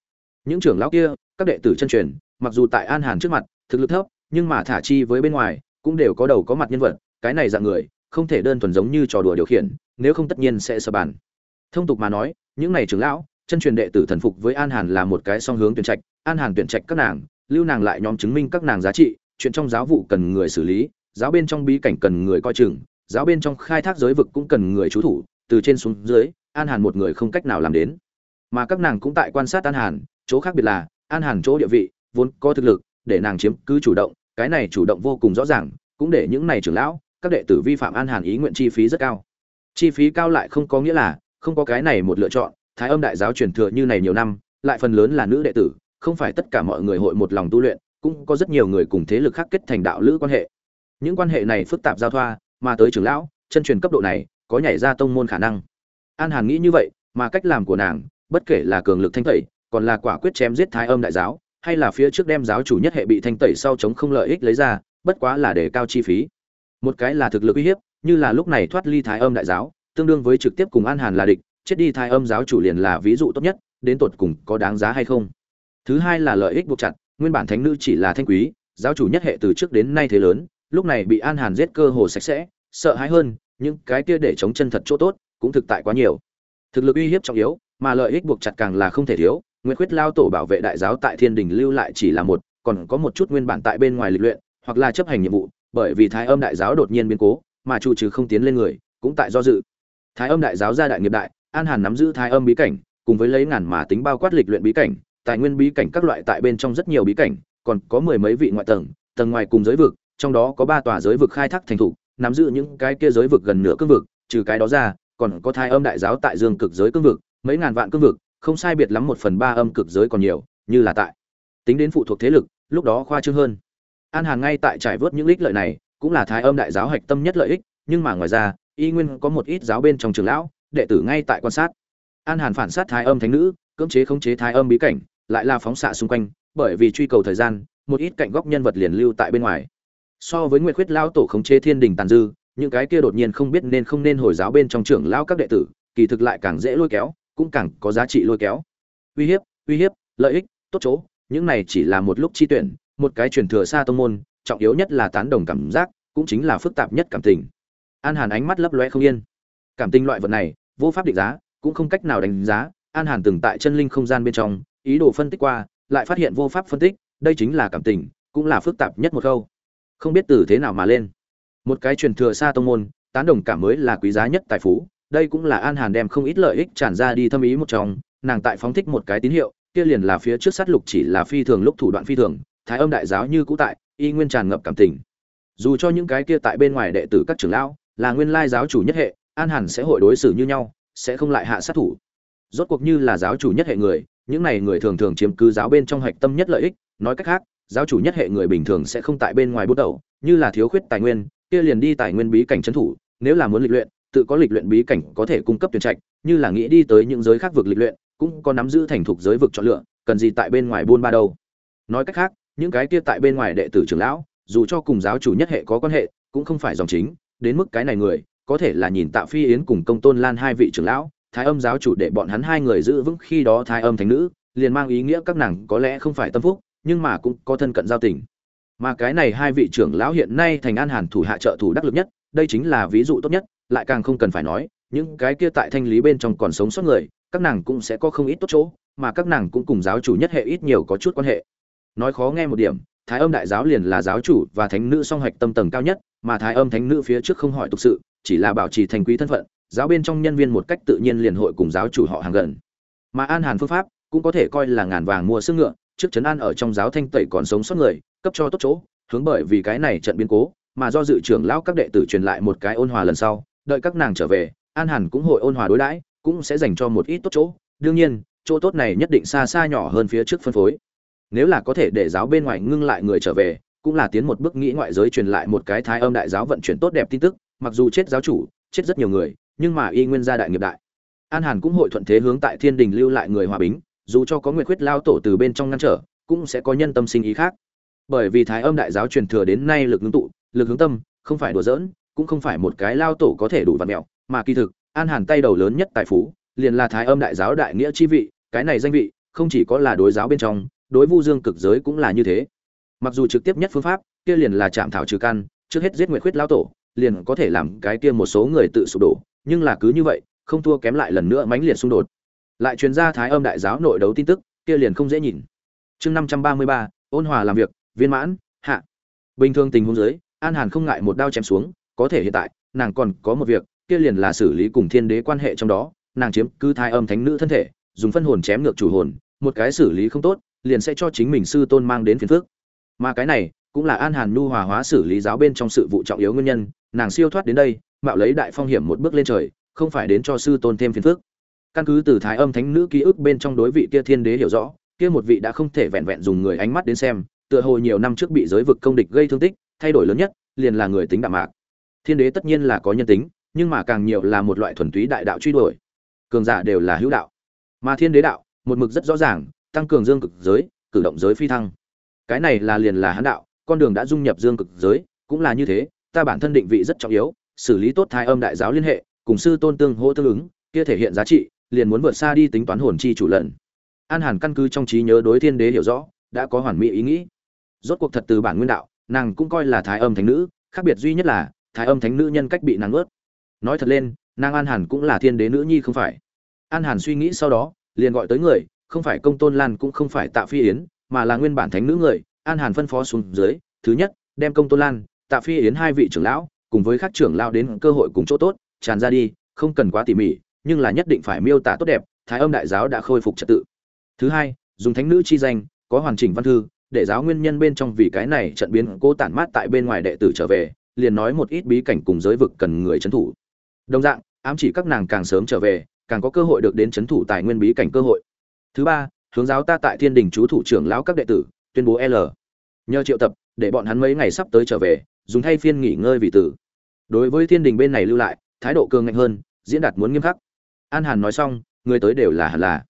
Những trưởng lão kia, các đệ tử chân truyền, mặc dù tại an hàn trước mặt, thực lực thấp, nhưng mà thả chi với bên ngoài, cũng đều có đầu có mặt nhân vật, cái này dạng người, không thể đơn thuần giống như trò đùa điều khiển, nếu không tất nhiên sẽ sờ bàn thông tục mà nói, những này trưởng lão, chân truyền đệ tử thần phục với an hàn là một cái song hướng tuyển trạch, an hàn tuyển trạch các nàng, lưu nàng lại nhóm chứng minh các nàng giá trị, chuyện trong giáo vụ cần người xử lý, giáo bên trong bí cảnh cần người coi chừng, giáo bên trong khai thác giới vực cũng cần người trú thủ, từ trên xuống dưới, an hàn một người không cách nào làm đến. Mà các nàng cũng tại quan sát an hàn, chỗ khác biệt là, an hàn chỗ địa vị, vốn có thực lực, để nàng chiếm cứ chủ động, cái này chủ động vô cùng rõ ràng, cũng để những này trưởng lão, các đệ tử vi phạm an hàn ý nguyện chi phí rất cao. Chi phí cao lại không có nghĩa là không có cái này một lựa chọn, thái âm đại giáo truyền thừa như này nhiều năm, lại phần lớn là nữ đệ tử, không phải tất cả mọi người hội một lòng tu luyện, cũng có rất nhiều người cùng thế lực khác kết thành đạo lữ quan hệ. Những quan hệ này phức tạp giao thoa, mà tới trưởng lão, chân truyền cấp độ này, có nhảy ra tông môn khả năng. An hàn nghĩ như vậy, mà cách làm của nàng, bất kể là cường lực thanh tẩy, còn là quả quyết chém giết thái âm đại giáo, hay là phía trước đem giáo chủ nhất hệ bị thanh tẩy sau chống không lợi ích lấy ra, bất quá là để cao chi phí. Một cái là thực lực uy hiếp, như là lúc này thoát ly thái âm đại giáo tương đương với trực tiếp cùng an hàn là địch, chết đi thai âm giáo chủ liền là ví dụ tốt nhất, đến tột cùng có đáng giá hay không? Thứ hai là lợi ích buộc chặt, nguyên bản thánh nữ chỉ là thanh quý, giáo chủ nhất hệ từ trước đến nay thế lớn, lúc này bị an hàn giết cơ hồ sạch sẽ, sợ hãi hơn, những cái kia để chống chân thật chỗ tốt cũng thực tại quá nhiều. Thực lực uy hiếp trọng yếu, mà lợi ích buộc chặt càng là không thể thiếu nguyễn khuyết lao tổ bảo vệ đại giáo tại thiên đình lưu lại chỉ là một, còn có một chút nguyên bản tại bên ngoài lịch luyện, hoặc là chấp hành nhiệm vụ, bởi vì thái âm đại giáo đột nhiên biến cố, mà chủ trừ không tiến lên người, cũng tại do dự thái âm đại giáo gia đại nghiệp đại, an hàn nắm giữ thái âm bí cảnh, cùng với lấy ngàn mà tính bao quát lịch luyện bí cảnh, tài nguyên bí cảnh các loại tại bên trong rất nhiều bí cảnh, còn có mười mấy vị ngoại tầng tầng ngoài cùng giới vực, trong đó có ba tòa giới vực khai thác thành thủ nắm giữ những cái kia giới vực gần nửa cương vực, trừ cái đó ra, còn có thái âm đại giáo tại dương cực giới cương vực, mấy ngàn vạn cương vực, không sai biệt lắm một phần ba âm cực giới còn nhiều, như là tại. Tính đến phụ thuộc thế lực, lúc đó khoa trương hơn. An hàn ngay tại trải vớt những ích lợi này, cũng là thái âm đại giáo hạch tâm nhất lợi ích, nhưng mà ngoài ra y nguyên có một ít giáo bên trong trường lão, đệ tử ngay tại quan sát. An hàn phản sát thái âm thánh nữ, cưỡng chế khống chế thái âm bí cảnh, lại là phóng xạ xung quanh, bởi vì truy cầu thời gian, một ít cạnh góc nhân vật liền lưu tại bên ngoài. So với nguyệt khuyết lao tổ khống chế thiên đình tàn dư, những cái kia đột nhiên không biết nên không nên hồi giáo bên trong trưởng lão các đệ tử, kỳ thực lại càng dễ lôi kéo, cũng càng có giá trị lôi kéo. Uy hiếp uy hiếp, lợi ích, tốt chỗ, những này chỉ là một lúc chi tuyển, một cái truyền thừa xa tông môn, trọng yếu nhất là tán đồng cảm giác, cũng chính là phức tạp nhất cảm tình an hàn ánh mắt lấp loe không yên. Cảm tình loại vật này, vô pháp định giá, cũng không cách nào đánh giá. An hàn từng tại chân linh không gian bên trong, ý đồ phân tích qua, lại phát hiện vô pháp phân tích, đây chính là cảm tình, cũng là phức tạp nhất một câu không biết từ thế nào mà lên. Một cái truyền thừa xa tông môn, tán đồng cảm mới là quý giá nhất tài phú. Đây cũng là an hàn đem không ít lợi ích tràn ra đi thâm ý một trong. Nàng tại phóng thích một cái tín hiệu, kia liền là phía trước sát lục chỉ là phi thường lúc thủ đoạn phi thường. Thái âm đại giáo như cũ tại, y nguyên tràn ngập cảm tình. Dù cho những cái kia tại bên ngoài đệ tử các trưởng lão là nguyên lai giáo chủ nhất hệ, an hàn sẽ hội đối xử như nhau, sẽ không lại hạ sát thủ. Rốt cuộc như là giáo chủ nhất hệ người, những này người thường thường chiếm cứ giáo bên trong hạch tâm nhất lợi ích, nói cách khác, giáo chủ nhất hệ người bình thường sẽ không tại bên ngoài bút đầu, như là thiếu khuyết tài nguyên, kia liền đi tài nguyên bí cảnh trấn thủ, nếu là muốn lịch luyện, tự có lịch luyện bí cảnh có thể cung cấp tuyển trạch, như là nghĩ đi tới những giới khác vực lịch luyện, cũng có nắm giữ thành thục giới vực chọn lựa, cần gì tại bên ngoài buôn ba đâu. Nói cách khác, những cái kia tại bên ngoài đệ tử trưởng lão, dù cho cùng giáo chủ nhất hệ có quan hệ, cũng không phải dòng chính đến mức cái này người, có thể là nhìn Tạ phi yến cùng công tôn lan hai vị trưởng lão, thái âm giáo chủ để bọn hắn hai người giữ vững khi đó thái âm thánh nữ, liền mang ý nghĩa các nàng có lẽ không phải tâm phúc, nhưng mà cũng có thân cận giao tình. Mà cái này hai vị trưởng lão hiện nay thành an hàn thủ hạ trợ thủ đắc lực nhất, đây chính là ví dụ tốt nhất, lại càng không cần phải nói, những cái kia tại thanh lý bên trong còn sống sót người, các nàng cũng sẽ có không ít tốt chỗ, mà các nàng cũng cùng giáo chủ nhất hệ ít nhiều có chút quan hệ. Nói khó nghe một điểm thái âm đại giáo liền là giáo chủ và thánh nữ song hạch tâm tầng cao nhất, mà thái âm thánh nữ phía trước không hỏi tục sự, chỉ là bảo trì thành quý thân phận, giáo bên trong nhân viên một cách tự nhiên liền hội cùng giáo chủ họ hàng gần. Mà an hàn phương pháp cũng có thể coi là ngàn vàng mua sức ngựa, trước trấn an ở trong giáo thanh tẩy còn sống sót người, cấp cho tốt chỗ, hướng bởi vì cái này trận biến cố, mà do dự trưởng lão các đệ tử truyền lại một cái ôn hòa lần sau, đợi các nàng trở về, an hàn cũng hội ôn hòa đối đãi, cũng sẽ dành cho một ít tốt chỗ. Đương nhiên, chỗ tốt này nhất định xa xa nhỏ hơn phía trước phân phối nếu là có thể để giáo bên ngoài ngưng lại người trở về, cũng là tiến một bước nghĩ ngoại giới truyền lại một cái thái âm đại giáo vận chuyển tốt đẹp tin tức, mặc dù chết giáo chủ, chết rất nhiều người, nhưng mà y nguyên gia đại nghiệp đại. An hàn cũng hội thuận thế hướng tại thiên đình lưu lại người hòa bình dù cho có nguyệt khuyết lao tổ từ bên trong ngăn trở, cũng sẽ có nhân tâm sinh ý khác. Bởi vì thái âm đại giáo truyền thừa đến nay lực hướng tụ, lực hướng tâm, không phải đùa giỡn, cũng không phải một cái lao tổ có thể đủ vặt mẹo, mà kỳ thực, an hàn tay đầu lớn nhất tại phú, liền là thái âm đại giáo đại nghĩa chi vị, cái này danh vị, không chỉ có là đối giáo bên trong đối vu dương cực giới cũng là như thế. Mặc dù trực tiếp nhất phương pháp kia liền là chạm thảo trừ căn, trước hết giết nguyệt khuyết lao tổ, liền có thể làm cái kia một số người tự sụp đổ, nhưng là cứ như vậy, không thua kém lại lần nữa mãnh liệt xung đột. Lại truyền ra thái âm đại giáo nội đấu tin tức, kia liền không dễ nhìn. Chương năm trăm ba mươi ba, ôn hòa làm việc, viên mãn, hạ. Bình thường tình huống dưới, an hàn không ngại một đao chém xuống, có thể hiện tại, nàng còn có một việc, kia liền là xử lý cùng thiên đế quan hệ trong đó, nàng chiếm cứ thai âm thánh nữ thân thể, dùng phân hồn chém ngược chủ hồn, một cái xử lý không tốt liền sẽ cho chính mình sư tôn mang đến phiền phước mà cái này cũng là an hàn nhu hòa hóa xử lý giáo bên trong sự vụ trọng yếu nguyên nhân, nàng siêu thoát đến đây, mạo lấy đại phong hiểm một bước lên trời, không phải đến cho sư tôn thêm phiền phước căn cứ từ thái âm thánh nữ ký ức bên trong đối vị kia thiên đế hiểu rõ, kia một vị đã không thể vẹn vẹn dùng người ánh mắt đến xem, tựa hồ nhiều năm trước bị giới vực công địch gây thương tích, thay đổi lớn nhất, liền là người tính đạm mạc. Thiên đế tất nhiên là có nhân tính, nhưng mà càng nhiều là một loại thuần túy đại đạo truy đuổi. Cường giả đều là hữu đạo. Mà thiên đế đạo, một mực rất rõ ràng tăng cường dương cực giới, cử động giới phi thăng. Cái này là liền là hán đạo, con đường đã dung nhập dương cực giới, cũng là như thế, ta bản thân định vị rất trọng yếu, xử lý tốt thai âm đại giáo liên hệ, cùng sư tôn tương hỗ tương ứng, kia thể hiện giá trị, liền muốn vượt xa đi tính toán hồn chi chủ lần. An hàn căn cứ trong trí nhớ đối thiên đế hiểu rõ, đã có hoàn mỹ ý nghĩ. Rốt cuộc thật từ bản nguyên đạo, nàng cũng coi là thái âm thánh nữ, khác biệt duy nhất là thái âm thánh nữ nhân cách bị nàng ướt. Nói thật lên, nàng an hàn cũng là thiên đế nữ nhi không phải. An hàn suy nghĩ sau đó, liền gọi tới người không phải công tôn lan cũng không phải tạ phi yến, mà là nguyên bản thánh nữ người, an hàn phân phó xuống dưới, thứ nhất, đem công tôn lan, tạ phi yến hai vị trưởng lão, cùng với các trưởng lão đến cơ hội cùng chỗ tốt, tràn ra đi, không cần quá tỉ mỉ, nhưng là nhất định phải miêu tả tốt đẹp, thái âm đại giáo đã khôi phục trật tự. Thứ hai, dùng thánh nữ chi danh, có hoàn chỉnh văn thư, để giáo nguyên nhân bên trong vì cái này trận biến cố tản mát tại bên ngoài đệ tử trở về, liền nói một ít bí cảnh cùng giới vực cần người trấn thủ. Đồng dạng, ám chỉ các nàng càng sớm trở về, càng có cơ hội được đến trấn thủ tài nguyên bí cảnh cơ hội thứ ba, hướng giáo ta tại thiên đình chú thủ trưởng lão các đệ tử, tuyên bố l. Nhờ triệu tập, để bọn hắn mấy ngày sắp tới trở về, dùng thay phiên nghỉ ngơi vì tử. Đối với thiên đình bên này lưu lại, thái độ cường ngạnh hơn, diễn đạt muốn nghiêm khắc. An hàn nói xong, người tới đều là hẳn là.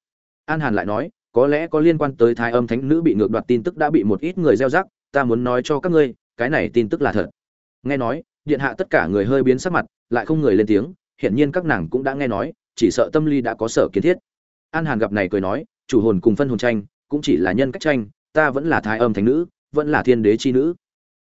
An hàn lại nói, có lẽ có liên quan tới thái âm thánh nữ bị ngược đoạt tin tức đã bị một ít người gieo rắc, ta muốn nói cho các ngươi, cái này tin tức là thật. Nghe nói, điện hạ tất cả người hơi biến sắc mặt, lại không người lên tiếng, hiển nhiên các nàng cũng đã nghe nói, chỉ sợ tâm lý đã có sở kiến thiết an hàn gặp này cười nói, chủ hồn cùng phân hồn tranh, cũng chỉ là nhân cách tranh, ta vẫn là thái âm thánh nữ, vẫn là thiên đế chi nữ.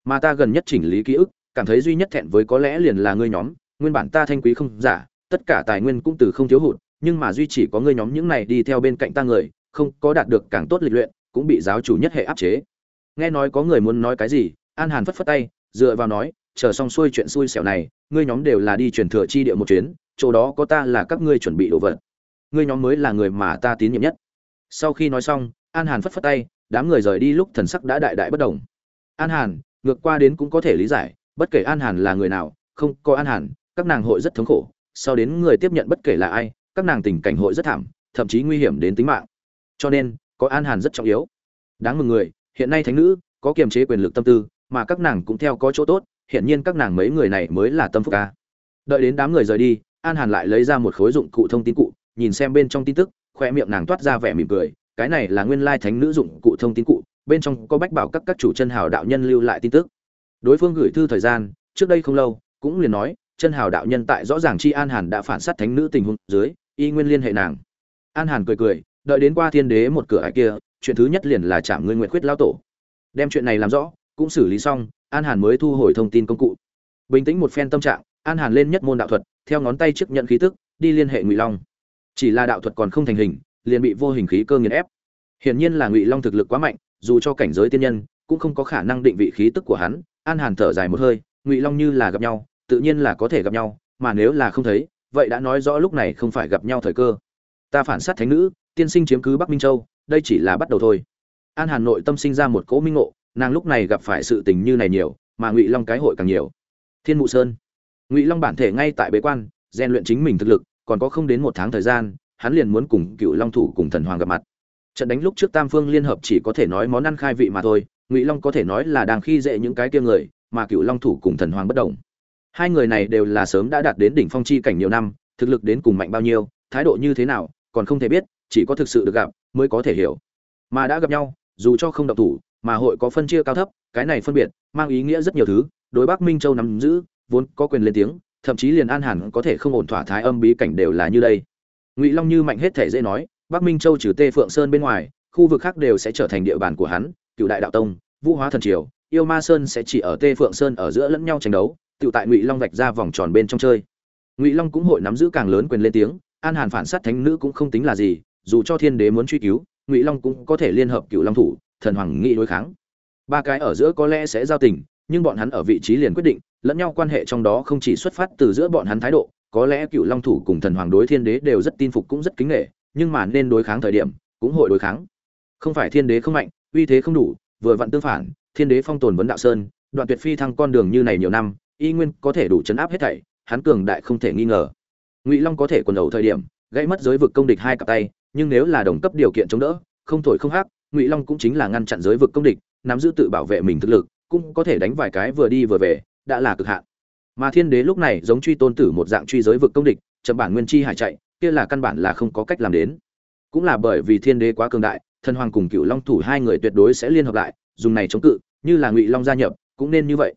Mà ta gần nhất chỉnh lý ký ức, cảm thấy duy nhất thẹn với có lẽ liền là ngươi nhóm, nguyên bản ta thanh quý không giả, tất cả tài nguyên cũng từ không thiếu hụt, nhưng mà duy chỉ có ngươi nhóm những này đi theo bên cạnh ta người, không có đạt được càng tốt lịch luyện, cũng bị giáo chủ nhất hệ áp chế. Nghe nói có người muốn nói cái gì, an hàn phất phất tay, dựa vào nói, chờ xong xuôi chuyện xui xẻo này, ngươi nhóm đều là đi truyền thừa chi địa một chuyến, chỗ đó có ta là các ngươi chuẩn bị đồ vật ngươi nhóm mới là người mà ta tín nhiệm nhất. Sau khi nói xong, an hàn phất phất tay, đám người rời đi lúc thần sắc đã đại đại bất đồng. An hàn, ngược qua đến cũng có thể lý giải, bất kể an hàn là người nào, không có an hàn, các nàng hội rất thống khổ. Sau đến người tiếp nhận bất kể là ai, các nàng tình cảnh hội rất thảm, thậm chí nguy hiểm đến tính mạng. Cho nên, có an hàn rất trọng yếu. Đáng mừng người, hiện nay thánh nữ, có kiềm chế quyền lực tâm tư, mà các nàng cũng theo có chỗ tốt hiện nhiên các nàng mấy người này mới là tâm phúc ca. Đợi đến đám người rời đi, an hàn lại lấy ra một khối dụng cụ thông tin cụ nhìn xem bên trong tin tức, khoe miệng nàng toát ra vẻ mỉm cười, cái này là nguyên lai thánh nữ dụng cụ thông tin cụ, bên trong có bách bảo các các chủ chân hào đạo nhân lưu lại tin tức. Đối phương gửi thư thời gian, trước đây không lâu, cũng liền nói, chân hào đạo nhân tại rõ ràng chi an hàn đã phản sát thánh nữ tình huống dưới, y nguyên liên hệ nàng. An hàn cười cười, đợi đến qua thiên đế một cửa ải kia, chuyện thứ nhất liền là chạm ngươi nguyện khuyết lao tổ. Đem chuyện này làm rõ, cũng xử lý xong, an hàn mới thu hồi thông tin công cụ. Bình tĩnh một phen tâm trạng, an hàn lên nhất môn đạo thuật, theo ngón tay trước nhận khí tức, đi liên hệ ngụy long chỉ là đạo thuật còn không thành hình, liền bị vô hình khí cơ nghiền ép. Hiển nhiên là ngụy long thực lực quá mạnh, dù cho cảnh giới tiên nhân, cũng không có khả năng định vị khí tức của hắn. An hàn thở dài một hơi, ngụy long như là gặp nhau, tự nhiên là có thể gặp nhau, mà nếu là không thấy, vậy đã nói rõ lúc này không phải gặp nhau thời cơ. Ta phản sát thánh nữ, tiên sinh chiếm cứ bắc minh châu, đây chỉ là bắt đầu thôi. An hàn nội tâm sinh ra một cỗ minh ngộ, nàng lúc này gặp phải sự tình như này nhiều, mà ngụy long cái hội càng nhiều. Thiên mụ sơn. Ngụy long bản thể ngay tại bế quan, rèn luyện chính mình thực lực còn có không đến một tháng thời gian, hắn liền muốn cùng cựu long thủ cùng thần hoàng gặp mặt. Trận đánh lúc trước tam phương liên hợp chỉ có thể nói món ăn khai vị mà thôi, ngụy long có thể nói là đang khi dễ những cái kia người, mà cựu long thủ cùng thần hoàng bất đồng hai người này đều là sớm đã đạt đến đỉnh phong chi cảnh nhiều năm, thực lực đến cùng mạnh bao nhiêu, thái độ như thế nào, còn không thể biết, chỉ có thực sự được gặp, mới có thể hiểu. Mà đã gặp nhau, dù cho không độc thủ, mà hội có phân chia cao thấp, cái này phân biệt, mang ý nghĩa rất nhiều thứ, đối bắc minh châu nắm giữ, vốn có quyền lên tiếng thậm chí liền an hẳn có thể không ổn thỏa thái âm bí cảnh đều là như đây. Ngụy long như mạnh hết thể dễ nói, bắc minh châu trừ tê phượng sơn bên ngoài, khu vực khác đều sẽ trở thành địa bàn của hắn cựu đại đạo tông, vũ hóa thần triều, yêu ma sơn sẽ chỉ ở tê phượng sơn ở giữa lẫn nhau tranh đấu tự tại ngụy long vạch ra vòng tròn bên trong chơi. Ngụy long cũng hội nắm giữ càng lớn quyền lên tiếng, an hàn phản sát thánh nữ cũng không tính là gì, dù cho thiên đế muốn truy cứu, ngụy long cũng có thể liên hợp cựu long thủ, thần hoàng nghị đối kháng. Ba cái ở giữa có lẽ sẽ giao tình nhưng bọn hắn ở vị trí liền quyết định, lẫn nhau quan hệ trong đó không chỉ xuất phát từ giữa bọn hắn thái độ, có lẽ cựu long thủ cùng thần hoàng đối thiên đế đều rất tin phục cũng rất kính nghệ nhưng mà nên đối kháng thời điểm, cũng hội đối kháng. Không phải thiên đế không mạnh, uy thế không đủ, vừa vặn tương phản, thiên đế phong tồn vấn đạo sơn, đoạn tuyệt phi thăng con đường như này nhiều năm, y nguyên có thể đủ chấn áp hết thảy, hắn cường đại không thể nghi ngờ. Ngụy long có thể quần đầu thời điểm gây mất giới vực công địch hai cặp tay, nhưng nếu là đồng cấp điều kiện chống đỡ, không thổi không hát ngụy long cũng chính là ngăn chặn giới vực công địch, nắm giữ tự bảo vệ mình thực lực cũng có thể đánh vài cái vừa đi vừa về, đã là cực hạn. Mà thiên đế lúc này giống truy tôn tử một dạng truy giới vực công địch, chậm bản nguyên chi hải chạy, kia là căn bản là không có cách làm đến. Cũng là bởi vì thiên đế quá cường đại, thần hoàng cùng cựu long thủ hai người tuyệt đối sẽ liên hợp lại, dùng này chống cự, như là ngụy long gia nhập, cũng nên như vậy.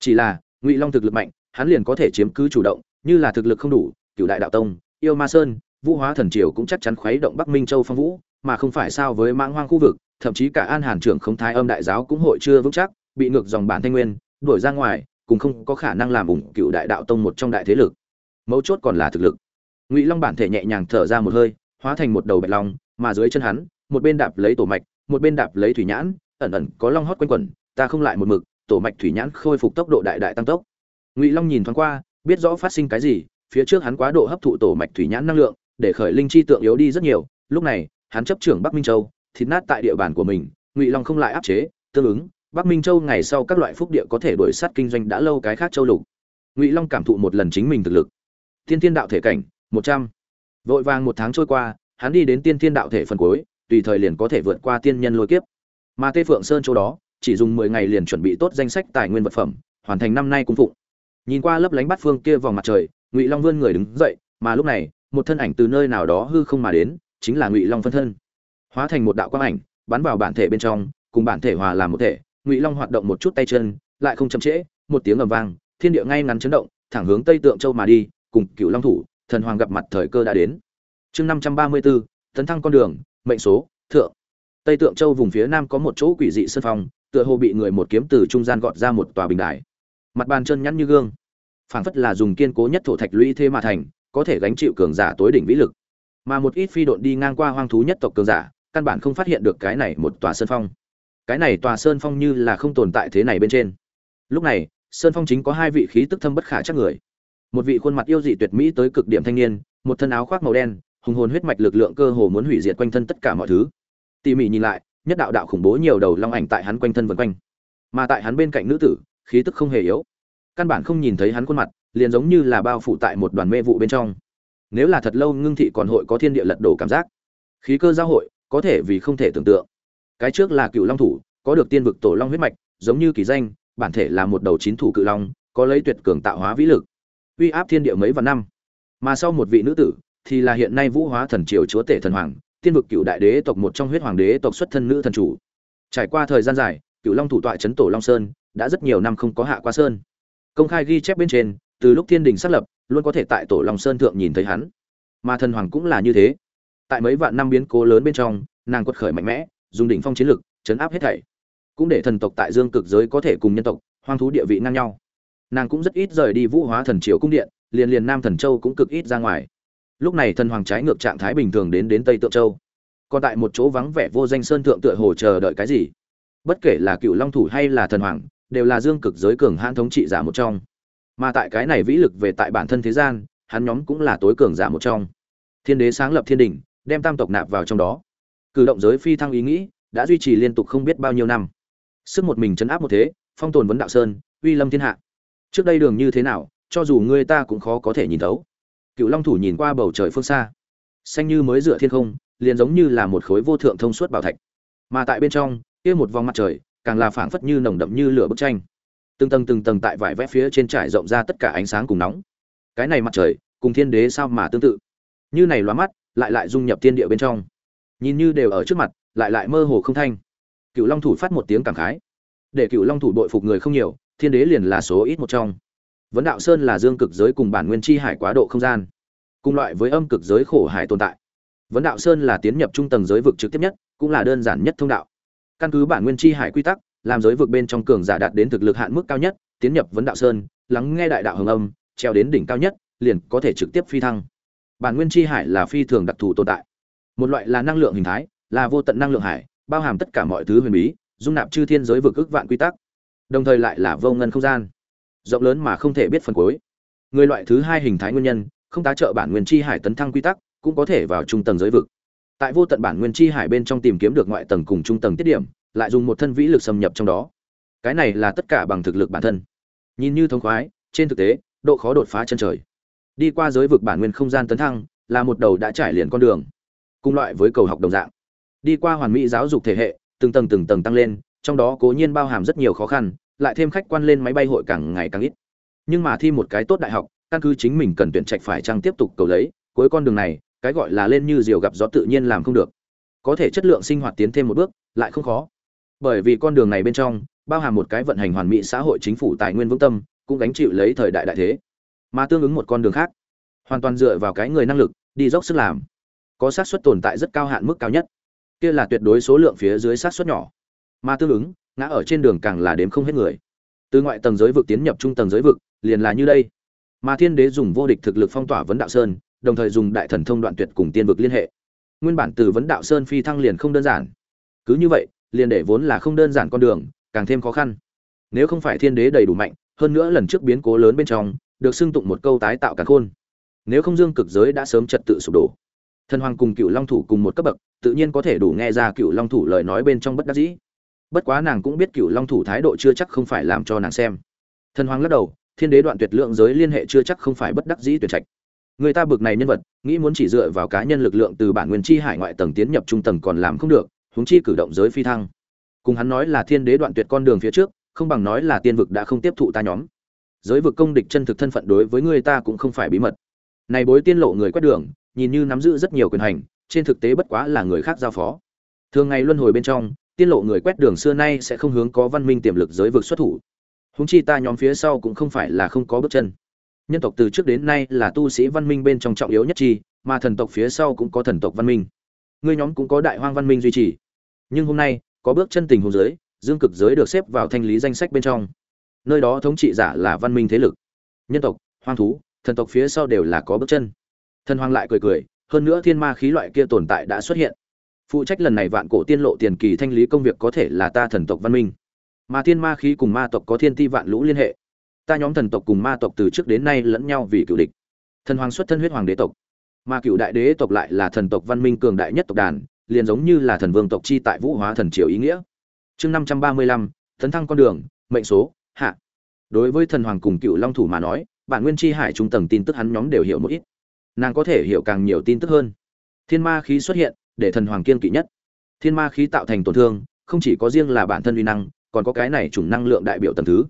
Chỉ là, ngụy long thực lực mạnh, hắn liền có thể chiếm cứ chủ động, như là thực lực không đủ cựu đại đạo tông, yêu ma sơn, vũ hóa thần triều cũng chắc chắn khuấy động bắc minh châu phong vũ, mà không phải sao với mãng hoang khu vực, thậm chí cả an hàn trưởng không thái âm đại giáo cũng hội chưa vững chắc bị ngược dòng bản thanh nguyên, đuổi ra ngoài cũng không có khả năng làm ủng cựu đại đạo tông một trong đại thế lực. Mấu chốt còn là thực lực. Ngụy long bản thể nhẹ nhàng thở ra một hơi, hóa thành một đầu bạch long, mà dưới chân hắn, một bên đạp lấy tổ mạch, một bên đạp lấy thủy nhãn, ẩn ẩn có long hót quanh quẩn, ta không lại một mực, tổ mạch thủy nhãn khôi phục tốc độ đại đại tăng tốc. Ngụy long nhìn thoáng qua, biết rõ phát sinh cái gì, phía trước hắn quá độ hấp thụ tổ mạch thủy nhãn năng lượng, để khởi linh chi tượng yếu đi rất nhiều, lúc này, hắn chấp trưởng bắc minh châu, thịt nát tại địa bàn của mình, ngụy long không lại áp chế, tương ứng bắc minh châu ngày sau các loại phúc địa có thể đổi sát kinh doanh đã lâu cái khác châu lục. Ngụy long cảm thụ một lần chính mình thực lực. Tiên thiên đạo thể cảnh, một trăm. Vội vàng một tháng trôi qua, hắn đi đến tiên thiên đạo thể phần cuối, tùy thời liền có thể vượt qua tiên nhân lôi kiếp. Mà tê phượng sơn chỗ đó, chỉ dùng mười ngày liền chuẩn bị tốt danh sách tài nguyên vật phẩm, hoàn thành năm nay cung phụng. Nhìn qua lấp lánh bát phương kia vòng mặt trời, ngụy long vươn người đứng dậy, mà lúc này, một thân ảnh từ nơi nào đó hư không mà đến, chính là ngụy long phân thân. Hóa thành một đạo quang ảnh, bắn vào bản thể bên trong, cùng bản thể hòa làm một thể ngụy long hoạt động một chút tay chân lại không chậm trễ một tiếng ầm vang thiên địa ngay ngắn chấn động thẳng hướng tây tượng châu mà đi cùng cựu long thủ thần hoàng gặp mặt thời cơ đã đến chương năm trăm ba mươi bốn tấn thăng con đường mệnh số thượng tây tượng châu vùng phía nam có một chỗ quỷ dị sân phong tựa hồ bị người một kiếm từ trung gian gọt ra một tòa bình đài mặt bàn chân nhắn như gương phảng phất là dùng kiên cố nhất thổ thạch lũy thế mà thành có thể gánh chịu cường giả tối đỉnh vĩ lực mà một ít phi độn đi ngang qua hoang thú nhất tộc cường giả căn bản không phát hiện được cái này một tòa sân phong cái này tòa sơn phong như là không tồn tại thế này bên trên. Lúc này, sơn phong chính có hai vị khí tức thâm bất khả chắc người. Một vị khuôn mặt yêu dị tuyệt mỹ tới cực điểm thanh niên, một thân áo khoác màu đen, hùng hồn huyết mạch lực lượng cơ hồ muốn hủy diệt quanh thân tất cả mọi thứ. Tỉ mỉ nhìn lại, nhất đạo đạo khủng bố nhiều đầu long ảnh tại hắn quanh thân vân quanh. Mà tại hắn bên cạnh nữ tử, khí tức không hề yếu. Căn bản không nhìn thấy hắn khuôn mặt, liền giống như là bao phủ tại một đoàn mê vụ bên trong. Nếu là thật lâu ngưng thị còn hội có thiên địa lật đổ cảm giác. Khí cơ giao hội, có thể vì không thể tưởng tượng cái trước là cựu long thủ, có được tiên vực tổ long huyết mạch, giống như kỳ danh, bản thể là một đầu chín thủ cự long, có lấy tuyệt cường tạo hóa vĩ lực, uy áp thiên địa mấy vạn năm. Mà sau một vị nữ tử thì là hiện nay vũ hóa thần triều chúa tể thần hoàng, tiên vực cựu đại đế tộc một trong huyết hoàng đế tộc xuất thân nữ thần chủ. Trải qua thời gian dài, cựu long thủ tọa trấn tổ long sơn đã rất nhiều năm không có hạ qua sơn. Công khai ghi chép bên trên, từ lúc thiên đình xác lập, luôn có thể tại tổ long sơn thượng nhìn thấy hắn. Mà thần hoàng cũng là như thế. Tại mấy vạn năm biến cố lớn bên trong, nàng quật khởi mạnh mẽ dùng đỉnh phong chiến lực, chấn áp hết thảy. Cũng để thần tộc tại dương cực giới có thể cùng nhân tộc, hoang thú địa vị ngang nhau. Nàng cũng rất ít rời đi vũ hóa thần triều cung điện, liền liền nam thần châu cũng cực ít ra ngoài. Lúc này thần hoàng trái ngược trạng thái bình thường đến đến tây tượng châu. Còn tại một chỗ vắng vẻ vô danh sơn thượng tựa hồ chờ đợi cái gì? Bất kể là cựu long thủ hay là thần hoàng, đều là dương cực giới cường hãn thống trị giả một trong. Mà tại cái này vĩ lực về tại bản thân thế gian, hắn nhóm cũng là tối cường giả một trong. Thiên đế sáng lập thiên đình, đem tam tộc nạp vào trong đó cử động giới phi thăng ý nghĩ đã duy trì liên tục không biết bao nhiêu năm. Sức một mình chấn áp một thế, phong tồn vấn đạo sơn, uy lâm thiên hạ. Trước đây đường như thế nào, cho dù ngươi ta cũng khó có thể nhìn thấu. Cựu long thủ nhìn qua bầu trời phương xa. Xanh như mới dựa thiên không, liền giống như là một khối vô thượng thông suốt bảo thạch. Mà tại bên trong, kia một vòng mặt trời, càng là phảng phất như nồng đậm như lửa bức tranh. Từng tầng từng tầng tại vải vẽ phía trên trải rộng ra tất cả ánh sáng cùng nóng. Cái này mặt trời, cùng thiên đế sao mà tương tự? Như này loa mắt, lại lại dung nhập thiên địa bên trong nhìn như đều ở trước mặt, lại lại mơ hồ không thanh. Cựu long thủ phát một tiếng cảm khái. Để cựu long thủ đội phục người không nhiều, thiên đế liền là số ít một trong. Vấn đạo sơn là dương cực giới cùng bản nguyên chi hải quá độ không gian, cùng loại với âm cực giới khổ hải tồn tại. Vấn đạo sơn là tiến nhập trung tầng giới vực trực tiếp nhất, cũng là đơn giản nhất thông đạo. Căn cứ bản nguyên chi hải quy tắc, làm giới vực bên trong cường giả đạt đến thực lực hạn mức cao nhất, tiến nhập vấn đạo sơn, lắng nghe đại đạo hồng âm treo đến đỉnh cao nhất, liền có thể trực tiếp phi thăng. Bản nguyên chi hải là phi thường đặc thù tồn tại một loại là năng lượng hình thái, là vô tận năng lượng hải, bao hàm tất cả mọi thứ huyền bí, dung nạp chư thiên giới vực ức vạn quy tắc. Đồng thời lại là vô ngân không gian. Rộng lớn mà không thể biết phần cuối. Người loại thứ hai hình thái nguyên nhân, không tá trợ bản nguyên chi hải tấn thăng quy tắc, cũng có thể vào trung tầng giới vực. Tại vô tận bản nguyên chi hải bên trong tìm kiếm được ngoại tầng cùng trung tầng tiết điểm, lại dùng một thân vĩ lực xâm nhập trong đó. Cái này là tất cả bằng thực lực bản thân. Nhìn như thông khoái, trên thực tế, độ khó đột phá chân trời. Đi qua giới vực bản nguyên không gian tấn thăng, là một đầu đã trải liền con đường cùng loại với cầu học đồng dạng. Đi qua hoàn mỹ giáo dục thể hệ, từng tầng từng tầng tăng lên, trong đó cố nhiên bao hàm rất nhiều khó khăn, lại thêm khách quan lên máy bay hội càng ngày càng ít. Nhưng mà thi một cái tốt đại học, căn cứ chính mình cần tuyển trạch phải chăng tiếp tục cầu lấy, cuối con đường này, cái gọi là lên như diều gặp gió tự nhiên làm không được. Có thể chất lượng sinh hoạt tiến thêm một bước, lại không khó. Bởi vì con đường này bên trong, bao hàm một cái vận hành hoàn mỹ xã hội chính phủ tài nguyên vững tâm, cũng gánh chịu lấy thời đại đại thế. Mà tương ứng một con đường khác, hoàn toàn dựa vào cái người năng lực, đi dốc sức làm có xác suất tồn tại rất cao hạn mức cao nhất. Kia là tuyệt đối số lượng phía dưới xác suất nhỏ. Mà tương ứng, ngã ở trên đường càng là đếm không hết người. Từ ngoại tầng giới vực tiến nhập trung tầng giới vực, liền là như đây. Mà thiên đế dùng vô địch thực lực phong tỏa vấn đạo sơn, đồng thời dùng đại thần thông đoạn tuyệt cùng tiên vực liên hệ. Nguyên bản từ vấn đạo sơn phi thăng liền không đơn giản. Cứ như vậy, liền để vốn là không đơn giản con đường, càng thêm khó khăn. Nếu không phải thiên đế đầy đủ mạnh, hơn nữa lần trước biến cố lớn bên trong, được xưng tụng một câu tái tạo cả khôn. Nếu không dương cực giới đã sớm trật tự sụp đổ thần hoàng cùng cựu long thủ cùng một cấp bậc, tự nhiên có thể đủ nghe ra cựu long thủ lời nói bên trong bất đắc dĩ. Bất quá nàng cũng biết cựu long thủ thái độ chưa chắc không phải làm cho nàng xem. Thần hoàng lắc đầu, thiên đế đoạn tuyệt lượng giới liên hệ chưa chắc không phải bất đắc dĩ tuyệt trạch. Người ta bực này nhân vật, nghĩ muốn chỉ dựa vào cá nhân lực lượng từ bản nguyên chi hải ngoại tầng tiến nhập trung tầng còn làm không được, huống chi cử động giới phi thăng. Cùng hắn nói là thiên đế đoạn tuyệt con đường phía trước, không bằng nói là tiên vực đã không tiếp thụ ta nhóm. Giới vực công địch chân thực thân phận đối với người ta cũng không phải bí mật. Này bối tiên lộ người quét đường nhìn như nắm giữ rất nhiều quyền hành, trên thực tế bất quá là người khác giao phó. Thường ngày luân hồi bên trong tiên lộ người quét đường xưa nay sẽ không hướng có văn minh tiềm lực giới vực xuất thủ. Húng chi ta nhóm phía sau cũng không phải là không có bước chân. Nhân tộc từ trước đến nay là tu sĩ văn minh bên trong trọng yếu nhất chi, mà thần tộc phía sau cũng có thần tộc văn minh. Ngươi nhóm cũng có đại hoang văn minh duy trì. Nhưng hôm nay, có bước chân tình hồ giới, dương cực giới được xếp vào thanh lý danh sách bên trong. Nơi đó thống trị giả là văn minh thế lực. Nhân tộc, hoang thú, thần tộc phía sau đều là có bước chân thần hoàng lại cười cười, hơn nữa thiên ma khí loại kia tồn tại đã xuất hiện. Phụ trách lần này vạn cổ tiên lộ tiền kỳ thanh lý công việc có thể là ta thần tộc văn minh. Mà thiên ma khí cùng ma tộc có thiên ti vạn lũ liên hệ. Ta nhóm thần tộc cùng ma tộc từ trước đến nay lẫn nhau vì cựu địch. Thần hoàng xuất thân huyết hoàng đế tộc. Mà cựu đại đế tộc lại là thần tộc văn minh cường đại nhất tộc đàn, liền giống như là thần vương tộc chi tại vũ hóa thần triều ý nghĩa. Chương năm trăm ba mươi lăm, tấn thăng con đường, mệnh số, hạ. Đối với thần hoàng cùng cựu long thủ mà nói, bản nguyên chi hải trung tầng tin tức hắn nhóm đều hiểu một ít nàng có thể hiểu càng nhiều tin tức hơn. Thiên ma khí xuất hiện, để thần hoàng kiên kỵ nhất. Thiên ma khí tạo thành tổn thương, không chỉ có riêng là bản thân uy năng, còn có cái này chủng năng lượng đại biểu tầm thứ.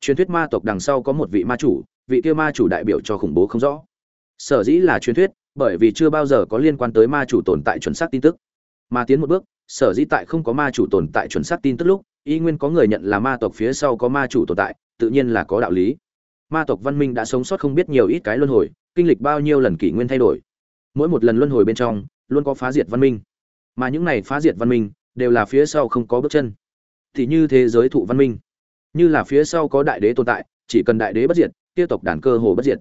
Truyền thuyết ma tộc đằng sau có một vị ma chủ, vị kia ma chủ đại biểu cho khủng bố không rõ. Sở dĩ là truyền thuyết, bởi vì chưa bao giờ có liên quan tới ma chủ tồn tại chuẩn xác tin tức. Mà tiến một bước, sở dĩ tại không có ma chủ tồn tại chuẩn xác tin tức lúc, y nguyên có người nhận là ma tộc phía sau có ma chủ tồn tại, tự nhiên là có đạo lý. Ma tộc văn minh đã sống sót không biết nhiều ít cái luân hồi kinh lịch bao nhiêu lần kỷ nguyên thay đổi. Mỗi một lần luân hồi bên trong, luôn có phá diệt văn minh. Mà những này phá diệt văn minh, đều là phía sau không có bước chân. Thì như thế giới thụ văn minh, như là phía sau có đại đế tồn tại, chỉ cần đại đế bất diệt tiêu tộc đàn cơ hồ bất diệt.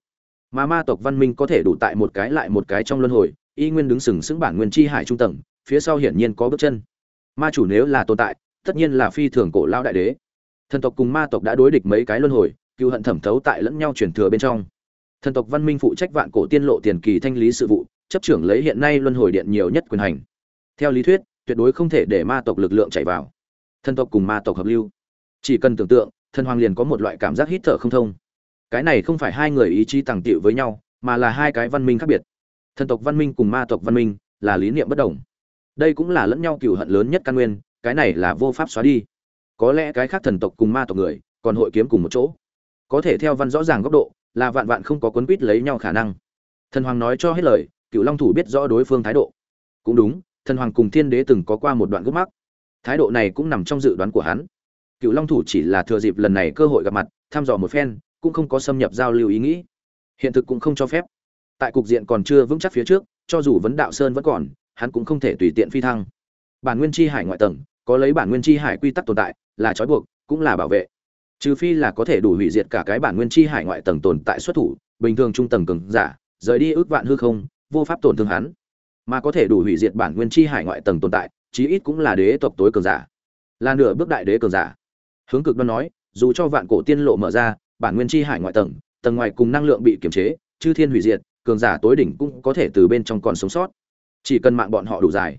Mà ma tộc văn minh có thể đủ tại một cái lại một cái trong luân hồi, y nguyên đứng sừng sững bản nguyên chi hải trung tầng, phía sau hiển nhiên có bước chân. Ma chủ nếu là tồn tại, tất nhiên là phi thường cổ lao đại đế. Thần tộc cùng ma tộc đã đối địch mấy cái luân hồi, cựu hận thẩm thấu tại lẫn nhau chuyển thừa bên trong thần tộc văn minh phụ trách vạn cổ tiên lộ tiền kỳ thanh lý sự vụ, chấp trưởng lấy hiện nay luân hồi điện nhiều nhất quyền hành. Theo lý thuyết, tuyệt đối không thể để ma tộc lực lượng chạy vào. Thần tộc cùng ma tộc hợp lưu. Chỉ cần tưởng tượng, thần hoàng liền có một loại cảm giác hít thở không thông. Cái này không phải hai người ý chí tàng tiệu với nhau, mà là hai cái văn minh khác biệt. Thần tộc văn minh cùng ma tộc văn minh là lý niệm bất đồng. Đây cũng là lẫn nhau cựu hận lớn nhất căn nguyên, cái này là vô pháp xóa đi. Có lẽ cái khác thần tộc cùng ma tộc người còn hội kiếm cùng một chỗ. Có thể theo văn rõ ràng góc độ là vạn vạn không có quấn quýt lấy nhau khả năng. Thần hoàng nói cho hết lời cựu long thủ biết rõ đối phương thái độ. Cũng đúng, thần hoàng cùng thiên đế từng có qua một đoạn gốc mắc. Thái độ này cũng nằm trong dự đoán của hắn. Cựu long thủ chỉ là thừa dịp lần này cơ hội gặp mặt, thăm dò một phen, cũng không có xâm nhập giao lưu ý nghĩ. Hiện thực cũng không cho phép. Tại cục diện còn chưa vững chắc phía trước, cho dù vấn đạo sơn vẫn còn, hắn cũng không thể tùy tiện phi thăng. Bản nguyên chi hải ngoại tầng, có lấy bản nguyên chi hải quy tắc tồn tại, là trói buộc, cũng là bảo vệ trừ phi là có thể đủ hủy diệt cả cái bản nguyên chi hải ngoại tầng tồn tại xuất thủ, bình thường trung tầng cường giả, rời đi ước vạn hư không, vô pháp tổn thương hắn. Mà có thể đủ hủy diệt bản nguyên chi hải ngoại tầng tồn tại, chí ít cũng là đế tộc tối cường giả. Là nửa bước đại đế cường giả. Hướng cực đoan nói, dù cho vạn cổ tiên lộ mở ra, bản nguyên chi hải ngoại tầng tầng ngoài cùng năng lượng bị kiềm chế, chư thiên hủy diệt, cường giả tối đỉnh cũng có thể từ bên trong còn sống sót. Chỉ cần mạng bọn họ đủ dài,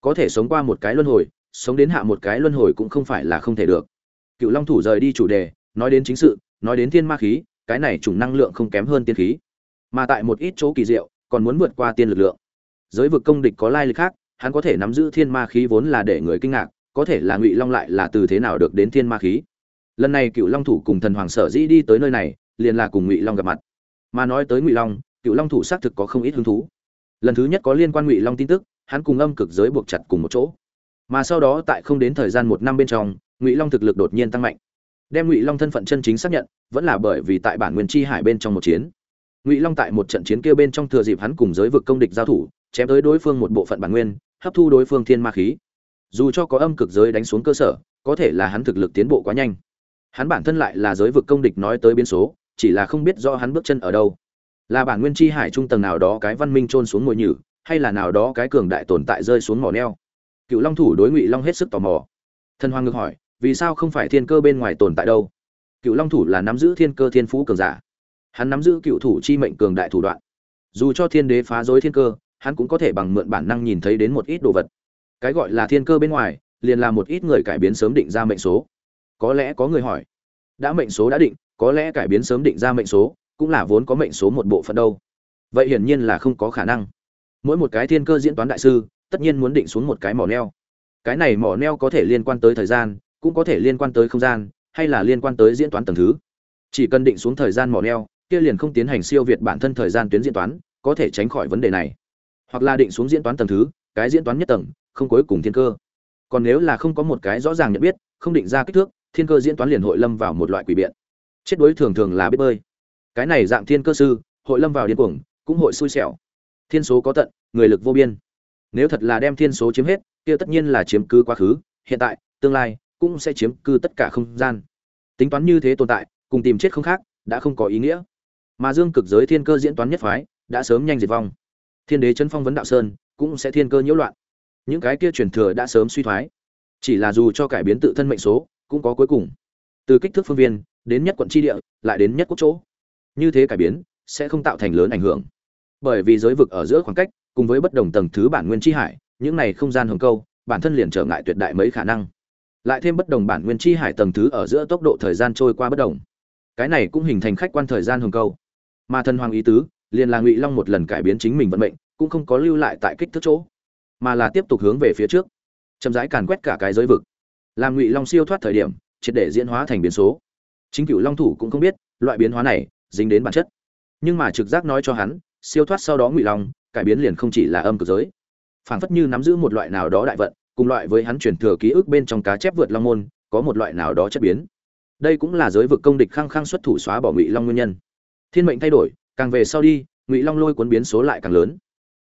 có thể sống qua một cái luân hồi, sống đến hạ một cái luân hồi cũng không phải là không thể được cựu long thủ rời đi chủ đề, nói đến chính sự, nói đến thiên ma khí, cái này chủng năng lượng không kém hơn tiên khí. Mà tại một ít chỗ kỳ diệu, còn muốn vượt qua tiên lực lượng. Giới vực công địch có lai lịch khác, hắn có thể nắm giữ thiên ma khí vốn là để người kinh ngạc, có thể là ngụy long lại là từ thế nào được đến thiên ma khí. Lần này cựu long thủ cùng thần hoàng sở dĩ đi tới nơi này, liền là cùng ngụy long gặp mặt. Mà nói tới ngụy long cựu long thủ xác thực có không ít hứng thú. Lần thứ nhất có liên quan ngụy long tin tức, hắn cùng âm cực giới buộc chặt cùng một chỗ mà sau đó tại không đến thời gian một năm bên trong, ngụy long thực lực đột nhiên tăng mạnh. Đem ngụy long thân phận chân chính xác nhận, vẫn là bởi vì tại bản nguyên chi hải bên trong một chiến. Ngụy long tại một trận chiến kia bên trong thừa dịp hắn cùng giới vực công địch giao thủ, chém tới đối phương một bộ phận bản nguyên, hấp thu đối phương thiên ma khí. Dù cho có âm cực giới đánh xuống cơ sở, có thể là hắn thực lực tiến bộ quá nhanh. Hắn bản thân lại là giới vực công địch nói tới biến số, chỉ là không biết do hắn bước chân ở đâu. Là bản nguyên chi hải trung tầng nào đó cái văn minh trôn xuống ngồi nhử, hay là nào đó cái cường đại tồn tại rơi xuống mỏ neo cựu long thủ đối ngụy long hết sức tò mò. Thần hoàng ngược hỏi, vì sao không phải thiên cơ bên ngoài tồn tại đâu? Cựu long thủ là nắm giữ thiên cơ thiên phú cường giả. Hắn nắm giữ cựu thủ chi mệnh cường đại thủ đoạn. Dù cho thiên đế phá rối thiên cơ, hắn cũng có thể bằng mượn bản năng nhìn thấy đến một ít đồ vật. Cái gọi là thiên cơ bên ngoài, liền là một ít người cải biến sớm định ra mệnh số. Có lẽ có người hỏi, đã mệnh số đã định, có lẽ cải biến sớm định ra mệnh số, cũng là vốn có mệnh số một bộ phận đâu. Vậy hiển nhiên là không có khả năng. Mỗi một cái thiên cơ diễn toán đại sư tất nhiên muốn định xuống một cái mỏ neo. Cái này mỏ neo có thể liên quan tới thời gian, cũng có thể liên quan tới không gian, hay là liên quan tới diễn toán tầng thứ. Chỉ cần định xuống thời gian mỏ neo, kia liền không tiến hành siêu việt bản thân thời gian tuyến diễn toán, có thể tránh khỏi vấn đề này. Hoặc là định xuống diễn toán tầng thứ, cái diễn toán nhất tầng, không cuối cùng thiên cơ. Còn nếu là không có một cái rõ ràng nhận biết, không định ra kích thước, thiên cơ diễn toán liền hội lâm vào một loại quỷ biện. Chết đối thường thường là biết bơi. Cái này dạng thiên cơ sư, hội lâm vào điên cuồng, cũng hội xui xẻo. Thiên số có tận, người lực vô biên nếu thật là đem thiên số chiếm hết, kia tất nhiên là chiếm cứ quá khứ, hiện tại, tương lai, cũng sẽ chiếm cư tất cả không gian. Tính toán như thế tồn tại, cùng tìm chết không khác, đã không có ý nghĩa. Mà dương cực giới thiên cơ diễn toán nhất phái, đã sớm nhanh diệt vong. Thiên đế chân phong vấn đạo sơn, cũng sẽ thiên cơ nhiễu loạn. Những cái kia truyền thừa đã sớm suy thoái. Chỉ là dù cho cải biến tự thân mệnh số, cũng có cuối cùng. Từ kích thước phương viên, đến nhất quận tri địa, lại đến nhất quốc chỗ. Như thế cải biến, sẽ không tạo thành lớn ảnh hưởng. Bởi vì giới vực ở giữa khoảng cách cùng với bất đồng tầng thứ bản nguyên chi hải, những này không gian hồng câu, bản thân liền trở ngại tuyệt đại mấy khả năng. Lại thêm bất đồng bản nguyên chi hải tầng thứ ở giữa tốc độ thời gian trôi qua bất đồng. Cái này cũng hình thành khách quan thời gian hồng câu. Mà thần hoàng ý tứ, liền là ngụy long một lần cải biến chính mình vận mệnh, cũng không có lưu lại tại kích thước chỗ, mà là tiếp tục hướng về phía trước. Chậm rãi càn quét cả cái giới vực. Làm ngụy long siêu thoát thời điểm, triệt để diễn hóa thành biến số. Chính cửu long thủ cũng không biết, loại biến hóa này, dính đến bản chất. Nhưng mà trực giác nói cho hắn, siêu thoát sau đó ngụy long cải biến liền không chỉ là âm cực giới. Phảng phất như nắm giữ một loại nào đó đại vận, cùng loại với hắn truyền thừa ký ức bên trong cá chép vượt long môn, có một loại nào đó chất biến. Đây cũng là giới vực công địch khăng khăng xuất thủ xóa bỏ ngụy long nguyên nhân. Thiên mệnh thay đổi, càng về sau đi, ngụy long lôi cuốn biến số lại càng lớn.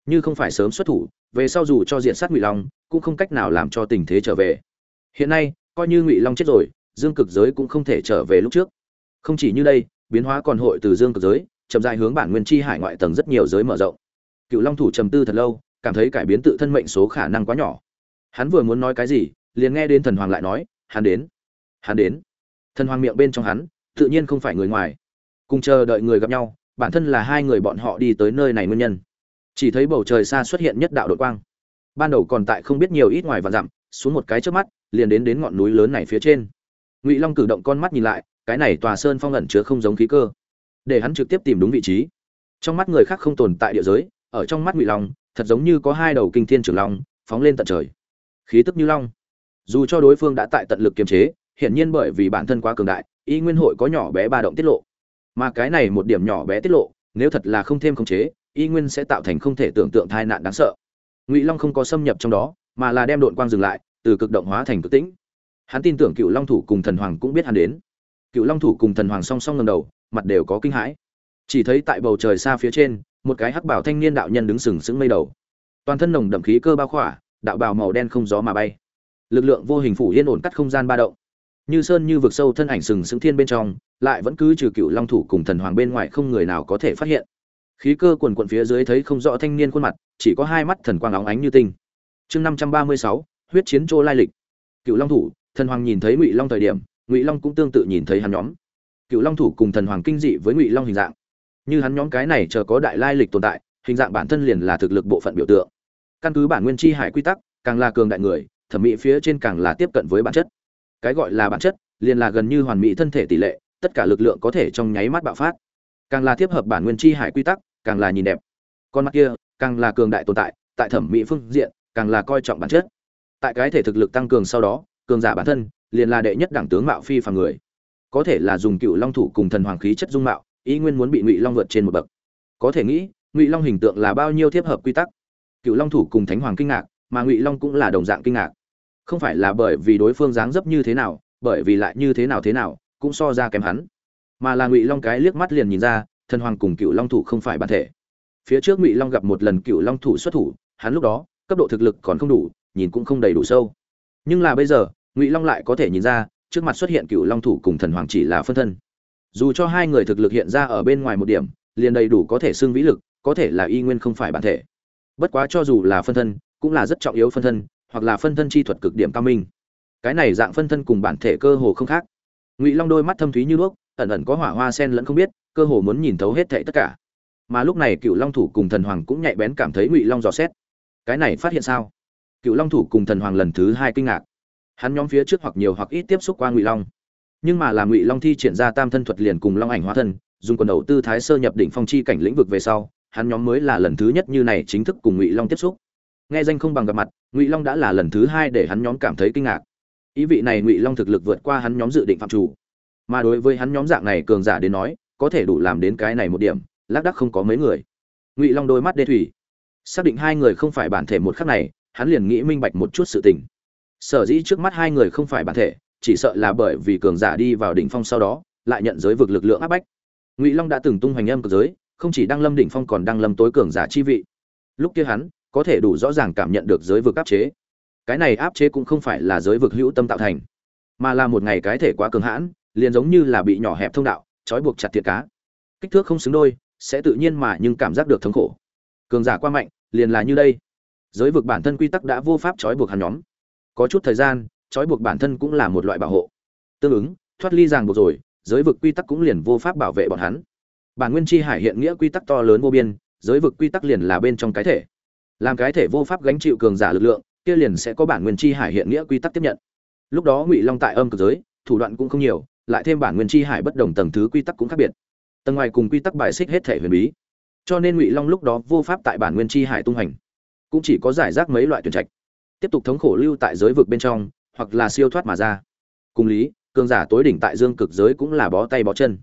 Như không phải sớm xuất thủ, về sau dù cho diện sát ngụy long, cũng không cách nào làm cho tình thế trở về. Hiện nay, coi như ngụy long chết rồi, dương cực giới cũng không thể trở về lúc trước. Không chỉ như đây, biến hóa còn hội từ dương cực giới, chậm dài hướng bản nguyên chi hải ngoại tầng rất nhiều giới mở rộng cựu long thủ trầm tư thật lâu, cảm thấy cải biến tự thân mệnh số khả năng quá nhỏ. Hắn vừa muốn nói cái gì, liền nghe đến thần hoàng lại nói, hắn đến hắn đến. Thần hoàng miệng bên trong hắn, tự nhiên không phải người ngoài. Cùng chờ đợi người gặp nhau, bản thân là hai người bọn họ đi tới nơi này nguyên nhân. Chỉ thấy bầu trời xa xuất hiện nhất đạo đội quang. Ban đầu còn tại không biết nhiều ít ngoài và dặm, xuống một cái trước mắt, liền đến đến ngọn núi lớn này phía trên. Ngụy long cử động con mắt nhìn lại, cái này tòa sơn phong ẩn chứa không giống khí cơ. Để hắn trực tiếp tìm đúng vị trí. Trong mắt người khác không tồn tại địa giới ở trong mắt ngụy long, thật giống như có hai đầu kinh thiên trường long phóng lên tận trời. Khí tức như long. Dù cho đối phương đã tại tận lực kiềm chế, hiển nhiên bởi vì bản thân quá cường đại, y nguyên hội có nhỏ bé ba động tiết lộ. Mà cái này một điểm nhỏ bé tiết lộ, nếu thật là không thêm khống chế, y nguyên sẽ tạo thành không thể tưởng tượng tai nạn đáng sợ. Ngụy long không có xâm nhập trong đó, mà là đem đội quang dừng lại, từ cực động hóa thành cực tĩnh. Hắn tin tưởng cựu long thủ cùng thần hoàng cũng biết hắn đến. Cựu long thủ cùng thần hoàng song song ngầm đầu, mặt đều có kinh hãi. Chỉ thấy tại bầu trời xa phía trên một cái hắc bảo thanh niên đạo nhân đứng sừng sững mây đầu. Toàn thân nồng đậm khí cơ bao khỏa, đạo bào màu đen không gió mà bay. Lực lượng vô hình phủ yên ổn cắt không gian ba động. Như sơn như vực sâu thân ảnh sừng sững thiên bên trong, lại vẫn cứ trừ cựu long thủ cùng thần hoàng bên ngoài không người nào có thể phát hiện. Khí cơ quần quận phía dưới thấy không rõ thanh niên khuôn mặt, chỉ có hai mắt thần quang óng ánh như tinh. Chương năm trăm ba mươi sáu, huyết chiến trô lai lịch. Cựu long thủ, thần hoàng nhìn thấy ngụy long thời điểm, ngụy long cũng tương tự nhìn thấy hắn nhóm. Cựu long thủ cùng thần hoàng kinh dị với ngụy long hình dạng như hắn nhóm cái này chờ có đại lai lịch tồn tại, hình dạng bản thân liền là thực lực bộ phận biểu tượng. Căn cứ bản nguyên chi hải quy tắc, càng là cường đại người, thẩm mỹ phía trên càng là tiếp cận với bản chất. Cái gọi là bản chất, liền là gần như hoàn mỹ thân thể tỷ lệ, tất cả lực lượng có thể trong nháy mắt bạo phát. Càng là tiếp hợp bản nguyên chi hải quy tắc, càng là nhìn đẹp. Con mắt kia, càng là cường đại tồn tại tại thẩm mỹ phương diện, càng là coi trọng bản chất. Tại cái thể thực lực tăng cường sau đó, cường giả bản thân, liền là đệ nhất đẳng tướng mạo phi phàm người. Có thể là dùng cựu long thủ cùng thần hoàng khí chất dung mạo ý nguyên muốn bị ngụy long vượt trên một bậc. Có thể nghĩ, ngụy long hình tượng là bao nhiêu tiếp hợp quy tắc. Cựu long thủ cùng thánh hoàng kinh ngạc, mà ngụy long cũng là đồng dạng kinh ngạc. Không phải là bởi vì đối phương dáng dấp như thế nào, bởi vì lại như thế nào thế nào, cũng so ra kém hắn. Mà là ngụy long cái liếc mắt liền nhìn ra, thần hoàng cùng cựu long thủ không phải bản thể. Phía trước ngụy long gặp một lần cựu long thủ xuất thủ, hắn lúc đó, cấp độ thực lực còn không đủ, nhìn cũng không đầy đủ sâu. Nhưng là bây giờ, ngụy long lại có thể nhìn ra, trước mặt xuất hiện cựu long thủ cùng thần hoàng chỉ là phân thân dù cho hai người thực lực hiện ra ở bên ngoài một điểm, liền đầy đủ có thể xưng vĩ lực, có thể là y nguyên không phải bản thể. Bất quá cho dù là phân thân, cũng là rất trọng yếu phân thân, hoặc là phân thân chi thuật cực điểm cao minh. Cái này dạng phân thân cùng bản thể cơ hồ không khác. Ngụy long đôi mắt thâm thúy như đuốc, ẩn ẩn có hỏa hoa sen lẫn không biết, cơ hồ muốn nhìn thấu hết thảy tất cả. Mà lúc này cựu long thủ cùng thần hoàng cũng nhạy bén cảm thấy ngụy long dò xét. Cái này phát hiện sao? Cựu long thủ cùng thần hoàng lần thứ hai kinh ngạc. Hắn nhóm phía trước hoặc nhiều hoặc ít tiếp xúc qua ngụy long nhưng mà là ngụy long thi triển ra tam thân thuật liền cùng long ảnh hóa thân, dùng quần đầu tư thái sơ nhập đỉnh phong chi cảnh lĩnh vực về sau, hắn nhóm mới là lần thứ nhất như này chính thức cùng ngụy long tiếp xúc. Nghe danh không bằng gặp mặt, ngụy long đã là lần thứ hai để hắn nhóm cảm thấy kinh ngạc. Ý vị này ngụy long thực lực vượt qua hắn nhóm dự định phạm chủ. Mà đối với hắn nhóm dạng này cường giả đến nói, có thể đủ làm đến cái này một điểm, lác đắc không có mấy người. Ngụy long đôi mắt đê thủy. Xác định hai người không phải bản thể một khắc này, hắn liền nghĩ minh bạch một chút sự tình. Sở dĩ trước mắt hai người không phải bản thể chỉ sợ là bởi vì cường giả đi vào đỉnh phong sau đó, lại nhận giới vực lực lượng áp bách. Ngụy long đã từng tung hoành âm cực giới, không chỉ đăng lâm đỉnh phong còn đăng lâm tối cường giả chi vị. Lúc kia hắn, có thể đủ rõ ràng cảm nhận được giới vực áp chế. Cái này áp chế cũng không phải là giới vực hữu tâm tạo thành, mà là một ngày cái thể quá cường hãn, liền giống như là bị nhỏ hẹp thông đạo, trói buộc chặt thiệt cá. Kích thước không xứng đôi, sẽ tự nhiên mà nhưng cảm giác được thống khổ. Cường giả qua mạnh, liền là như đây. Giới vực bản thân quy tắc đã vô pháp trói buộc hắn nhóm. Có chút thời gian trói buộc bản thân cũng là một loại bảo hộ. Tương ứng, thoát ly ràng buộc rồi, giới vực quy tắc cũng liền vô pháp bảo vệ bọn hắn. Bản nguyên chi hải hiện nghĩa quy tắc to lớn vô biên, giới vực quy tắc liền là bên trong cái thể. Làm cái thể vô pháp gánh chịu cường giả lực lượng, kia liền sẽ có bản nguyên chi hải hiện nghĩa quy tắc tiếp nhận. Lúc đó ngụy long tại âm cực giới, thủ đoạn cũng không nhiều, lại thêm bản nguyên chi hải bất đồng tầng thứ quy tắc cũng khác biệt. Tầng ngoài cùng quy tắc bài xích hết thể huyền bí. Cho nên ngụy long lúc đó vô pháp tại bản nguyên chi hải tung hành. Cũng chỉ có giải rác mấy loại tuyển trạch. Tiếp tục thống khổ lưu tại giới vực bên trong hoặc là siêu thoát mà ra. Cùng lý, cường giả tối đỉnh tại dương cực giới cũng là bó tay bó chân.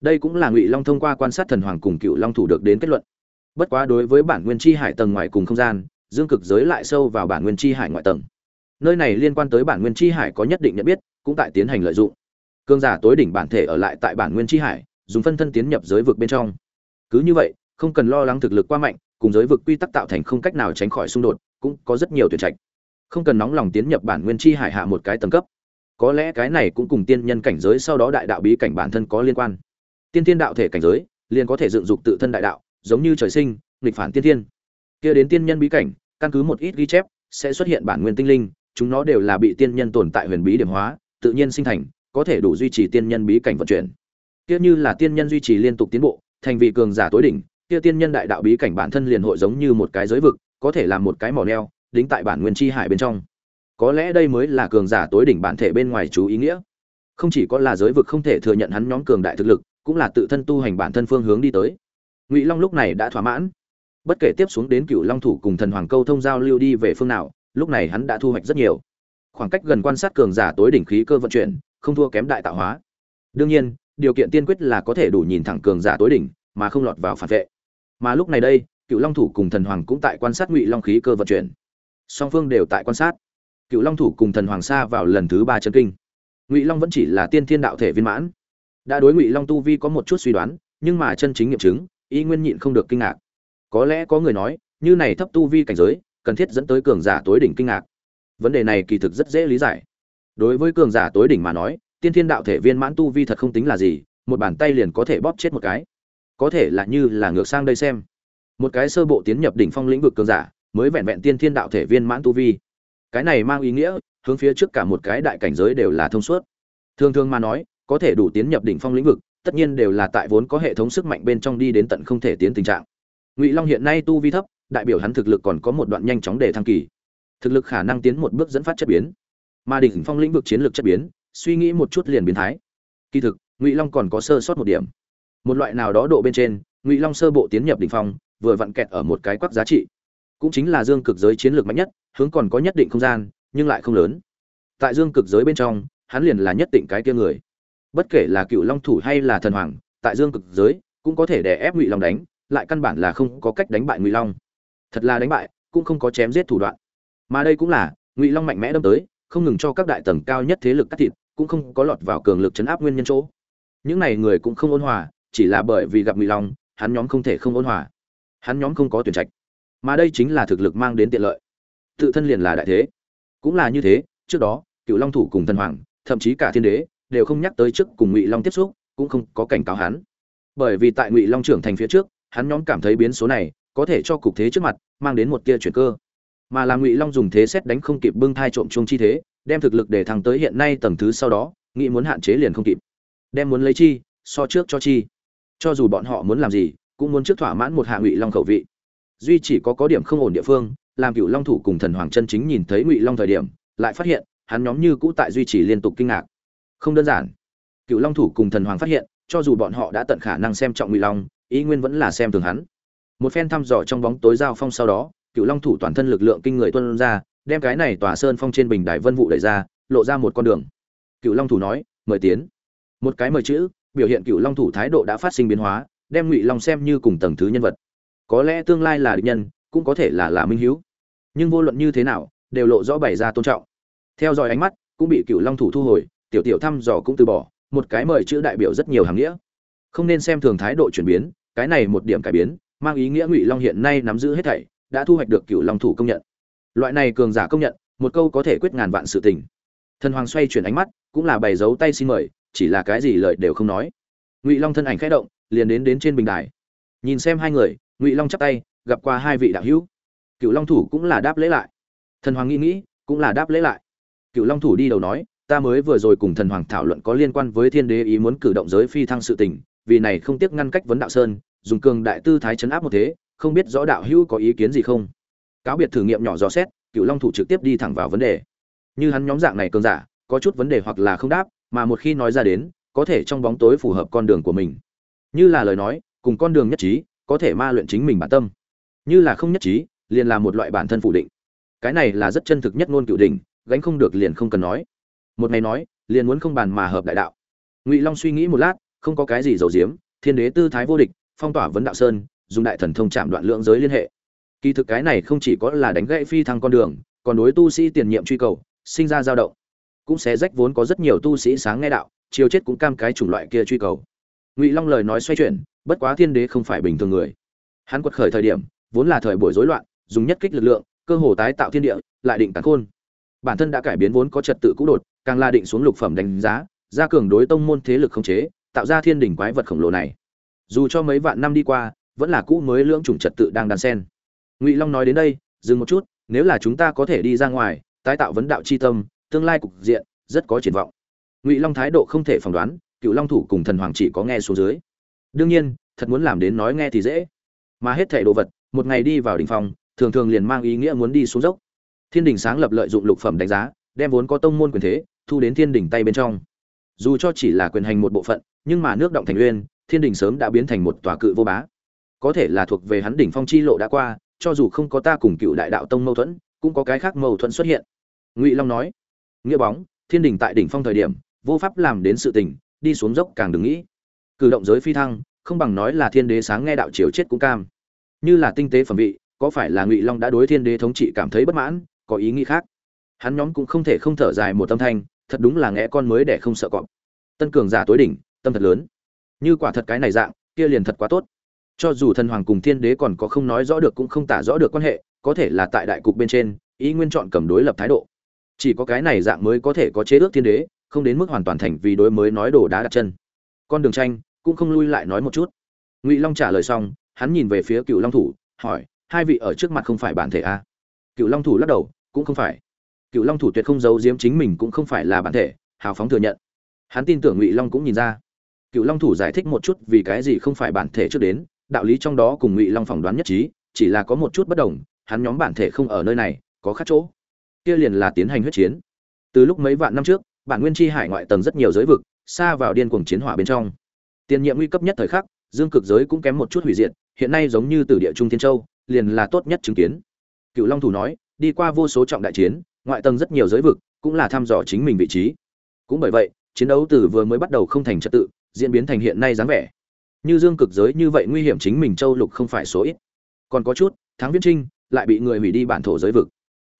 Đây cũng là ngụy long thông qua quan sát thần hoàng cùng cựu long thủ được đến kết luận. Bất quá đối với bản nguyên chi hải tầng ngoài cùng không gian, dương cực giới lại sâu vào bản nguyên chi hải ngoại tầng. Nơi này liên quan tới bản nguyên chi hải có nhất định nhận biết, cũng tại tiến hành lợi dụng. Cường giả tối đỉnh bản thể ở lại tại bản nguyên chi hải, dùng phân thân tiến nhập giới vực bên trong. Cứ như vậy, không cần lo lắng thực lực quá mạnh, cùng giới vực quy tắc tạo thành không cách nào tránh khỏi xung đột, cũng có rất nhiều tuyển trạch không cần nóng lòng tiến nhập bản nguyên chi hải hạ một cái tầng cấp. Có lẽ cái này cũng cùng tiên nhân cảnh giới sau đó đại đạo bí cảnh bản thân có liên quan. Tiên tiên đạo thể cảnh giới, liền có thể dựng dục tự thân đại đạo, giống như trời sinh, nghịch phản tiên thiên. Kia đến tiên nhân bí cảnh, căn cứ một ít ghi chép, sẽ xuất hiện bản nguyên tinh linh, chúng nó đều là bị tiên nhân tồn tại huyền bí điểm hóa, tự nhiên sinh thành, có thể đủ duy trì tiên nhân bí cảnh vận chuyển. Kia như là tiên nhân duy trì liên tục tiến bộ, thành vị cường giả tối đỉnh, kia tiên nhân đại đạo bí cảnh bản thân liền hội giống như một cái giới vực, có thể làm một cái mỏ neo đính tại bản nguyên chi hải bên trong. Có lẽ đây mới là cường giả tối đỉnh bản thể bên ngoài chú ý nghĩa. Không chỉ có là giới vực không thể thừa nhận hắn nhóm cường đại thực lực, cũng là tự thân tu hành bản thân phương hướng đi tới. Ngụy long lúc này đã thỏa mãn. Bất kể tiếp xuống đến cựu long thủ cùng thần hoàng câu thông giao lưu đi về phương nào, lúc này hắn đã thu hoạch rất nhiều. Khoảng cách gần quan sát cường giả tối đỉnh khí cơ vận chuyển, không thua kém đại tạo hóa. Đương nhiên, điều kiện tiên quyết là có thể đủ nhìn thẳng cường giả tối đỉnh, mà không lọt vào phản vệ. Mà lúc này đây cựu long thủ cùng thần hoàng cũng tại quan sát ngụy long khí cơ vận chuyển song phương đều tại quan sát. Cựu long thủ cùng thần hoàng sa vào lần thứ ba chân kinh. Ngụy long vẫn chỉ là tiên thiên đạo thể viên mãn. Đã đối ngụy long tu vi có một chút suy đoán, nhưng mà chân chính nghiệm chứng, y nguyên nhịn không được kinh ngạc. Có lẽ có người nói, như này thấp tu vi cảnh giới, cần thiết dẫn tới cường giả tối đỉnh kinh ngạc. Vấn đề này kỳ thực rất dễ lý giải. Đối với cường giả tối đỉnh mà nói, tiên thiên đạo thể viên mãn tu vi thật không tính là gì, một bàn tay liền có thể bóp chết một cái. Có thể là như là ngược sang đây xem. Một cái sơ bộ tiến nhập đỉnh phong lĩnh vực cường giả mới vẹn vẹn tiên thiên đạo thể viên mãn tu vi. Cái này mang ý nghĩa, hướng phía trước cả một cái đại cảnh giới đều là thông suốt. Thường thường mà nói, có thể đủ tiến nhập đỉnh phong lĩnh vực, tất nhiên đều là tại vốn có hệ thống sức mạnh bên trong đi đến tận không thể tiến tình trạng. Ngụy long hiện nay tu vi thấp, đại biểu hắn thực lực còn có một đoạn nhanh chóng để thăng kỳ. Thực lực khả năng tiến một bước dẫn phát chất biến. Mà đỉnh phong lĩnh vực chiến lược chất biến, suy nghĩ một chút liền biến thái. Kỳ thực, ngụy long còn có sơ sót một điểm. Một loại nào đó độ bên trên, ngụy long sơ bộ tiến nhập đỉnh phong, vừa vặn kẹt ở một cái quắc giá trị cũng chính là dương cực giới chiến lược mạnh nhất, hướng còn có nhất định không gian, nhưng lại không lớn. Tại dương cực giới bên trong, hắn liền là nhất định cái kia người. Bất kể là cựu long thủ hay là thần hoàng, tại dương cực giới, cũng có thể đè ép ngụy long đánh, lại căn bản là không có cách đánh bại ngụy long. Thật là đánh bại, cũng không có chém giết thủ đoạn. Mà đây cũng là, ngụy long mạnh mẽ đâm tới, không ngừng cho các đại tầng cao nhất thế lực cắt thịt, cũng không có lọt vào cường lực chấn áp nguyên nhân chỗ. Những này người cũng không ôn hòa, chỉ là bởi vì gặp ngụy long, hắn nhóm không thể không ôn hòa. Hắn nhóm không có tuyển trạch mà đây chính là thực lực mang đến tiện lợi. Tự thân liền là đại thế. Cũng là như thế, trước đó cựu long thủ cùng thần hoàng, thậm chí cả thiên đế, đều không nhắc tới trước cùng ngụy long tiếp xúc, cũng không có cảnh cáo hắn. Bởi vì tại ngụy long trưởng thành phía trước, hắn nhóm cảm thấy biến số này có thể cho cục thế trước mặt mang đến một tia chuyển cơ. Mà là ngụy long dùng thế xét đánh không kịp bưng thai trộm chung chi thế, đem thực lực để thăng tới hiện nay tầng thứ sau đó, nghĩ muốn hạn chế liền không kịp. Đem muốn lấy chi, so trước cho chi. Cho dù bọn họ muốn làm gì, cũng muốn trước thỏa mãn một hạ ngụy long khẩu vị duy chỉ có có điểm không ổn địa phương, làm cựu long thủ cùng thần hoàng chân chính nhìn thấy ngụy long thời điểm, lại phát hiện, hắn nhóm như cũ tại duy trì liên tục kinh ngạc. Không đơn giản. Cựu long thủ cùng thần hoàng phát hiện, cho dù bọn họ đã tận khả năng xem trọng ngụy long, ý nguyên vẫn là xem thường hắn. Một phen thăm dò trong bóng tối giao phong sau đó cựu long thủ toàn thân lực lượng kinh người tuân ra, đem cái này tòa sơn phong trên bình đài vân vụ đẩy ra, lộ ra một con đường. Cựu long thủ nói, mời tiến. Một cái mời chữ, biểu hiện cựu long thủ thái độ đã phát sinh biến hóa, đem ngụy long xem như cùng tầng thứ nhân vật có lẽ tương lai là địch nhân cũng có thể là là minh Hiếu, nhưng vô luận như thế nào đều lộ rõ bày ra tôn trọng. Theo dõi ánh mắt cũng bị cựu long thủ thu hồi tiểu tiểu thăm dò cũng từ bỏ một cái mời chữ đại biểu rất nhiều hàng nghĩa. Không nên xem thường thái độ chuyển biến cái này một điểm cải biến mang ý nghĩa ngụy long hiện nay nắm giữ hết thảy đã thu hoạch được cựu long thủ công nhận. Loại này cường giả công nhận một câu có thể quyết ngàn vạn sự tình. Thần hoàng xoay chuyển ánh mắt cũng là bày dấu tay xin mời chỉ là cái gì lợi đều không nói. Ngụy long thân ảnh khẽ động liền đến đến trên bình đài. Nhìn xem hai người ngụy long chắp tay, gặp qua hai vị đạo hữu. Cựu long thủ cũng là đáp lễ lại. Thần hoàng nghĩ nghĩ, cũng là đáp lễ lại. Cựu long thủ đi đầu nói, ta mới vừa rồi cùng thần hoàng thảo luận có liên quan với thiên đế ý muốn cử động giới phi thăng sự tình, vì này không tiếc ngăn cách vấn đạo sơn, dùng cường đại tư thái chấn áp một thế, không biết rõ đạo hữu có ý kiến gì không? Cáo biệt thử nghiệm nhỏ dò xét cựu long thủ trực tiếp đi thẳng vào vấn đề. Như hắn nhóm dạng này cường giả, có chút vấn đề hoặc là không đáp, mà một khi nói ra đến, có thể trong bóng tối phù hợp con đường của mình. Như là lời nói, cùng con đường nhất trí có thể ma luyện chính mình bản tâm. Như là không nhất trí, liền là một loại bản thân phủ định. Cái này là rất chân thực nhất ngôn cựu đỉnh, gánh không được liền không cần nói. Một ngày nói, liền muốn không bàn mà hợp đại đạo. Ngụy long suy nghĩ một lát, không có cái gì giấu diếm thiên đế tư thái vô địch, phong tỏa vấn đạo sơn, dùng đại thần thông chạm đoạn lượng giới liên hệ. Kỳ thực cái này không chỉ có là đánh gãy phi thăng con đường, còn đối tu sĩ tiền nhiệm truy cầu, sinh ra dao động. Cũng sẽ rách vốn có rất nhiều tu sĩ sáng nghe đạo chiều chết cũng cam cái chủng loại kia truy cầu. Ngụy long lời nói xoay chuyển bất quá thiên đế không phải bình thường người. Hắn quật khởi thời điểm, vốn là thời buổi rối loạn, dùng nhất kích lực lượng, cơ hồ tái tạo thiên địa, lại định tán khôn. Bản thân đã cải biến vốn có trật tự cũ đột, càng la định xuống lục phẩm đánh giá gia cường đối tông môn thế lực không chế, tạo ra thiên đỉnh quái vật khổng lồ này. Dù cho mấy vạn năm đi qua, vẫn là cũ mới lưỡng chủng trật tự đang đan sen. Ngụy long nói đến đây, dừng một chút, nếu là chúng ta có thể đi ra ngoài, tái tạo vấn đạo chi tâm, tương lai cục diện, rất có triển vọng. Ngụy long thái độ không thể phỏng đoán cựu long thủ cùng thần hoàng chỉ có nghe số dưới đương nhiên, thật muốn làm đến nói nghe thì dễ. Mà hết thẻ đồ vật, một ngày đi vào đỉnh phòng, thường thường liền mang ý nghĩa muốn đi xuống dốc. Thiên đình sáng lập lợi dụng lục phẩm đánh giá, đem vốn có tông môn quyền thế, thu đến thiên đình tay bên trong. Dù cho chỉ là quyền hành một bộ phận, nhưng mà nước động thành uyên thiên đình sớm đã biến thành một tòa cự vô bá. Có thể là thuộc về hắn đỉnh phong chi lộ đã qua, cho dù không có ta cùng cựu đại đạo tông mâu thuẫn, cũng có cái khác mâu thuẫn xuất hiện. Ngụy long nói, nghĩa bóng, thiên đình tại đỉnh phong thời điểm, vô pháp làm đến sự tình, đi xuống dốc càng đừng nghĩ. Cử động giới phi thăng không bằng nói là thiên đế sáng nghe đạo triều chết cũng cam. Như là tinh tế phẩm vị, có phải là ngụy long đã đối thiên đế thống trị cảm thấy bất mãn, có ý nghĩ khác? Hắn nhóm cũng không thể không thở dài một tâm thanh, thật đúng là nghe con mới để không sợ cọp. Tân cường giả tối đỉnh, tâm thật lớn. Như quả thật cái này dạng, kia liền thật quá tốt. Cho dù thần hoàng cùng thiên đế còn có không nói rõ được cũng không tả rõ được quan hệ, có thể là tại đại cục bên trên, ý nguyên chọn cầm đối lập thái độ. Chỉ có cái này dạng mới có thể có chế ước thiên đế, không đến mức hoàn toàn thành vì đối mới nói đồ đá đặt chân. Con đường tranh cũng không lui lại nói một chút. Ngụy long trả lời xong, hắn nhìn về phía cựu long thủ, hỏi, hai vị ở trước mặt không phải bản thể a à? cựu long thủ lắc đầu, cũng không phải. Cựu long thủ tuyệt không giấu giếm chính mình cũng không phải là bản thể, hào phóng thừa nhận. Hắn tin tưởng ngụy long cũng nhìn ra. Cựu long thủ giải thích một chút vì cái gì không phải bản thể trước đến, đạo lý trong đó cùng ngụy long phỏng đoán nhất trí, chỉ là có một chút bất đồng, hắn nhóm bản thể không ở nơi này, có khác chỗ. Kia liền là tiến hành huyết chiến. Từ lúc mấy vạn năm trước, bản nguyên chi hải ngoại tầng rất nhiều giới vực, xa vào điên cuồng chiến hỏa bên trong tiền nhiệm nguy cấp nhất thời khắc, dương cực giới cũng kém một chút hủy diệt, hiện nay giống như từ địa trung thiên châu, liền là tốt nhất chứng kiến. Cựu long thủ nói, đi qua vô số trọng đại chiến, ngoại tầng rất nhiều giới vực cũng là thăm dò chính mình vị trí. Cũng bởi vậy, chiến đấu từ vừa mới bắt đầu không thành trật tự, diễn biến thành hiện nay dáng vẻ. Như dương cực giới như vậy nguy hiểm chính mình châu lục không phải số ít. Còn có chút, thắng viễn trinh lại bị người hủy đi bản thổ giới vực.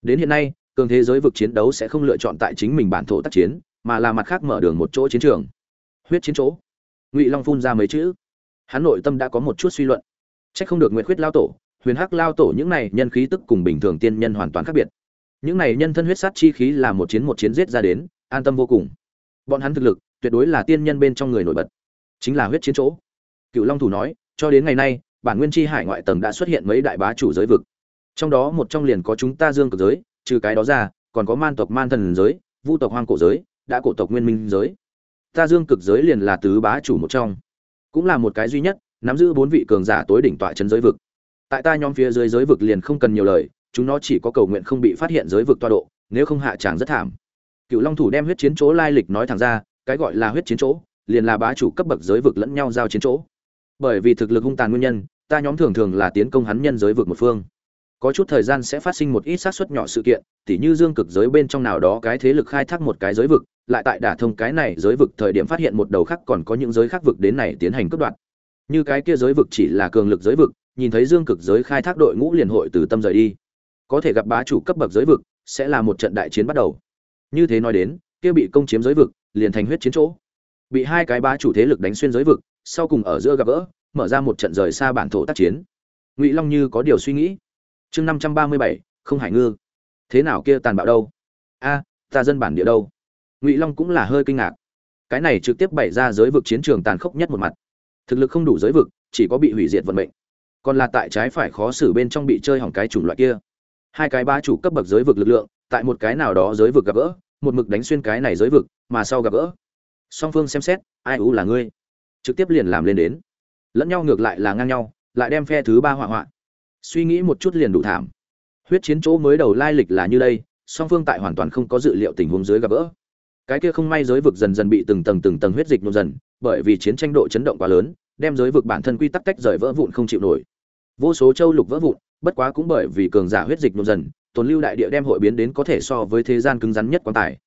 Đến hiện nay, cường thế giới vực chiến đấu sẽ không lựa chọn tại chính mình bản thổ tác chiến, mà là mặt khác mở đường một chỗ chiến trường. Huyết chiến chỗ ngụy long phun ra mấy chữ hắn nội tâm đã có một chút suy luận c h ắ c không được nguyện khuyết lao tổ huyền hắc lao tổ những này nhân khí tức cùng bình thường tiên nhân hoàn toàn khác biệt những này nhân thân huyết sát chi khí là một chiến một chiến giết ra đến an tâm vô cùng bọn hắn thực lực tuyệt đối là tiên nhân bên trong người nổi bật chính là huyết chiến chỗ cựu long thủ nói cho đến ngày nay bản nguyên chi hải ngoại tầng đã xuất hiện mấy đại bá chủ giới vực trong đó một trong liền có chúng ta dương cực giới trừ cái đó ra còn có man tộc man thần giới vu tộc hoang cổ giới đã cổ tộc nguyên minh giới ta dương cực giới liền là tứ bá chủ một trong. Cũng là một cái duy nhất, nắm giữ bốn vị cường giả tối đỉnh tọa chân giới vực. Tại ta nhóm phía dưới giới vực liền không cần nhiều lời, chúng nó chỉ có cầu nguyện không bị phát hiện giới vực toa độ, nếu không hạ tràng rất thảm. Cựu long thủ đem huyết chiến chỗ lai lịch nói thẳng ra, cái gọi là huyết chiến chỗ, liền là bá chủ cấp bậc giới vực lẫn nhau giao chiến chỗ. Bởi vì thực lực hung tàn nguyên nhân, ta nhóm thường thường là tiến công hắn nhân giới vực một phương có chút thời gian sẽ phát sinh một ít xác suất nhỏ sự kiện, tỉ như dương cực giới bên trong nào đó cái thế lực khai thác một cái giới vực, lại tại đả thông cái này giới vực thời điểm phát hiện một đầu khác còn có những giới khác vực đến này tiến hành cướp đoạt. Như cái kia giới vực chỉ là cường lực giới vực, nhìn thấy dương cực giới khai thác đội ngũ liền hội từ tâm rời đi. Có thể gặp bá chủ cấp bậc giới vực, sẽ là một trận đại chiến bắt đầu. Như thế nói đến, kia bị công chiếm giới vực, liền thành huyết chiến chỗ. Bị hai cái bá chủ thế lực đánh xuyên giới vực, sau cùng ở giữa gặp gỡ, mở ra một trận rời xa bản thổ tác chiến. Ngụy long như có điều suy nghĩ chương năm trăm ba mươi bảy, không hải ngư. Thế nào kia tàn bạo đâu? A, ta dân bản địa đâu? Ngụy long cũng là hơi kinh ngạc. Cái này trực tiếp bày ra giới vực chiến trường tàn khốc nhất một mặt. Thực lực không đủ giới vực, chỉ có bị hủy diệt vận mệnh. Còn là tại trái phải khó xử bên trong bị chơi hỏng cái chủng loại kia. Hai cái ba chủ cấp bậc giới vực lực lượng, tại một cái nào đó giới vực gặp gỡ, một mực đánh xuyên cái này giới vực, mà sau gặp gỡ, song phương xem xét, ai ú là ngươi? Trực tiếp liền làm lên đến. Lẫn nhau ngược lại là ngang nhau, lại đem phe thứ ba hỏa hoạn suy nghĩ một chút liền đủ thảm. Huyết chiến chỗ mới đầu lai lịch là như đây, song phương tại hoàn toàn không có dự liệu tình huống dưới gặp gỡ. Cái kia không may giới vực dần dần bị từng tầng từng tầng huyết dịch nôn dần, bởi vì chiến tranh độ chấn động quá lớn, đem giới vực bản thân quy tắc tách rời vỡ vụn không chịu nổi. Vô số châu lục vỡ vụn, bất quá cũng bởi vì cường giả huyết dịch nôn dần, tồn lưu đại địa đem hội biến đến có thể so với thế gian cứng rắn nhất quan tài.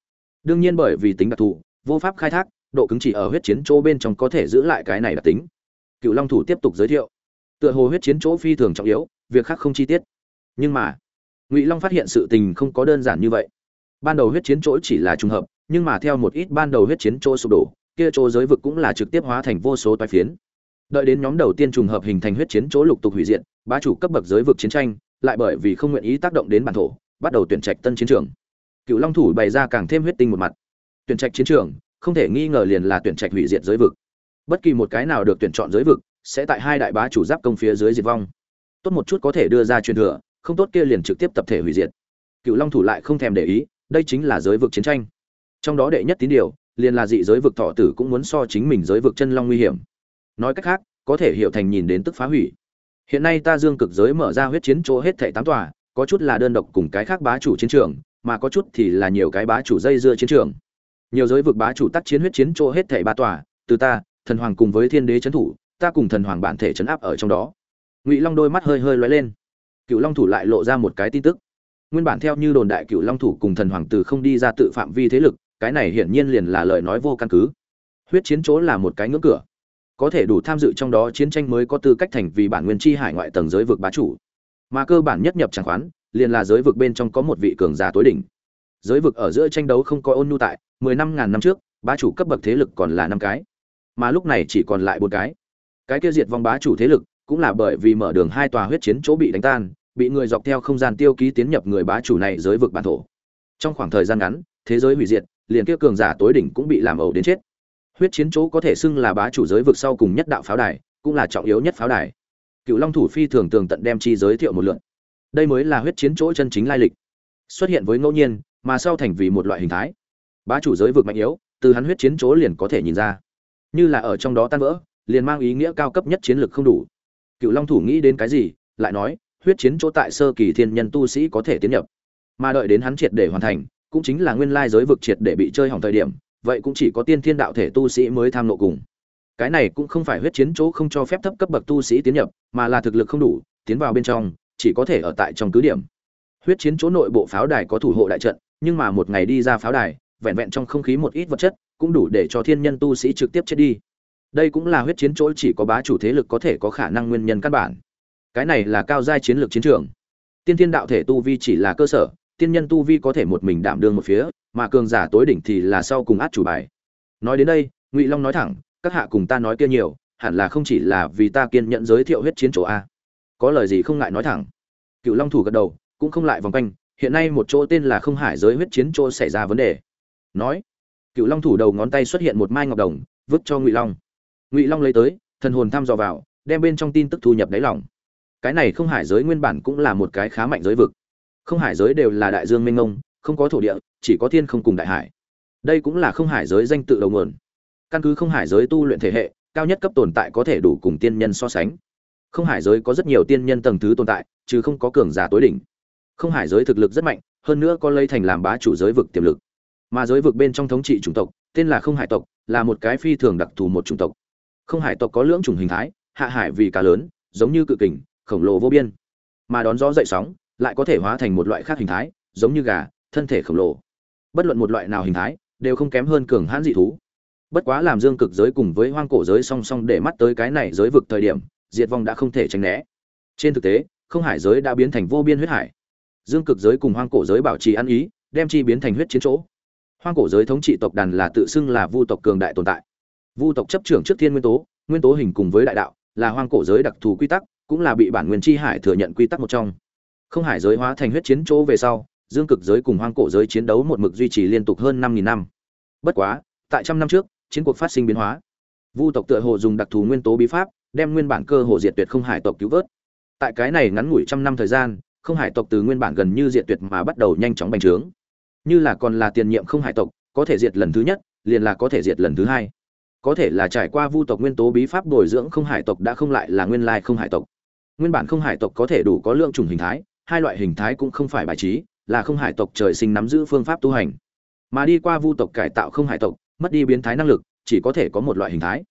Đương nhiên bởi vì tính đặc thù, vô pháp khai thác, độ cứng chỉ ở huyết chiến chỗ bên trong có thể giữ lại cái này đặc tính. Cựu long thủ tiếp tục giới thiệu. Tựa hồ huyết chiến chỗ phi thường trọng yếu việc khác không chi tiết. Nhưng mà, ngụy long phát hiện sự tình không có đơn giản như vậy. Ban đầu huyết chiến chỗ chỉ là trùng hợp, nhưng mà theo một ít ban đầu huyết chiến chỗ sụp đổ, kia chỗ giới vực cũng là trực tiếp hóa thành vô số toái phiến. Đợi đến nhóm đầu tiên trùng hợp hình thành huyết chiến chỗ lục tục hủy diệt, bá chủ cấp bậc giới vực chiến tranh, lại bởi vì không nguyện ý tác động đến bản thổ, bắt đầu tuyển trạch tân chiến trường. Cựu long thủ bày ra càng thêm huyết tinh một mặt. Tuyển trạch chiến trường, không thể nghi ngờ liền là tuyển trạch hủy diệt giới vực. Bất kỳ một cái nào được tuyển chọn giới vực, sẽ tại hai đại bá chủ giáp công phía dưới diệt vong tốt một chút có thể đưa ra truyền thừa, không tốt kia liền trực tiếp tập thể hủy diệt. Cựu long thủ lại không thèm để ý, đây chính là giới vực chiến tranh. Trong đó đệ nhất tín điều, liền là dị giới vực thọ tử cũng muốn so chính mình giới vực chân long nguy hiểm. Nói cách khác, có thể hiểu thành nhìn đến tức phá hủy. Hiện nay ta dương cực giới mở ra huyết chiến chỗ hết thảy tám tòa, có chút là đơn độc cùng cái khác bá chủ chiến trường, mà có chút thì là nhiều cái bá chủ dây dưa chiến trường. Nhiều giới vực bá chủ tác chiến huyết chiến chỗ hết thảy ba tòa, từ ta, thần hoàng cùng với thiên đế trấn thủ, ta cùng thần hoàng bản thể trấn áp ở trong đó ngụy long đôi mắt hơi hơi lóe lên cựu long thủ lại lộ ra một cái tin tức nguyên bản theo như đồn đại cựu long thủ cùng thần hoàng Tử không đi ra tự phạm vi thế lực cái này hiển nhiên liền là lời nói vô căn cứ huyết chiến chỗ là một cái ngưỡng cửa có thể đủ tham dự trong đó chiến tranh mới có tư cách thành vì bản nguyên chi hải ngoại tầng giới vực bá chủ mà cơ bản nhất nhập tràng khoán liền là giới vực bên trong có một vị cường giả tối đỉnh giới vực ở giữa tranh đấu không có ôn nhu tại mười năm ngàn năm trước bá chủ cấp bậc thế lực còn là năm cái mà lúc này chỉ còn lại bốn cái cái kia diệt vong bá chủ thế lực cũng là bởi vì mở đường hai tòa huyết chiến chỗ bị đánh tan, bị người dọc theo không gian tiêu ký tiến nhập người bá chủ này giới vực bản thổ. Trong khoảng thời gian ngắn, thế giới hủy diệt, liền kia cường giả tối đỉnh cũng bị làm ẩu đến chết. Huyết chiến chỗ có thể xưng là bá chủ giới vực sau cùng nhất đạo pháo đài, cũng là trọng yếu nhất pháo đài. Cựu long thủ phi thường tường tận đem chi giới thiệu một lượt. đây mới là huyết chiến chỗ chân chính lai lịch. Xuất hiện với ngẫu nhiên, mà sau thành vì một loại hình thái. Bá chủ giới vực mạnh yếu, từ hắn huyết chiến chỗ liền có thể nhìn ra. Như là ở trong đó tan vỡ, liền mang ý nghĩa cao cấp nhất chiến lược không đủ cựu long thủ nghĩ đến cái gì, lại nói, huyết chiến chỗ tại sơ kỳ thiên nhân tu sĩ có thể tiến nhập. Mà đợi đến hắn triệt để hoàn thành, cũng chính là nguyên lai giới vực triệt để bị chơi hỏng thời điểm, vậy cũng chỉ có tiên thiên đạo thể tu sĩ mới tham nộ cùng. Cái này cũng không phải huyết chiến chỗ không cho phép thấp cấp bậc tu sĩ tiến nhập, mà là thực lực không đủ, tiến vào bên trong, chỉ có thể ở tại trong cứ điểm. Huyết chiến chỗ nội bộ pháo đài có thủ hộ đại trận, nhưng mà một ngày đi ra pháo đài, vẹn vẹn trong không khí một ít vật chất, cũng đủ để cho thiên nhân tu sĩ trực tiếp chết đi đây cũng là huyết chiến chỗ chỉ có bá chủ thế lực có thể có khả năng nguyên nhân căn bản. Cái này là cao giai chiến lược chiến trường. Tiên thiên đạo thể tu vi chỉ là cơ sở, tiên nhân tu vi có thể một mình đảm đương một phía, mà cường giả tối đỉnh thì là sau cùng át chủ bài. Nói đến đây, ngụy long nói thẳng, các hạ cùng ta nói kia nhiều, hẳn là không chỉ là vì ta kiên nhận giới thiệu huyết chiến chỗ a. Có lời gì không ngại nói thẳng. Cựu long thủ gật đầu, cũng không lại vòng quanh, hiện nay một chỗ tên là không hải giới huyết chiến chỗ xảy ra vấn đề. Nói, cựu long thủ đầu ngón tay xuất hiện một mai ngọc đồng, vứt cho ngụy long ngụy long lấy tới, thần hồn thăm dò vào, đem bên trong tin tức thu nhập đáy lòng. Cái này không hải giới nguyên bản cũng là một cái khá mạnh giới vực. Không hải giới đều là đại dương mênh mông, không có thổ địa, chỉ có thiên không cùng đại hải. Đây cũng là không hải giới danh tự đầu nguồn. Căn cứ không hải giới tu luyện thể hệ, cao nhất cấp tồn tại có thể đủ cùng tiên nhân so sánh. Không hải giới có rất nhiều tiên nhân tầng thứ tồn tại, chứ không có cường giả tối đỉnh. Không hải giới thực lực rất mạnh, hơn nữa có lây thành làm bá chủ giới vực tiềm lực. Mà giới vực bên trong thống trị chủng tộc, tên là không hải tộc, là một cái phi thường đặc thù một chủng tộc không hải tộc có lưỡng chủng hình thái, hạ hải vì cá lớn, giống như cự kình, khổng lồ vô biên. Mà đón gió dậy sóng, lại có thể hóa thành một loại khác hình thái, giống như gà, thân thể khổng lồ. Bất luận một loại nào hình thái, đều không kém hơn cường hãn dị thú. Bất quá làm dương cực giới cùng với hoang cổ giới song song để mắt tới cái này giới vực thời điểm, diệt vong đã không thể tránh né. Trên thực tế, không hải giới đã biến thành vô biên huyết hải. Dương cực giới cùng hoang cổ giới bảo trì ăn ý, đem chi biến thành huyết chiến chỗ. Hoang cổ giới thống trị tộc đàn là tự xưng là vu tộc cường đại tồn tại vu tộc chấp trưởng trước thiên nguyên tố nguyên tố hình cùng với đại đạo, là hoang cổ giới đặc thù quy tắc, cũng là bị bản nguyên chi hải thừa nhận quy tắc một trong. Không hải giới hóa thành huyết chiến chỗ về sau, dương cực giới cùng hoang cổ giới chiến đấu một mực duy trì liên tục hơn năm nghìn năm. Bất quá, tại trăm năm trước, chiến cuộc phát sinh biến hóa. Vu tộc tựa hồ dùng đặc thù nguyên tố bí pháp, đem nguyên bản cơ hồ diệt tuyệt không hải tộc cứu vớt. Tại cái này ngắn ngủi trăm năm thời gian, không hải tộc từ nguyên bản gần như diệt tuyệt mà bắt đầu nhanh chóng bành trướng. Như là còn là tiền nhiệm không hải tộc, có thể diệt lần thứ nhất, liền là có thể diệt lần thứ hai có thể là trải qua vu tộc nguyên tố bí pháp bồi dưỡng không hải tộc đã không lại là nguyên lai không hải tộc. Nguyên bản không hải tộc có thể đủ có lượng chủng hình thái, hai loại hình thái cũng không phải bài trí, là không hải tộc trời sinh nắm giữ phương pháp tu hành. Mà đi qua vu tộc cải tạo không hải tộc, mất đi biến thái năng lực, chỉ có thể có một loại hình thái.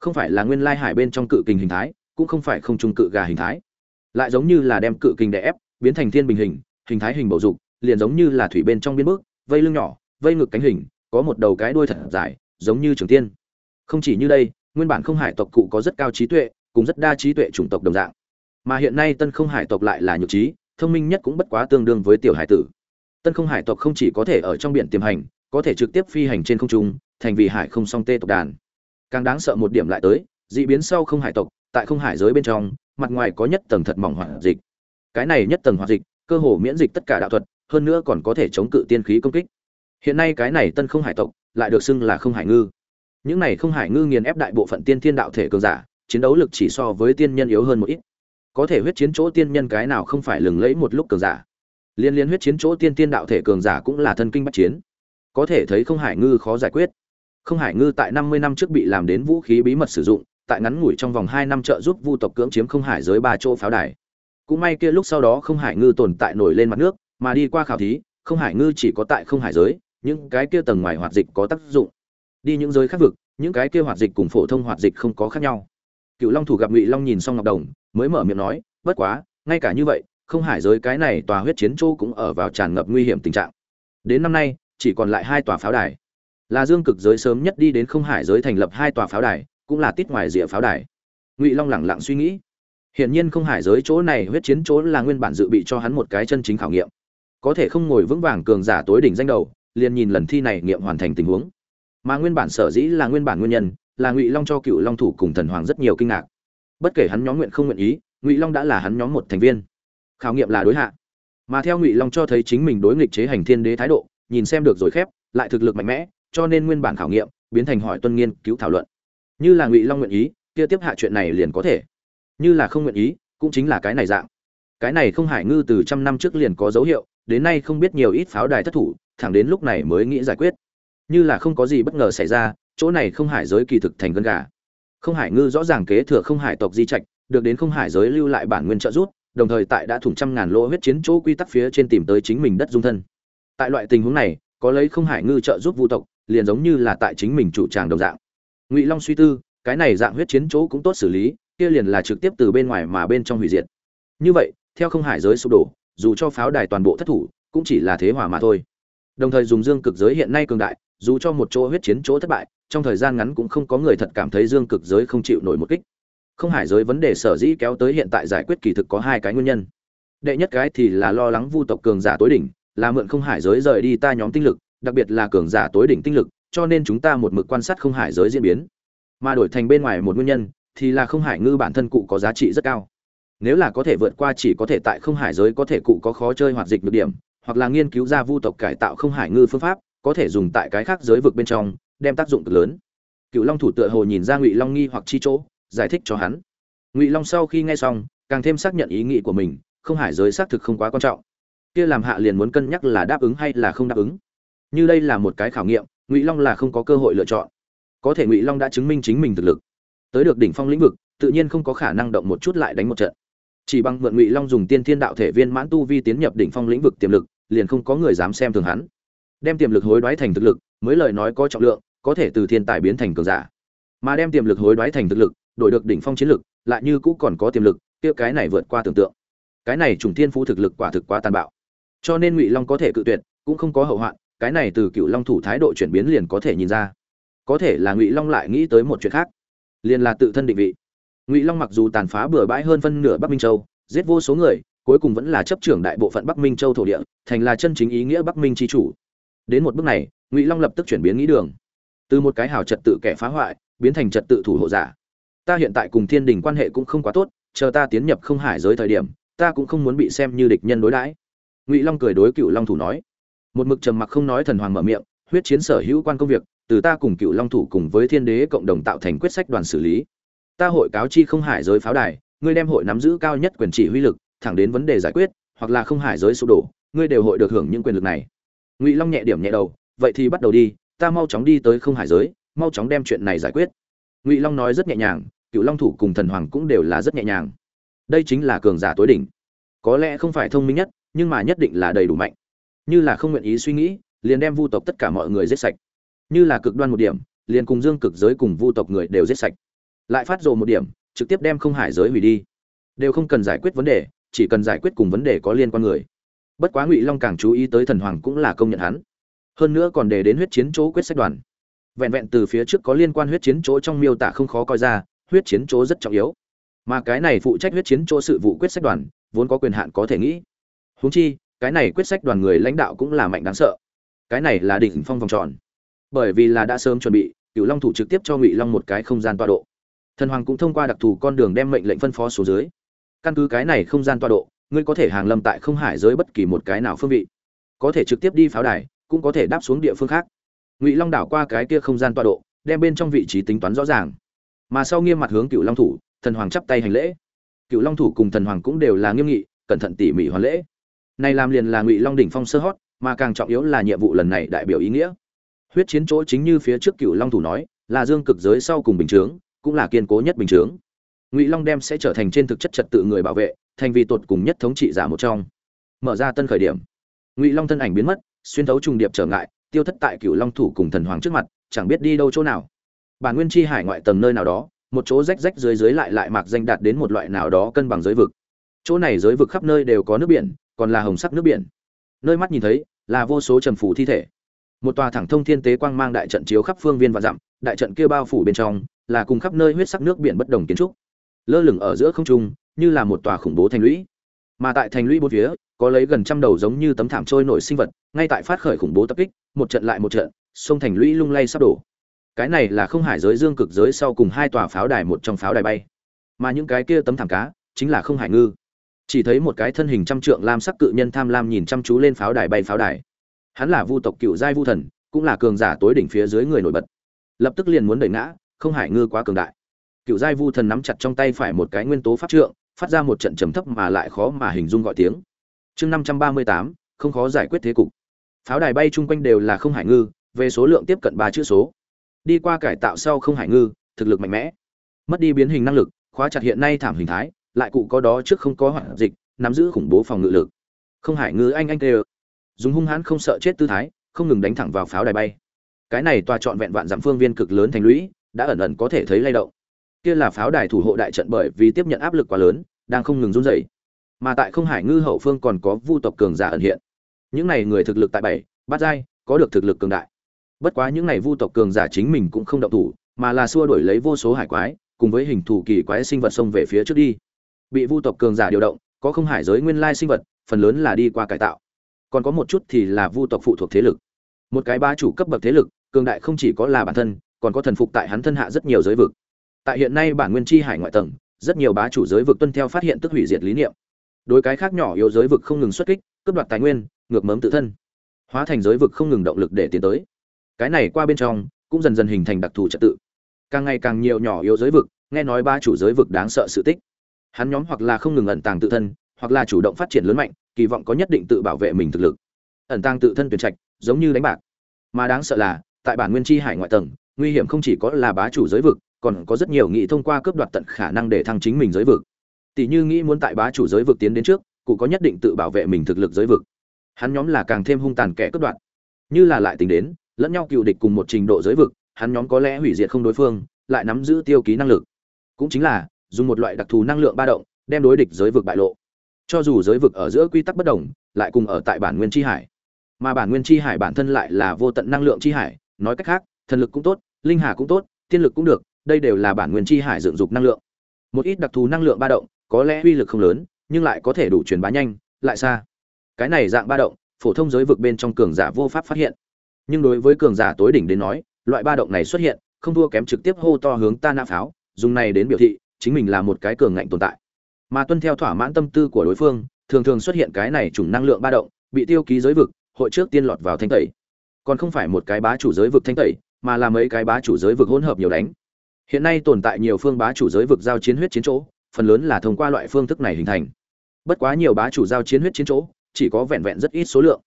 Không phải là nguyên lai hải bên trong cự kình hình thái, cũng không phải không trung cự gà hình thái. Lại giống như là đem cự kình đè ép, biến thành thiên bình hình hình thái hình bầu dục, liền giống như là thủy bên trong biên bước, vây lưng nhỏ, vây ngực cánh hình, có một đầu cái đuôi thật dài, giống như trường tiên không chỉ như đây, nguyên bản không hải tộc cụ có rất cao trí tuệ, cùng rất đa trí tuệ chủng tộc đồng dạng. Mà hiện nay tân không hải tộc lại là nhược trí, thông minh nhất cũng bất quá tương đương với tiểu hải tử. Tân không hải tộc không chỉ có thể ở trong biển tiềm hành, có thể trực tiếp phi hành trên không trung, thành vì hải không song tê tộc đàn. Càng đáng sợ một điểm lại tới, dị biến sau không hải tộc, tại không hải giới bên trong, mặt ngoài có nhất tầng thật mỏng hoạt dịch. Cái này nhất tầng hoạt dịch, cơ hồ miễn dịch tất cả đạo thuật, hơn nữa còn có thể chống cự tiên khí công kích. Hiện nay cái này tân không hải tộc, lại được xưng là không hải ngư những này không hải ngư nghiền ép đại bộ phận tiên thiên đạo thể cường giả, chiến đấu lực chỉ so với tiên nhân yếu hơn một ít. Có thể huyết chiến chỗ tiên nhân cái nào không phải lừng lẫy một lúc cường giả. Liên liên huyết chiến chỗ tiên tiên đạo thể cường giả cũng là thân kinh bắt chiến. Có thể thấy không hải ngư khó giải quyết. Không hải ngư tại năm mươi năm trước bị làm đến vũ khí bí mật sử dụng, tại ngắn ngủi trong vòng hai năm trợ giúp vu tộc cưỡng chiếm không hải giới ba chỗ pháo đài. Cũng may kia lúc sau đó không hải ngư tồn tại nổi lên mặt nước, mà đi qua khảo thí, không hải ngư chỉ có tại không hải giới, những cái kia tầng ngoài hoạt dịch có tác dụng đi những giới khác vực, những cái kia hoạt dịch cùng phổ thông hoạt dịch không có khác nhau. Cựu long thủ gặp ngụy long nhìn xong ngọc đồng, mới mở miệng nói, bất quá, ngay cả như vậy, không hải giới cái này tòa huyết chiến châu cũng ở vào tràn ngập nguy hiểm tình trạng. Đến năm nay, chỉ còn lại hai tòa pháo đài. Là dương cực giới sớm nhất đi đến không hải giới thành lập hai tòa pháo đài, cũng là tít ngoài rìa pháo đài. Ngụy long lẳng lặng suy nghĩ. Hiển nhiên không hải giới chỗ này huyết chiến chỗ là nguyên bản dự bị cho hắn một cái chân chính khảo nghiệm. Có thể không ngồi vững vàng cường giả tối đỉnh danh đầu, liền nhìn lần thi này nghiệm hoàn thành tình huống mà nguyên bản sở dĩ là nguyên bản nguyên nhân, là ngụy long cho cựu long thủ cùng thần hoàng rất nhiều kinh ngạc. Bất kể hắn nhóm nguyện không nguyện ý, ngụy long đã là hắn nhóm một thành viên. Khảo nghiệm là đối hạ. Mà theo ngụy long cho thấy chính mình đối nghịch chế hành thiên đế thái độ, nhìn xem được rồi khép, lại thực lực mạnh mẽ, cho nên nguyên bản khảo nghiệm, biến thành hỏi tuân nghiên cứu thảo luận. Như là ngụy long nguyện ý, kia tiếp hạ chuyện này liền có thể. Như là không nguyện ý, cũng chính là cái này dạng. Cái này không hải ngư từ trăm năm trước liền có dấu hiệu, đến nay không biết nhiều ít pháo đài thất thủ, thẳng đến lúc này mới nghĩ giải quyết như là không có gì bất ngờ xảy ra, chỗ này không hải giới kỳ thực thành gân gà. Không hải ngư rõ ràng kế thừa không hải tộc di trạch, được đến không hải giới lưu lại bản nguyên trợ rút đồng thời tại đã thủng trăm ngàn lỗ huyết chiến chỗ quy tắc phía trên tìm tới chính mình đất dung thân. Tại loại tình huống này, có lấy không hải ngư trợ giúp vu tộc, liền giống như là tại chính mình chủ tràng đồng dạng. Ngụy long suy tư, cái này dạng huyết chiến chỗ cũng tốt xử lý, kia liền là trực tiếp từ bên ngoài mà bên trong hủy diệt. Như vậy, theo không hải giới sụp đổ, dù cho pháo đài toàn bộ thất thủ, cũng chỉ là thế hòa mà thôi. Đồng thời dùng dương cực giới hiện nay cường đại dù cho một chỗ huyết chiến chỗ thất bại, trong thời gian ngắn cũng không có người thật cảm thấy dương cực giới không chịu nổi một kích. Không hải giới vấn đề sở dĩ kéo tới hiện tại giải quyết kỳ thực có hai cái nguyên nhân. Đệ nhất cái thì là lo lắng vu tộc cường giả tối đỉnh, là mượn không hải giới rời đi ta nhóm tinh lực, đặc biệt là cường giả tối đỉnh tinh lực, cho nên chúng ta một mực quan sát không hải giới diễn biến. Mà đổi thành bên ngoài một nguyên nhân, thì là không hải ngư bản thân cụ có giá trị rất cao. Nếu là có thể vượt qua chỉ có thể tại không hải giới có thể cụ có khó chơi hoạt dịch được điểm, hoặc là nghiên cứu ra vu tộc cải tạo không hải ngư phương pháp có thể dùng tại cái khác giới vực bên trong, đem tác dụng cực lớn. Cựu long thủ tựa hồ nhìn ra ngụy long nghi hoặc chi chỗ, giải thích cho hắn. Ngụy long sau khi nghe xong, càng thêm xác nhận ý nghĩ của mình, không hải giới xác thực không quá quan trọng. Kia làm hạ liền muốn cân nhắc là đáp ứng hay là không đáp ứng. Như đây là một cái khảo nghiệm, ngụy long là không có cơ hội lựa chọn. Có thể ngụy long đã chứng minh chính mình thực lực. Tới được đỉnh phong lĩnh vực, tự nhiên không có khả năng động một chút lại đánh một trận. Chỉ bằng mượn ngụy long dùng tiên thiên đạo thể viên mãn tu vi tiến nhập đỉnh phong lĩnh vực tiềm lực, liền không có người dám xem thường hắn đem tiềm lực hối đoái thành thực lực, mới lời nói có trọng lượng, có thể từ thiên tài biến thành cường giả. Mà đem tiềm lực hối đoái thành thực lực, đổi được đỉnh phong chiến lực, lại như cũ còn có tiềm lực, kia cái này vượt qua tưởng tượng. Cái này trùng thiên phú thực lực quả thực quá tàn bạo. Cho nên ngụy long có thể cự tuyệt, cũng không có hậu hoạn, cái này từ cựu long thủ thái độ chuyển biến liền có thể nhìn ra. Có thể là ngụy long lại nghĩ tới một chuyện khác. Liền là tự thân định vị. Ngụy long mặc dù tàn phá bừa bãi hơn phân nửa bắc minh châu, giết vô số người, cuối cùng vẫn là chấp trưởng đại bộ phận bắc minh châu thổ địa, thành là chân chính ý nghĩa bắc minh tri chủ đến một bước này, ngụy long lập tức chuyển biến nghĩ đường. Từ một cái hào trật tự kẻ phá hoại, biến thành trật tự thủ hộ giả. Ta hiện tại cùng thiên đình quan hệ cũng không quá tốt, chờ ta tiến nhập không hải giới thời điểm, ta cũng không muốn bị xem như địch nhân đối đãi. Ngụy long cười đối cựu long thủ nói. Một mực trầm mặc không nói thần hoàng mở miệng, huyết chiến sở hữu quan công việc, từ ta cùng cựu long thủ cùng với thiên đế cộng đồng tạo thành quyết sách đoàn xử lý. Ta hội cáo chi không hải giới pháo đài, ngươi đem hội nắm giữ cao nhất quyền chỉ huy lực, thẳng đến vấn đề giải quyết, hoặc là không hải giới sụp đổ, ngươi đều hội được hưởng những quyền lực này ngụy long nhẹ điểm nhẹ đầu vậy thì bắt đầu đi ta mau chóng đi tới không hải giới mau chóng đem chuyện này giải quyết ngụy long nói rất nhẹ nhàng cựu long thủ cùng thần hoàng cũng đều là rất nhẹ nhàng đây chính là cường giả tối đỉnh có lẽ không phải thông minh nhất nhưng mà nhất định là đầy đủ mạnh như là không nguyện ý suy nghĩ liền đem vu tộc tất cả mọi người giết sạch như là cực đoan một điểm liền cùng dương cực giới cùng vu tộc người đều giết sạch lại phát rộ một điểm trực tiếp đem không hải giới hủy đi đều không cần giải quyết vấn đề chỉ cần giải quyết cùng vấn đề có liên quan người bất quá ngụy long càng chú ý tới thần hoàng cũng là công nhận hắn. Hơn nữa còn để đến huyết chiến chỗ quyết sách đoàn. Vẹn vẹn từ phía trước có liên quan huyết chiến chỗ trong miêu tả không khó coi ra, huyết chiến chỗ rất trọng yếu. Mà cái này phụ trách huyết chiến chỗ sự vụ quyết sách đoàn, vốn có quyền hạn có thể nghĩ. Huống chi, cái này quyết sách đoàn người lãnh đạo cũng là mạnh đáng sợ. Cái này là đỉnh phong vòng tròn. Bởi vì là đã sớm chuẩn bị, cửu long thủ trực tiếp cho ngụy long một cái không gian tọa độ. Thần hoàng cũng thông qua đặc thù con đường đem mệnh lệnh phân phó số dưới. Căn cứ cái này không gian tọa độ ngươi có thể hàng lâm tại không hải giới bất kỳ một cái nào phương vị. Có thể trực tiếp đi pháo đài, cũng có thể đáp xuống địa phương khác. Ngụy long đảo qua cái kia không gian tọa độ, đem bên trong vị trí tính toán rõ ràng. Mà sau nghiêm mặt hướng cựu long thủ, thần hoàng chắp tay hành lễ. Cựu long thủ cùng thần hoàng cũng đều là nghiêm nghị, cẩn thận tỉ mỉ hoàn lễ. Này làm liền là ngụy long đỉnh phong sơ hót, mà càng trọng yếu là nhiệm vụ lần này đại biểu ý nghĩa. Huyết chiến chỗ chính như phía trước cựu long thủ nói, là dương cực giới sau cùng bình chướng, cũng là kiên cố nhất bình chướng ngụy long đem sẽ trở thành trên thực chất trật tự người bảo vệ, thành vì tột cùng nhất thống trị giả một trong. Mở ra tân khởi điểm. Ngụy long thân ảnh biến mất, xuyên thấu trùng điệp trở ngại, tiêu thất tại cựu long thủ cùng thần hoàng trước mặt, chẳng biết đi đâu chỗ nào. Bản nguyên chi hải ngoại tầng nơi nào đó, một chỗ rách rách dưới dưới lại lại mạc danh đạt đến một loại nào đó cân bằng giới vực. Chỗ này giới vực khắp nơi đều có nước biển, còn là hồng sắc nước biển. Nơi mắt nhìn thấy, là vô số trầm phủ thi thể. Một tòa thẳng thông thiên tế quang mang đại trận chiếu khắp phương viên và dặm, đại trận kia bao phủ bên trong, là cùng khắp nơi huyết sắc nước biển bất đồng kiến trúc lơ lửng ở giữa không trung, như là một tòa khủng bố thành lũy. Mà tại thành lũy bốn phía, có lấy gần trăm đầu giống như tấm thảm trôi nổi sinh vật, ngay tại phát khởi khủng bố tập kích, một trận lại một trận, sông thành lũy lung lay sắp đổ. Cái này là không hải giới dương cực giới sau cùng hai tòa pháo đài một trong pháo đài bay. Mà những cái kia tấm thảm cá, chính là không hải ngư. Chỉ thấy một cái thân hình trăm trượng lam sắc cự nhân tham lam nhìn chăm chú lên pháo đài bay pháo đài. Hắn là vu tộc cựu giai vu thần, cũng là cường giả tối đỉnh phía dưới người nổi bật. Lập tức liền muốn đẩy ngã, không hải ngư quá cường đại cựu giai vu thần nắm chặt trong tay phải một cái nguyên tố pháp trượng, phát ra một trận trầm thấp mà lại khó mà hình dung gọi tiếng. Chương năm trăm ba mươi tám, không khó giải quyết thế cục. Pháo đài bay chung quanh đều là không hải ngư, về số lượng tiếp cận ba chữ số. Đi qua cải tạo sau không hải ngư, thực lực mạnh mẽ. Mất đi biến hình năng lực, khóa chặt hiện nay thảm hình thái, lại cụ có đó trước không có hoạt dịch, nắm giữ khủng bố phòng ngự lực. Không hải ngư anh anh tê dùng hung hãn không sợ chết tư thái, không ngừng đánh thẳng vào pháo đài bay. Cái này tòa trọn vẹn vạn dặm phương viên cực lớn thành lũy, đã ẩn ẩn có thể thấy lay động kia là pháo đài thủ hộ đại trận bởi vì tiếp nhận áp lực quá lớn, đang không ngừng run rẩy. Mà tại không hải ngư hậu phương còn có vu tộc cường giả ẩn hiện. Những này người thực lực tại bảy, bát giai, có được thực lực cường đại. Bất quá những này vu tộc cường giả chính mình cũng không động thủ, mà là xua đuổi lấy vô số hải quái, cùng với hình thù kỳ quái sinh vật xông về phía trước đi. Bị vu tộc cường giả điều động, có không hải giới nguyên lai sinh vật, phần lớn là đi qua cải tạo. Còn có một chút thì là vu tộc phụ thuộc thế lực. Một cái ba chủ cấp bậc thế lực, cường đại không chỉ có là bản thân, còn có thần phục tại hắn thân hạ rất nhiều giới vực tại hiện nay bản nguyên chi hải ngoại tầng, rất nhiều bá chủ giới vực tuân theo phát hiện tức hủy diệt lý niệm. Đối cái khác nhỏ yếu giới vực không ngừng xuất kích, cướp đoạt tài nguyên, ngược mớm tự thân. Hóa thành giới vực không ngừng động lực để tiến tới. Cái này qua bên trong, cũng dần dần hình thành đặc thù trật tự. Càng ngày càng nhiều nhỏ yếu giới vực, nghe nói ba chủ giới vực đáng sợ sự tích. Hắn nhóm hoặc là không ngừng ẩn tàng tự thân, hoặc là chủ động phát triển lớn mạnh, kỳ vọng có nhất định tự bảo vệ mình thực lực. Ẩn tàng tự thân tuyển trạch, giống như đánh bạc. Mà đáng sợ là, tại bản nguyên chi hải ngoại tầng nguy hiểm không chỉ có là bá chủ giới vực, còn có rất nhiều nghị thông qua cướp đoạt tận khả năng để thăng chính mình giới vực. Tỷ như nghĩ muốn tại bá chủ giới vực tiến đến trước, cụ có nhất định tự bảo vệ mình thực lực giới vực. Hắn nhóm là càng thêm hung tàn kẻ cướp đoạt. Như là lại tính đến, lẫn nhau cựu địch cùng một trình độ giới vực, hắn nhóm có lẽ hủy diệt không đối phương, lại nắm giữ tiêu ký năng lực. Cũng chính là, dùng một loại đặc thù năng lượng ba động, đem đối địch giới vực bại lộ. Cho dù giới vực ở giữa quy tắc bất đồng, lại cùng ở tại bản nguyên tri hải. Mà bản nguyên tri hải bản thân lại là vô tận năng lượng tri hải, nói cách khác thần lực cũng tốt, linh hà cũng tốt, tiên lực cũng được, đây đều là bản nguyên chi hải dựng dục năng lượng. Một ít đặc thù năng lượng ba động, có lẽ uy lực không lớn, nhưng lại có thể đủ truyền bá nhanh, lại xa. Cái này dạng ba động, phổ thông giới vực bên trong cường giả vô pháp phát hiện. Nhưng đối với cường giả tối đỉnh đến nói, loại ba động này xuất hiện, không thua kém trực tiếp hô to hướng ta nã pháo, dùng này đến biểu thị, chính mình là một cái cường ngạnh tồn tại. Mà tuân theo thỏa mãn tâm tư của đối phương, thường thường xuất hiện cái này chủng năng lượng ba động, bị tiêu ký giới vực, hội trước tiên lọt vào thanh tẩy. Còn không phải một cái bá chủ giới vực thanh tẩy mà là mấy cái bá chủ giới vực hỗn hợp nhiều đánh. Hiện nay tồn tại nhiều phương bá chủ giới vực giao chiến huyết chiến chỗ, phần lớn là thông qua loại phương thức này hình thành. Bất quá nhiều bá chủ giao chiến huyết chiến chỗ, chỉ có vẹn vẹn rất ít số lượng.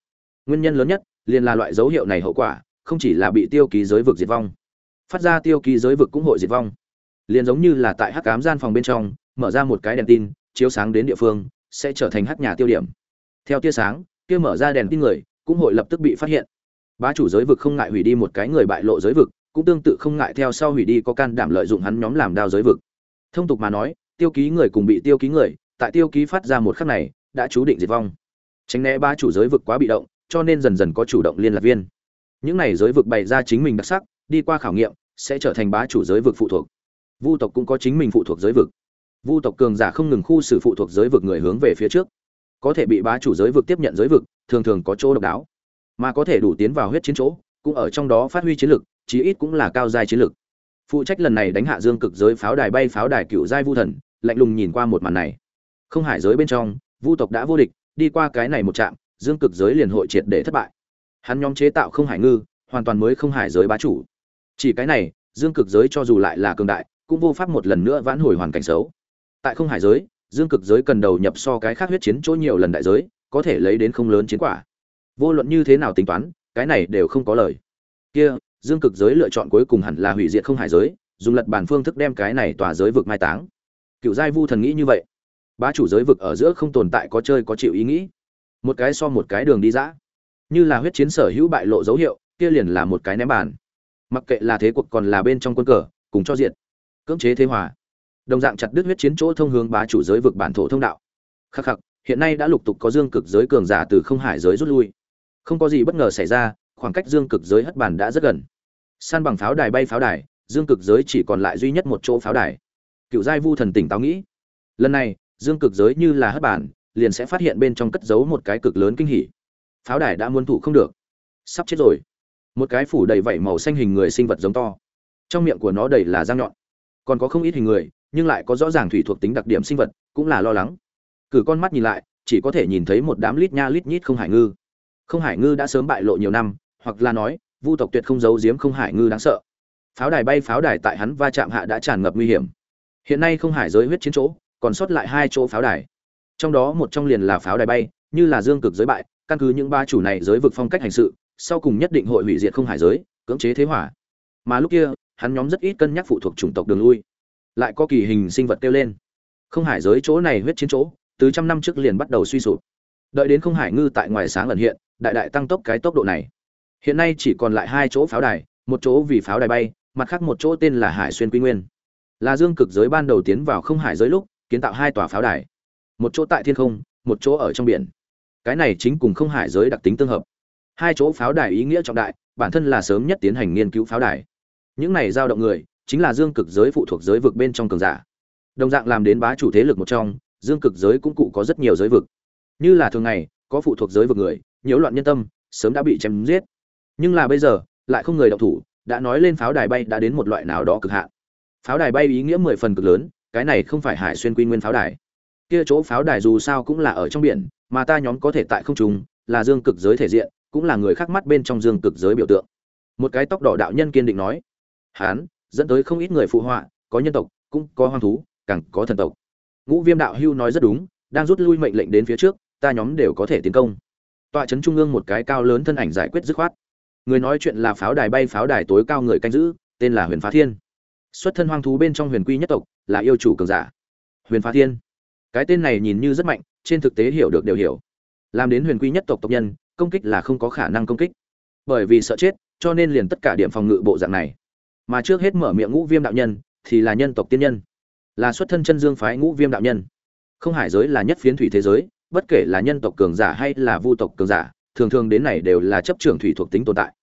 Nguyên nhân lớn nhất, liền là loại dấu hiệu này hậu quả, không chỉ là bị tiêu ký giới vực diệt vong. Phát ra tiêu ký giới vực cũng hội diệt vong. Liền giống như là tại hắc ám gian phòng bên trong, mở ra một cái đèn tin, chiếu sáng đến địa phương, sẽ trở thành hắc nhà tiêu điểm. Theo tia sáng, kia mở ra đèn tin người, cũng hội lập tức bị phát hiện bá chủ giới vực không ngại hủy đi một cái người bại lộ giới vực, cũng tương tự không ngại theo sau hủy đi có can đảm lợi dụng hắn nhóm làm đao giới vực. Thông tục mà nói, tiêu ký người cùng bị tiêu ký người, tại tiêu ký phát ra một khắc này, đã chú định diệt vong. Tránh né ba chủ giới vực quá bị động, cho nên dần dần có chủ động liên lạc viên. Những này giới vực bày ra chính mình đặc sắc, đi qua khảo nghiệm, sẽ trở thành bá chủ giới vực phụ thuộc. Vu tộc cũng có chính mình phụ thuộc giới vực. Vu tộc cường giả không ngừng khu xử phụ thuộc giới vực người hướng về phía trước. Có thể bị bá chủ giới vực tiếp nhận giới vực, thường thường có chỗ độc đáo mà có thể đủ tiến vào huyết chiến chỗ, cũng ở trong đó phát huy chiến lực, chí ít cũng là cao giai chiến lực. Phụ trách lần này đánh hạ dương cực giới pháo đài bay pháo đài cựu giai vu thần, lạnh lùng nhìn qua một màn này. Không hải giới bên trong, vu tộc đã vô địch, đi qua cái này một trạm, dương cực giới liền hội triệt để thất bại. Hắn nhóm chế tạo không hải ngư, hoàn toàn mới không hải giới bá chủ. Chỉ cái này, dương cực giới cho dù lại là cường đại, cũng vô pháp một lần nữa vãn hồi hoàn cảnh xấu. Tại không hải giới, dương cực giới cần đầu nhập so cái khác huyết chiến chỗ nhiều lần đại giới, có thể lấy đến không lớn chiến quả vô luận như thế nào tính toán, cái này đều không có lời. Kia, dương cực giới lựa chọn cuối cùng hẳn là hủy diệt không hải giới, dùng lật bản phương thức đem cái này tòa giới vực mai táng. Cựu giai vu thần nghĩ như vậy. Bá chủ giới vực ở giữa không tồn tại có chơi có chịu ý nghĩ. Một cái so một cái đường đi dã. Như là huyết chiến sở hữu bại lộ dấu hiệu, kia liền là một cái ném bàn. Mặc kệ là thế cuộc còn là bên trong quân cờ, cùng cho diện cưỡng chế thế hòa. Đồng dạng chặt đứt huyết chiến chỗ thông hướng bá chủ giới vực bản thổ thông đạo. Khắc khắc, hiện nay đã lục tục có dương cực giới cường giả từ không hải giới rút lui không có gì bất ngờ xảy ra, khoảng cách dương cực giới hất bản đã rất gần. San bằng pháo đài bay pháo đài, dương cực giới chỉ còn lại duy nhất một chỗ pháo đài. Cựu giai vu thần tỉnh táo nghĩ, lần này, dương cực giới như là hất bản liền sẽ phát hiện bên trong cất giấu một cái cực lớn kinh hỉ. Pháo đài đã muôn thủ không được. Sắp chết rồi. Một cái phủ đầy vảy màu xanh hình người sinh vật giống to. Trong miệng của nó đầy là răng nhọn. Còn có không ít hình người, nhưng lại có rõ ràng thủy thuộc tính đặc điểm sinh vật, cũng là lo lắng. Cử con mắt nhìn lại, chỉ có thể nhìn thấy một đám lít nha lít nhít không hải ngư không hải ngư đã sớm bại lộ nhiều năm, hoặc là nói, vu tộc tuyệt không giấu giếm không hải ngư đáng sợ. Pháo đài bay pháo đài tại hắn va chạm hạ đã tràn ngập nguy hiểm. Hiện nay không hải giới huyết chiến chỗ, còn sót lại hai chỗ pháo đài. Trong đó một trong liền là pháo đài bay, như là dương cực giới bại, căn cứ những ba chủ này giới vực phong cách hành sự, sau cùng nhất định hội hủy diệt không hải giới, cưỡng chế thế hỏa. Mà lúc kia, hắn nhóm rất ít cân nhắc phụ thuộc chủng tộc đường lui. Lại có kỳ hình sinh vật kêu lên. Không hải giới chỗ này huyết chiến chỗ, từ trăm năm trước liền bắt đầu suy sụp. Đợi đến không hải ngư tại ngoài sáng lần hiện đại đại tăng tốc cái tốc độ này. Hiện nay chỉ còn lại hai chỗ pháo đài, một chỗ vì pháo đài bay, mặt khác một chỗ tên là hải xuyên quy nguyên. Là dương cực giới ban đầu tiến vào không hải giới lúc, kiến tạo hai tòa pháo đài. Một chỗ tại thiên không, một chỗ ở trong biển. Cái này chính cùng không hải giới đặc tính tương hợp. Hai chỗ pháo đài ý nghĩa trọng đại, bản thân là sớm nhất tiến hành nghiên cứu pháo đài. Những này giao động người, chính là dương cực giới phụ thuộc giới vực bên trong cường giả. Đồng dạng làm đến bá chủ thế lực một trong, dương cực giới cũng cụ có rất nhiều giới vực. Như là thường ngày, có phụ thuộc giới vực người nhiễu loạn nhân tâm, sớm đã bị chém giết. Nhưng là bây giờ, lại không người động thủ, đã nói lên pháo đài bay đã đến một loại nào đó cực hạn. Pháo đài bay ý nghĩa mười phần cực lớn, cái này không phải hải xuyên quy nguyên pháo đài. Kia chỗ pháo đài dù sao cũng là ở trong biển, mà ta nhóm có thể tại không trùng là dương cực giới thể diện, cũng là người khác mắt bên trong dương cực giới biểu tượng. Một cái tóc đỏ đạo nhân kiên định nói, hán, dẫn tới không ít người phụ họa, có nhân tộc, cũng có hoang thú, càng có thần tộc. Ngũ viêm đạo hưu nói rất đúng, đang rút lui mệnh lệnh đến phía trước, ta nhóm đều có thể tiến công tọa trấn trung ương một cái cao lớn thân ảnh giải quyết dứt khoát. Người nói chuyện là pháo đài bay pháo đài tối cao người canh giữ, tên là huyền phá thiên. Xuất thân hoang thú bên trong huyền quy nhất tộc, là yêu chủ cường giả. Huyền phá thiên. Cái tên này nhìn như rất mạnh, trên thực tế hiểu được đều hiểu. Làm đến huyền quy nhất tộc tộc nhân, công kích là không có khả năng công kích. Bởi vì sợ chết, cho nên liền tất cả điểm phòng ngự bộ dạng này. Mà trước hết mở miệng ngũ viêm đạo nhân, thì là nhân tộc tiên nhân. Là xuất thân chân dương phái ngũ viêm đạo nhân. Không hải giới là nhất phiến thủy thế giới bất kể là nhân tộc cường giả hay là vu tộc cường giả, thường thường đến này đều là chấp trưởng thủy thuộc tính tồn tại.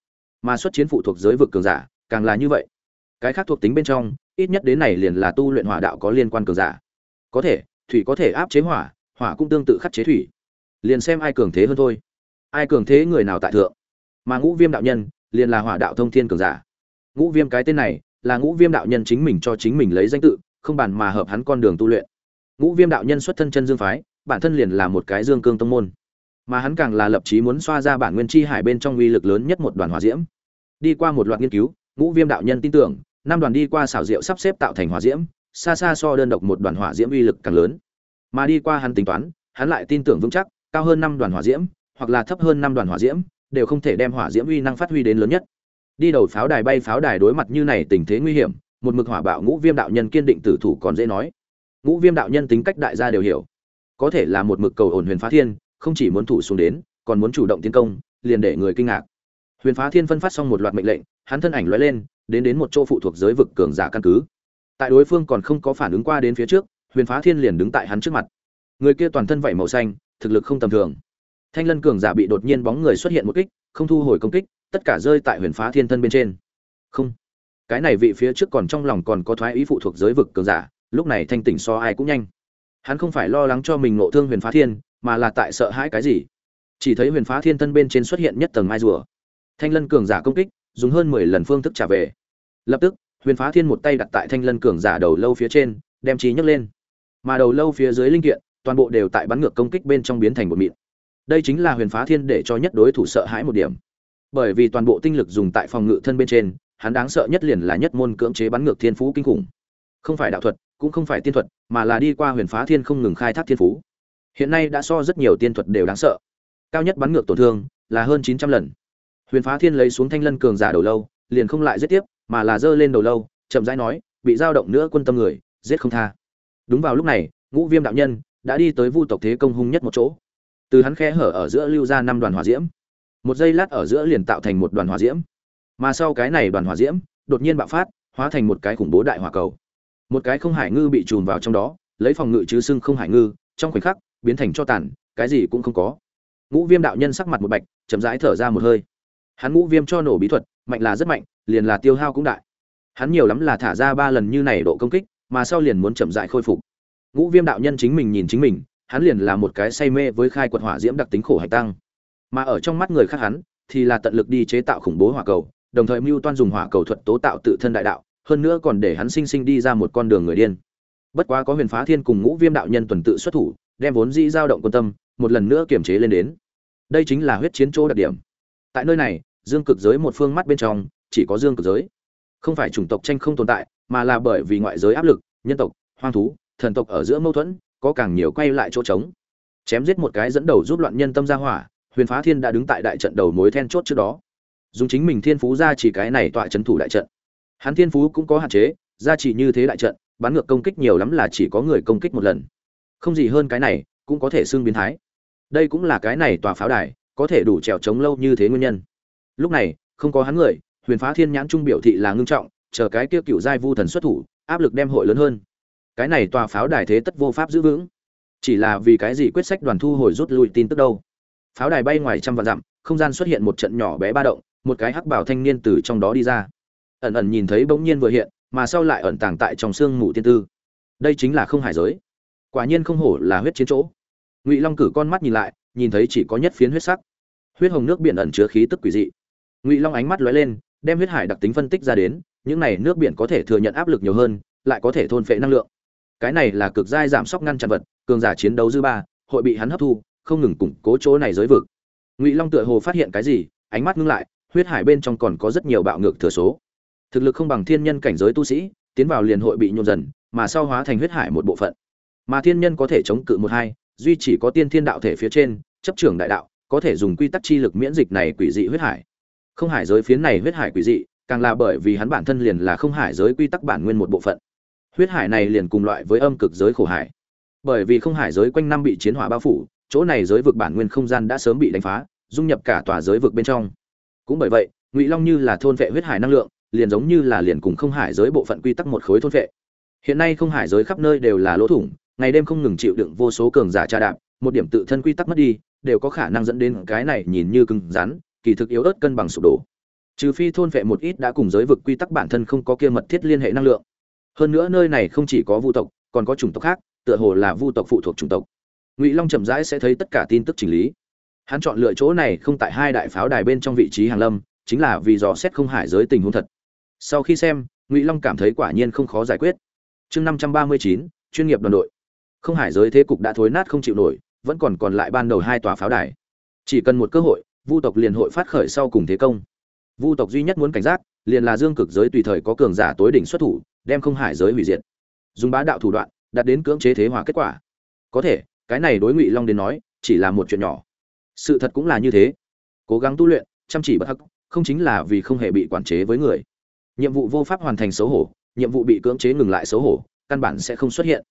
Mà xuất chiến phụ thuộc giới vực cường giả, càng là như vậy. Cái khác thuộc tính bên trong, ít nhất đến này liền là tu luyện hỏa đạo có liên quan cường giả. Có thể, thủy có thể áp chế hỏa hỏa cũng tương tự khắc chế thủy. Liền xem ai cường thế hơn thôi. Ai cường thế người nào tại thượng. Mà ngũ viêm đạo nhân, liền là hỏa đạo thông thiên cường giả. Ngũ viêm cái tên này, là ngũ viêm đạo nhân chính mình cho chính mình lấy danh tự, không bàn mà hợp hắn con đường tu luyện. Ngũ viêm đạo nhân xuất thân chân dương phái bản thân liền là một cái dương cương tông môn. Mà hắn càng là lập chí muốn xoa ra bản nguyên chi hải bên trong uy lực lớn nhất một đoàn hỏa diễm. Đi qua một loạt nghiên cứu, ngũ viêm đạo nhân tin tưởng, năm đoàn đi qua xảo diệu sắp xếp tạo thành hỏa diễm, xa xa so đơn độc một đoàn hỏa diễm uy lực càng lớn. Mà đi qua hắn tính toán, hắn lại tin tưởng vững chắc, cao hơn năm đoàn hỏa diễm, hoặc là thấp hơn năm đoàn hỏa diễm, đều không thể đem hỏa diễm uy năng phát huy đến lớn nhất. Đi đầu pháo đài bay pháo đài đối mặt như này tình thế nguy hiểm, một mực hỏa bạo ngũ viêm đạo nhân kiên định tử thủ còn dễ nói. Ngũ viêm đạo nhân tính cách đại gia đều hiểu có thể là một mực cầu ổn huyền phá thiên, không chỉ muốn thủ xuống đến, còn muốn chủ động tiến công, liền để người kinh ngạc. Huyền phá thiên phân phát xong một loạt mệnh lệnh, hắn thân ảnh lóe lên, đến đến một chỗ phụ thuộc giới vực cường giả căn cứ. Tại đối phương còn không có phản ứng qua đến phía trước, huyền phá thiên liền đứng tại hắn trước mặt. Người kia toàn thân vảy màu xanh, thực lực không tầm thường. Thanh lân cường giả bị đột nhiên bóng người xuất hiện một kích, không thu hồi công kích, tất cả rơi tại huyền phá thiên thân bên trên. Không. Cái này vị phía trước còn trong lòng còn có thoái ý phụ thuộc giới vực cường giả, lúc này thanh tỉnh so ai cũng nhanh hắn không phải lo lắng cho mình ngộ thương huyền phá thiên, mà là tại sợ hãi cái gì? Chỉ thấy huyền phá thiên thân bên trên xuất hiện nhất tầng mai rùa. Thanh lân cường giả công kích, dùng hơn mười lần phương thức trả về. Lập tức, huyền phá thiên một tay đặt tại thanh lân cường giả đầu lâu phía trên, đem trí nhấc lên. Mà đầu lâu phía dưới linh kiện, toàn bộ đều tại bắn ngược công kích bên trong biến thành một mịn. Đây chính là huyền phá thiên để cho nhất đối thủ sợ hãi một điểm. Bởi vì toàn bộ tinh lực dùng tại phòng ngự thân bên trên, hắn đáng sợ nhất liền là nhất môn cưỡng chế bắn ngược thiên phú kinh khủng. Không phải đạo thuật cũng không phải tiên thuật, mà là đi qua huyền phá thiên không ngừng khai thác thiên phú. Hiện nay đã so rất nhiều tiên thuật đều đáng sợ. Cao nhất bắn ngược tổn thương là hơn chín trăm lần. Huyền phá thiên lấy xuống thanh lân cường giả đầu lâu, liền không lại giết tiếp, mà là giơ lên đầu lâu, chậm rãi nói, bị dao động nữa quân tâm người, giết không tha. Đúng vào lúc này, ngũ viêm đạo nhân đã đi tới vu tộc thế công hung nhất một chỗ. Từ hắn khe hở ở giữa lưu ra năm đoàn hỏa diễm. Một giây lát ở giữa liền tạo thành một đoàn hỏa diễm. Mà sau cái này đoàn hỏa diễm, đột nhiên bạo phát, hóa thành một cái khủng bố đại hỏa cầu một cái không hải ngư bị trùn vào trong đó, lấy phòng ngự chứ xưng không hải ngư, trong khoảnh khắc, biến thành cho tàn, cái gì cũng không có. Ngũ viêm đạo nhân sắc mặt một bạch, chậm rãi thở ra một hơi. Hắn ngũ viêm cho nổ bí thuật, mạnh là rất mạnh, liền là tiêu hao cũng đại. Hắn nhiều lắm là thả ra ba lần như này độ công kích, mà sau liền muốn chậm rãi khôi phục. Ngũ viêm đạo nhân chính mình nhìn chính mình, hắn liền là một cái say mê với khai quật hỏa diễm đặc tính khổ hạch tăng. Mà ở trong mắt người khác hắn, thì là tận lực đi chế tạo khủng bố hỏa cầu, đồng thời mưu toan dùng hỏa cầu thuật tố tạo tự thân đại đạo hơn nữa còn để hắn sinh sinh đi ra một con đường người điên. Bất quá có huyền phá thiên cùng ngũ viêm đạo nhân tuần tự xuất thủ, đem vốn dĩ dao động quân tâm, một lần nữa kiềm chế lên đến. Đây chính là huyết chiến chỗ đặc điểm. Tại nơi này, dương cực giới một phương mắt bên trong, chỉ có dương cực giới. Không phải chủng tộc tranh không tồn tại, mà là bởi vì ngoại giới áp lực, nhân tộc, hoang thú, thần tộc ở giữa mâu thuẫn, có càng nhiều quay lại chỗ trống. Chém giết một cái dẫn đầu giúp loạn nhân tâm ra hỏa, huyền phá thiên đã đứng tại đại trận đầu mối then chốt trước đó. Dùng chính mình thiên phú ra chỉ cái này tọa trấn thủ đại trận hắn thiên phú cũng có hạn chế ra chỉ như thế đại trận, bắn ngược công kích nhiều lắm là chỉ có người công kích một lần. Không gì hơn cái này, cũng có thể xương biến thái. Đây cũng là cái này tòa pháo đài, có thể đủ trèo trống lâu như thế nguyên nhân. Lúc này, không có hắn người, huyền phá thiên nhãn trung biểu thị là ngưng trọng, chờ cái kia cựu giai vu thần xuất thủ, áp lực đem hội lớn hơn. Cái này tòa pháo đài thế tất vô pháp giữ vững. Chỉ là vì cái gì quyết sách đoàn thu hồi rút lui tin tức đâu? Pháo đài bay ngoài trăm vạn dặm, không gian xuất hiện một trận nhỏ bé ba động, một cái hắc bảo thanh niên từ trong đó đi ra ẩn ẩn nhìn thấy bỗng nhiên vừa hiện, mà sau lại ẩn tàng tại trong xương mù tiên tư. Đây chính là không hải giới. Quả nhiên không hổ là huyết chiến chỗ. Ngụy long cử con mắt nhìn lại, nhìn thấy chỉ có nhất phiến huyết sắc. Huyết hồng nước biển ẩn chứa khí tức quỷ dị. Ngụy long ánh mắt lóe lên, đem huyết hải đặc tính phân tích ra đến, những này nước biển có thể thừa nhận áp lực nhiều hơn, lại có thể thôn phệ năng lượng. Cái này là cực giai giảm sốc ngăn chặn vật, cường giả chiến đấu dư ba, hội bị hắn hấp thu, không ngừng củng cố chỗ này giới vực. Ngụy long tựa hồ phát hiện cái gì, ánh mắt ngưng lại, huyết hải bên trong còn có rất nhiều bạo ngược thừa số thực lực không bằng thiên nhân cảnh giới tu sĩ, tiến vào liền hội bị nhộn dần, mà sau hóa thành huyết hải một bộ phận. Mà thiên nhân có thể chống cự một hai, duy chỉ có tiên thiên đạo thể phía trên, chấp trưởng đại đạo, có thể dùng quy tắc chi lực miễn dịch này quỷ dị huyết hải. Không hải giới phiến này huyết hải quỷ dị, càng là bởi vì hắn bản thân liền là không hải giới quy tắc bản nguyên một bộ phận. Huyết hải này liền cùng loại với âm cực giới khổ hải. Bởi vì không hải giới quanh năm bị chiến hỏa bao phủ, chỗ này giới vực bản nguyên không gian đã sớm bị đánh phá, dung nhập cả tòa giới vực bên trong. Cũng bởi vậy, ngụy long như là thôn vệ huyết hải năng lượng liền giống như là liền cùng không hải giới bộ phận quy tắc một khối thôn vệ. Hiện nay không hải giới khắp nơi đều là lỗ thủng, ngày đêm không ngừng chịu đựng vô số cường giả tra đạp, một điểm tự thân quy tắc mất đi, đều có khả năng dẫn đến cái này nhìn như cứng rắn, kỳ thực yếu ớt cân bằng sụp đổ. Trừ phi thôn vệ một ít đã cùng giới vực quy tắc bản thân không có kia mật thiết liên hệ năng lượng. Hơn nữa nơi này không chỉ có vu tộc, còn có chủng tộc khác, tựa hồ là vu tộc phụ thuộc chủng tộc. Ngụy long chậm rãi sẽ thấy tất cả tin tức chỉnh lý. Hắn chọn lựa chỗ này không tại hai đại pháo đài bên trong vị trí hàng lâm, chính là vì dò xét không hải giới tình huống thật sau khi xem, ngụy long cảm thấy quả nhiên không khó giải quyết. Chương năm trăm ba mươi chín, chuyên nghiệp đoàn đội. Không hải giới thế cục đã thối nát không chịu nổi, vẫn còn còn lại ban đầu hai tòa pháo đài. Chỉ cần một cơ hội, vu tộc liền hội phát khởi sau cùng thế công. Vu tộc duy nhất muốn cảnh giác, liền là dương cực giới tùy thời có cường giả tối đỉnh xuất thủ, đem không hải giới hủy diệt. Dùng bá đạo thủ đoạn, đạt đến cưỡng chế thế hòa kết quả. Có thể, cái này đối ngụy long đến nói, chỉ là một chuyện nhỏ. Sự thật cũng là như thế. Cố gắng tu luyện, chăm chỉ bất hắc, không chính là vì không hề bị quản chế với người nhiệm vụ vô pháp hoàn thành xấu hổ, nhiệm vụ bị cưỡng chế ngừng lại xấu hổ, căn bản sẽ không xuất hiện.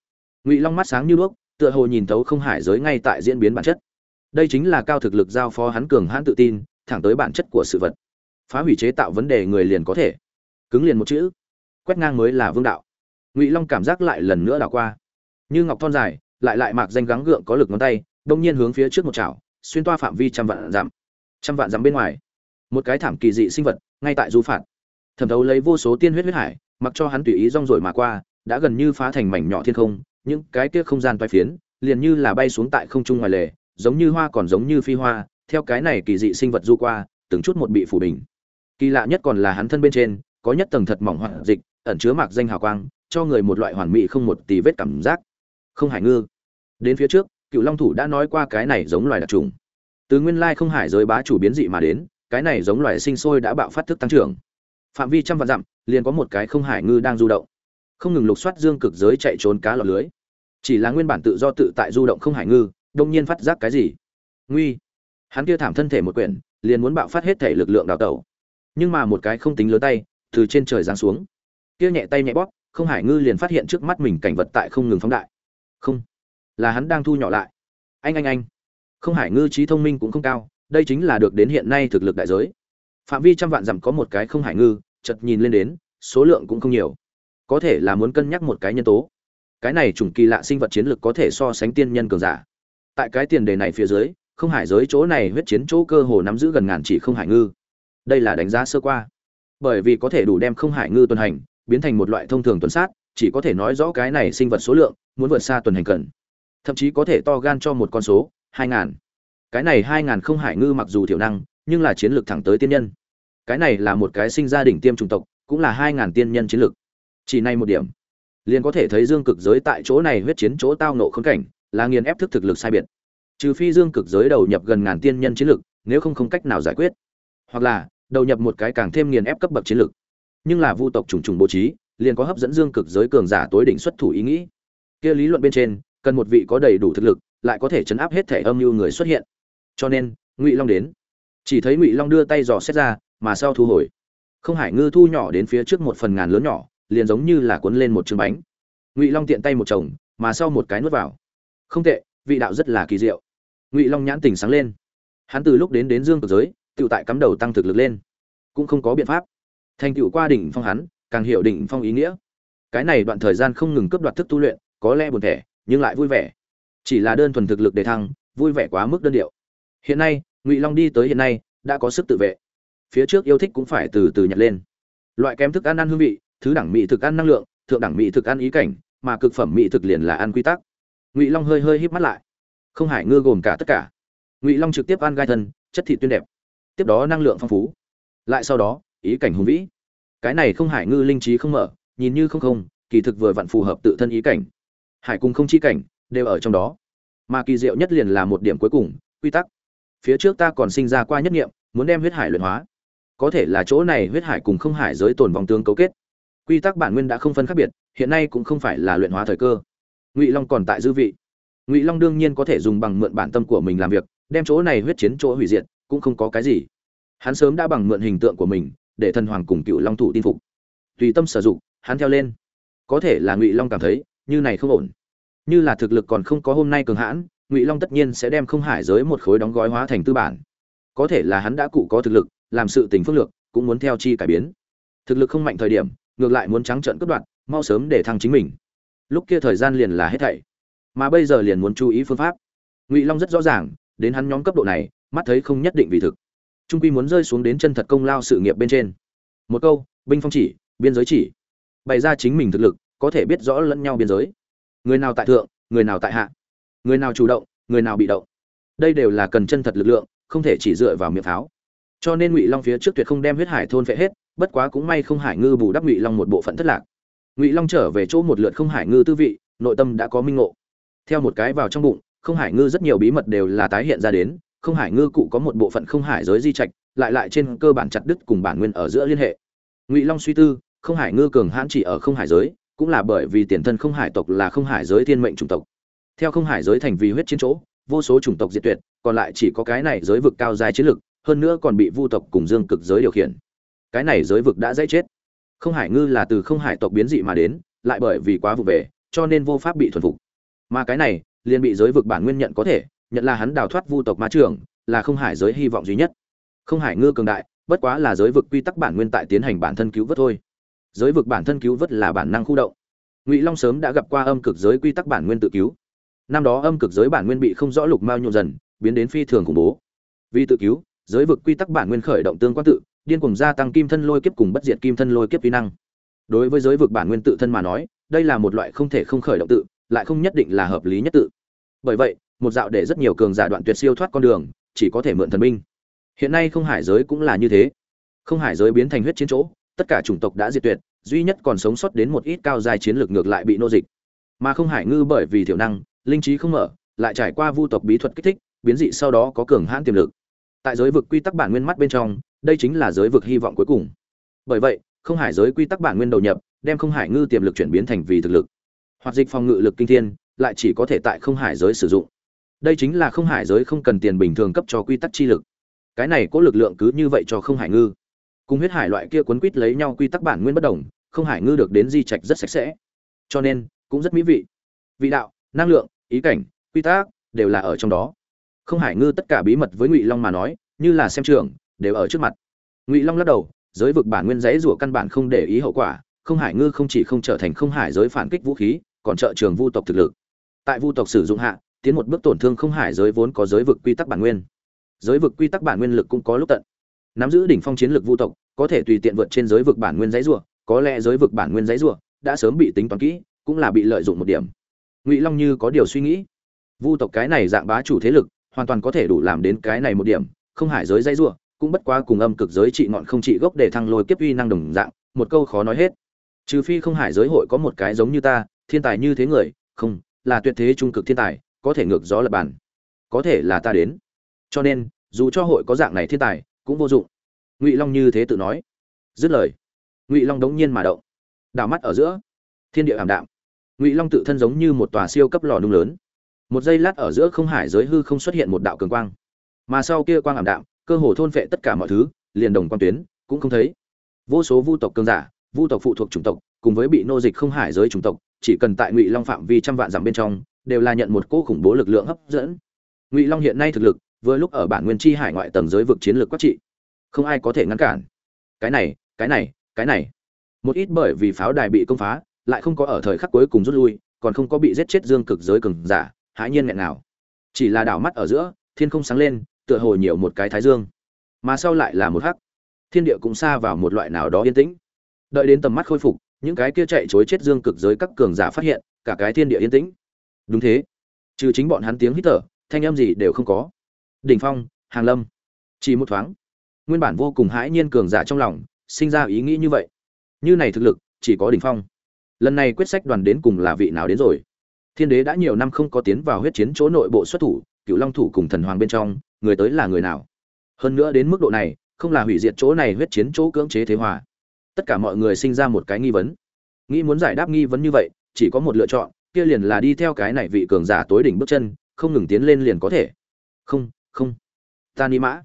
Ngụy long mắt sáng như đuốc, tựa hồ nhìn thấu không hải giới ngay tại diễn biến bản chất. Đây chính là cao thực lực giao phó hắn cường hãn tự tin, thẳng tới bản chất của sự vật. Phá hủy chế tạo vấn đề người liền có thể. Cứng liền một chữ. Quét ngang mới là vương đạo. Ngụy long cảm giác lại lần nữa đảo qua. Như ngọc thon dài, lại lại mạc danh gắng gượng có lực ngón tay, đông nhiên hướng phía trước một chảo, xuyên toa phạm vi trăm vạn dặm. Trăm vạn dặm bên ngoài. Một cái thảm kỳ dị sinh vật, ngay tại du phạt thẩm thấu lấy vô số tiên huyết huyết hải, mặc cho hắn tùy ý rong rồi mà qua, đã gần như phá thành mảnh nhỏ thiên không, những cái kia không gian toai phiến liền như là bay xuống tại không trung ngoài lề, giống như hoa còn giống như phi hoa, theo cái này kỳ dị sinh vật du qua, từng chút một bị phủ bình. Kỳ lạ nhất còn là hắn thân bên trên, có nhất tầng thật mỏng hoặc dịch, ẩn chứa mạc danh hào quang, cho người một loại hoàn mỹ không một tì vết cảm giác. Không hải ngư. Đến phía trước, cựu long thủ đã nói qua cái này giống loài đặc trùng. Từ nguyên lai không hải giới bá chủ biến dị mà đến, cái này giống loài sinh sôi đã bạo phát thức tăng trưởng phạm vi trăm vạn dặm, liền có một cái không hải ngư đang du động. Không ngừng lục soát dương cực giới chạy trốn cá lọt lưới. Chỉ là nguyên bản tự do tự tại du động không hải ngư, đông nhiên phát giác cái gì? Nguy! Hắn kia thảm thân thể một quyển, liền muốn bạo phát hết thể lực lượng đào tẩu. Nhưng mà một cái không tính lớn tay, từ trên trời giáng xuống. Kia nhẹ tay nhẹ bóp, không hải ngư liền phát hiện trước mắt mình cảnh vật tại không ngừng phóng đại. Không! Là hắn đang thu nhỏ lại. Anh anh anh! Không hải ngư trí thông minh cũng không cao, đây chính là được đến hiện nay thực lực đại giới phạm vi trăm vạn dặm có một cái không hải ngư chật nhìn lên đến, số lượng cũng không nhiều. Có thể là muốn cân nhắc một cái nhân tố. Cái này chủng kỳ lạ sinh vật chiến lược có thể so sánh tiên nhân cường giả. Tại cái tiền đề này phía dưới, không hải giới chỗ này huyết chiến chỗ cơ hồ nắm giữ gần ngàn chỉ không hải ngư. Đây là đánh giá sơ qua. Bởi vì có thể đủ đem không hải ngư tuần hành, biến thành một loại thông thường tuần sát, chỉ có thể nói rõ cái này sinh vật số lượng, muốn vượt xa tuần hành cần. Thậm chí có thể to gan cho một con số, hai ngàn. Cái này hai ngàn không hải ngư mặc dù thiểu năng nhưng là chiến lược thẳng tới tiên nhân. Cái này là một cái sinh ra đỉnh tiêm chủng tộc, cũng là hai ngàn tiên nhân chiến lược. Chỉ này một điểm, liền có thể thấy dương cực giới tại chỗ này huyết chiến chỗ tao nộ khốn cảnh, là nghiền ép thức thực lực sai biệt. Trừ phi dương cực giới đầu nhập gần ngàn tiên nhân chiến lược, nếu không không cách nào giải quyết. Hoặc là, đầu nhập một cái càng thêm nghiền ép cấp bậc chiến lược. Nhưng là vu tộc trùng trùng bố trí, liền có hấp dẫn dương cực giới cường giả tối đỉnh xuất thủ ý nghĩ. Kia lý luận bên trên, cần một vị có đầy đủ thực lực, lại có thể chấn áp hết thể âm mưu người xuất hiện. Cho nên, ngụy long đến chỉ thấy ngụy long đưa tay dò xét ra, mà sau thu hồi. Không hải ngư thu nhỏ đến phía trước một phần ngàn lớn nhỏ, liền giống như là cuốn lên một chương bánh. Ngụy long tiện tay một chồng, mà sau một cái nuốt vào. Không tệ, vị đạo rất là kỳ diệu. Ngụy long nhãn tình sáng lên. Hắn từ lúc đến đến dương cực giới tự tại cắm đầu tăng thực lực lên. Cũng không có biện pháp. Thành tựu qua đỉnh phong hắn, càng hiểu đỉnh phong ý nghĩa. Cái này đoạn thời gian không ngừng cướp đoạt thức tu luyện, có lẽ buồn thẻ, nhưng lại vui vẻ. Chỉ là đơn thuần thực lực để thăng, vui vẻ quá mức đơn điệu. Hiện nay ngụy long đi tới hiện nay đã có sức tự vệ phía trước yêu thích cũng phải từ từ nhặt lên loại kém thức ăn ăn hương vị thứ đẳng mỹ thực ăn năng lượng thượng đẳng mỹ thực ăn ý cảnh mà cực phẩm mỹ thực liền là ăn quy tắc ngụy long hơi hơi híp mắt lại không hải ngư gồm cả tất cả ngụy long trực tiếp ăn gai thân chất thịt tuyên đẹp tiếp đó năng lượng phong phú lại sau đó ý cảnh hùng vĩ cái này không hải ngư linh trí không mở nhìn như không không kỳ thực vừa vặn phù hợp tự thân ý cảnh hải cùng không chi cảnh đều ở trong đó mà kỳ diệu nhất liền là một điểm cuối cùng quy tắc phía trước ta còn sinh ra qua nhất nghiệm, muốn đem huyết hải luyện hóa. Có thể là chỗ này huyết hải cùng không hải giới tồn vòng tương cấu kết. Quy tắc bản nguyên đã không phân khác biệt, hiện nay cũng không phải là luyện hóa thời cơ. Ngụy long còn tại dư vị. Ngụy long đương nhiên có thể dùng bằng mượn bản tâm của mình làm việc, đem chỗ này huyết chiến chỗ hủy diệt, cũng không có cái gì. Hắn sớm đã bằng mượn hình tượng của mình, để thần hoàng cùng cựu long thủ tin phục. Tùy tâm sử dụng, hắn theo lên. Có thể là ngụy long cảm thấy, như này không ổn. Như là thực lực còn không có hôm nay cường hãn ngụy long tất nhiên sẽ đem không hải giới một khối đóng gói hóa thành tư bản. Có thể là hắn đã cụ có thực lực, làm sự tình phước lược, cũng muốn theo chi cải biến. Thực lực không mạnh thời điểm, ngược lại muốn trắng trợn cướp đoạt, mau sớm để thăng chính mình. Lúc kia thời gian liền là hết thảy. Mà bây giờ liền muốn chú ý phương pháp. Ngụy long rất rõ ràng, đến hắn nhóm cấp độ này, mắt thấy không nhất định vì thực. Trung quy muốn rơi xuống đến chân thật công lao sự nghiệp bên trên. Một câu, binh phong chỉ, biên giới chỉ. Bày ra chính mình thực lực, có thể biết rõ lẫn nhau biên giới. Người nào tại thượng, người nào tại hạ người nào chủ động, người nào bị động. Đây đều là cần chân thật lực lượng, không thể chỉ dựa vào miệng pháo. Cho nên ngụy long phía trước tuyệt không đem huyết hải thôn phệ hết, bất quá cũng may không hải ngư bù đắp ngụy long một bộ phận thất lạc. Ngụy long trở về chỗ một lượt không hải ngư tư vị, nội tâm đã có minh ngộ. Theo một cái vào trong bụng, không hải ngư rất nhiều bí mật đều là tái hiện ra đến, không hải ngư cụ có một bộ phận không hải giới di trạch, lại lại trên cơ bản chặt đứt cùng bản nguyên ở giữa liên hệ. Ngụy long suy tư, không hải ngư cường hãn chỉ ở không hải giới, cũng là bởi vì tiền thân không hải tộc là không hải giới thiên mệnh chủng tộc theo không hải giới thành vì huyết chiến chỗ, vô số chủng tộc diệt tuyệt, còn lại chỉ có cái này giới vực cao dài chiến lực, hơn nữa còn bị vu tộc cùng dương cực giới điều khiển. Cái này giới vực đã dễ chết. Không hải ngư là từ không hải tộc biến dị mà đến, lại bởi vì quá vụ về, cho nên vô pháp bị thuần phục. Mà cái này, liền bị giới vực bản nguyên nhận có thể, nhận là hắn đào thoát vu tộc ma trường, là không hải giới hy vọng duy nhất. Không hải ngư cường đại, bất quá là giới vực quy tắc bản nguyên tại tiến hành bản thân cứu vớt thôi. Giới vực bản thân cứu vớt là bản năng khu động. Ngụy long sớm đã gặp qua âm cực giới quy tắc bản nguyên tự cứu năm đó âm cực giới bản nguyên bị không rõ lục mao nhộn dần, biến đến phi thường khủng bố. Vì tự cứu, giới vực quy tắc bản nguyên khởi động tương quan tự, điên cùng gia tăng kim thân lôi kiếp cùng bất diệt kim thân lôi kiếp vi năng. Đối với giới vực bản nguyên tự thân mà nói, đây là một loại không thể không khởi động tự, lại không nhất định là hợp lý nhất tự. Bởi vậy, một dạo để rất nhiều cường giả đoạn tuyệt siêu thoát con đường, chỉ có thể mượn thần binh. Hiện nay không hải giới cũng là như thế. Không hải giới biến thành huyết chiến chỗ, tất cả chủng tộc đã diệt tuyệt, duy nhất còn sống sót đến một ít cao dài chiến lược ngược lại bị nô dịch. Mà không hải ngư bởi vì thiểu năng linh trí không mở, lại trải qua vu tộc bí thuật kích thích, biến dị sau đó có cường hãn tiềm lực. Tại giới vực quy tắc bản nguyên mắt bên trong, đây chính là giới vực hy vọng cuối cùng. Bởi vậy, không hải giới quy tắc bản nguyên đầu nhập, đem không hải ngư tiềm lực chuyển biến thành vì thực lực. Hoặc dịch phòng ngự lực kinh thiên, lại chỉ có thể tại không hải giới sử dụng. Đây chính là không hải giới không cần tiền bình thường cấp cho quy tắc chi lực. Cái này có lực lượng cứ như vậy cho không hải ngư. Cùng huyết hải loại kia quấn quýt lấy nhau quy tắc bản nguyên bất đồng, không hải ngư được đến di trạch rất sạch sẽ. Cho nên, cũng rất mỹ vị. Vị đạo năng lượng, ý cảnh, quy tắc đều là ở trong đó. Không hải ngư tất cả bí mật với ngụy long mà nói, như là xem trường, đều ở trước mặt. Ngụy long lắc đầu, giới vực bản nguyên giấy rủa căn bản không để ý hậu quả, không hải ngư không chỉ không trở thành không hải giới phản kích vũ khí, còn trợ trường vu tộc thực lực. Tại vu tộc sử dụng hạ, tiến một bước tổn thương không hải giới vốn có giới vực quy tắc bản nguyên. Giới vực quy tắc bản nguyên lực cũng có lúc tận. Nắm giữ đỉnh phong chiến lược vu tộc, có thể tùy tiện vượt trên giới vực bản nguyên giấy rủa, có lẽ giới vực bản nguyên giấy rủa đã sớm bị tính toán kỹ, cũng là bị lợi dụng một điểm ngụy long như có điều suy nghĩ. Vu tộc cái này dạng bá chủ thế lực, hoàn toàn có thể đủ làm đến cái này một điểm, không hải giới dây rủa, cũng bất quá cùng âm cực giới trị ngọn không trị gốc để thăng lôi kiếp uy năng đồng dạng, một câu khó nói hết. Trừ phi không hải giới hội có một cái giống như ta, thiên tài như thế người, không, là tuyệt thế trung cực thiên tài, có thể ngược gió lập bản có thể là ta đến. Cho nên, dù cho hội có dạng này thiên tài, cũng vô dụng. Ngụy long như thế tự nói. Dứt lời, ngụy long đống nhiên mà động. Đảo mắt ở giữa, thiên địa ảm đạm ngụy long tự thân giống như một tòa siêu cấp lò nung lớn một giây lát ở giữa không hải giới hư không xuất hiện một đạo cường quang mà sau kia quang ảm đạm cơ hồ thôn phệ tất cả mọi thứ liền đồng quang tuyến cũng không thấy vô số vu tộc cường giả vu tộc phụ thuộc chủng tộc cùng với bị nô dịch không hải giới chủng tộc chỉ cần tại ngụy long phạm vi trăm vạn dặm bên trong đều là nhận một cỗ khủng bố lực lượng hấp dẫn ngụy long hiện nay thực lực vừa lúc ở bản nguyên chi hải ngoại tầng giới vực chiến lược quát trị không ai có thể ngăn cản cái này cái này cái này một ít bởi vì pháo đài bị công phá lại không có ở thời khắc cuối cùng rút lui, còn không có bị giết chết dương cực giới cường giả, hãi nhiên nghẹn nào chỉ là đảo mắt ở giữa, thiên không sáng lên, tựa hồ nhiều một cái thái dương. Mà sau lại là một hắc. Thiên địa cũng xa vào một loại nào đó yên tĩnh. Đợi đến tầm mắt khôi phục, những cái kia chạy chối chết dương cực giới các cường giả phát hiện, cả cái thiên địa yên tĩnh. Đúng thế. Trừ chính bọn hắn tiếng hít thở, thanh âm gì đều không có. Đỉnh phong, hàng lâm. Chỉ một thoáng. Nguyên bản vô cùng hãi nhiên cường giả trong lòng, sinh ra ý nghĩ như vậy. Như này thực lực, chỉ có đỉnh phong lần này quyết sách đoàn đến cùng là vị nào đến rồi? Thiên đế đã nhiều năm không có tiến vào huyết chiến chỗ nội bộ xuất thủ cựu long thủ cùng thần hoàng bên trong, người tới là người nào? Hơn nữa đến mức độ này, không là hủy diệt chỗ này huyết chiến chỗ cưỡng chế thế hòa. Tất cả mọi người sinh ra một cái nghi vấn. Nghĩ muốn giải đáp nghi vấn như vậy, chỉ có một lựa chọn, kia liền là đi theo cái này vị cường giả tối đỉnh bước chân, không ngừng tiến lên liền có thể. Không không. Ta ni mã.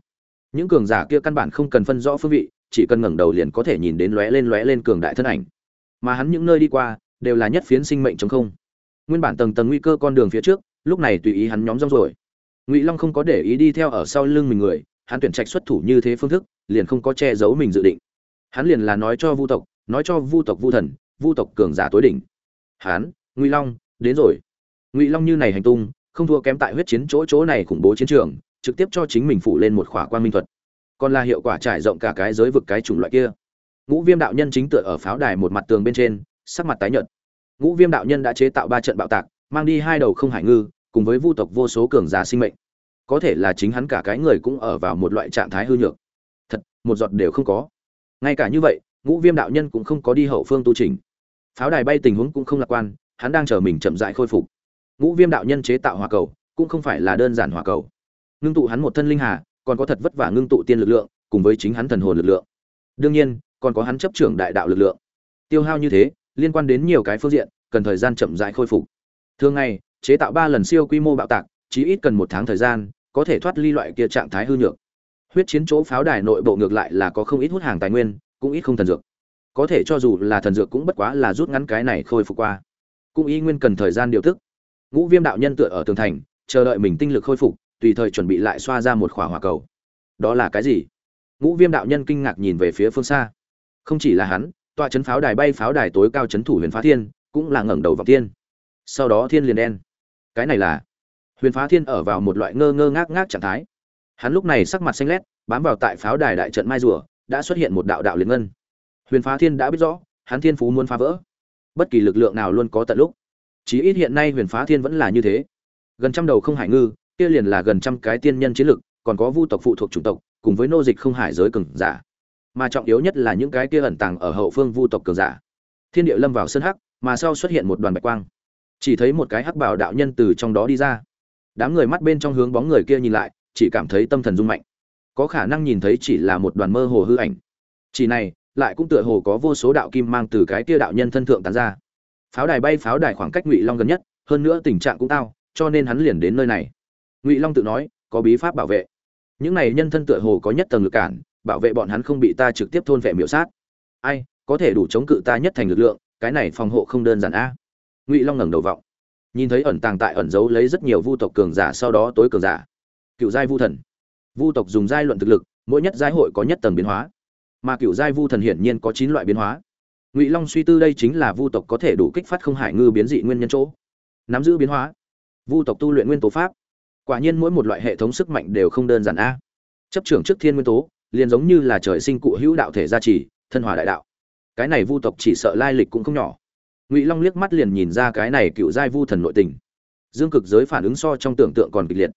Những cường giả kia căn bản không cần phân rõ phương vị, chỉ cần ngẩng đầu liền có thể nhìn đến lóe lên lóe lên cường đại thân ảnh mà hắn những nơi đi qua đều là nhất phiến sinh mệnh chống không. Nguyên bản tầng tầng nguy cơ con đường phía trước, lúc này tùy ý hắn nhóm rong rồi ngụy long không có để ý đi theo ở sau lưng mình người, hắn tuyển trạch xuất thủ như thế phương thức, liền không có che giấu mình dự định. Hắn liền là nói cho vu tộc, nói cho vu tộc vu thần, vu tộc cường giả tối đỉnh. Hắn, ngụy long, đến rồi. Ngụy long như này hành tung, không thua kém tại huyết chiến chỗ chỗ này khủng bố chiến trường, trực tiếp cho chính mình phụ lên một khỏa quan minh thuật. Còn là hiệu quả trải rộng cả cái giới vực cái chủng loại kia ngũ viêm đạo nhân chính tựa ở pháo đài một mặt tường bên trên, sắc mặt tái nhợt. Ngũ viêm đạo nhân đã chế tạo ba trận bạo tạc, mang đi hai đầu không hải ngư, cùng với vu tộc vô số cường giả sinh mệnh. Có thể là chính hắn cả cái người cũng ở vào một loại trạng thái hư nhược. Thật, một giọt đều không có. Ngay cả như vậy, ngũ viêm đạo nhân cũng không có đi hậu phương tu trình. Pháo đài bay tình huống cũng không lạc quan, hắn đang chờ mình chậm rãi khôi phục. Ngũ viêm đạo nhân chế tạo hỏa cầu, cũng không phải là đơn giản hỏa cầu. Ngưng tụ hắn một thân linh hà, còn có thật vất vả ngưng tụ tiên lực lượng, cùng với chính hắn thần hồn lực lượng. Đương nhiên còn có hắn chấp trưởng đại đạo lực lượng. Tiêu hao như thế, liên quan đến nhiều cái phương diện, cần thời gian chậm rãi khôi phục. Thường ngày, chế tạo ba lần siêu quy mô bạo tạc, chí ít cần một tháng thời gian, có thể thoát ly loại kia trạng thái hư nhược. Huyết chiến chỗ pháo đài nội bộ ngược lại là có không ít hút hàng tài nguyên, cũng ít không thần dược. Có thể cho dù là thần dược cũng bất quá là rút ngắn cái này khôi phục qua. Cũng y nguyên cần thời gian điều tức ngũ viêm đạo nhân tựa ở tường thành, chờ đợi mình tinh lực khôi phục, tùy thời chuẩn bị lại xoa ra một khỏa hỏa cầu. Đó là cái gì? Ngũ viêm đạo nhân kinh ngạc nhìn về phía phương xa không chỉ là hắn, tọa chấn pháo đài bay pháo đài tối cao chấn thủ huyền phá thiên, cũng là ngẩng đầu vào tiên sau đó thiên liền đen. Cái này là huyền phá thiên ở vào một loại ngơ ngơ ngác ngác trạng thái. Hắn lúc này sắc mặt xanh lét, bám vào tại pháo đài đại trận mai rùa, đã xuất hiện một đạo đạo liền ngân. Huyền phá thiên đã biết rõ, hắn thiên phú muốn phá vỡ. Bất kỳ lực lượng nào luôn có tận lúc. Chí ít hiện nay huyền phá thiên vẫn là như thế. Gần trăm đầu không hải ngư, kia liền là gần trăm cái tiên nhân chiến lực, còn có vu tộc phụ thuộc chủng tộc, cùng với nô dịch không hải giới cường giả mà trọng yếu nhất là những cái kia ẩn tàng ở hậu phương vu tộc cường giả. Thiên địa lâm vào sân hắc, mà sau xuất hiện một đoàn bạch quang. Chỉ thấy một cái hắc bảo đạo nhân từ trong đó đi ra. Đám người mắt bên trong hướng bóng người kia nhìn lại, chỉ cảm thấy tâm thần rung mạnh. Có khả năng nhìn thấy chỉ là một đoàn mơ hồ hư ảnh. Chỉ này, lại cũng tựa hồ có vô số đạo kim mang từ cái kia đạo nhân thân thượng tán ra. Pháo đài bay pháo đài khoảng cách ngụy long gần nhất, hơn nữa tình trạng cũng tao, cho nên hắn liền đến nơi này. Ngụy long tự nói, có bí pháp bảo vệ. Những này nhân thân tựa hồ có nhất tầng lực cản bảo vệ bọn hắn không bị ta trực tiếp thôn vẻ miểu sát. Ai, có thể đủ chống cự ta nhất thành lực lượng, cái này phòng hộ không đơn giản a. Ngụy long ngẩng đầu vọng. Nhìn thấy ẩn tàng tại ẩn giấu lấy rất nhiều vu tộc cường giả sau đó tối cường giả. Cựu giai vu thần. Vu tộc dùng giai luận thực lực, mỗi nhất giai hội có nhất tầng biến hóa. Mà cựu giai vu thần hiển nhiên có chín loại biến hóa. Ngụy long suy tư đây chính là vu tộc có thể đủ kích phát không hải ngư biến dị nguyên nhân chỗ. Nắm giữ biến hóa. Vu tộc tu luyện nguyên tố pháp. Quả nhiên mỗi một loại hệ thống sức mạnh đều không đơn giản a. Chấp trưởng trước thiên nguyên tố liền giống như là trời sinh cụ hữu đạo thể gia trì, thân hòa đại đạo. Cái này vu tộc chỉ sợ lai lịch cũng không nhỏ. Ngụy long liếc mắt liền nhìn ra cái này cựu giai vu thần nội tình. Dương cực giới phản ứng so trong tưởng tượng còn kịch liệt.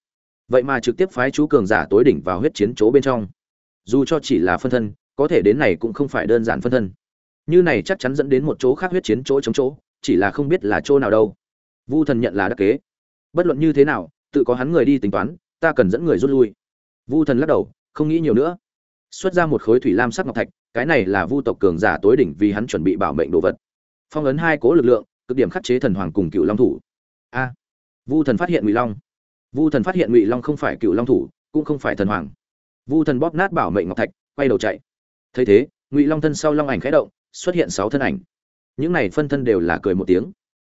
Vậy mà trực tiếp phái chú cường giả tối đỉnh vào huyết chiến chỗ bên trong. Dù cho chỉ là phân thân, có thể đến này cũng không phải đơn giản phân thân. Như này chắc chắn dẫn đến một chỗ khác huyết chiến chỗ chống chỗ, chỉ là không biết là chỗ nào đâu. Vu thần nhận là đắc kế. Bất luận như thế nào, tự có hắn người đi tính toán, ta cần dẫn người rút lui. Vu thần lắc đầu, không nghĩ nhiều nữa xuất ra một khối thủy lam sắc ngọc thạch, cái này là vu tộc cường giả tối đỉnh vì hắn chuẩn bị bảo mệnh đồ vật. Phong ấn hai cố lực lượng, cực điểm khắc chế thần hoàng cùng cựu long thủ. A. Vu thần phát hiện ngụy long. Vu thần phát hiện ngụy long không phải cựu long thủ, cũng không phải thần hoàng. Vu thần bóp nát bảo mệnh ngọc thạch, quay đầu chạy. Thấy thế, ngụy long thân sau long ảnh khẽ động, xuất hiện sáu thân ảnh. Những này phân thân đều là cười một tiếng.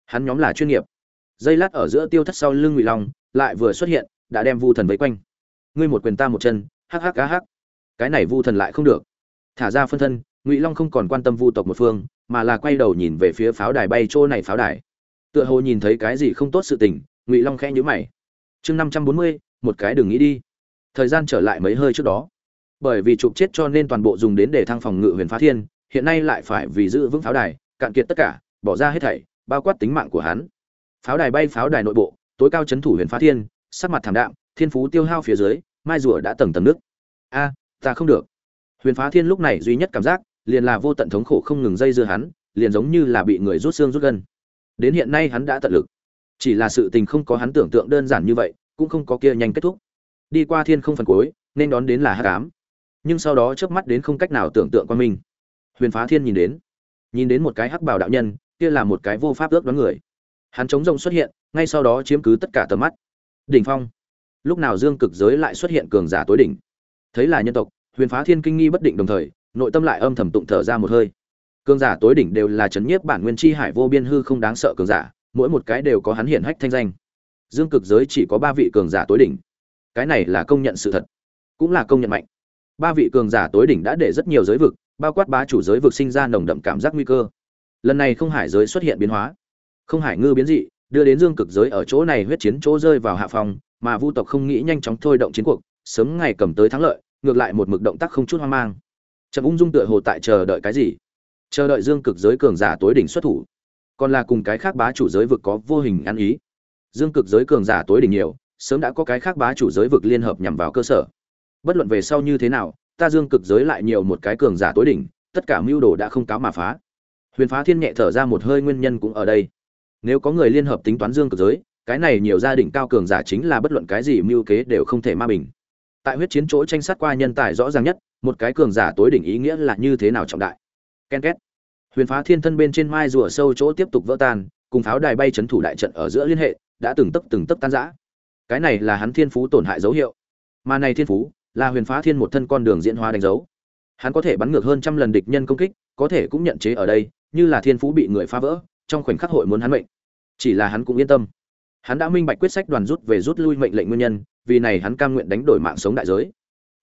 Hắn nhóm là chuyên nghiệp. Dây lát ở giữa tiêu thất sau lưng ngụy long, lại vừa xuất hiện, đã đem vu thần vây quanh. Ngươi một quyền ta một chân, hắc hắc hắc cái này vu thần lại không được. Thả ra phân thân, ngụy long không còn quan tâm vu tộc một phương, mà là quay đầu nhìn về phía pháo đài bay chỗ này pháo đài. Tựa hồ nhìn thấy cái gì không tốt sự tình, ngụy long khẽ nhíu mày. Chương năm trăm bốn mươi, một cái đừng nghĩ đi. Thời gian trở lại mấy hơi trước đó. Bởi vì chụp chết cho nên toàn bộ dùng đến để thăng phòng ngự huyền phá thiên, hiện nay lại phải vì giữ vững pháo đài, cạn kiệt tất cả, bỏ ra hết thảy, bao quát tính mạng của hắn. Pháo đài bay pháo đài nội bộ, tối cao chấn thủ huyền phá thiên, sắc mặt thảm đạm, thiên phú tiêu hao phía dưới, mai rùa đã tầng tầng nước. A ta không được. Huyền phá thiên lúc này duy nhất cảm giác, liền là vô tận thống khổ không ngừng dây dưa hắn, liền giống như là bị người rút xương rút gân. Đến hiện nay hắn đã tận lực. Chỉ là sự tình không có hắn tưởng tượng đơn giản như vậy, cũng không có kia nhanh kết thúc. Đi qua thiên không phần cuối, nên đón đến là hắc ám. Nhưng sau đó chớp mắt đến không cách nào tưởng tượng qua mình. Huyền phá thiên nhìn đến nhìn đến một cái hắc bào đạo nhân, kia là một cái vô pháp ước đoán người. Hắn chống rồng xuất hiện, ngay sau đó chiếm cứ tất cả tầm mắt. Đỉnh phong. Lúc nào dương cực giới lại xuất hiện cường giả tối đỉnh? Thấy là nhân tộc, huyền phá thiên kinh nghi bất định đồng thời, nội tâm lại âm thầm tụng thở ra một hơi. Cường giả tối đỉnh đều là chấn nhiếp bản nguyên chi hải vô biên hư không đáng sợ cường giả, mỗi một cái đều có hắn hiển hách thanh danh. Dương cực giới chỉ có ba vị cường giả tối đỉnh. Cái này là công nhận sự thật, cũng là công nhận mạnh. Ba vị cường giả tối đỉnh đã để rất nhiều giới vực, bao quát bá chủ giới vực sinh ra nồng đậm cảm giác nguy cơ. Lần này không hải giới xuất hiện biến hóa. Không hải ngư biến dị, đưa đến dương cực giới ở chỗ này huyết chiến chỗ rơi vào hạ phòng mà vu tộc không nghĩ nhanh chóng thôi động chiến cuộc sớm ngày cầm tới thắng lợi, ngược lại một mực động tác không chút hoang mang. Trầm ung dung tựa hồ tại chờ đợi cái gì? Chờ đợi dương cực giới cường giả tối đỉnh xuất thủ. Còn là cùng cái khác bá chủ giới vực có vô hình ăn ý. Dương cực giới cường giả tối đỉnh nhiều, sớm đã có cái khác bá chủ giới vực liên hợp nhằm vào cơ sở. Bất luận về sau như thế nào, ta dương cực giới lại nhiều một cái cường giả tối đỉnh, tất cả mưu đồ đã không cáo mà phá. Huyền phá thiên nhẹ thở ra một hơi nguyên nhân cũng ở đây. Nếu có người liên hợp tính toán dương cực giới, cái này nhiều gia đình cao cường giả chính là bất luận cái gì mưu kế đều không thể ma bình tại huyết chiến chỗ tranh sát qua nhân tài rõ ràng nhất, một cái cường giả tối đỉnh ý nghĩa là như thế nào trọng đại. Ken két. Huyền phá thiên thân bên trên mai rùa sâu chỗ tiếp tục vỡ tan, cùng pháo đài bay chấn thủ đại trận ở giữa liên hệ, đã từng tấp từng tấp tan rã. Cái này là hắn thiên phú tổn hại dấu hiệu. Mà này thiên phú là huyền phá thiên một thân con đường diễn hóa đánh dấu. Hắn có thể bắn ngược hơn trăm lần địch nhân công kích, có thể cũng nhận chế ở đây, như là thiên phú bị người phá vỡ, trong khoảnh khắc hội muốn hắn mệnh. Chỉ là hắn cũng yên tâm. Hắn đã minh bạch quyết sách đoàn rút về rút lui mệnh lệnh nguyên nhân vì này hắn cam nguyện đánh đổi mạng sống đại giới.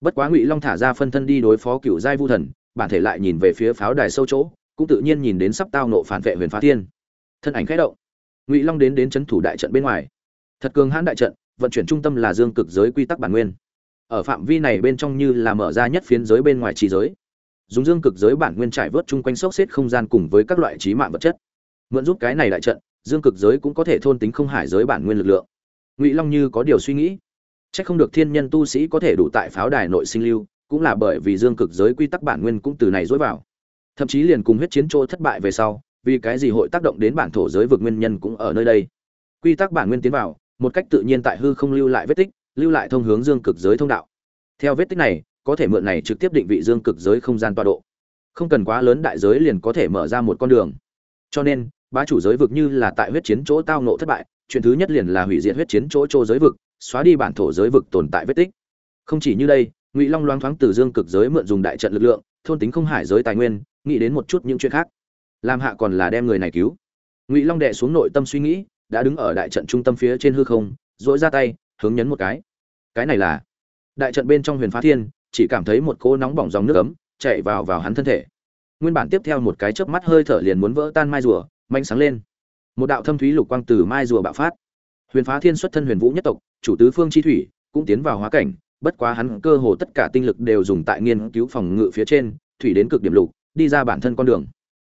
Bất quá ngụy long thả ra phân thân đi đối phó cựu giai vu thần, bản thể lại nhìn về phía pháo đài sâu chỗ, cũng tự nhiên nhìn đến sắp tao nộ phản vệ huyền phá thiên. Thân ảnh khẽ động. Ngụy long đến đến c thủ đại trận bên ngoài. Thật cường hãn đại trận, vận chuyển trung tâm là dương cực giới quy tắc bản nguyên. Ở phạm vi này bên trong như là mở ra nhất phiến giới bên ngoài trí giới. Dùng dương cực giới bản nguyên trải vớt chung quanh sốc xếp không gian cùng với các loại trí mạng vật chất. Mượn giúp cái này đại trận, dương cực giới cũng có thể thôn tính không hải giới bản nguyên lực lượng. Ngụy long như có điều suy nghĩ. Chắc không được thiên nhân tu sĩ có thể đủ tại pháo đài nội sinh lưu, cũng là bởi vì dương cực giới quy tắc bản nguyên cũng từ này dối vào. Thậm chí liền cùng huyết chiến chỗ thất bại về sau, vì cái gì hội tác động đến bản thổ giới vực nguyên nhân cũng ở nơi đây. Quy tắc bản nguyên tiến vào, một cách tự nhiên tại hư không lưu lại vết tích, lưu lại thông hướng dương cực giới thông đạo. Theo vết tích này, có thể mượn này trực tiếp định vị dương cực giới không gian tọa độ. Không cần quá lớn đại giới liền có thể mở ra một con đường. Cho nên, bá chủ giới vực như là tại huyết chiến chỗ tao nộ thất bại, chuyện thứ nhất liền là hủy diệt huyết chiến chỗ chỗ giới vực xóa đi bản thổ giới vực tồn tại vết tích. Không chỉ như đây, ngụy long loáng thoáng từ dương cực giới mượn dùng đại trận lực lượng, thôn tính không hải giới tài nguyên, nghĩ đến một chút những chuyện khác. Làm hạ còn là đem người này cứu. Ngụy long đệ xuống nội tâm suy nghĩ, đã đứng ở đại trận trung tâm phía trên hư không dỗi ra tay, hướng nhấn một cái. Cái này là đại trận bên trong huyền phá thiên, chỉ cảm thấy một cỗ nóng bỏng dòng nước ấm, chạy vào vào hắn thân thể. Nguyên bản tiếp theo một cái chớp mắt hơi thở liền muốn vỡ tan mai rùa, manh sáng lên. Một đạo thâm thúy lục quang từ mai rùa bạo phát huyền phá thiên xuất thân huyền vũ nhất tộc, chủ tứ phương chi thủy, cũng tiến vào hóa cảnh, bất quá hắn cơ hồ tất cả tinh lực đều dùng tại nghiên cứu phòng ngự phía trên, thủy đến cực điểm lục, đi ra bản thân con đường.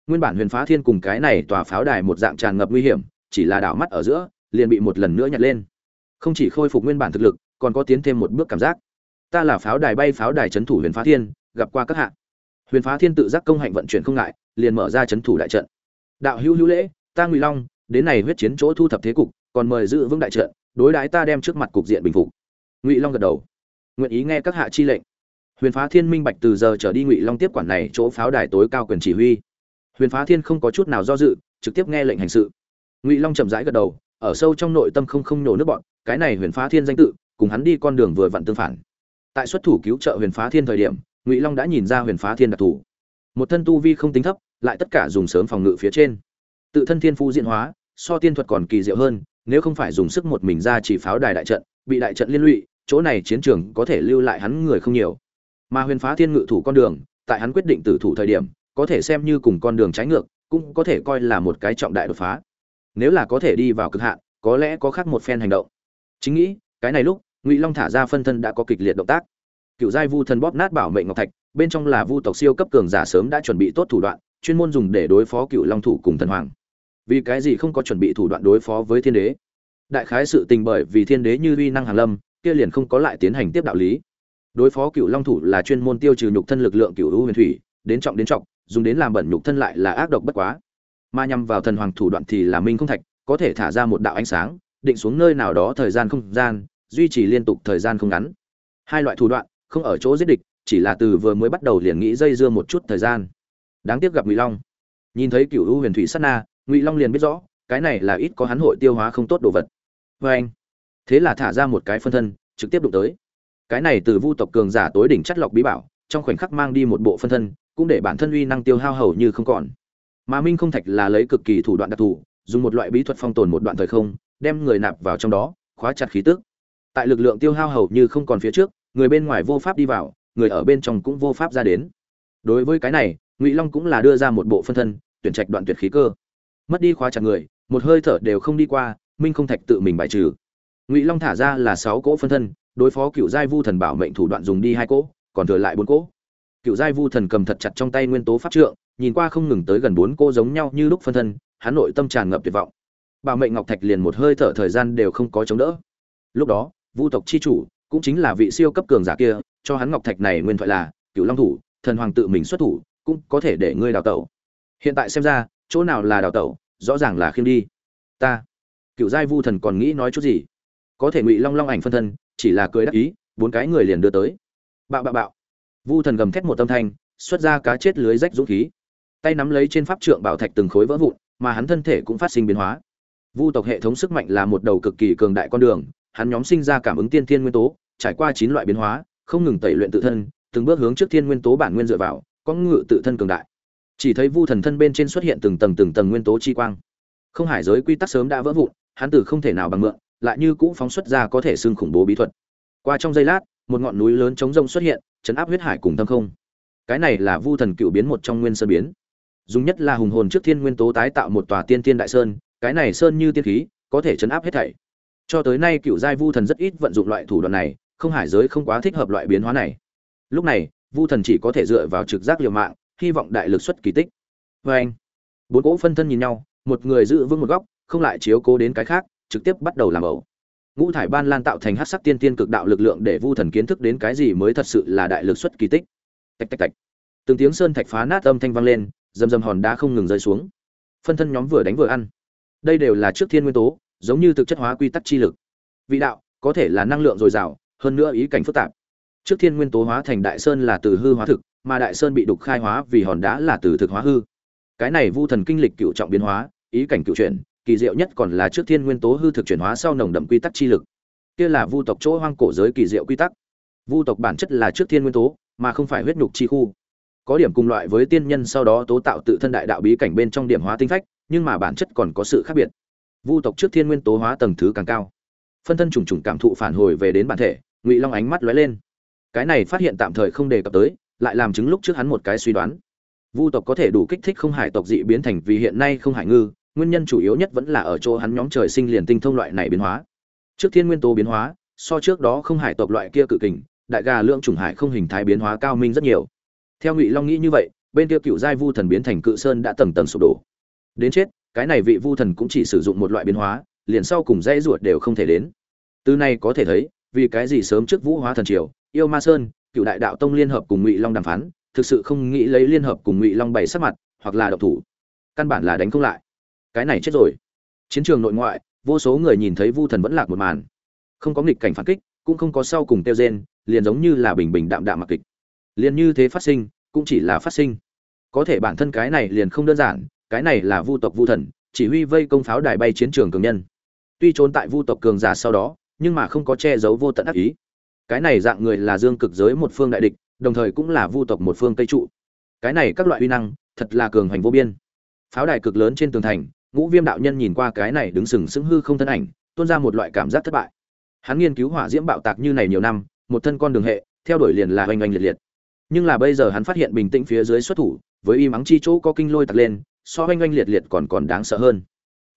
Nguyên bản huyền phá thiên cùng cái này tòa pháo đài một dạng tràn ngập nguy hiểm, chỉ là đảo mắt ở giữa, liền bị một lần nữa nhặt lên. Không chỉ khôi phục nguyên bản thực lực, còn có tiến thêm một bước cảm giác. Ta là pháo đài bay pháo đài trấn thủ huyền phá thiên, gặp qua các hạ. Huyền phá thiên tự giác công hạnh vận chuyển không ngại, liền mở ra trấn thủ đại trận. Đạo hữu hữu lễ, ta ngụy long, đến này huyết chiến chỗ thu thập thế cục còn mời giữ vững đại trận, đối đãi ta đem trước mặt cục diện bình phục. Ngụy long gật đầu. Nguyện ý nghe các hạ chi lệnh. Huyền phá thiên minh bạch từ giờ trở đi ngụy long tiếp quản này chỗ pháo đài tối cao quyền chỉ huy. Huyền phá thiên không có chút nào do dự, trực tiếp nghe lệnh hành sự. Ngụy long chậm rãi gật đầu, ở sâu trong nội tâm không không nổ nước bọn, cái này huyền phá thiên danh tự, cùng hắn đi con đường vừa vặn tương phản. Tại xuất thủ cứu trợ huyền phá thiên thời điểm, ngụy long đã nhìn ra huyền phá thiên đặc thù. Một thân tu vi không tính thấp, lại tất cả dùng sớm phòng ngự phía trên. Tự thân thiên phu diễn hóa, so tiên thuật còn kỳ diệu hơn nếu không phải dùng sức một mình ra chỉ pháo đài đại trận, bị đại trận liên lụy, chỗ này chiến trường có thể lưu lại hắn người không nhiều. Mà huyền phá thiên ngự thủ con đường, tại hắn quyết định tử thủ thời điểm, có thể xem như cùng con đường trái ngược, cũng có thể coi là một cái trọng đại đột phá. Nếu là có thể đi vào cực hạn, có lẽ có khác một phen hành động. Chính nghĩ, cái này lúc, ngụy long thả ra phân thân đã có kịch liệt động tác. Cựu giai vu thần bóp nát bảo mệnh ngọc thạch, bên trong là vu tộc siêu cấp cường giả sớm đã chuẩn bị tốt thủ đoạn, chuyên môn dùng để đối phó cựu long thủ cùng thần hoàng vì cái gì không có chuẩn bị thủ đoạn đối phó với thiên đế? Đại khái sự tình bởi vì thiên đế như uy năng hàn lâm, kia liền không có lại tiến hành tiếp đạo lý. Đối phó cựu long thủ là chuyên môn tiêu trừ nhục thân lực lượng cựu hữu huyền thủy, đến trọng đến trọng, dùng đến làm bẩn nhục thân lại là ác độc bất quá. Mà nhằm vào thần hoàng thủ đoạn thì là minh không thạch, có thể thả ra một đạo ánh sáng, định xuống nơi nào đó thời gian không gian, duy trì liên tục thời gian không ngắn. Hai loại thủ đoạn, không ở chỗ giết địch, chỉ là từ vừa mới bắt đầu liền nghĩ dây dưa một chút thời gian. Đáng tiếc gặp ngụy long. Nhìn thấy cựu u huyền thủy sát na ngụy long liền biết rõ, cái này là ít có hắn hội tiêu hóa không tốt đồ vật. Vê anh, thế là thả ra một cái phân thân, trực tiếp đụng tới. Cái này từ vu tộc cường giả tối đỉnh chất lọc bí bảo, trong khoảnh khắc mang đi một bộ phân thân, cũng để bản thân uy năng tiêu hao hầu như không còn. Mà minh không thạch là lấy cực kỳ thủ đoạn đặc thù, dùng một loại bí thuật phong tồn một đoạn thời không, đem người nạp vào trong đó, khóa chặt khí tức. Tại lực lượng tiêu hao hầu như không còn phía trước, người bên ngoài vô pháp đi vào, người ở bên trong cũng vô pháp ra đến. Đối với cái này, ngụy long cũng là đưa ra một bộ phân thân, tuyển trạch đoạn tuyệt khí cơ mất đi khóa chặt người, một hơi thở đều không đi qua, minh không thạch tự mình bài trừ. Ngụy long thả ra là sáu cỗ phân thân, đối phó cựu giai vu thần bảo mệnh thủ đoạn dùng đi hai cỗ, còn thừa lại bốn cỗ. Cựu giai vu thần cầm thật chặt trong tay nguyên tố pháp trượng, nhìn qua không ngừng tới gần bốn cô giống nhau như lúc phân thân, hắn nội tâm tràn ngập tuyệt vọng. Bảo mệnh ngọc thạch liền một hơi thở thời gian đều không có chống đỡ. Lúc đó, vu tộc chi chủ cũng chính là vị siêu cấp cường giả kia, cho hắn ngọc thạch này nguyên thoại là cựu long thủ, thần hoàng tự mình xuất thủ, cũng có thể để ngươi đào tẩu. Hiện tại xem ra, chỗ nào là đào tẩu rõ ràng là khiêm đi. Ta, cựu giai vu thần còn nghĩ nói chút gì? Có thể ngụy long long ảnh phân thân, chỉ là cười đắc ý, bốn cái người liền đưa tới. Bạo bạo bạo. Vu thần gầm thét một tâm thanh, xuất ra cá chết lưới rách dũng khí. Tay nắm lấy trên pháp trượng bảo thạch từng khối vỡ vụn, mà hắn thân thể cũng phát sinh biến hóa. Vu tộc hệ thống sức mạnh là một đầu cực kỳ cường đại con đường, hắn nhóm sinh ra cảm ứng tiên thiên nguyên tố, trải qua chín loại biến hóa, không ngừng tẩy luyện tự thân, từng bước hướng trước thiên nguyên tố bản nguyên dựa vào, có ngự tự thân cường đại chỉ thấy vu thần thân bên trên xuất hiện từng tầng từng tầng nguyên tố chi quang. Không hải giới quy tắc sớm đã vỡ vụn, hắn từ không thể nào bằng mượn, lại như cũ phóng xuất ra có thể xưng khủng bố bí thuật. Qua trong giây lát, một ngọn núi lớn chống rông xuất hiện, chấn áp huyết hải cùng tâm không. Cái này là vu thần cựu biến một trong nguyên sơn biến. Dùng nhất là hùng hồn trước thiên nguyên tố tái tạo một tòa tiên tiên đại sơn, cái này sơn như tiên khí, có thể chấn áp hết thảy. Cho tới nay cựu giai vu thần rất ít vận dụng loại thủ đoạn này, không hải giới không quá thích hợp loại biến hóa này. Lúc này, vu thần chỉ có thể dựa vào trực giác liều mạng hy vọng đại lực xuất kỳ tích. Vê anh, bốn cỗ phân thân nhìn nhau, một người giữ vững một góc, không lại chiếu cố đến cái khác, trực tiếp bắt đầu làm ẩu. Ngũ thải ban lan tạo thành hát sắc tiên tiên cực đạo lực lượng để vu thần kiến thức đến cái gì mới thật sự là đại lực xuất kỳ tích. Tạch tạch tạch. Từng tiếng sơn thạch phá nát âm thanh vang lên, rầm rầm hòn đá không ngừng rơi xuống. Phân thân nhóm vừa đánh vừa ăn. Đây đều là trước thiên nguyên tố, giống như thực chất hóa quy tắc chi lực. Vị đạo, có thể là năng lượng dồi dào, hơn nữa ý cảnh phức tạp. Trước thiên nguyên tố hóa thành đại sơn là từ hư hóa thực mà đại sơn bị đục khai hóa vì hòn đá là từ thực hóa hư. Cái này vu thần kinh lịch cựu trọng biến hóa, ý cảnh cựu chuyển, kỳ diệu nhất còn là trước thiên nguyên tố hư thực chuyển hóa sau nồng đậm quy tắc chi lực. Kia là vu tộc chỗ hoang cổ giới kỳ diệu quy tắc. Vu tộc bản chất là trước thiên nguyên tố, mà không phải huyết nhục chi khu. Có điểm cùng loại với tiên nhân sau đó tố tạo tự thân đại đạo bí cảnh bên trong điểm hóa tinh phách, nhưng mà bản chất còn có sự khác biệt. Vu tộc trước thiên nguyên tố hóa tầng thứ càng cao. Phân thân trùng trùng cảm thụ phản hồi về đến bản thể, ngụy long ánh mắt lóe lên. Cái này phát hiện tạm thời không đề cập tới lại làm chứng lúc trước hắn một cái suy đoán. Vu tộc có thể đủ kích thích không hải tộc dị biến thành vì hiện nay không hải ngư, nguyên nhân chủ yếu nhất vẫn là ở chỗ hắn nhóm trời sinh liền tinh thông loại này biến hóa. Trước thiên nguyên tố biến hóa, so trước đó không hải tộc loại kia cự kình, đại gà lượng chủng hải không hình thái biến hóa cao minh rất nhiều. Theo ngụy long nghĩ như vậy, bên kia cựu giai vu thần biến thành cự sơn đã tầng tầng sụp đổ. Đến chết, cái này vị vu thần cũng chỉ sử dụng một loại biến hóa, liền sau cùng dãy ruột đều không thể đến. Từ này có thể thấy, vì cái gì sớm trước vũ hóa thần triều, yêu ma sơn cựu đại đạo tông liên hợp cùng ngụy long đàm phán, thực sự không nghĩ lấy liên hợp cùng ngụy long bày sát mặt, hoặc là độc thủ. Căn bản là đánh không lại. Cái này chết rồi. Chiến trường nội ngoại, vô số người nhìn thấy vu thần vẫn lạc một màn. Không có nghịch cảnh phản kích, cũng không có sau cùng tiêu gen liền giống như là bình bình đạm đạm mặc kịch. Liền như thế phát sinh, cũng chỉ là phát sinh. Có thể bản thân cái này liền không đơn giản, cái này là vu tộc vu thần, chỉ huy vây công pháo đài bay chiến trường cường nhân. Tuy trốn tại vu tộc cường giả sau đó, nhưng mà không có che giấu vô tận ác ý cái này dạng người là dương cực giới một phương đại địch, đồng thời cũng là vu tộc một phương tây trụ. Cái này các loại uy năng, thật là cường hành vô biên. Pháo đài cực lớn trên tường thành, ngũ viêm đạo nhân nhìn qua cái này đứng sừng sững hư không thân ảnh, tuôn ra một loại cảm giác thất bại. Hắn nghiên cứu hỏa diễm bạo tạc như này nhiều năm, một thân con đường hệ, theo đuổi liền là oanh oanh liệt liệt. Nhưng là bây giờ hắn phát hiện bình tĩnh phía dưới xuất thủ, với y mắng chi chỗ có kinh lôi tạc lên, so oanh oanh liệt liệt còn còn đáng sợ hơn.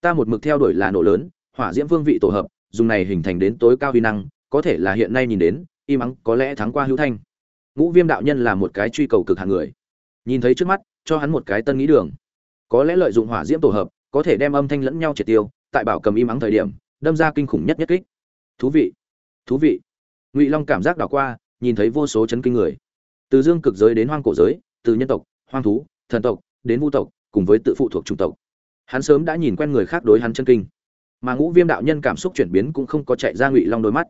Ta một mực theo đuổi là nổ lớn, hỏa diễm vương vị tổ hợp, dùng này hình thành đến tối cao uy năng có thể là hiện nay nhìn đến, y mắng có lẽ thắng qua hữu thanh. Ngũ viêm đạo nhân là một cái truy cầu cực hạng người. Nhìn thấy trước mắt, cho hắn một cái tân nghĩ đường. Có lẽ lợi dụng hỏa diễm tổ hợp, có thể đem âm thanh lẫn nhau triệt tiêu, tại bảo cầm im ắng thời điểm, đâm ra kinh khủng nhất nhất kích. Thú vị thú vị. Ngụy long cảm giác đảo qua, nhìn thấy vô số chấn kinh người. Từ dương cực giới đến hoang cổ giới, từ nhân tộc, hoang thú, thần tộc, đến vu tộc, cùng với tự phụ thuộc trung tộc. Hắn sớm đã nhìn quen người khác đối hắn chân kinh. Mà ngũ viêm đạo nhân cảm xúc chuyển biến cũng không có chạy ra ngụy long đôi mắt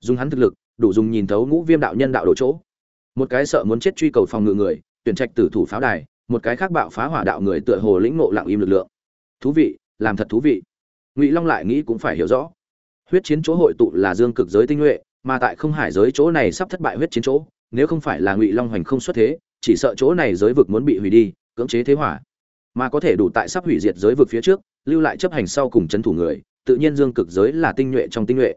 dùng hắn thực lực, đủ dùng nhìn thấu ngũ viêm đạo nhân đạo đổ chỗ. Một cái sợ muốn chết truy cầu phòng ngự người, tuyển trạch tử thủ pháo đài, một cái khác bạo phá hỏa đạo người tựa hồ lĩnh ngộ lặng im lực lượng. Thú vị, làm thật thú vị. Ngụy long lại nghĩ cũng phải hiểu rõ. Huyết chiến chỗ hội tụ là dương cực giới tinh nhuệ, mà tại không hải giới chỗ này sắp thất bại huyết chiến chỗ, nếu không phải là ngụy long hoành không xuất thế, chỉ sợ chỗ này giới vực muốn bị hủy đi, cưỡng chế thế hỏa. Mà có thể đủ tại sắp hủy diệt giới vực phía trước, lưu lại chấp hành sau cùng c h ấ n thủ người, tự nhiên dương cực giới là tinh nhuệ trong tinh nhuệ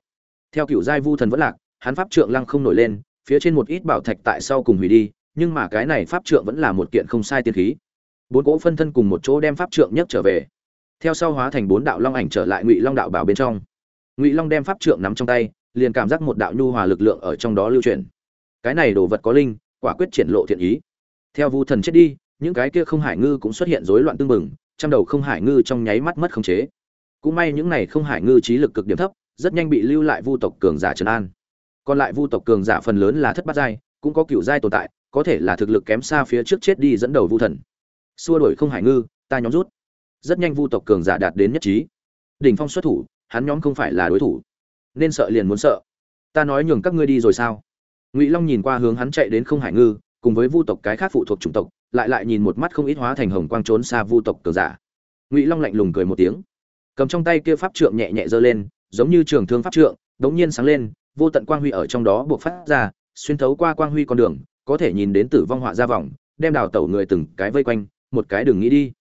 theo cựu giai vu thần vẫn lạc, hắn pháp trượng lăng không nổi lên, phía trên một ít bảo thạch tại sau cùng hủy đi, nhưng mà cái này pháp trượng vẫn là một kiện không sai tiên khí. Bốn cỗ phân thân cùng một chỗ đem pháp trượng nhất trở về. Theo sau hóa thành bốn đạo long ảnh trở lại ngụy long đạo bảo bên trong. Ngụy long đem pháp trượng nắm trong tay, liền cảm giác một đạo nhu hòa lực lượng ở trong đó lưu truyền cái này đồ vật có linh, quả quyết triển lộ thiện ý. Theo vu thần chết đi, những cái kia không hải ngư cũng xuất hiện rối loạn tương mừng trong đầu không hải ngư trong nháy mắt mất khống chế. Cũng may những này không hải ngư trí lực cực điểm thấp rất nhanh bị lưu lại vu tộc cường giả trấn an. Còn lại vu tộc cường giả phần lớn là thất bát giai, cũng có cựu giai tồn tại, có thể là thực lực kém xa phía trước chết đi dẫn đầu vu thần. Xua đuổi không hải ngư, ta nhóm rút. Rất nhanh vu tộc cường giả đạt đến nhất trí. Đỉnh phong xuất thủ, hắn nhóm không phải là đối thủ. Nên sợ liền muốn sợ. Ta nói nhường các ngươi đi rồi sao? Ngụy long nhìn qua hướng hắn chạy đến không hải ngư, cùng với vu tộc cái khác phụ thuộc chủng tộc, lại lại nhìn một mắt không ít hóa thành hồng quang trốn xa vu tộc cường giả. Ngụy long lạnh lùng cười một tiếng. Cầm trong tay kia pháp trượng nhẹ nhẹ giơ lên giống như trường thương pháp trượng, đống nhiên sáng lên, vô tận quang huy ở trong đó buộc phát ra, xuyên thấu qua quang huy con đường, có thể nhìn đến tử vong họa ra vòng, đem đào tẩu người từng cái vây quanh, một cái đừng nghĩ đi.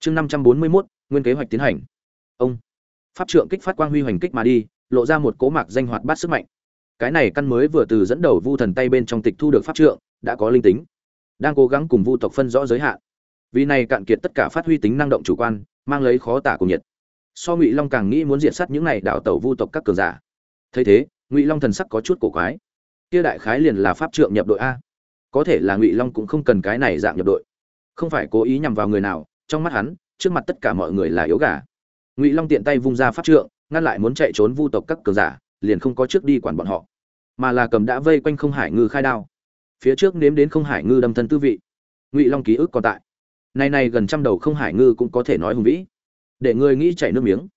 Chương năm trăm bốn mươi mốt, nguyên kế hoạch tiến hành. Ông. Pháp trượng kích phát quang huy hoành kích mà đi, lộ ra một cố mạc danh hoạt bát sức mạnh. Cái này căn mới vừa từ dẫn đầu vu thần tay bên trong tịch thu được pháp trượng, đã có linh tính. Đang cố gắng cùng vu tộc phân rõ giới hạn. Vì này cạn kiệt tất cả phát huy tính năng động chủ quan, mang lấy khó tả cùng nhiệt so ngụy long càng nghĩ muốn diện sát những này đảo tẩu vu tộc các cường giả. thấy thế, ngụy long thần sắc có chút cổ quái. kia đại khái liền là pháp trượng nhập đội a. có thể là ngụy long cũng không cần cái này dạng nhập đội. không phải cố ý nhằm vào người nào, trong mắt hắn, trước mặt tất cả mọi người là yếu gà. ngụy long tiện tay vung ra pháp trượng, ngăn lại muốn chạy trốn vu tộc các cường giả, liền không có trước đi quản bọn họ, mà là cầm đã vây quanh không hải ngư khai đao. phía trước nếm đến không hải ngư đâm thân tư vị. ngụy long ký ức còn tại. nay này gần trăm đầu không hải ngư cũng có thể nói hùng vĩ để người nghĩ chảy nước miếng.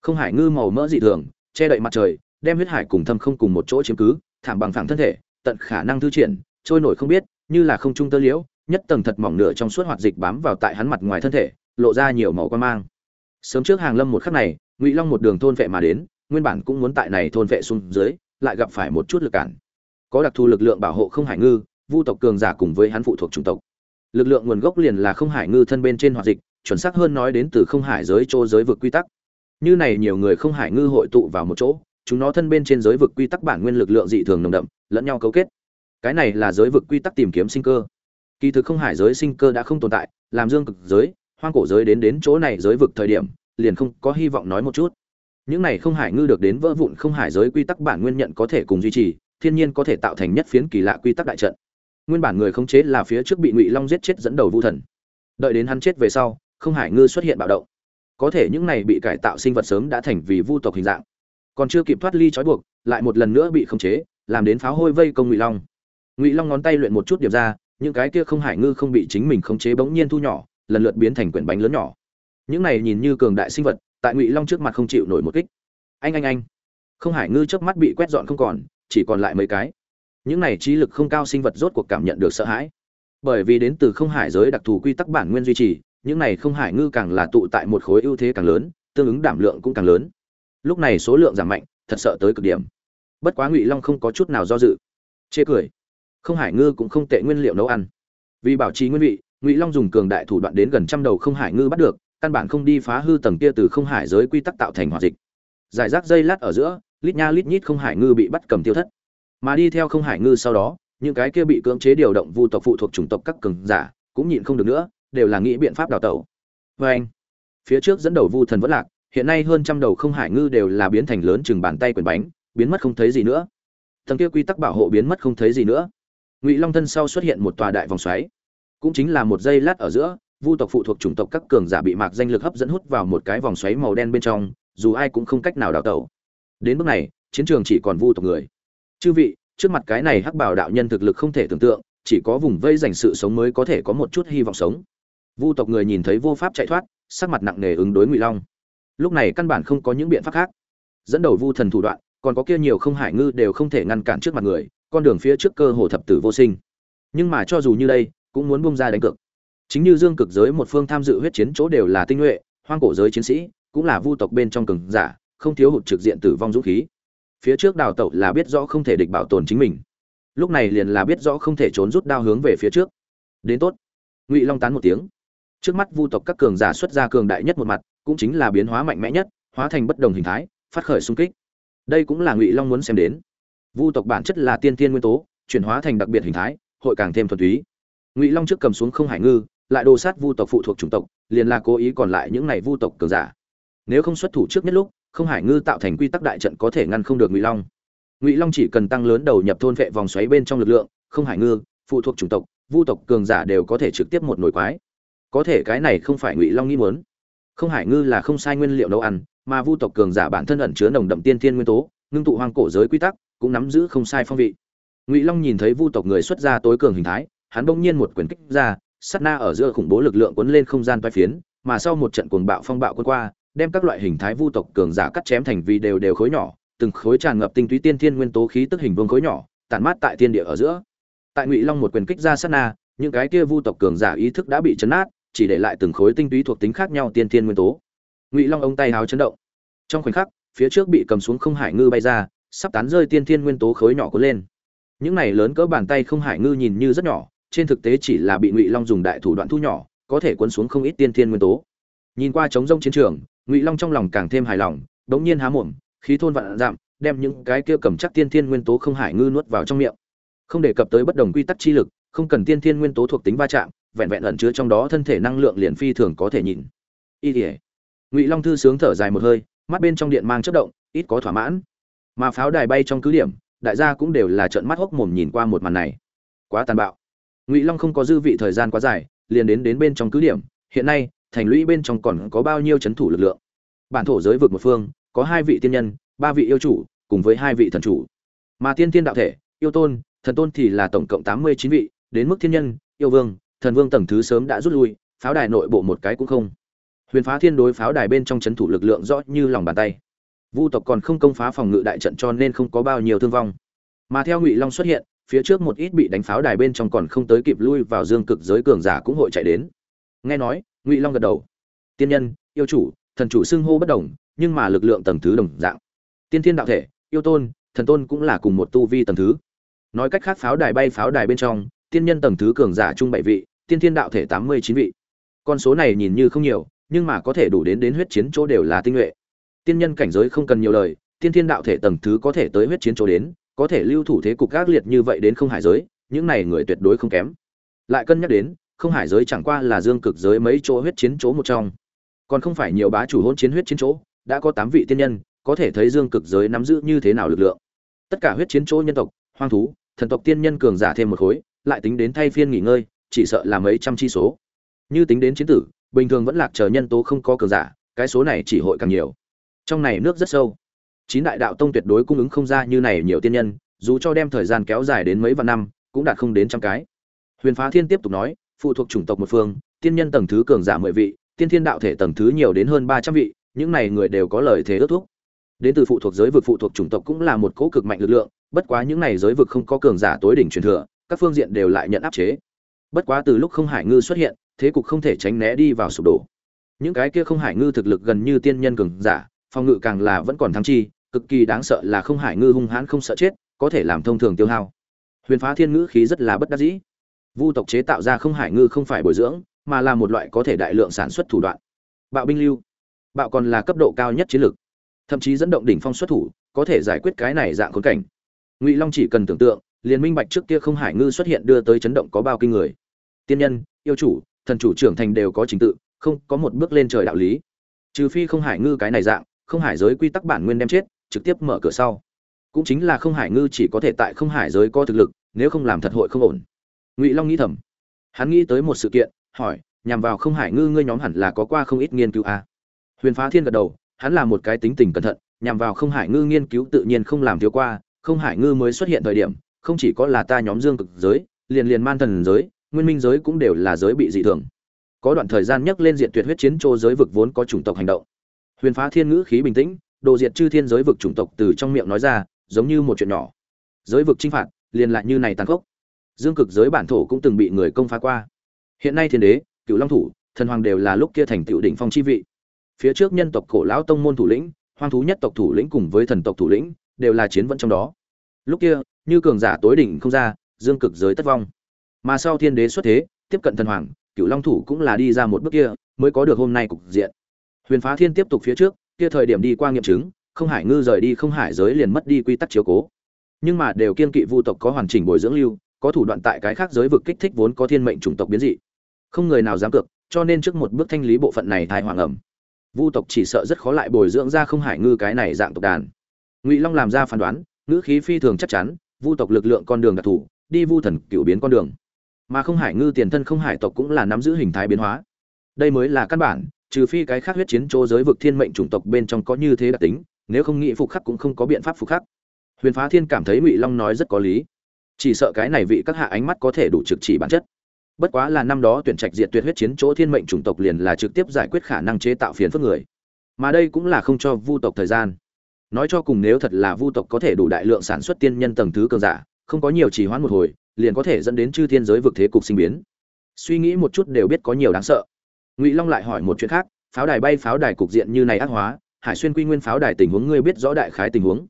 Không hải ngư màu mỡ dị thường, che đậy mặt trời, đem huyết hải cùng thâm không cùng một chỗ chiếm cứ, thảm bằng phẳng thân thể, tận khả năng thư triển, trôi nổi không biết, như là không trung tơ liễu, nhất tầng thật mỏng nửa trong suốt hoạt dịch bám vào tại hắn mặt ngoài thân thể, lộ ra nhiều màu quan mang. Sớm trước hàng lâm một khắc này, ngụy long một đường thôn vệ mà đến, nguyên bản cũng muốn tại này thôn vệ xuống dưới, lại gặp phải một chút lực cản. Có đặc thù lực lượng bảo hộ không hải ngư, vu tộc cường giả cùng với hắn phụ thuộc chủng tộc. Lực lượng nguồn gốc liền là không hải ngư thân bên trên hoạt dịch chuẩn xác hơn nói đến từ không hải giới chỗ giới vực quy tắc. Như này nhiều người không hải ngư hội tụ vào một chỗ, chúng nó thân bên trên giới vực quy tắc bản nguyên lực lượng dị thường nồng đậm, lẫn nhau cấu kết. Cái này là giới vực quy tắc tìm kiếm sinh cơ. Kỳ thực không hải giới sinh cơ đã không tồn tại, làm dương cực giới, hoang cổ giới đến đến chỗ này giới vực thời điểm, liền không có hy vọng nói một chút. Những này không hải ngư được đến vỡ vụn không hải giới quy tắc bản nguyên nhận có thể cùng duy trì, thiên nhiên có thể tạo thành nhất phiến kỳ lạ quy tắc đại trận. Nguyên bản người khống chế là phía trước bị ngụy long giết chết dẫn đầu vu thần. Đợi đến hắn chết về sau không hải ngư xuất hiện bạo động. Có thể những này bị cải tạo sinh vật sớm đã thành vì vu tộc hình dạng. Còn chưa kịp thoát ly trói buộc, lại một lần nữa bị khống chế, làm đến pháo hôi vây công ngụy long. Ngụy long ngón tay luyện một chút điểm ra, những cái kia không hải ngư không bị chính mình khống chế bỗng nhiên thu nhỏ, lần lượt biến thành quyển bánh lớn nhỏ. Những này nhìn như cường đại sinh vật, tại ngụy long trước mặt không chịu nổi một kích. Anh anh anh. Không hải ngư trước mắt bị quét dọn không còn, chỉ còn lại mấy cái. Những này trí lực không cao sinh vật rốt cuộc cảm nhận được sợ hãi. Bởi vì đến từ không hải giới đặc thù quy tắc bản nguyên duy trì những này không hải ngư càng là tụ tại một khối ưu thế càng lớn, tương ứng đảm lượng cũng càng lớn. Lúc này số lượng giảm mạnh, thật sợ tới cực điểm. Bất quá ngụy long không có chút nào do dự. Chê cười. Không hải ngư cũng không tệ nguyên liệu nấu ăn. Vì bảo trì nguyên vị, ngụy long dùng cường đại thủ đoạn đến gần trăm đầu không hải ngư bắt được, căn bản không đi phá hư tầng kia từ không hải giới quy tắc tạo thành hoạt dịch. Giải rác dây lát ở giữa, lít nha lít nhít không hải ngư bị bắt cầm tiêu thất. Mà đi theo không hải ngư sau đó, những cái kia bị cưỡng chế điều động vu tộc phụ thuộc chủng tộc các cường giả cũng nhịn không được nữa đều là nghĩ biện pháp đào tẩu. Vê anh, phía trước dẫn đầu vu thần vẫn lạc, hiện nay hơn trăm đầu không hải ngư đều là biến thành lớn chừng bàn tay quyền bánh, biến mất không thấy gì nữa. Tầng kia quy tắc bảo hộ biến mất không thấy gì nữa. Ngụy long thân sau xuất hiện một tòa đại vòng xoáy. Cũng chính là một giây lát ở giữa, vu tộc phụ thuộc chủng tộc các cường giả bị mạc danh lực hấp dẫn hút vào một cái vòng xoáy màu đen bên trong, dù ai cũng không cách nào đào tẩu. Đến bước này, chiến trường chỉ còn vu tộc người. Chư vị, trước mặt cái này hắc bảo đạo nhân thực lực không thể tưởng tượng, chỉ có vùng vây dành sự sống mới có thể có một chút hy vọng sống vu tộc người nhìn thấy vô pháp chạy thoát, sắc mặt nặng nề ứng đối ngụy long. Lúc này căn bản không có những biện pháp khác. Dẫn đầu vu thần thủ đoạn, còn có kia nhiều không hải ngư đều không thể ngăn cản trước mặt người, con đường phía trước cơ hồ thập tử vô sinh. Nhưng mà cho dù như đây, cũng muốn bung ra đánh cược. Chính như dương cực giới một phương tham dự huyết chiến chỗ đều là tinh nhuệ, hoang cổ giới chiến sĩ, cũng là vu tộc bên trong cường giả, không thiếu hụt trực diện tử vong dũng khí. Phía trước đào tẩu là biết rõ không thể địch bảo tồn chính mình. Lúc này liền là biết rõ không thể trốn rút đao hướng về phía trước. Đến tốt. Ngụy long tán một tiếng trước mắt vu tộc các cường giả xuất ra cường đại nhất một mặt, cũng chính là biến hóa mạnh mẽ nhất, hóa thành bất đồng hình thái, phát khởi xung kích. Đây cũng là ngụy long muốn xem đến. Vu tộc bản chất là tiên tiên nguyên tố, chuyển hóa thành đặc biệt hình thái, hội càng thêm thuần túy. Ngụy long trước cầm xuống không hải ngư, lại đồ sát vu tộc phụ thuộc chủng tộc, liền là cố ý còn lại những này vu tộc cường giả. Nếu không xuất thủ trước nhất lúc, không hải ngư tạo thành quy tắc đại trận có thể ngăn không được ngụy long. Ngụy long chỉ cần tăng lớn đầu nhập thôn vệ vòng xoáy bên trong lực lượng, không hải ngư, phụ thuộc chủng tộc, vu tộc cường giả đều có thể trực tiếp một nổi quái có thể cái này không phải ngụy long nghĩ muốn. Không hải ngư là không sai nguyên liệu nấu ăn, mà vu tộc cường giả bản thân ẩn chứa nồng đậm tiên thiên nguyên tố, ngưng tụ hoang cổ giới quy tắc, cũng nắm giữ không sai phong vị. Ngụy long nhìn thấy vu tộc người xuất ra tối cường hình thái, hắn bỗng nhiên một quyền kích ra, sát na ở giữa khủng bố lực lượng cuốn lên không gian vai phiến, mà sau một trận cuồng bạo phong bạo quân qua, đem các loại hình thái vu tộc cường giả cắt chém thành vì đều đều khối nhỏ, từng khối tràn ngập tinh túy tiên thiên nguyên tố khí tức hình vương khối nhỏ, tản mát tại tiên địa ở giữa. Tại ngụy long một quyền kích ra sát na, những cái kia vu tộc cường giả ý thức đã bị chấn nát chỉ để lại từng khối tinh túy thuộc tính khác nhau tiên thiên nguyên tố. Ngụy long ông tay háo chấn động. Trong khoảnh khắc, phía trước bị cầm xuống không hải ngư bay ra, sắp tán rơi tiên thiên nguyên tố khối nhỏ cuốn lên. Những này lớn cỡ bàn tay không hải ngư nhìn như rất nhỏ, trên thực tế chỉ là bị ngụy long dùng đại thủ đoạn thu nhỏ, có thể cuốn xuống không ít tiên thiên nguyên tố. Nhìn qua trống rông chiến trường, ngụy long trong lòng càng thêm hài lòng, đống nhiên há mồm, khí thôn vạn dặm, đem những cái kia cầm chắc tiên thiên nguyên tố không hải ngư nuốt vào trong miệng. Không đề cập tới bất đồng quy tắc chi lực không cần tiên thiên nguyên tố thuộc tính va chạm, vẹn vẹn ẩn chứa trong đó thân thể năng lượng liền phi thường có thể nhìn. Y tỉa ngụy long thư sướng thở dài một hơi, mắt bên trong điện mang chất động, ít có thỏa mãn. Mà pháo đài bay trong cứ điểm, đại gia cũng đều là trợn mắt hốc mồm nhìn qua một màn này. Quá tàn bạo. Ngụy long không có dư vị thời gian quá dài, liền đến đến bên trong cứ điểm, hiện nay, thành lũy bên trong còn có bao nhiêu c h ấ n thủ lực lượng? Bản thổ giới vực một phương, có hai vị tiên nhân, ba vị yêu chủ, cùng với hai vị thần chủ. Mà tiên tiên đạo thể, yêu tôn, thần tôn thì là tổng cộng tám mươi chín vị đến mức thiên nhân, yêu vương, thần vương tầng thứ sớm đã rút lui, pháo đài nội bộ một cái cũng không. Huyền phá thiên đối pháo đài bên trong c h ấ n thủ lực lượng rõ như lòng bàn tay. Vu tộc còn không công phá phòng ngự đại trận cho nên không có bao nhiêu thương vong. Mà theo ngụy long xuất hiện, phía trước một ít bị đánh pháo đài bên trong còn không tới kịp lui vào dương cực giới cường giả cũng hội chạy đến. Nghe nói, ngụy long gật đầu. Tiên nhân, yêu chủ, thần chủ xưng hô bất đồng, nhưng mà lực lượng tầng thứ đồng dạng. Tiên thiên đạo thể, yêu tôn, thần tôn cũng là cùng một tu vi tầng thứ. Nói cách khác pháo đài bay pháo đài bên trong tiên nhân tầng thứ cường giả trung bảy vị, tiên thiên đạo thể tám mươi chín vị. Con số này nhìn như không nhiều, nhưng mà có thể đủ đến đến huyết chiến chỗ đều là tinh nhuệ. Tiên nhân cảnh giới không cần nhiều lời, tiên thiên đạo thể tầng thứ có thể tới huyết chiến chỗ đến, có thể lưu thủ thế cục gác liệt như vậy đến không hải giới, những này người tuyệt đối không kém. Lại cân nhắc đến, không hải giới chẳng qua là dương cực giới mấy chỗ huyết chiến chỗ một trong. Còn không phải nhiều bá chủ hỗn chiến huyết chiến chỗ, đã có tám vị tiên nhân, có thể thấy dương cực giới nắm giữ như thế nào lực lượng. Tất cả huyết chiến chỗ nhân tộc, hoang thú, thần tộc tiên nhân cường giả thêm một khối lại tính đến thay phiên nghỉ ngơi, chỉ sợ là mấy trăm chi số. Như tính đến chiến tử, bình thường vẫn lạc chờ nhân tố không có cường giả, cái số này chỉ hội càng nhiều. Trong này nước rất sâu. Chín đại đạo tông tuyệt đối cung ứng không ra như này nhiều tiên nhân, dù cho đem thời gian kéo dài đến mấy vạn năm, cũng đạt không đến trăm cái. Huyền phá thiên tiếp tục nói, phụ thuộc chủng tộc một phương, tiên nhân tầng thứ cường giả mười vị, tiên thiên đạo thể tầng thứ nhiều đến hơn ba trăm vị, những này người đều có lời thế ước thúc. Đến từ phụ thuộc giới vực phụ thuộc chủng tộc cũng là một cỗ cực mạnh lực lượng, bất quá những này giới vực không có cường giả tối đỉnh truyền thừa các phương diện đều lại nhận áp chế. Bất quá từ lúc không hải ngư xuất hiện, thế cục không thể tránh né đi vào sụp đổ. Những cái kia không hải ngư thực lực gần như tiên nhân cường giả, phòng ngự càng là vẫn còn thắng chi, cực kỳ đáng sợ là không hải ngư hung hãn không sợ chết, có thể làm thông thường tiêu hao. Huyền phá thiên ngữ khí rất là bất đắc dĩ. Vu tộc chế tạo ra không hải ngư không phải bồi dưỡng, mà là một loại có thể đại lượng sản xuất thủ đoạn. Bạo binh lưu. Bạo còn là cấp độ cao nhất chiến lược thậm chí dẫn động đỉnh phong xuất thủ, có thể giải quyết cái này dạng khốn cảnh. Ngụy long chỉ cần tưởng tượng liền minh bạch trước kia không hải ngư xuất hiện đưa tới chấn động có bao kinh người. Tiên nhân, yêu chủ, thần chủ trưởng thành đều có trình tự, không có một bước lên trời đạo lý. Trừ phi không hải ngư cái này dạng, không hải giới quy tắc bản nguyên đem chết, trực tiếp mở cửa sau. Cũng chính là không hải ngư chỉ có thể tại không hải giới có thực lực, nếu không làm thật hội không ổn. Ngụy long nghĩ thầm. Hắn nghĩ tới một sự kiện, hỏi, nhằm vào không hải ngư ngươi nhóm hẳn là có qua không ít nghiên cứu à? huyền phá thiên gật đầu, hắn là một cái tính tình cẩn thận, nhằm vào không hải ngư nghiên cứu tự nhiên không làm thiếu qua, không hải ngư mới xuất hiện thời điểm không chỉ có là ta nhóm dương cực giới, liền liền man thần giới, nguyên minh giới cũng đều là giới bị dị thường. Có đoạn thời gian nhắc lên diện tuyệt huyết chiến châu giới vực vốn có chủng tộc hành động. Huyền phá thiên ngữ khí bình tĩnh, đồ diệt chư thiên giới vực chủng tộc từ trong miệng nói ra, giống như một chuyện nhỏ. Giới vực chinh phạt, liền lại như này tàn khốc. Dương cực giới bản thổ cũng từng bị người công phá qua. Hiện nay thiên đế, cựu long thủ, thần hoàng đều là lúc kia thành tựu đỉnh phong chi vị. Phía trước nhân tộc cổ lão tông môn thủ lĩnh, hoang thú nhất tộc thủ lĩnh cùng với thần tộc thủ lĩnh, đều là chiến vẫn trong đó. Lúc kia như cường giả tối đỉnh không ra, dương cực giới tất vong. Mà sau thiên đế xuất thế, tiếp cận thần hoàng cựu long thủ cũng là đi ra một bước kia, mới có được hôm nay cục diện. Huyền phá thiên tiếp tục phía trước, kia thời điểm đi qua nghiệm chứng, không hải ngư rời đi, không hải giới liền mất đi quy tắc chiếu cố. Nhưng mà đều kiên kỵ vu tộc có hoàn chỉnh bồi dưỡng lưu, có thủ đoạn tại cái khác giới vực kích thích vốn có thiên mệnh chủng tộc biến dị. Không người nào dám cược, cho nên trước một bước thanh lý bộ phận này thai hoàng ẩm. Vu tộc chỉ sợ rất khó lại bồi dưỡng ra không hải ngư cái này dạng tộc đàn. Ngụy long làm ra phán đoán, ngữ khí phi thường chắc chắn vu tộc lực lượng con đường đặc thù, đi vu thần cựu biến con đường. Mà không hải ngư tiền thân không hải tộc cũng là nắm giữ hình thái biến hóa. Đây mới là căn bản, trừ phi cái khác huyết chiến chỗ giới vực thiên mệnh chủng tộc bên trong có như thế đặc tính, nếu không nghĩ phục khắc cũng không có biện pháp phục khắc. Huyền phá thiên cảm thấy ngụy long nói rất có lý. Chỉ sợ cái này vị các hạ ánh mắt có thể đủ trực chỉ bản chất. Bất quá là năm đó tuyển trạch diệt tuyệt huyết chiến chỗ thiên mệnh chủng tộc liền là trực tiếp giải quyết khả năng chế tạo phiền phức người. Mà đây cũng là không cho vu tộc thời gian nói cho cùng nếu thật là vu tộc có thể đủ đại lượng sản xuất tiên nhân tầng thứ cường giả, không có nhiều trì hoãn một hồi, liền có thể dẫn đến chư thiên giới vực thế cục sinh biến. Suy nghĩ một chút đều biết có nhiều đáng sợ. Ngụy long lại hỏi một chuyện khác, pháo đài bay pháo đài cục diện như này ác hóa, hải xuyên quy nguyên pháo đài tình huống ngươi biết rõ đại khái tình huống.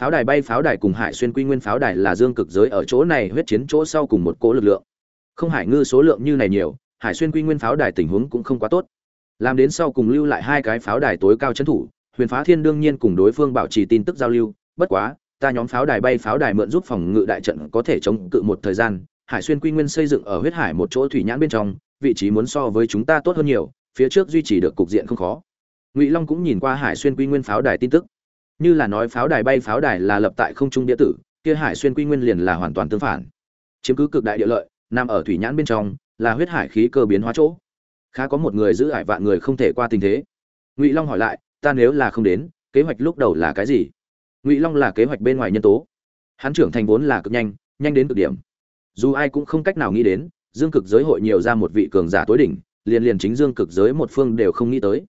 Pháo đài bay pháo đài cùng hải xuyên quy nguyên pháo đài là dương cực giới ở chỗ này huyết chiến chỗ sau cùng một cỗ lực lượng. Không hải ngư số lượng như này nhiều, hải xuyên quy nguyên pháo đài tình huống cũng không quá tốt. Làm đến sau cùng lưu lại hai cái pháo đài tối cao trấn thủ huyền phá thiên đương nhiên cùng đối phương bảo trì tin tức giao lưu, bất quá, ta nhóm pháo đài bay pháo đài mượn giúp phòng ngự đại trận có thể chống cự một thời gian, hải xuyên quy nguyên xây dựng ở huyết hải một chỗ thủy nhãn bên trong, vị trí muốn so với chúng ta tốt hơn nhiều, phía trước duy trì được cục diện không khó. Ngụy long cũng nhìn qua hải xuyên quy nguyên pháo đài tin tức. Như là nói pháo đài bay pháo đài là lập tại không trung địa tử, kia hải xuyên quy nguyên liền là hoàn toàn tương phản. Chiếm cứ cực đại địa lợi, nằm ở thủy nhãn bên trong, là huyết hải khí cơ biến hóa chỗ. Khá có một người giữ ải vạn người không thể qua tình thế. Ngụy long hỏi lại ta nếu là không đến, kế hoạch lúc đầu là cái gì? Ngụy long là kế hoạch bên ngoài nhân tố. Hắn trưởng thành vốn là cực nhanh nhanh đến cực điểm. Dù ai cũng không cách nào nghĩ đến, dương cực giới hội nhiều ra một vị cường giả tối đỉnh, liền liền chính dương cực giới một phương đều không nghĩ tới.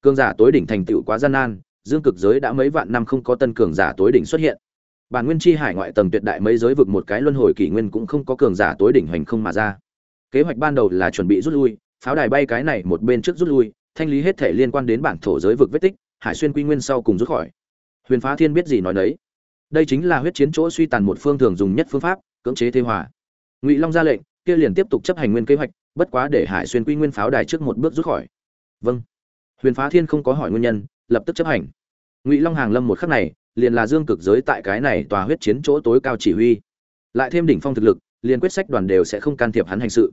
Cường giả tối đỉnh thành tựu quá gian nan, dương cực giới đã mấy vạn năm không có tân cường giả tối đỉnh xuất hiện. Bản nguyên chi hải ngoại tầng tuyệt đại mấy giới vực một cái luân hồi kỷ nguyên cũng không có cường giả tối đỉnh hành không mà ra. Kế hoạch ban đầu là chuẩn bị rút lui, pháo đài bay cái này một bên trước rút lui thanh lý hết thể liên quan đến bản thổ giới vực vết tích, hải xuyên quy nguyên sau cùng rút khỏi. Huyền phá thiên biết gì nói đấy đây chính là huyết chiến chỗ suy tàn một phương thường dùng nhất phương pháp, cưỡng chế thế hòa. Ngụy long ra lệnh, kia liền tiếp tục chấp hành nguyên kế hoạch, bất quá để hải xuyên quy nguyên pháo đài trước một bước rút khỏi. Vâng. Huyền phá thiên không có hỏi nguyên nhân, lập tức chấp hành. Ngụy long hàng lâm một khắc này, liền là dương cực giới tại cái này tòa huyết chiến chỗ tối cao chỉ huy. Lại thêm đỉnh phong thực lực, liền quyết sách đoàn đều sẽ không can thiệp hắn hành sự.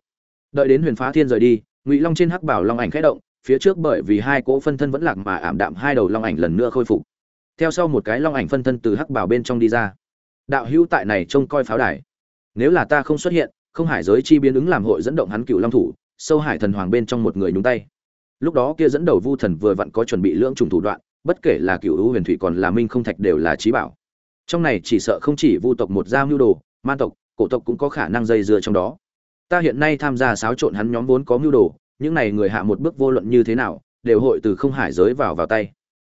Đợi đến huyền phá thiên rời đi, ngụy long trên hắc bảo long ảnh khẽ động phía trước bởi vì hai cỗ phân thân vẫn lạc mà ảm đạm hai đầu long ảnh lần nữa khôi phục. Theo sau một cái long ảnh phân thân từ hắc bảo bên trong đi ra. Đạo hữu tại này trông coi pháo đài. Nếu là ta không xuất hiện, không hải giới chi biến ứng làm hội dẫn động hắn cựu long thủ, sâu hải thần hoàng bên trong một người nhúng tay. Lúc đó kia dẫn đầu vu thần vừa vặn có chuẩn bị lưỡng trùng thủ đoạn, bất kể là cựu hữu huyền thủy còn là minh không thạch đều là trí bảo. Trong này chỉ sợ không chỉ vu tộc một gia mưu đồ, man tộc, cổ tộc cũng có khả năng dây dưa trong đó. Ta hiện nay tham gia xáo trộn hắn nhóm vốn có mưu đồ những này người hạ một bước vô luận như thế nào, đều hội từ không hải giới vào vào tay.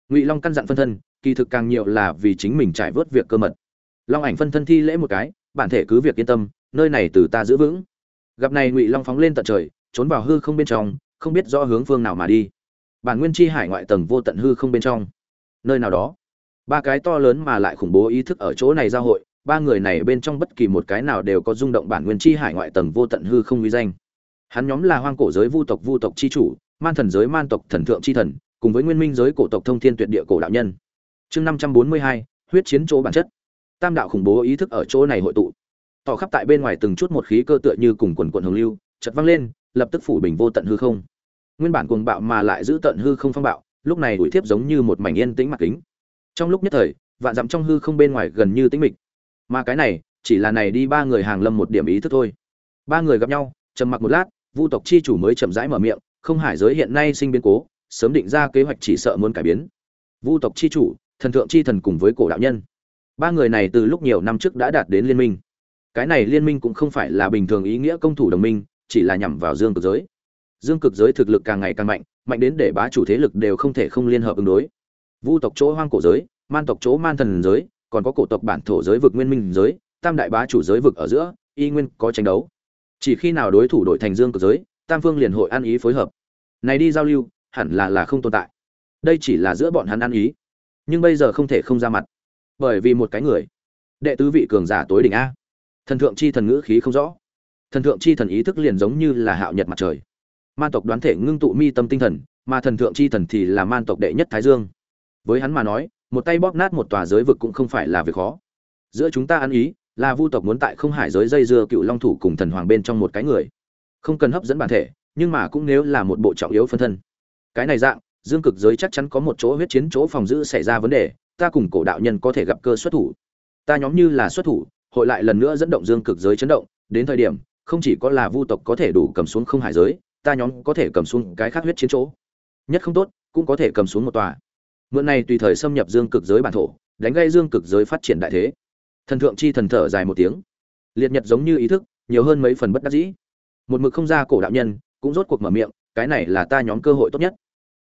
Ngụy long căn dặn phân thân, kỳ thực càng nhiều là vì chính mình trải vớt việc cơ mật. Long ảnh phân thân thi lễ một cái, bản thể cứ việc yên tâm, nơi này từ ta giữ vững. Gặp này ngụy long phóng lên tận trời, trốn vào hư không bên trong, không biết rõ hướng phương nào mà đi. Bản nguyên chi hải ngoại tầng vô tận hư không bên trong. Nơi nào đó, ba cái to lớn mà lại khủng bố ý thức ở chỗ này giao hội, ba người này bên trong bất kỳ một cái nào đều có rung động bản nguyên chi hải ngoại tầng vô tận hư không uy danh hắn nhóm là hoang cổ giới vu tộc vu tộc chi chủ, man thần giới man tộc thần thượng chi thần, cùng với nguyên minh giới cổ tộc thông thiên tuyệt địa cổ đạo nhân. Chương năm trăm bốn mươi hai, huyết chiến chỗ bản chất. Tam đạo khủng bố ý thức ở chỗ này hội tụ. Tỏ khắp tại bên ngoài từng chút một khí cơ tựa như cùng quần quần hồng lưu chật văng lên, lập tức phủ bình vô tận hư không. Nguyên bản cuồng bạo mà lại giữ tận hư không phong bạo, lúc này đuổi thiếp giống như một mảnh yên tĩnh mặt kính. Trong lúc nhất thời, vạn dặm trong hư không bên ngoài gần như tĩnh mịch. Mà cái này, chỉ là này đi ba người hàng lâm một điểm ý thức thôi. Ba người gặp nhau, trầm mặc một lát vu tộc chi chủ mới chậm rãi mở miệng, không hải giới hiện nay sinh biến cố, sớm định ra kế hoạch chỉ sợ muốn cải biến. Vu tộc chi chủ, thần thượng chi thần cùng với cổ đạo nhân. Ba người này từ lúc nhiều năm trước đã đạt đến liên minh. Cái này liên minh cũng không phải là bình thường ý nghĩa công thủ đồng minh, chỉ là nhằm vào dương cực giới. Dương cực giới thực lực càng ngày càng mạnh mạnh đến để bá chủ thế lực đều không thể không liên hợp ứng đối. Vu tộc chỗ hoang cổ giới, man tộc chỗ man thần giới, còn có cổ tộc bản thổ giới vực nguyên minh giới, tam đại bá chủ giới vực ở giữa, y nguyên có tranh đấu chỉ khi nào đối thủ đổi thành dương cực giới, tam phương liền hội ăn ý phối hợp. Này đi giao lưu, hẳn là là không tồn tại. Đây chỉ là giữa bọn hắn ăn ý, nhưng bây giờ không thể không ra mặt. Bởi vì một cái người, đệ tứ vị cường giả tối đỉnh a. Thần thượng chi thần ngữ khí không rõ. Thần thượng chi thần ý thức liền giống như là hạo nhật mặt trời. Man tộc đoán thể ngưng tụ mi tâm tinh thần, mà thần thượng chi thần thì là man tộc đệ nhất thái dương. Với hắn mà nói, một tay bóp nát một tòa giới vực cũng không phải là việc khó. Giữa chúng ta ăn ý là vu tộc muốn tại không hải giới dây dưa cựu long thủ cùng thần hoàng bên trong một cái người. Không cần hấp dẫn bản thể, nhưng mà cũng nếu là một bộ trọng yếu phân thân. Cái này dạng, dương cực giới chắc chắn có một chỗ huyết chiến chỗ phòng giữ xảy ra vấn đề, ta cùng cổ đạo nhân có thể gặp cơ xuất thủ. Ta nhóm như là xuất thủ, hội lại lần nữa dẫn động dương cực giới chấn động, đến thời điểm, không chỉ có là vu tộc có thể đủ cầm xuống không hải giới, ta nhóm có thể cầm xuống cái khác huyết chiến chỗ. Nhất không tốt, cũng có thể cầm xuống một tòa. Mượn này tùy thời xâm nhập dương cực giới bản thổ, đánh gây dương cực giới phát triển đại thế thần thượng chi thần thở dài một tiếng. Liệt nhật giống như ý thức, nhiều hơn mấy phần bất đắc dĩ. Một mực không ra cổ đạo nhân, cũng rốt cuộc mở miệng, cái này là ta nhóm cơ hội tốt nhất.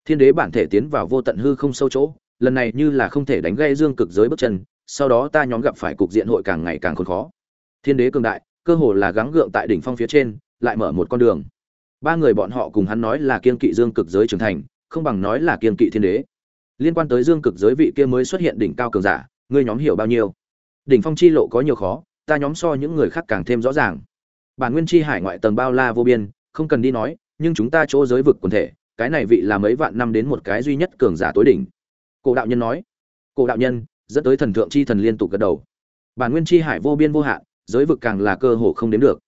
Thiên đế bản thể tiến vào vô tận hư không sâu chỗ, lần này như là không thể đánh gây dương cực giới bước chân, sau đó ta nhóm gặp phải cục diện hội càng ngày càng khốn khó. Thiên đế cường đại, cơ hồ là gắng gượng tại đỉnh phong phía trên, lại mở một con đường. Ba người bọn họ cùng hắn nói là kiên kỵ dương cực giới trưởng thành, không bằng nói là kiên kỵ thiên đế. Liên quan tới dương cực giới vị kia mới xuất hiện đỉnh cao cường giả, ngươi nhóm hiểu bao nhiêu? Đỉnh phong chi lộ có nhiều khó, ta nhóm so những người khác càng thêm rõ ràng. Bản nguyên chi hải ngoại tầng bao la vô biên, không cần đi nói, nhưng chúng ta chỗ giới vực quần thể, cái này vị là mấy vạn năm đến một cái duy nhất cường giả tối đỉnh. Cổ đạo nhân nói. Cổ đạo nhân, dẫn tới thần thượng chi thần liên tục gật đầu. Bản nguyên chi hải vô biên vô hạn, giới vực càng là cơ hồ không đến được.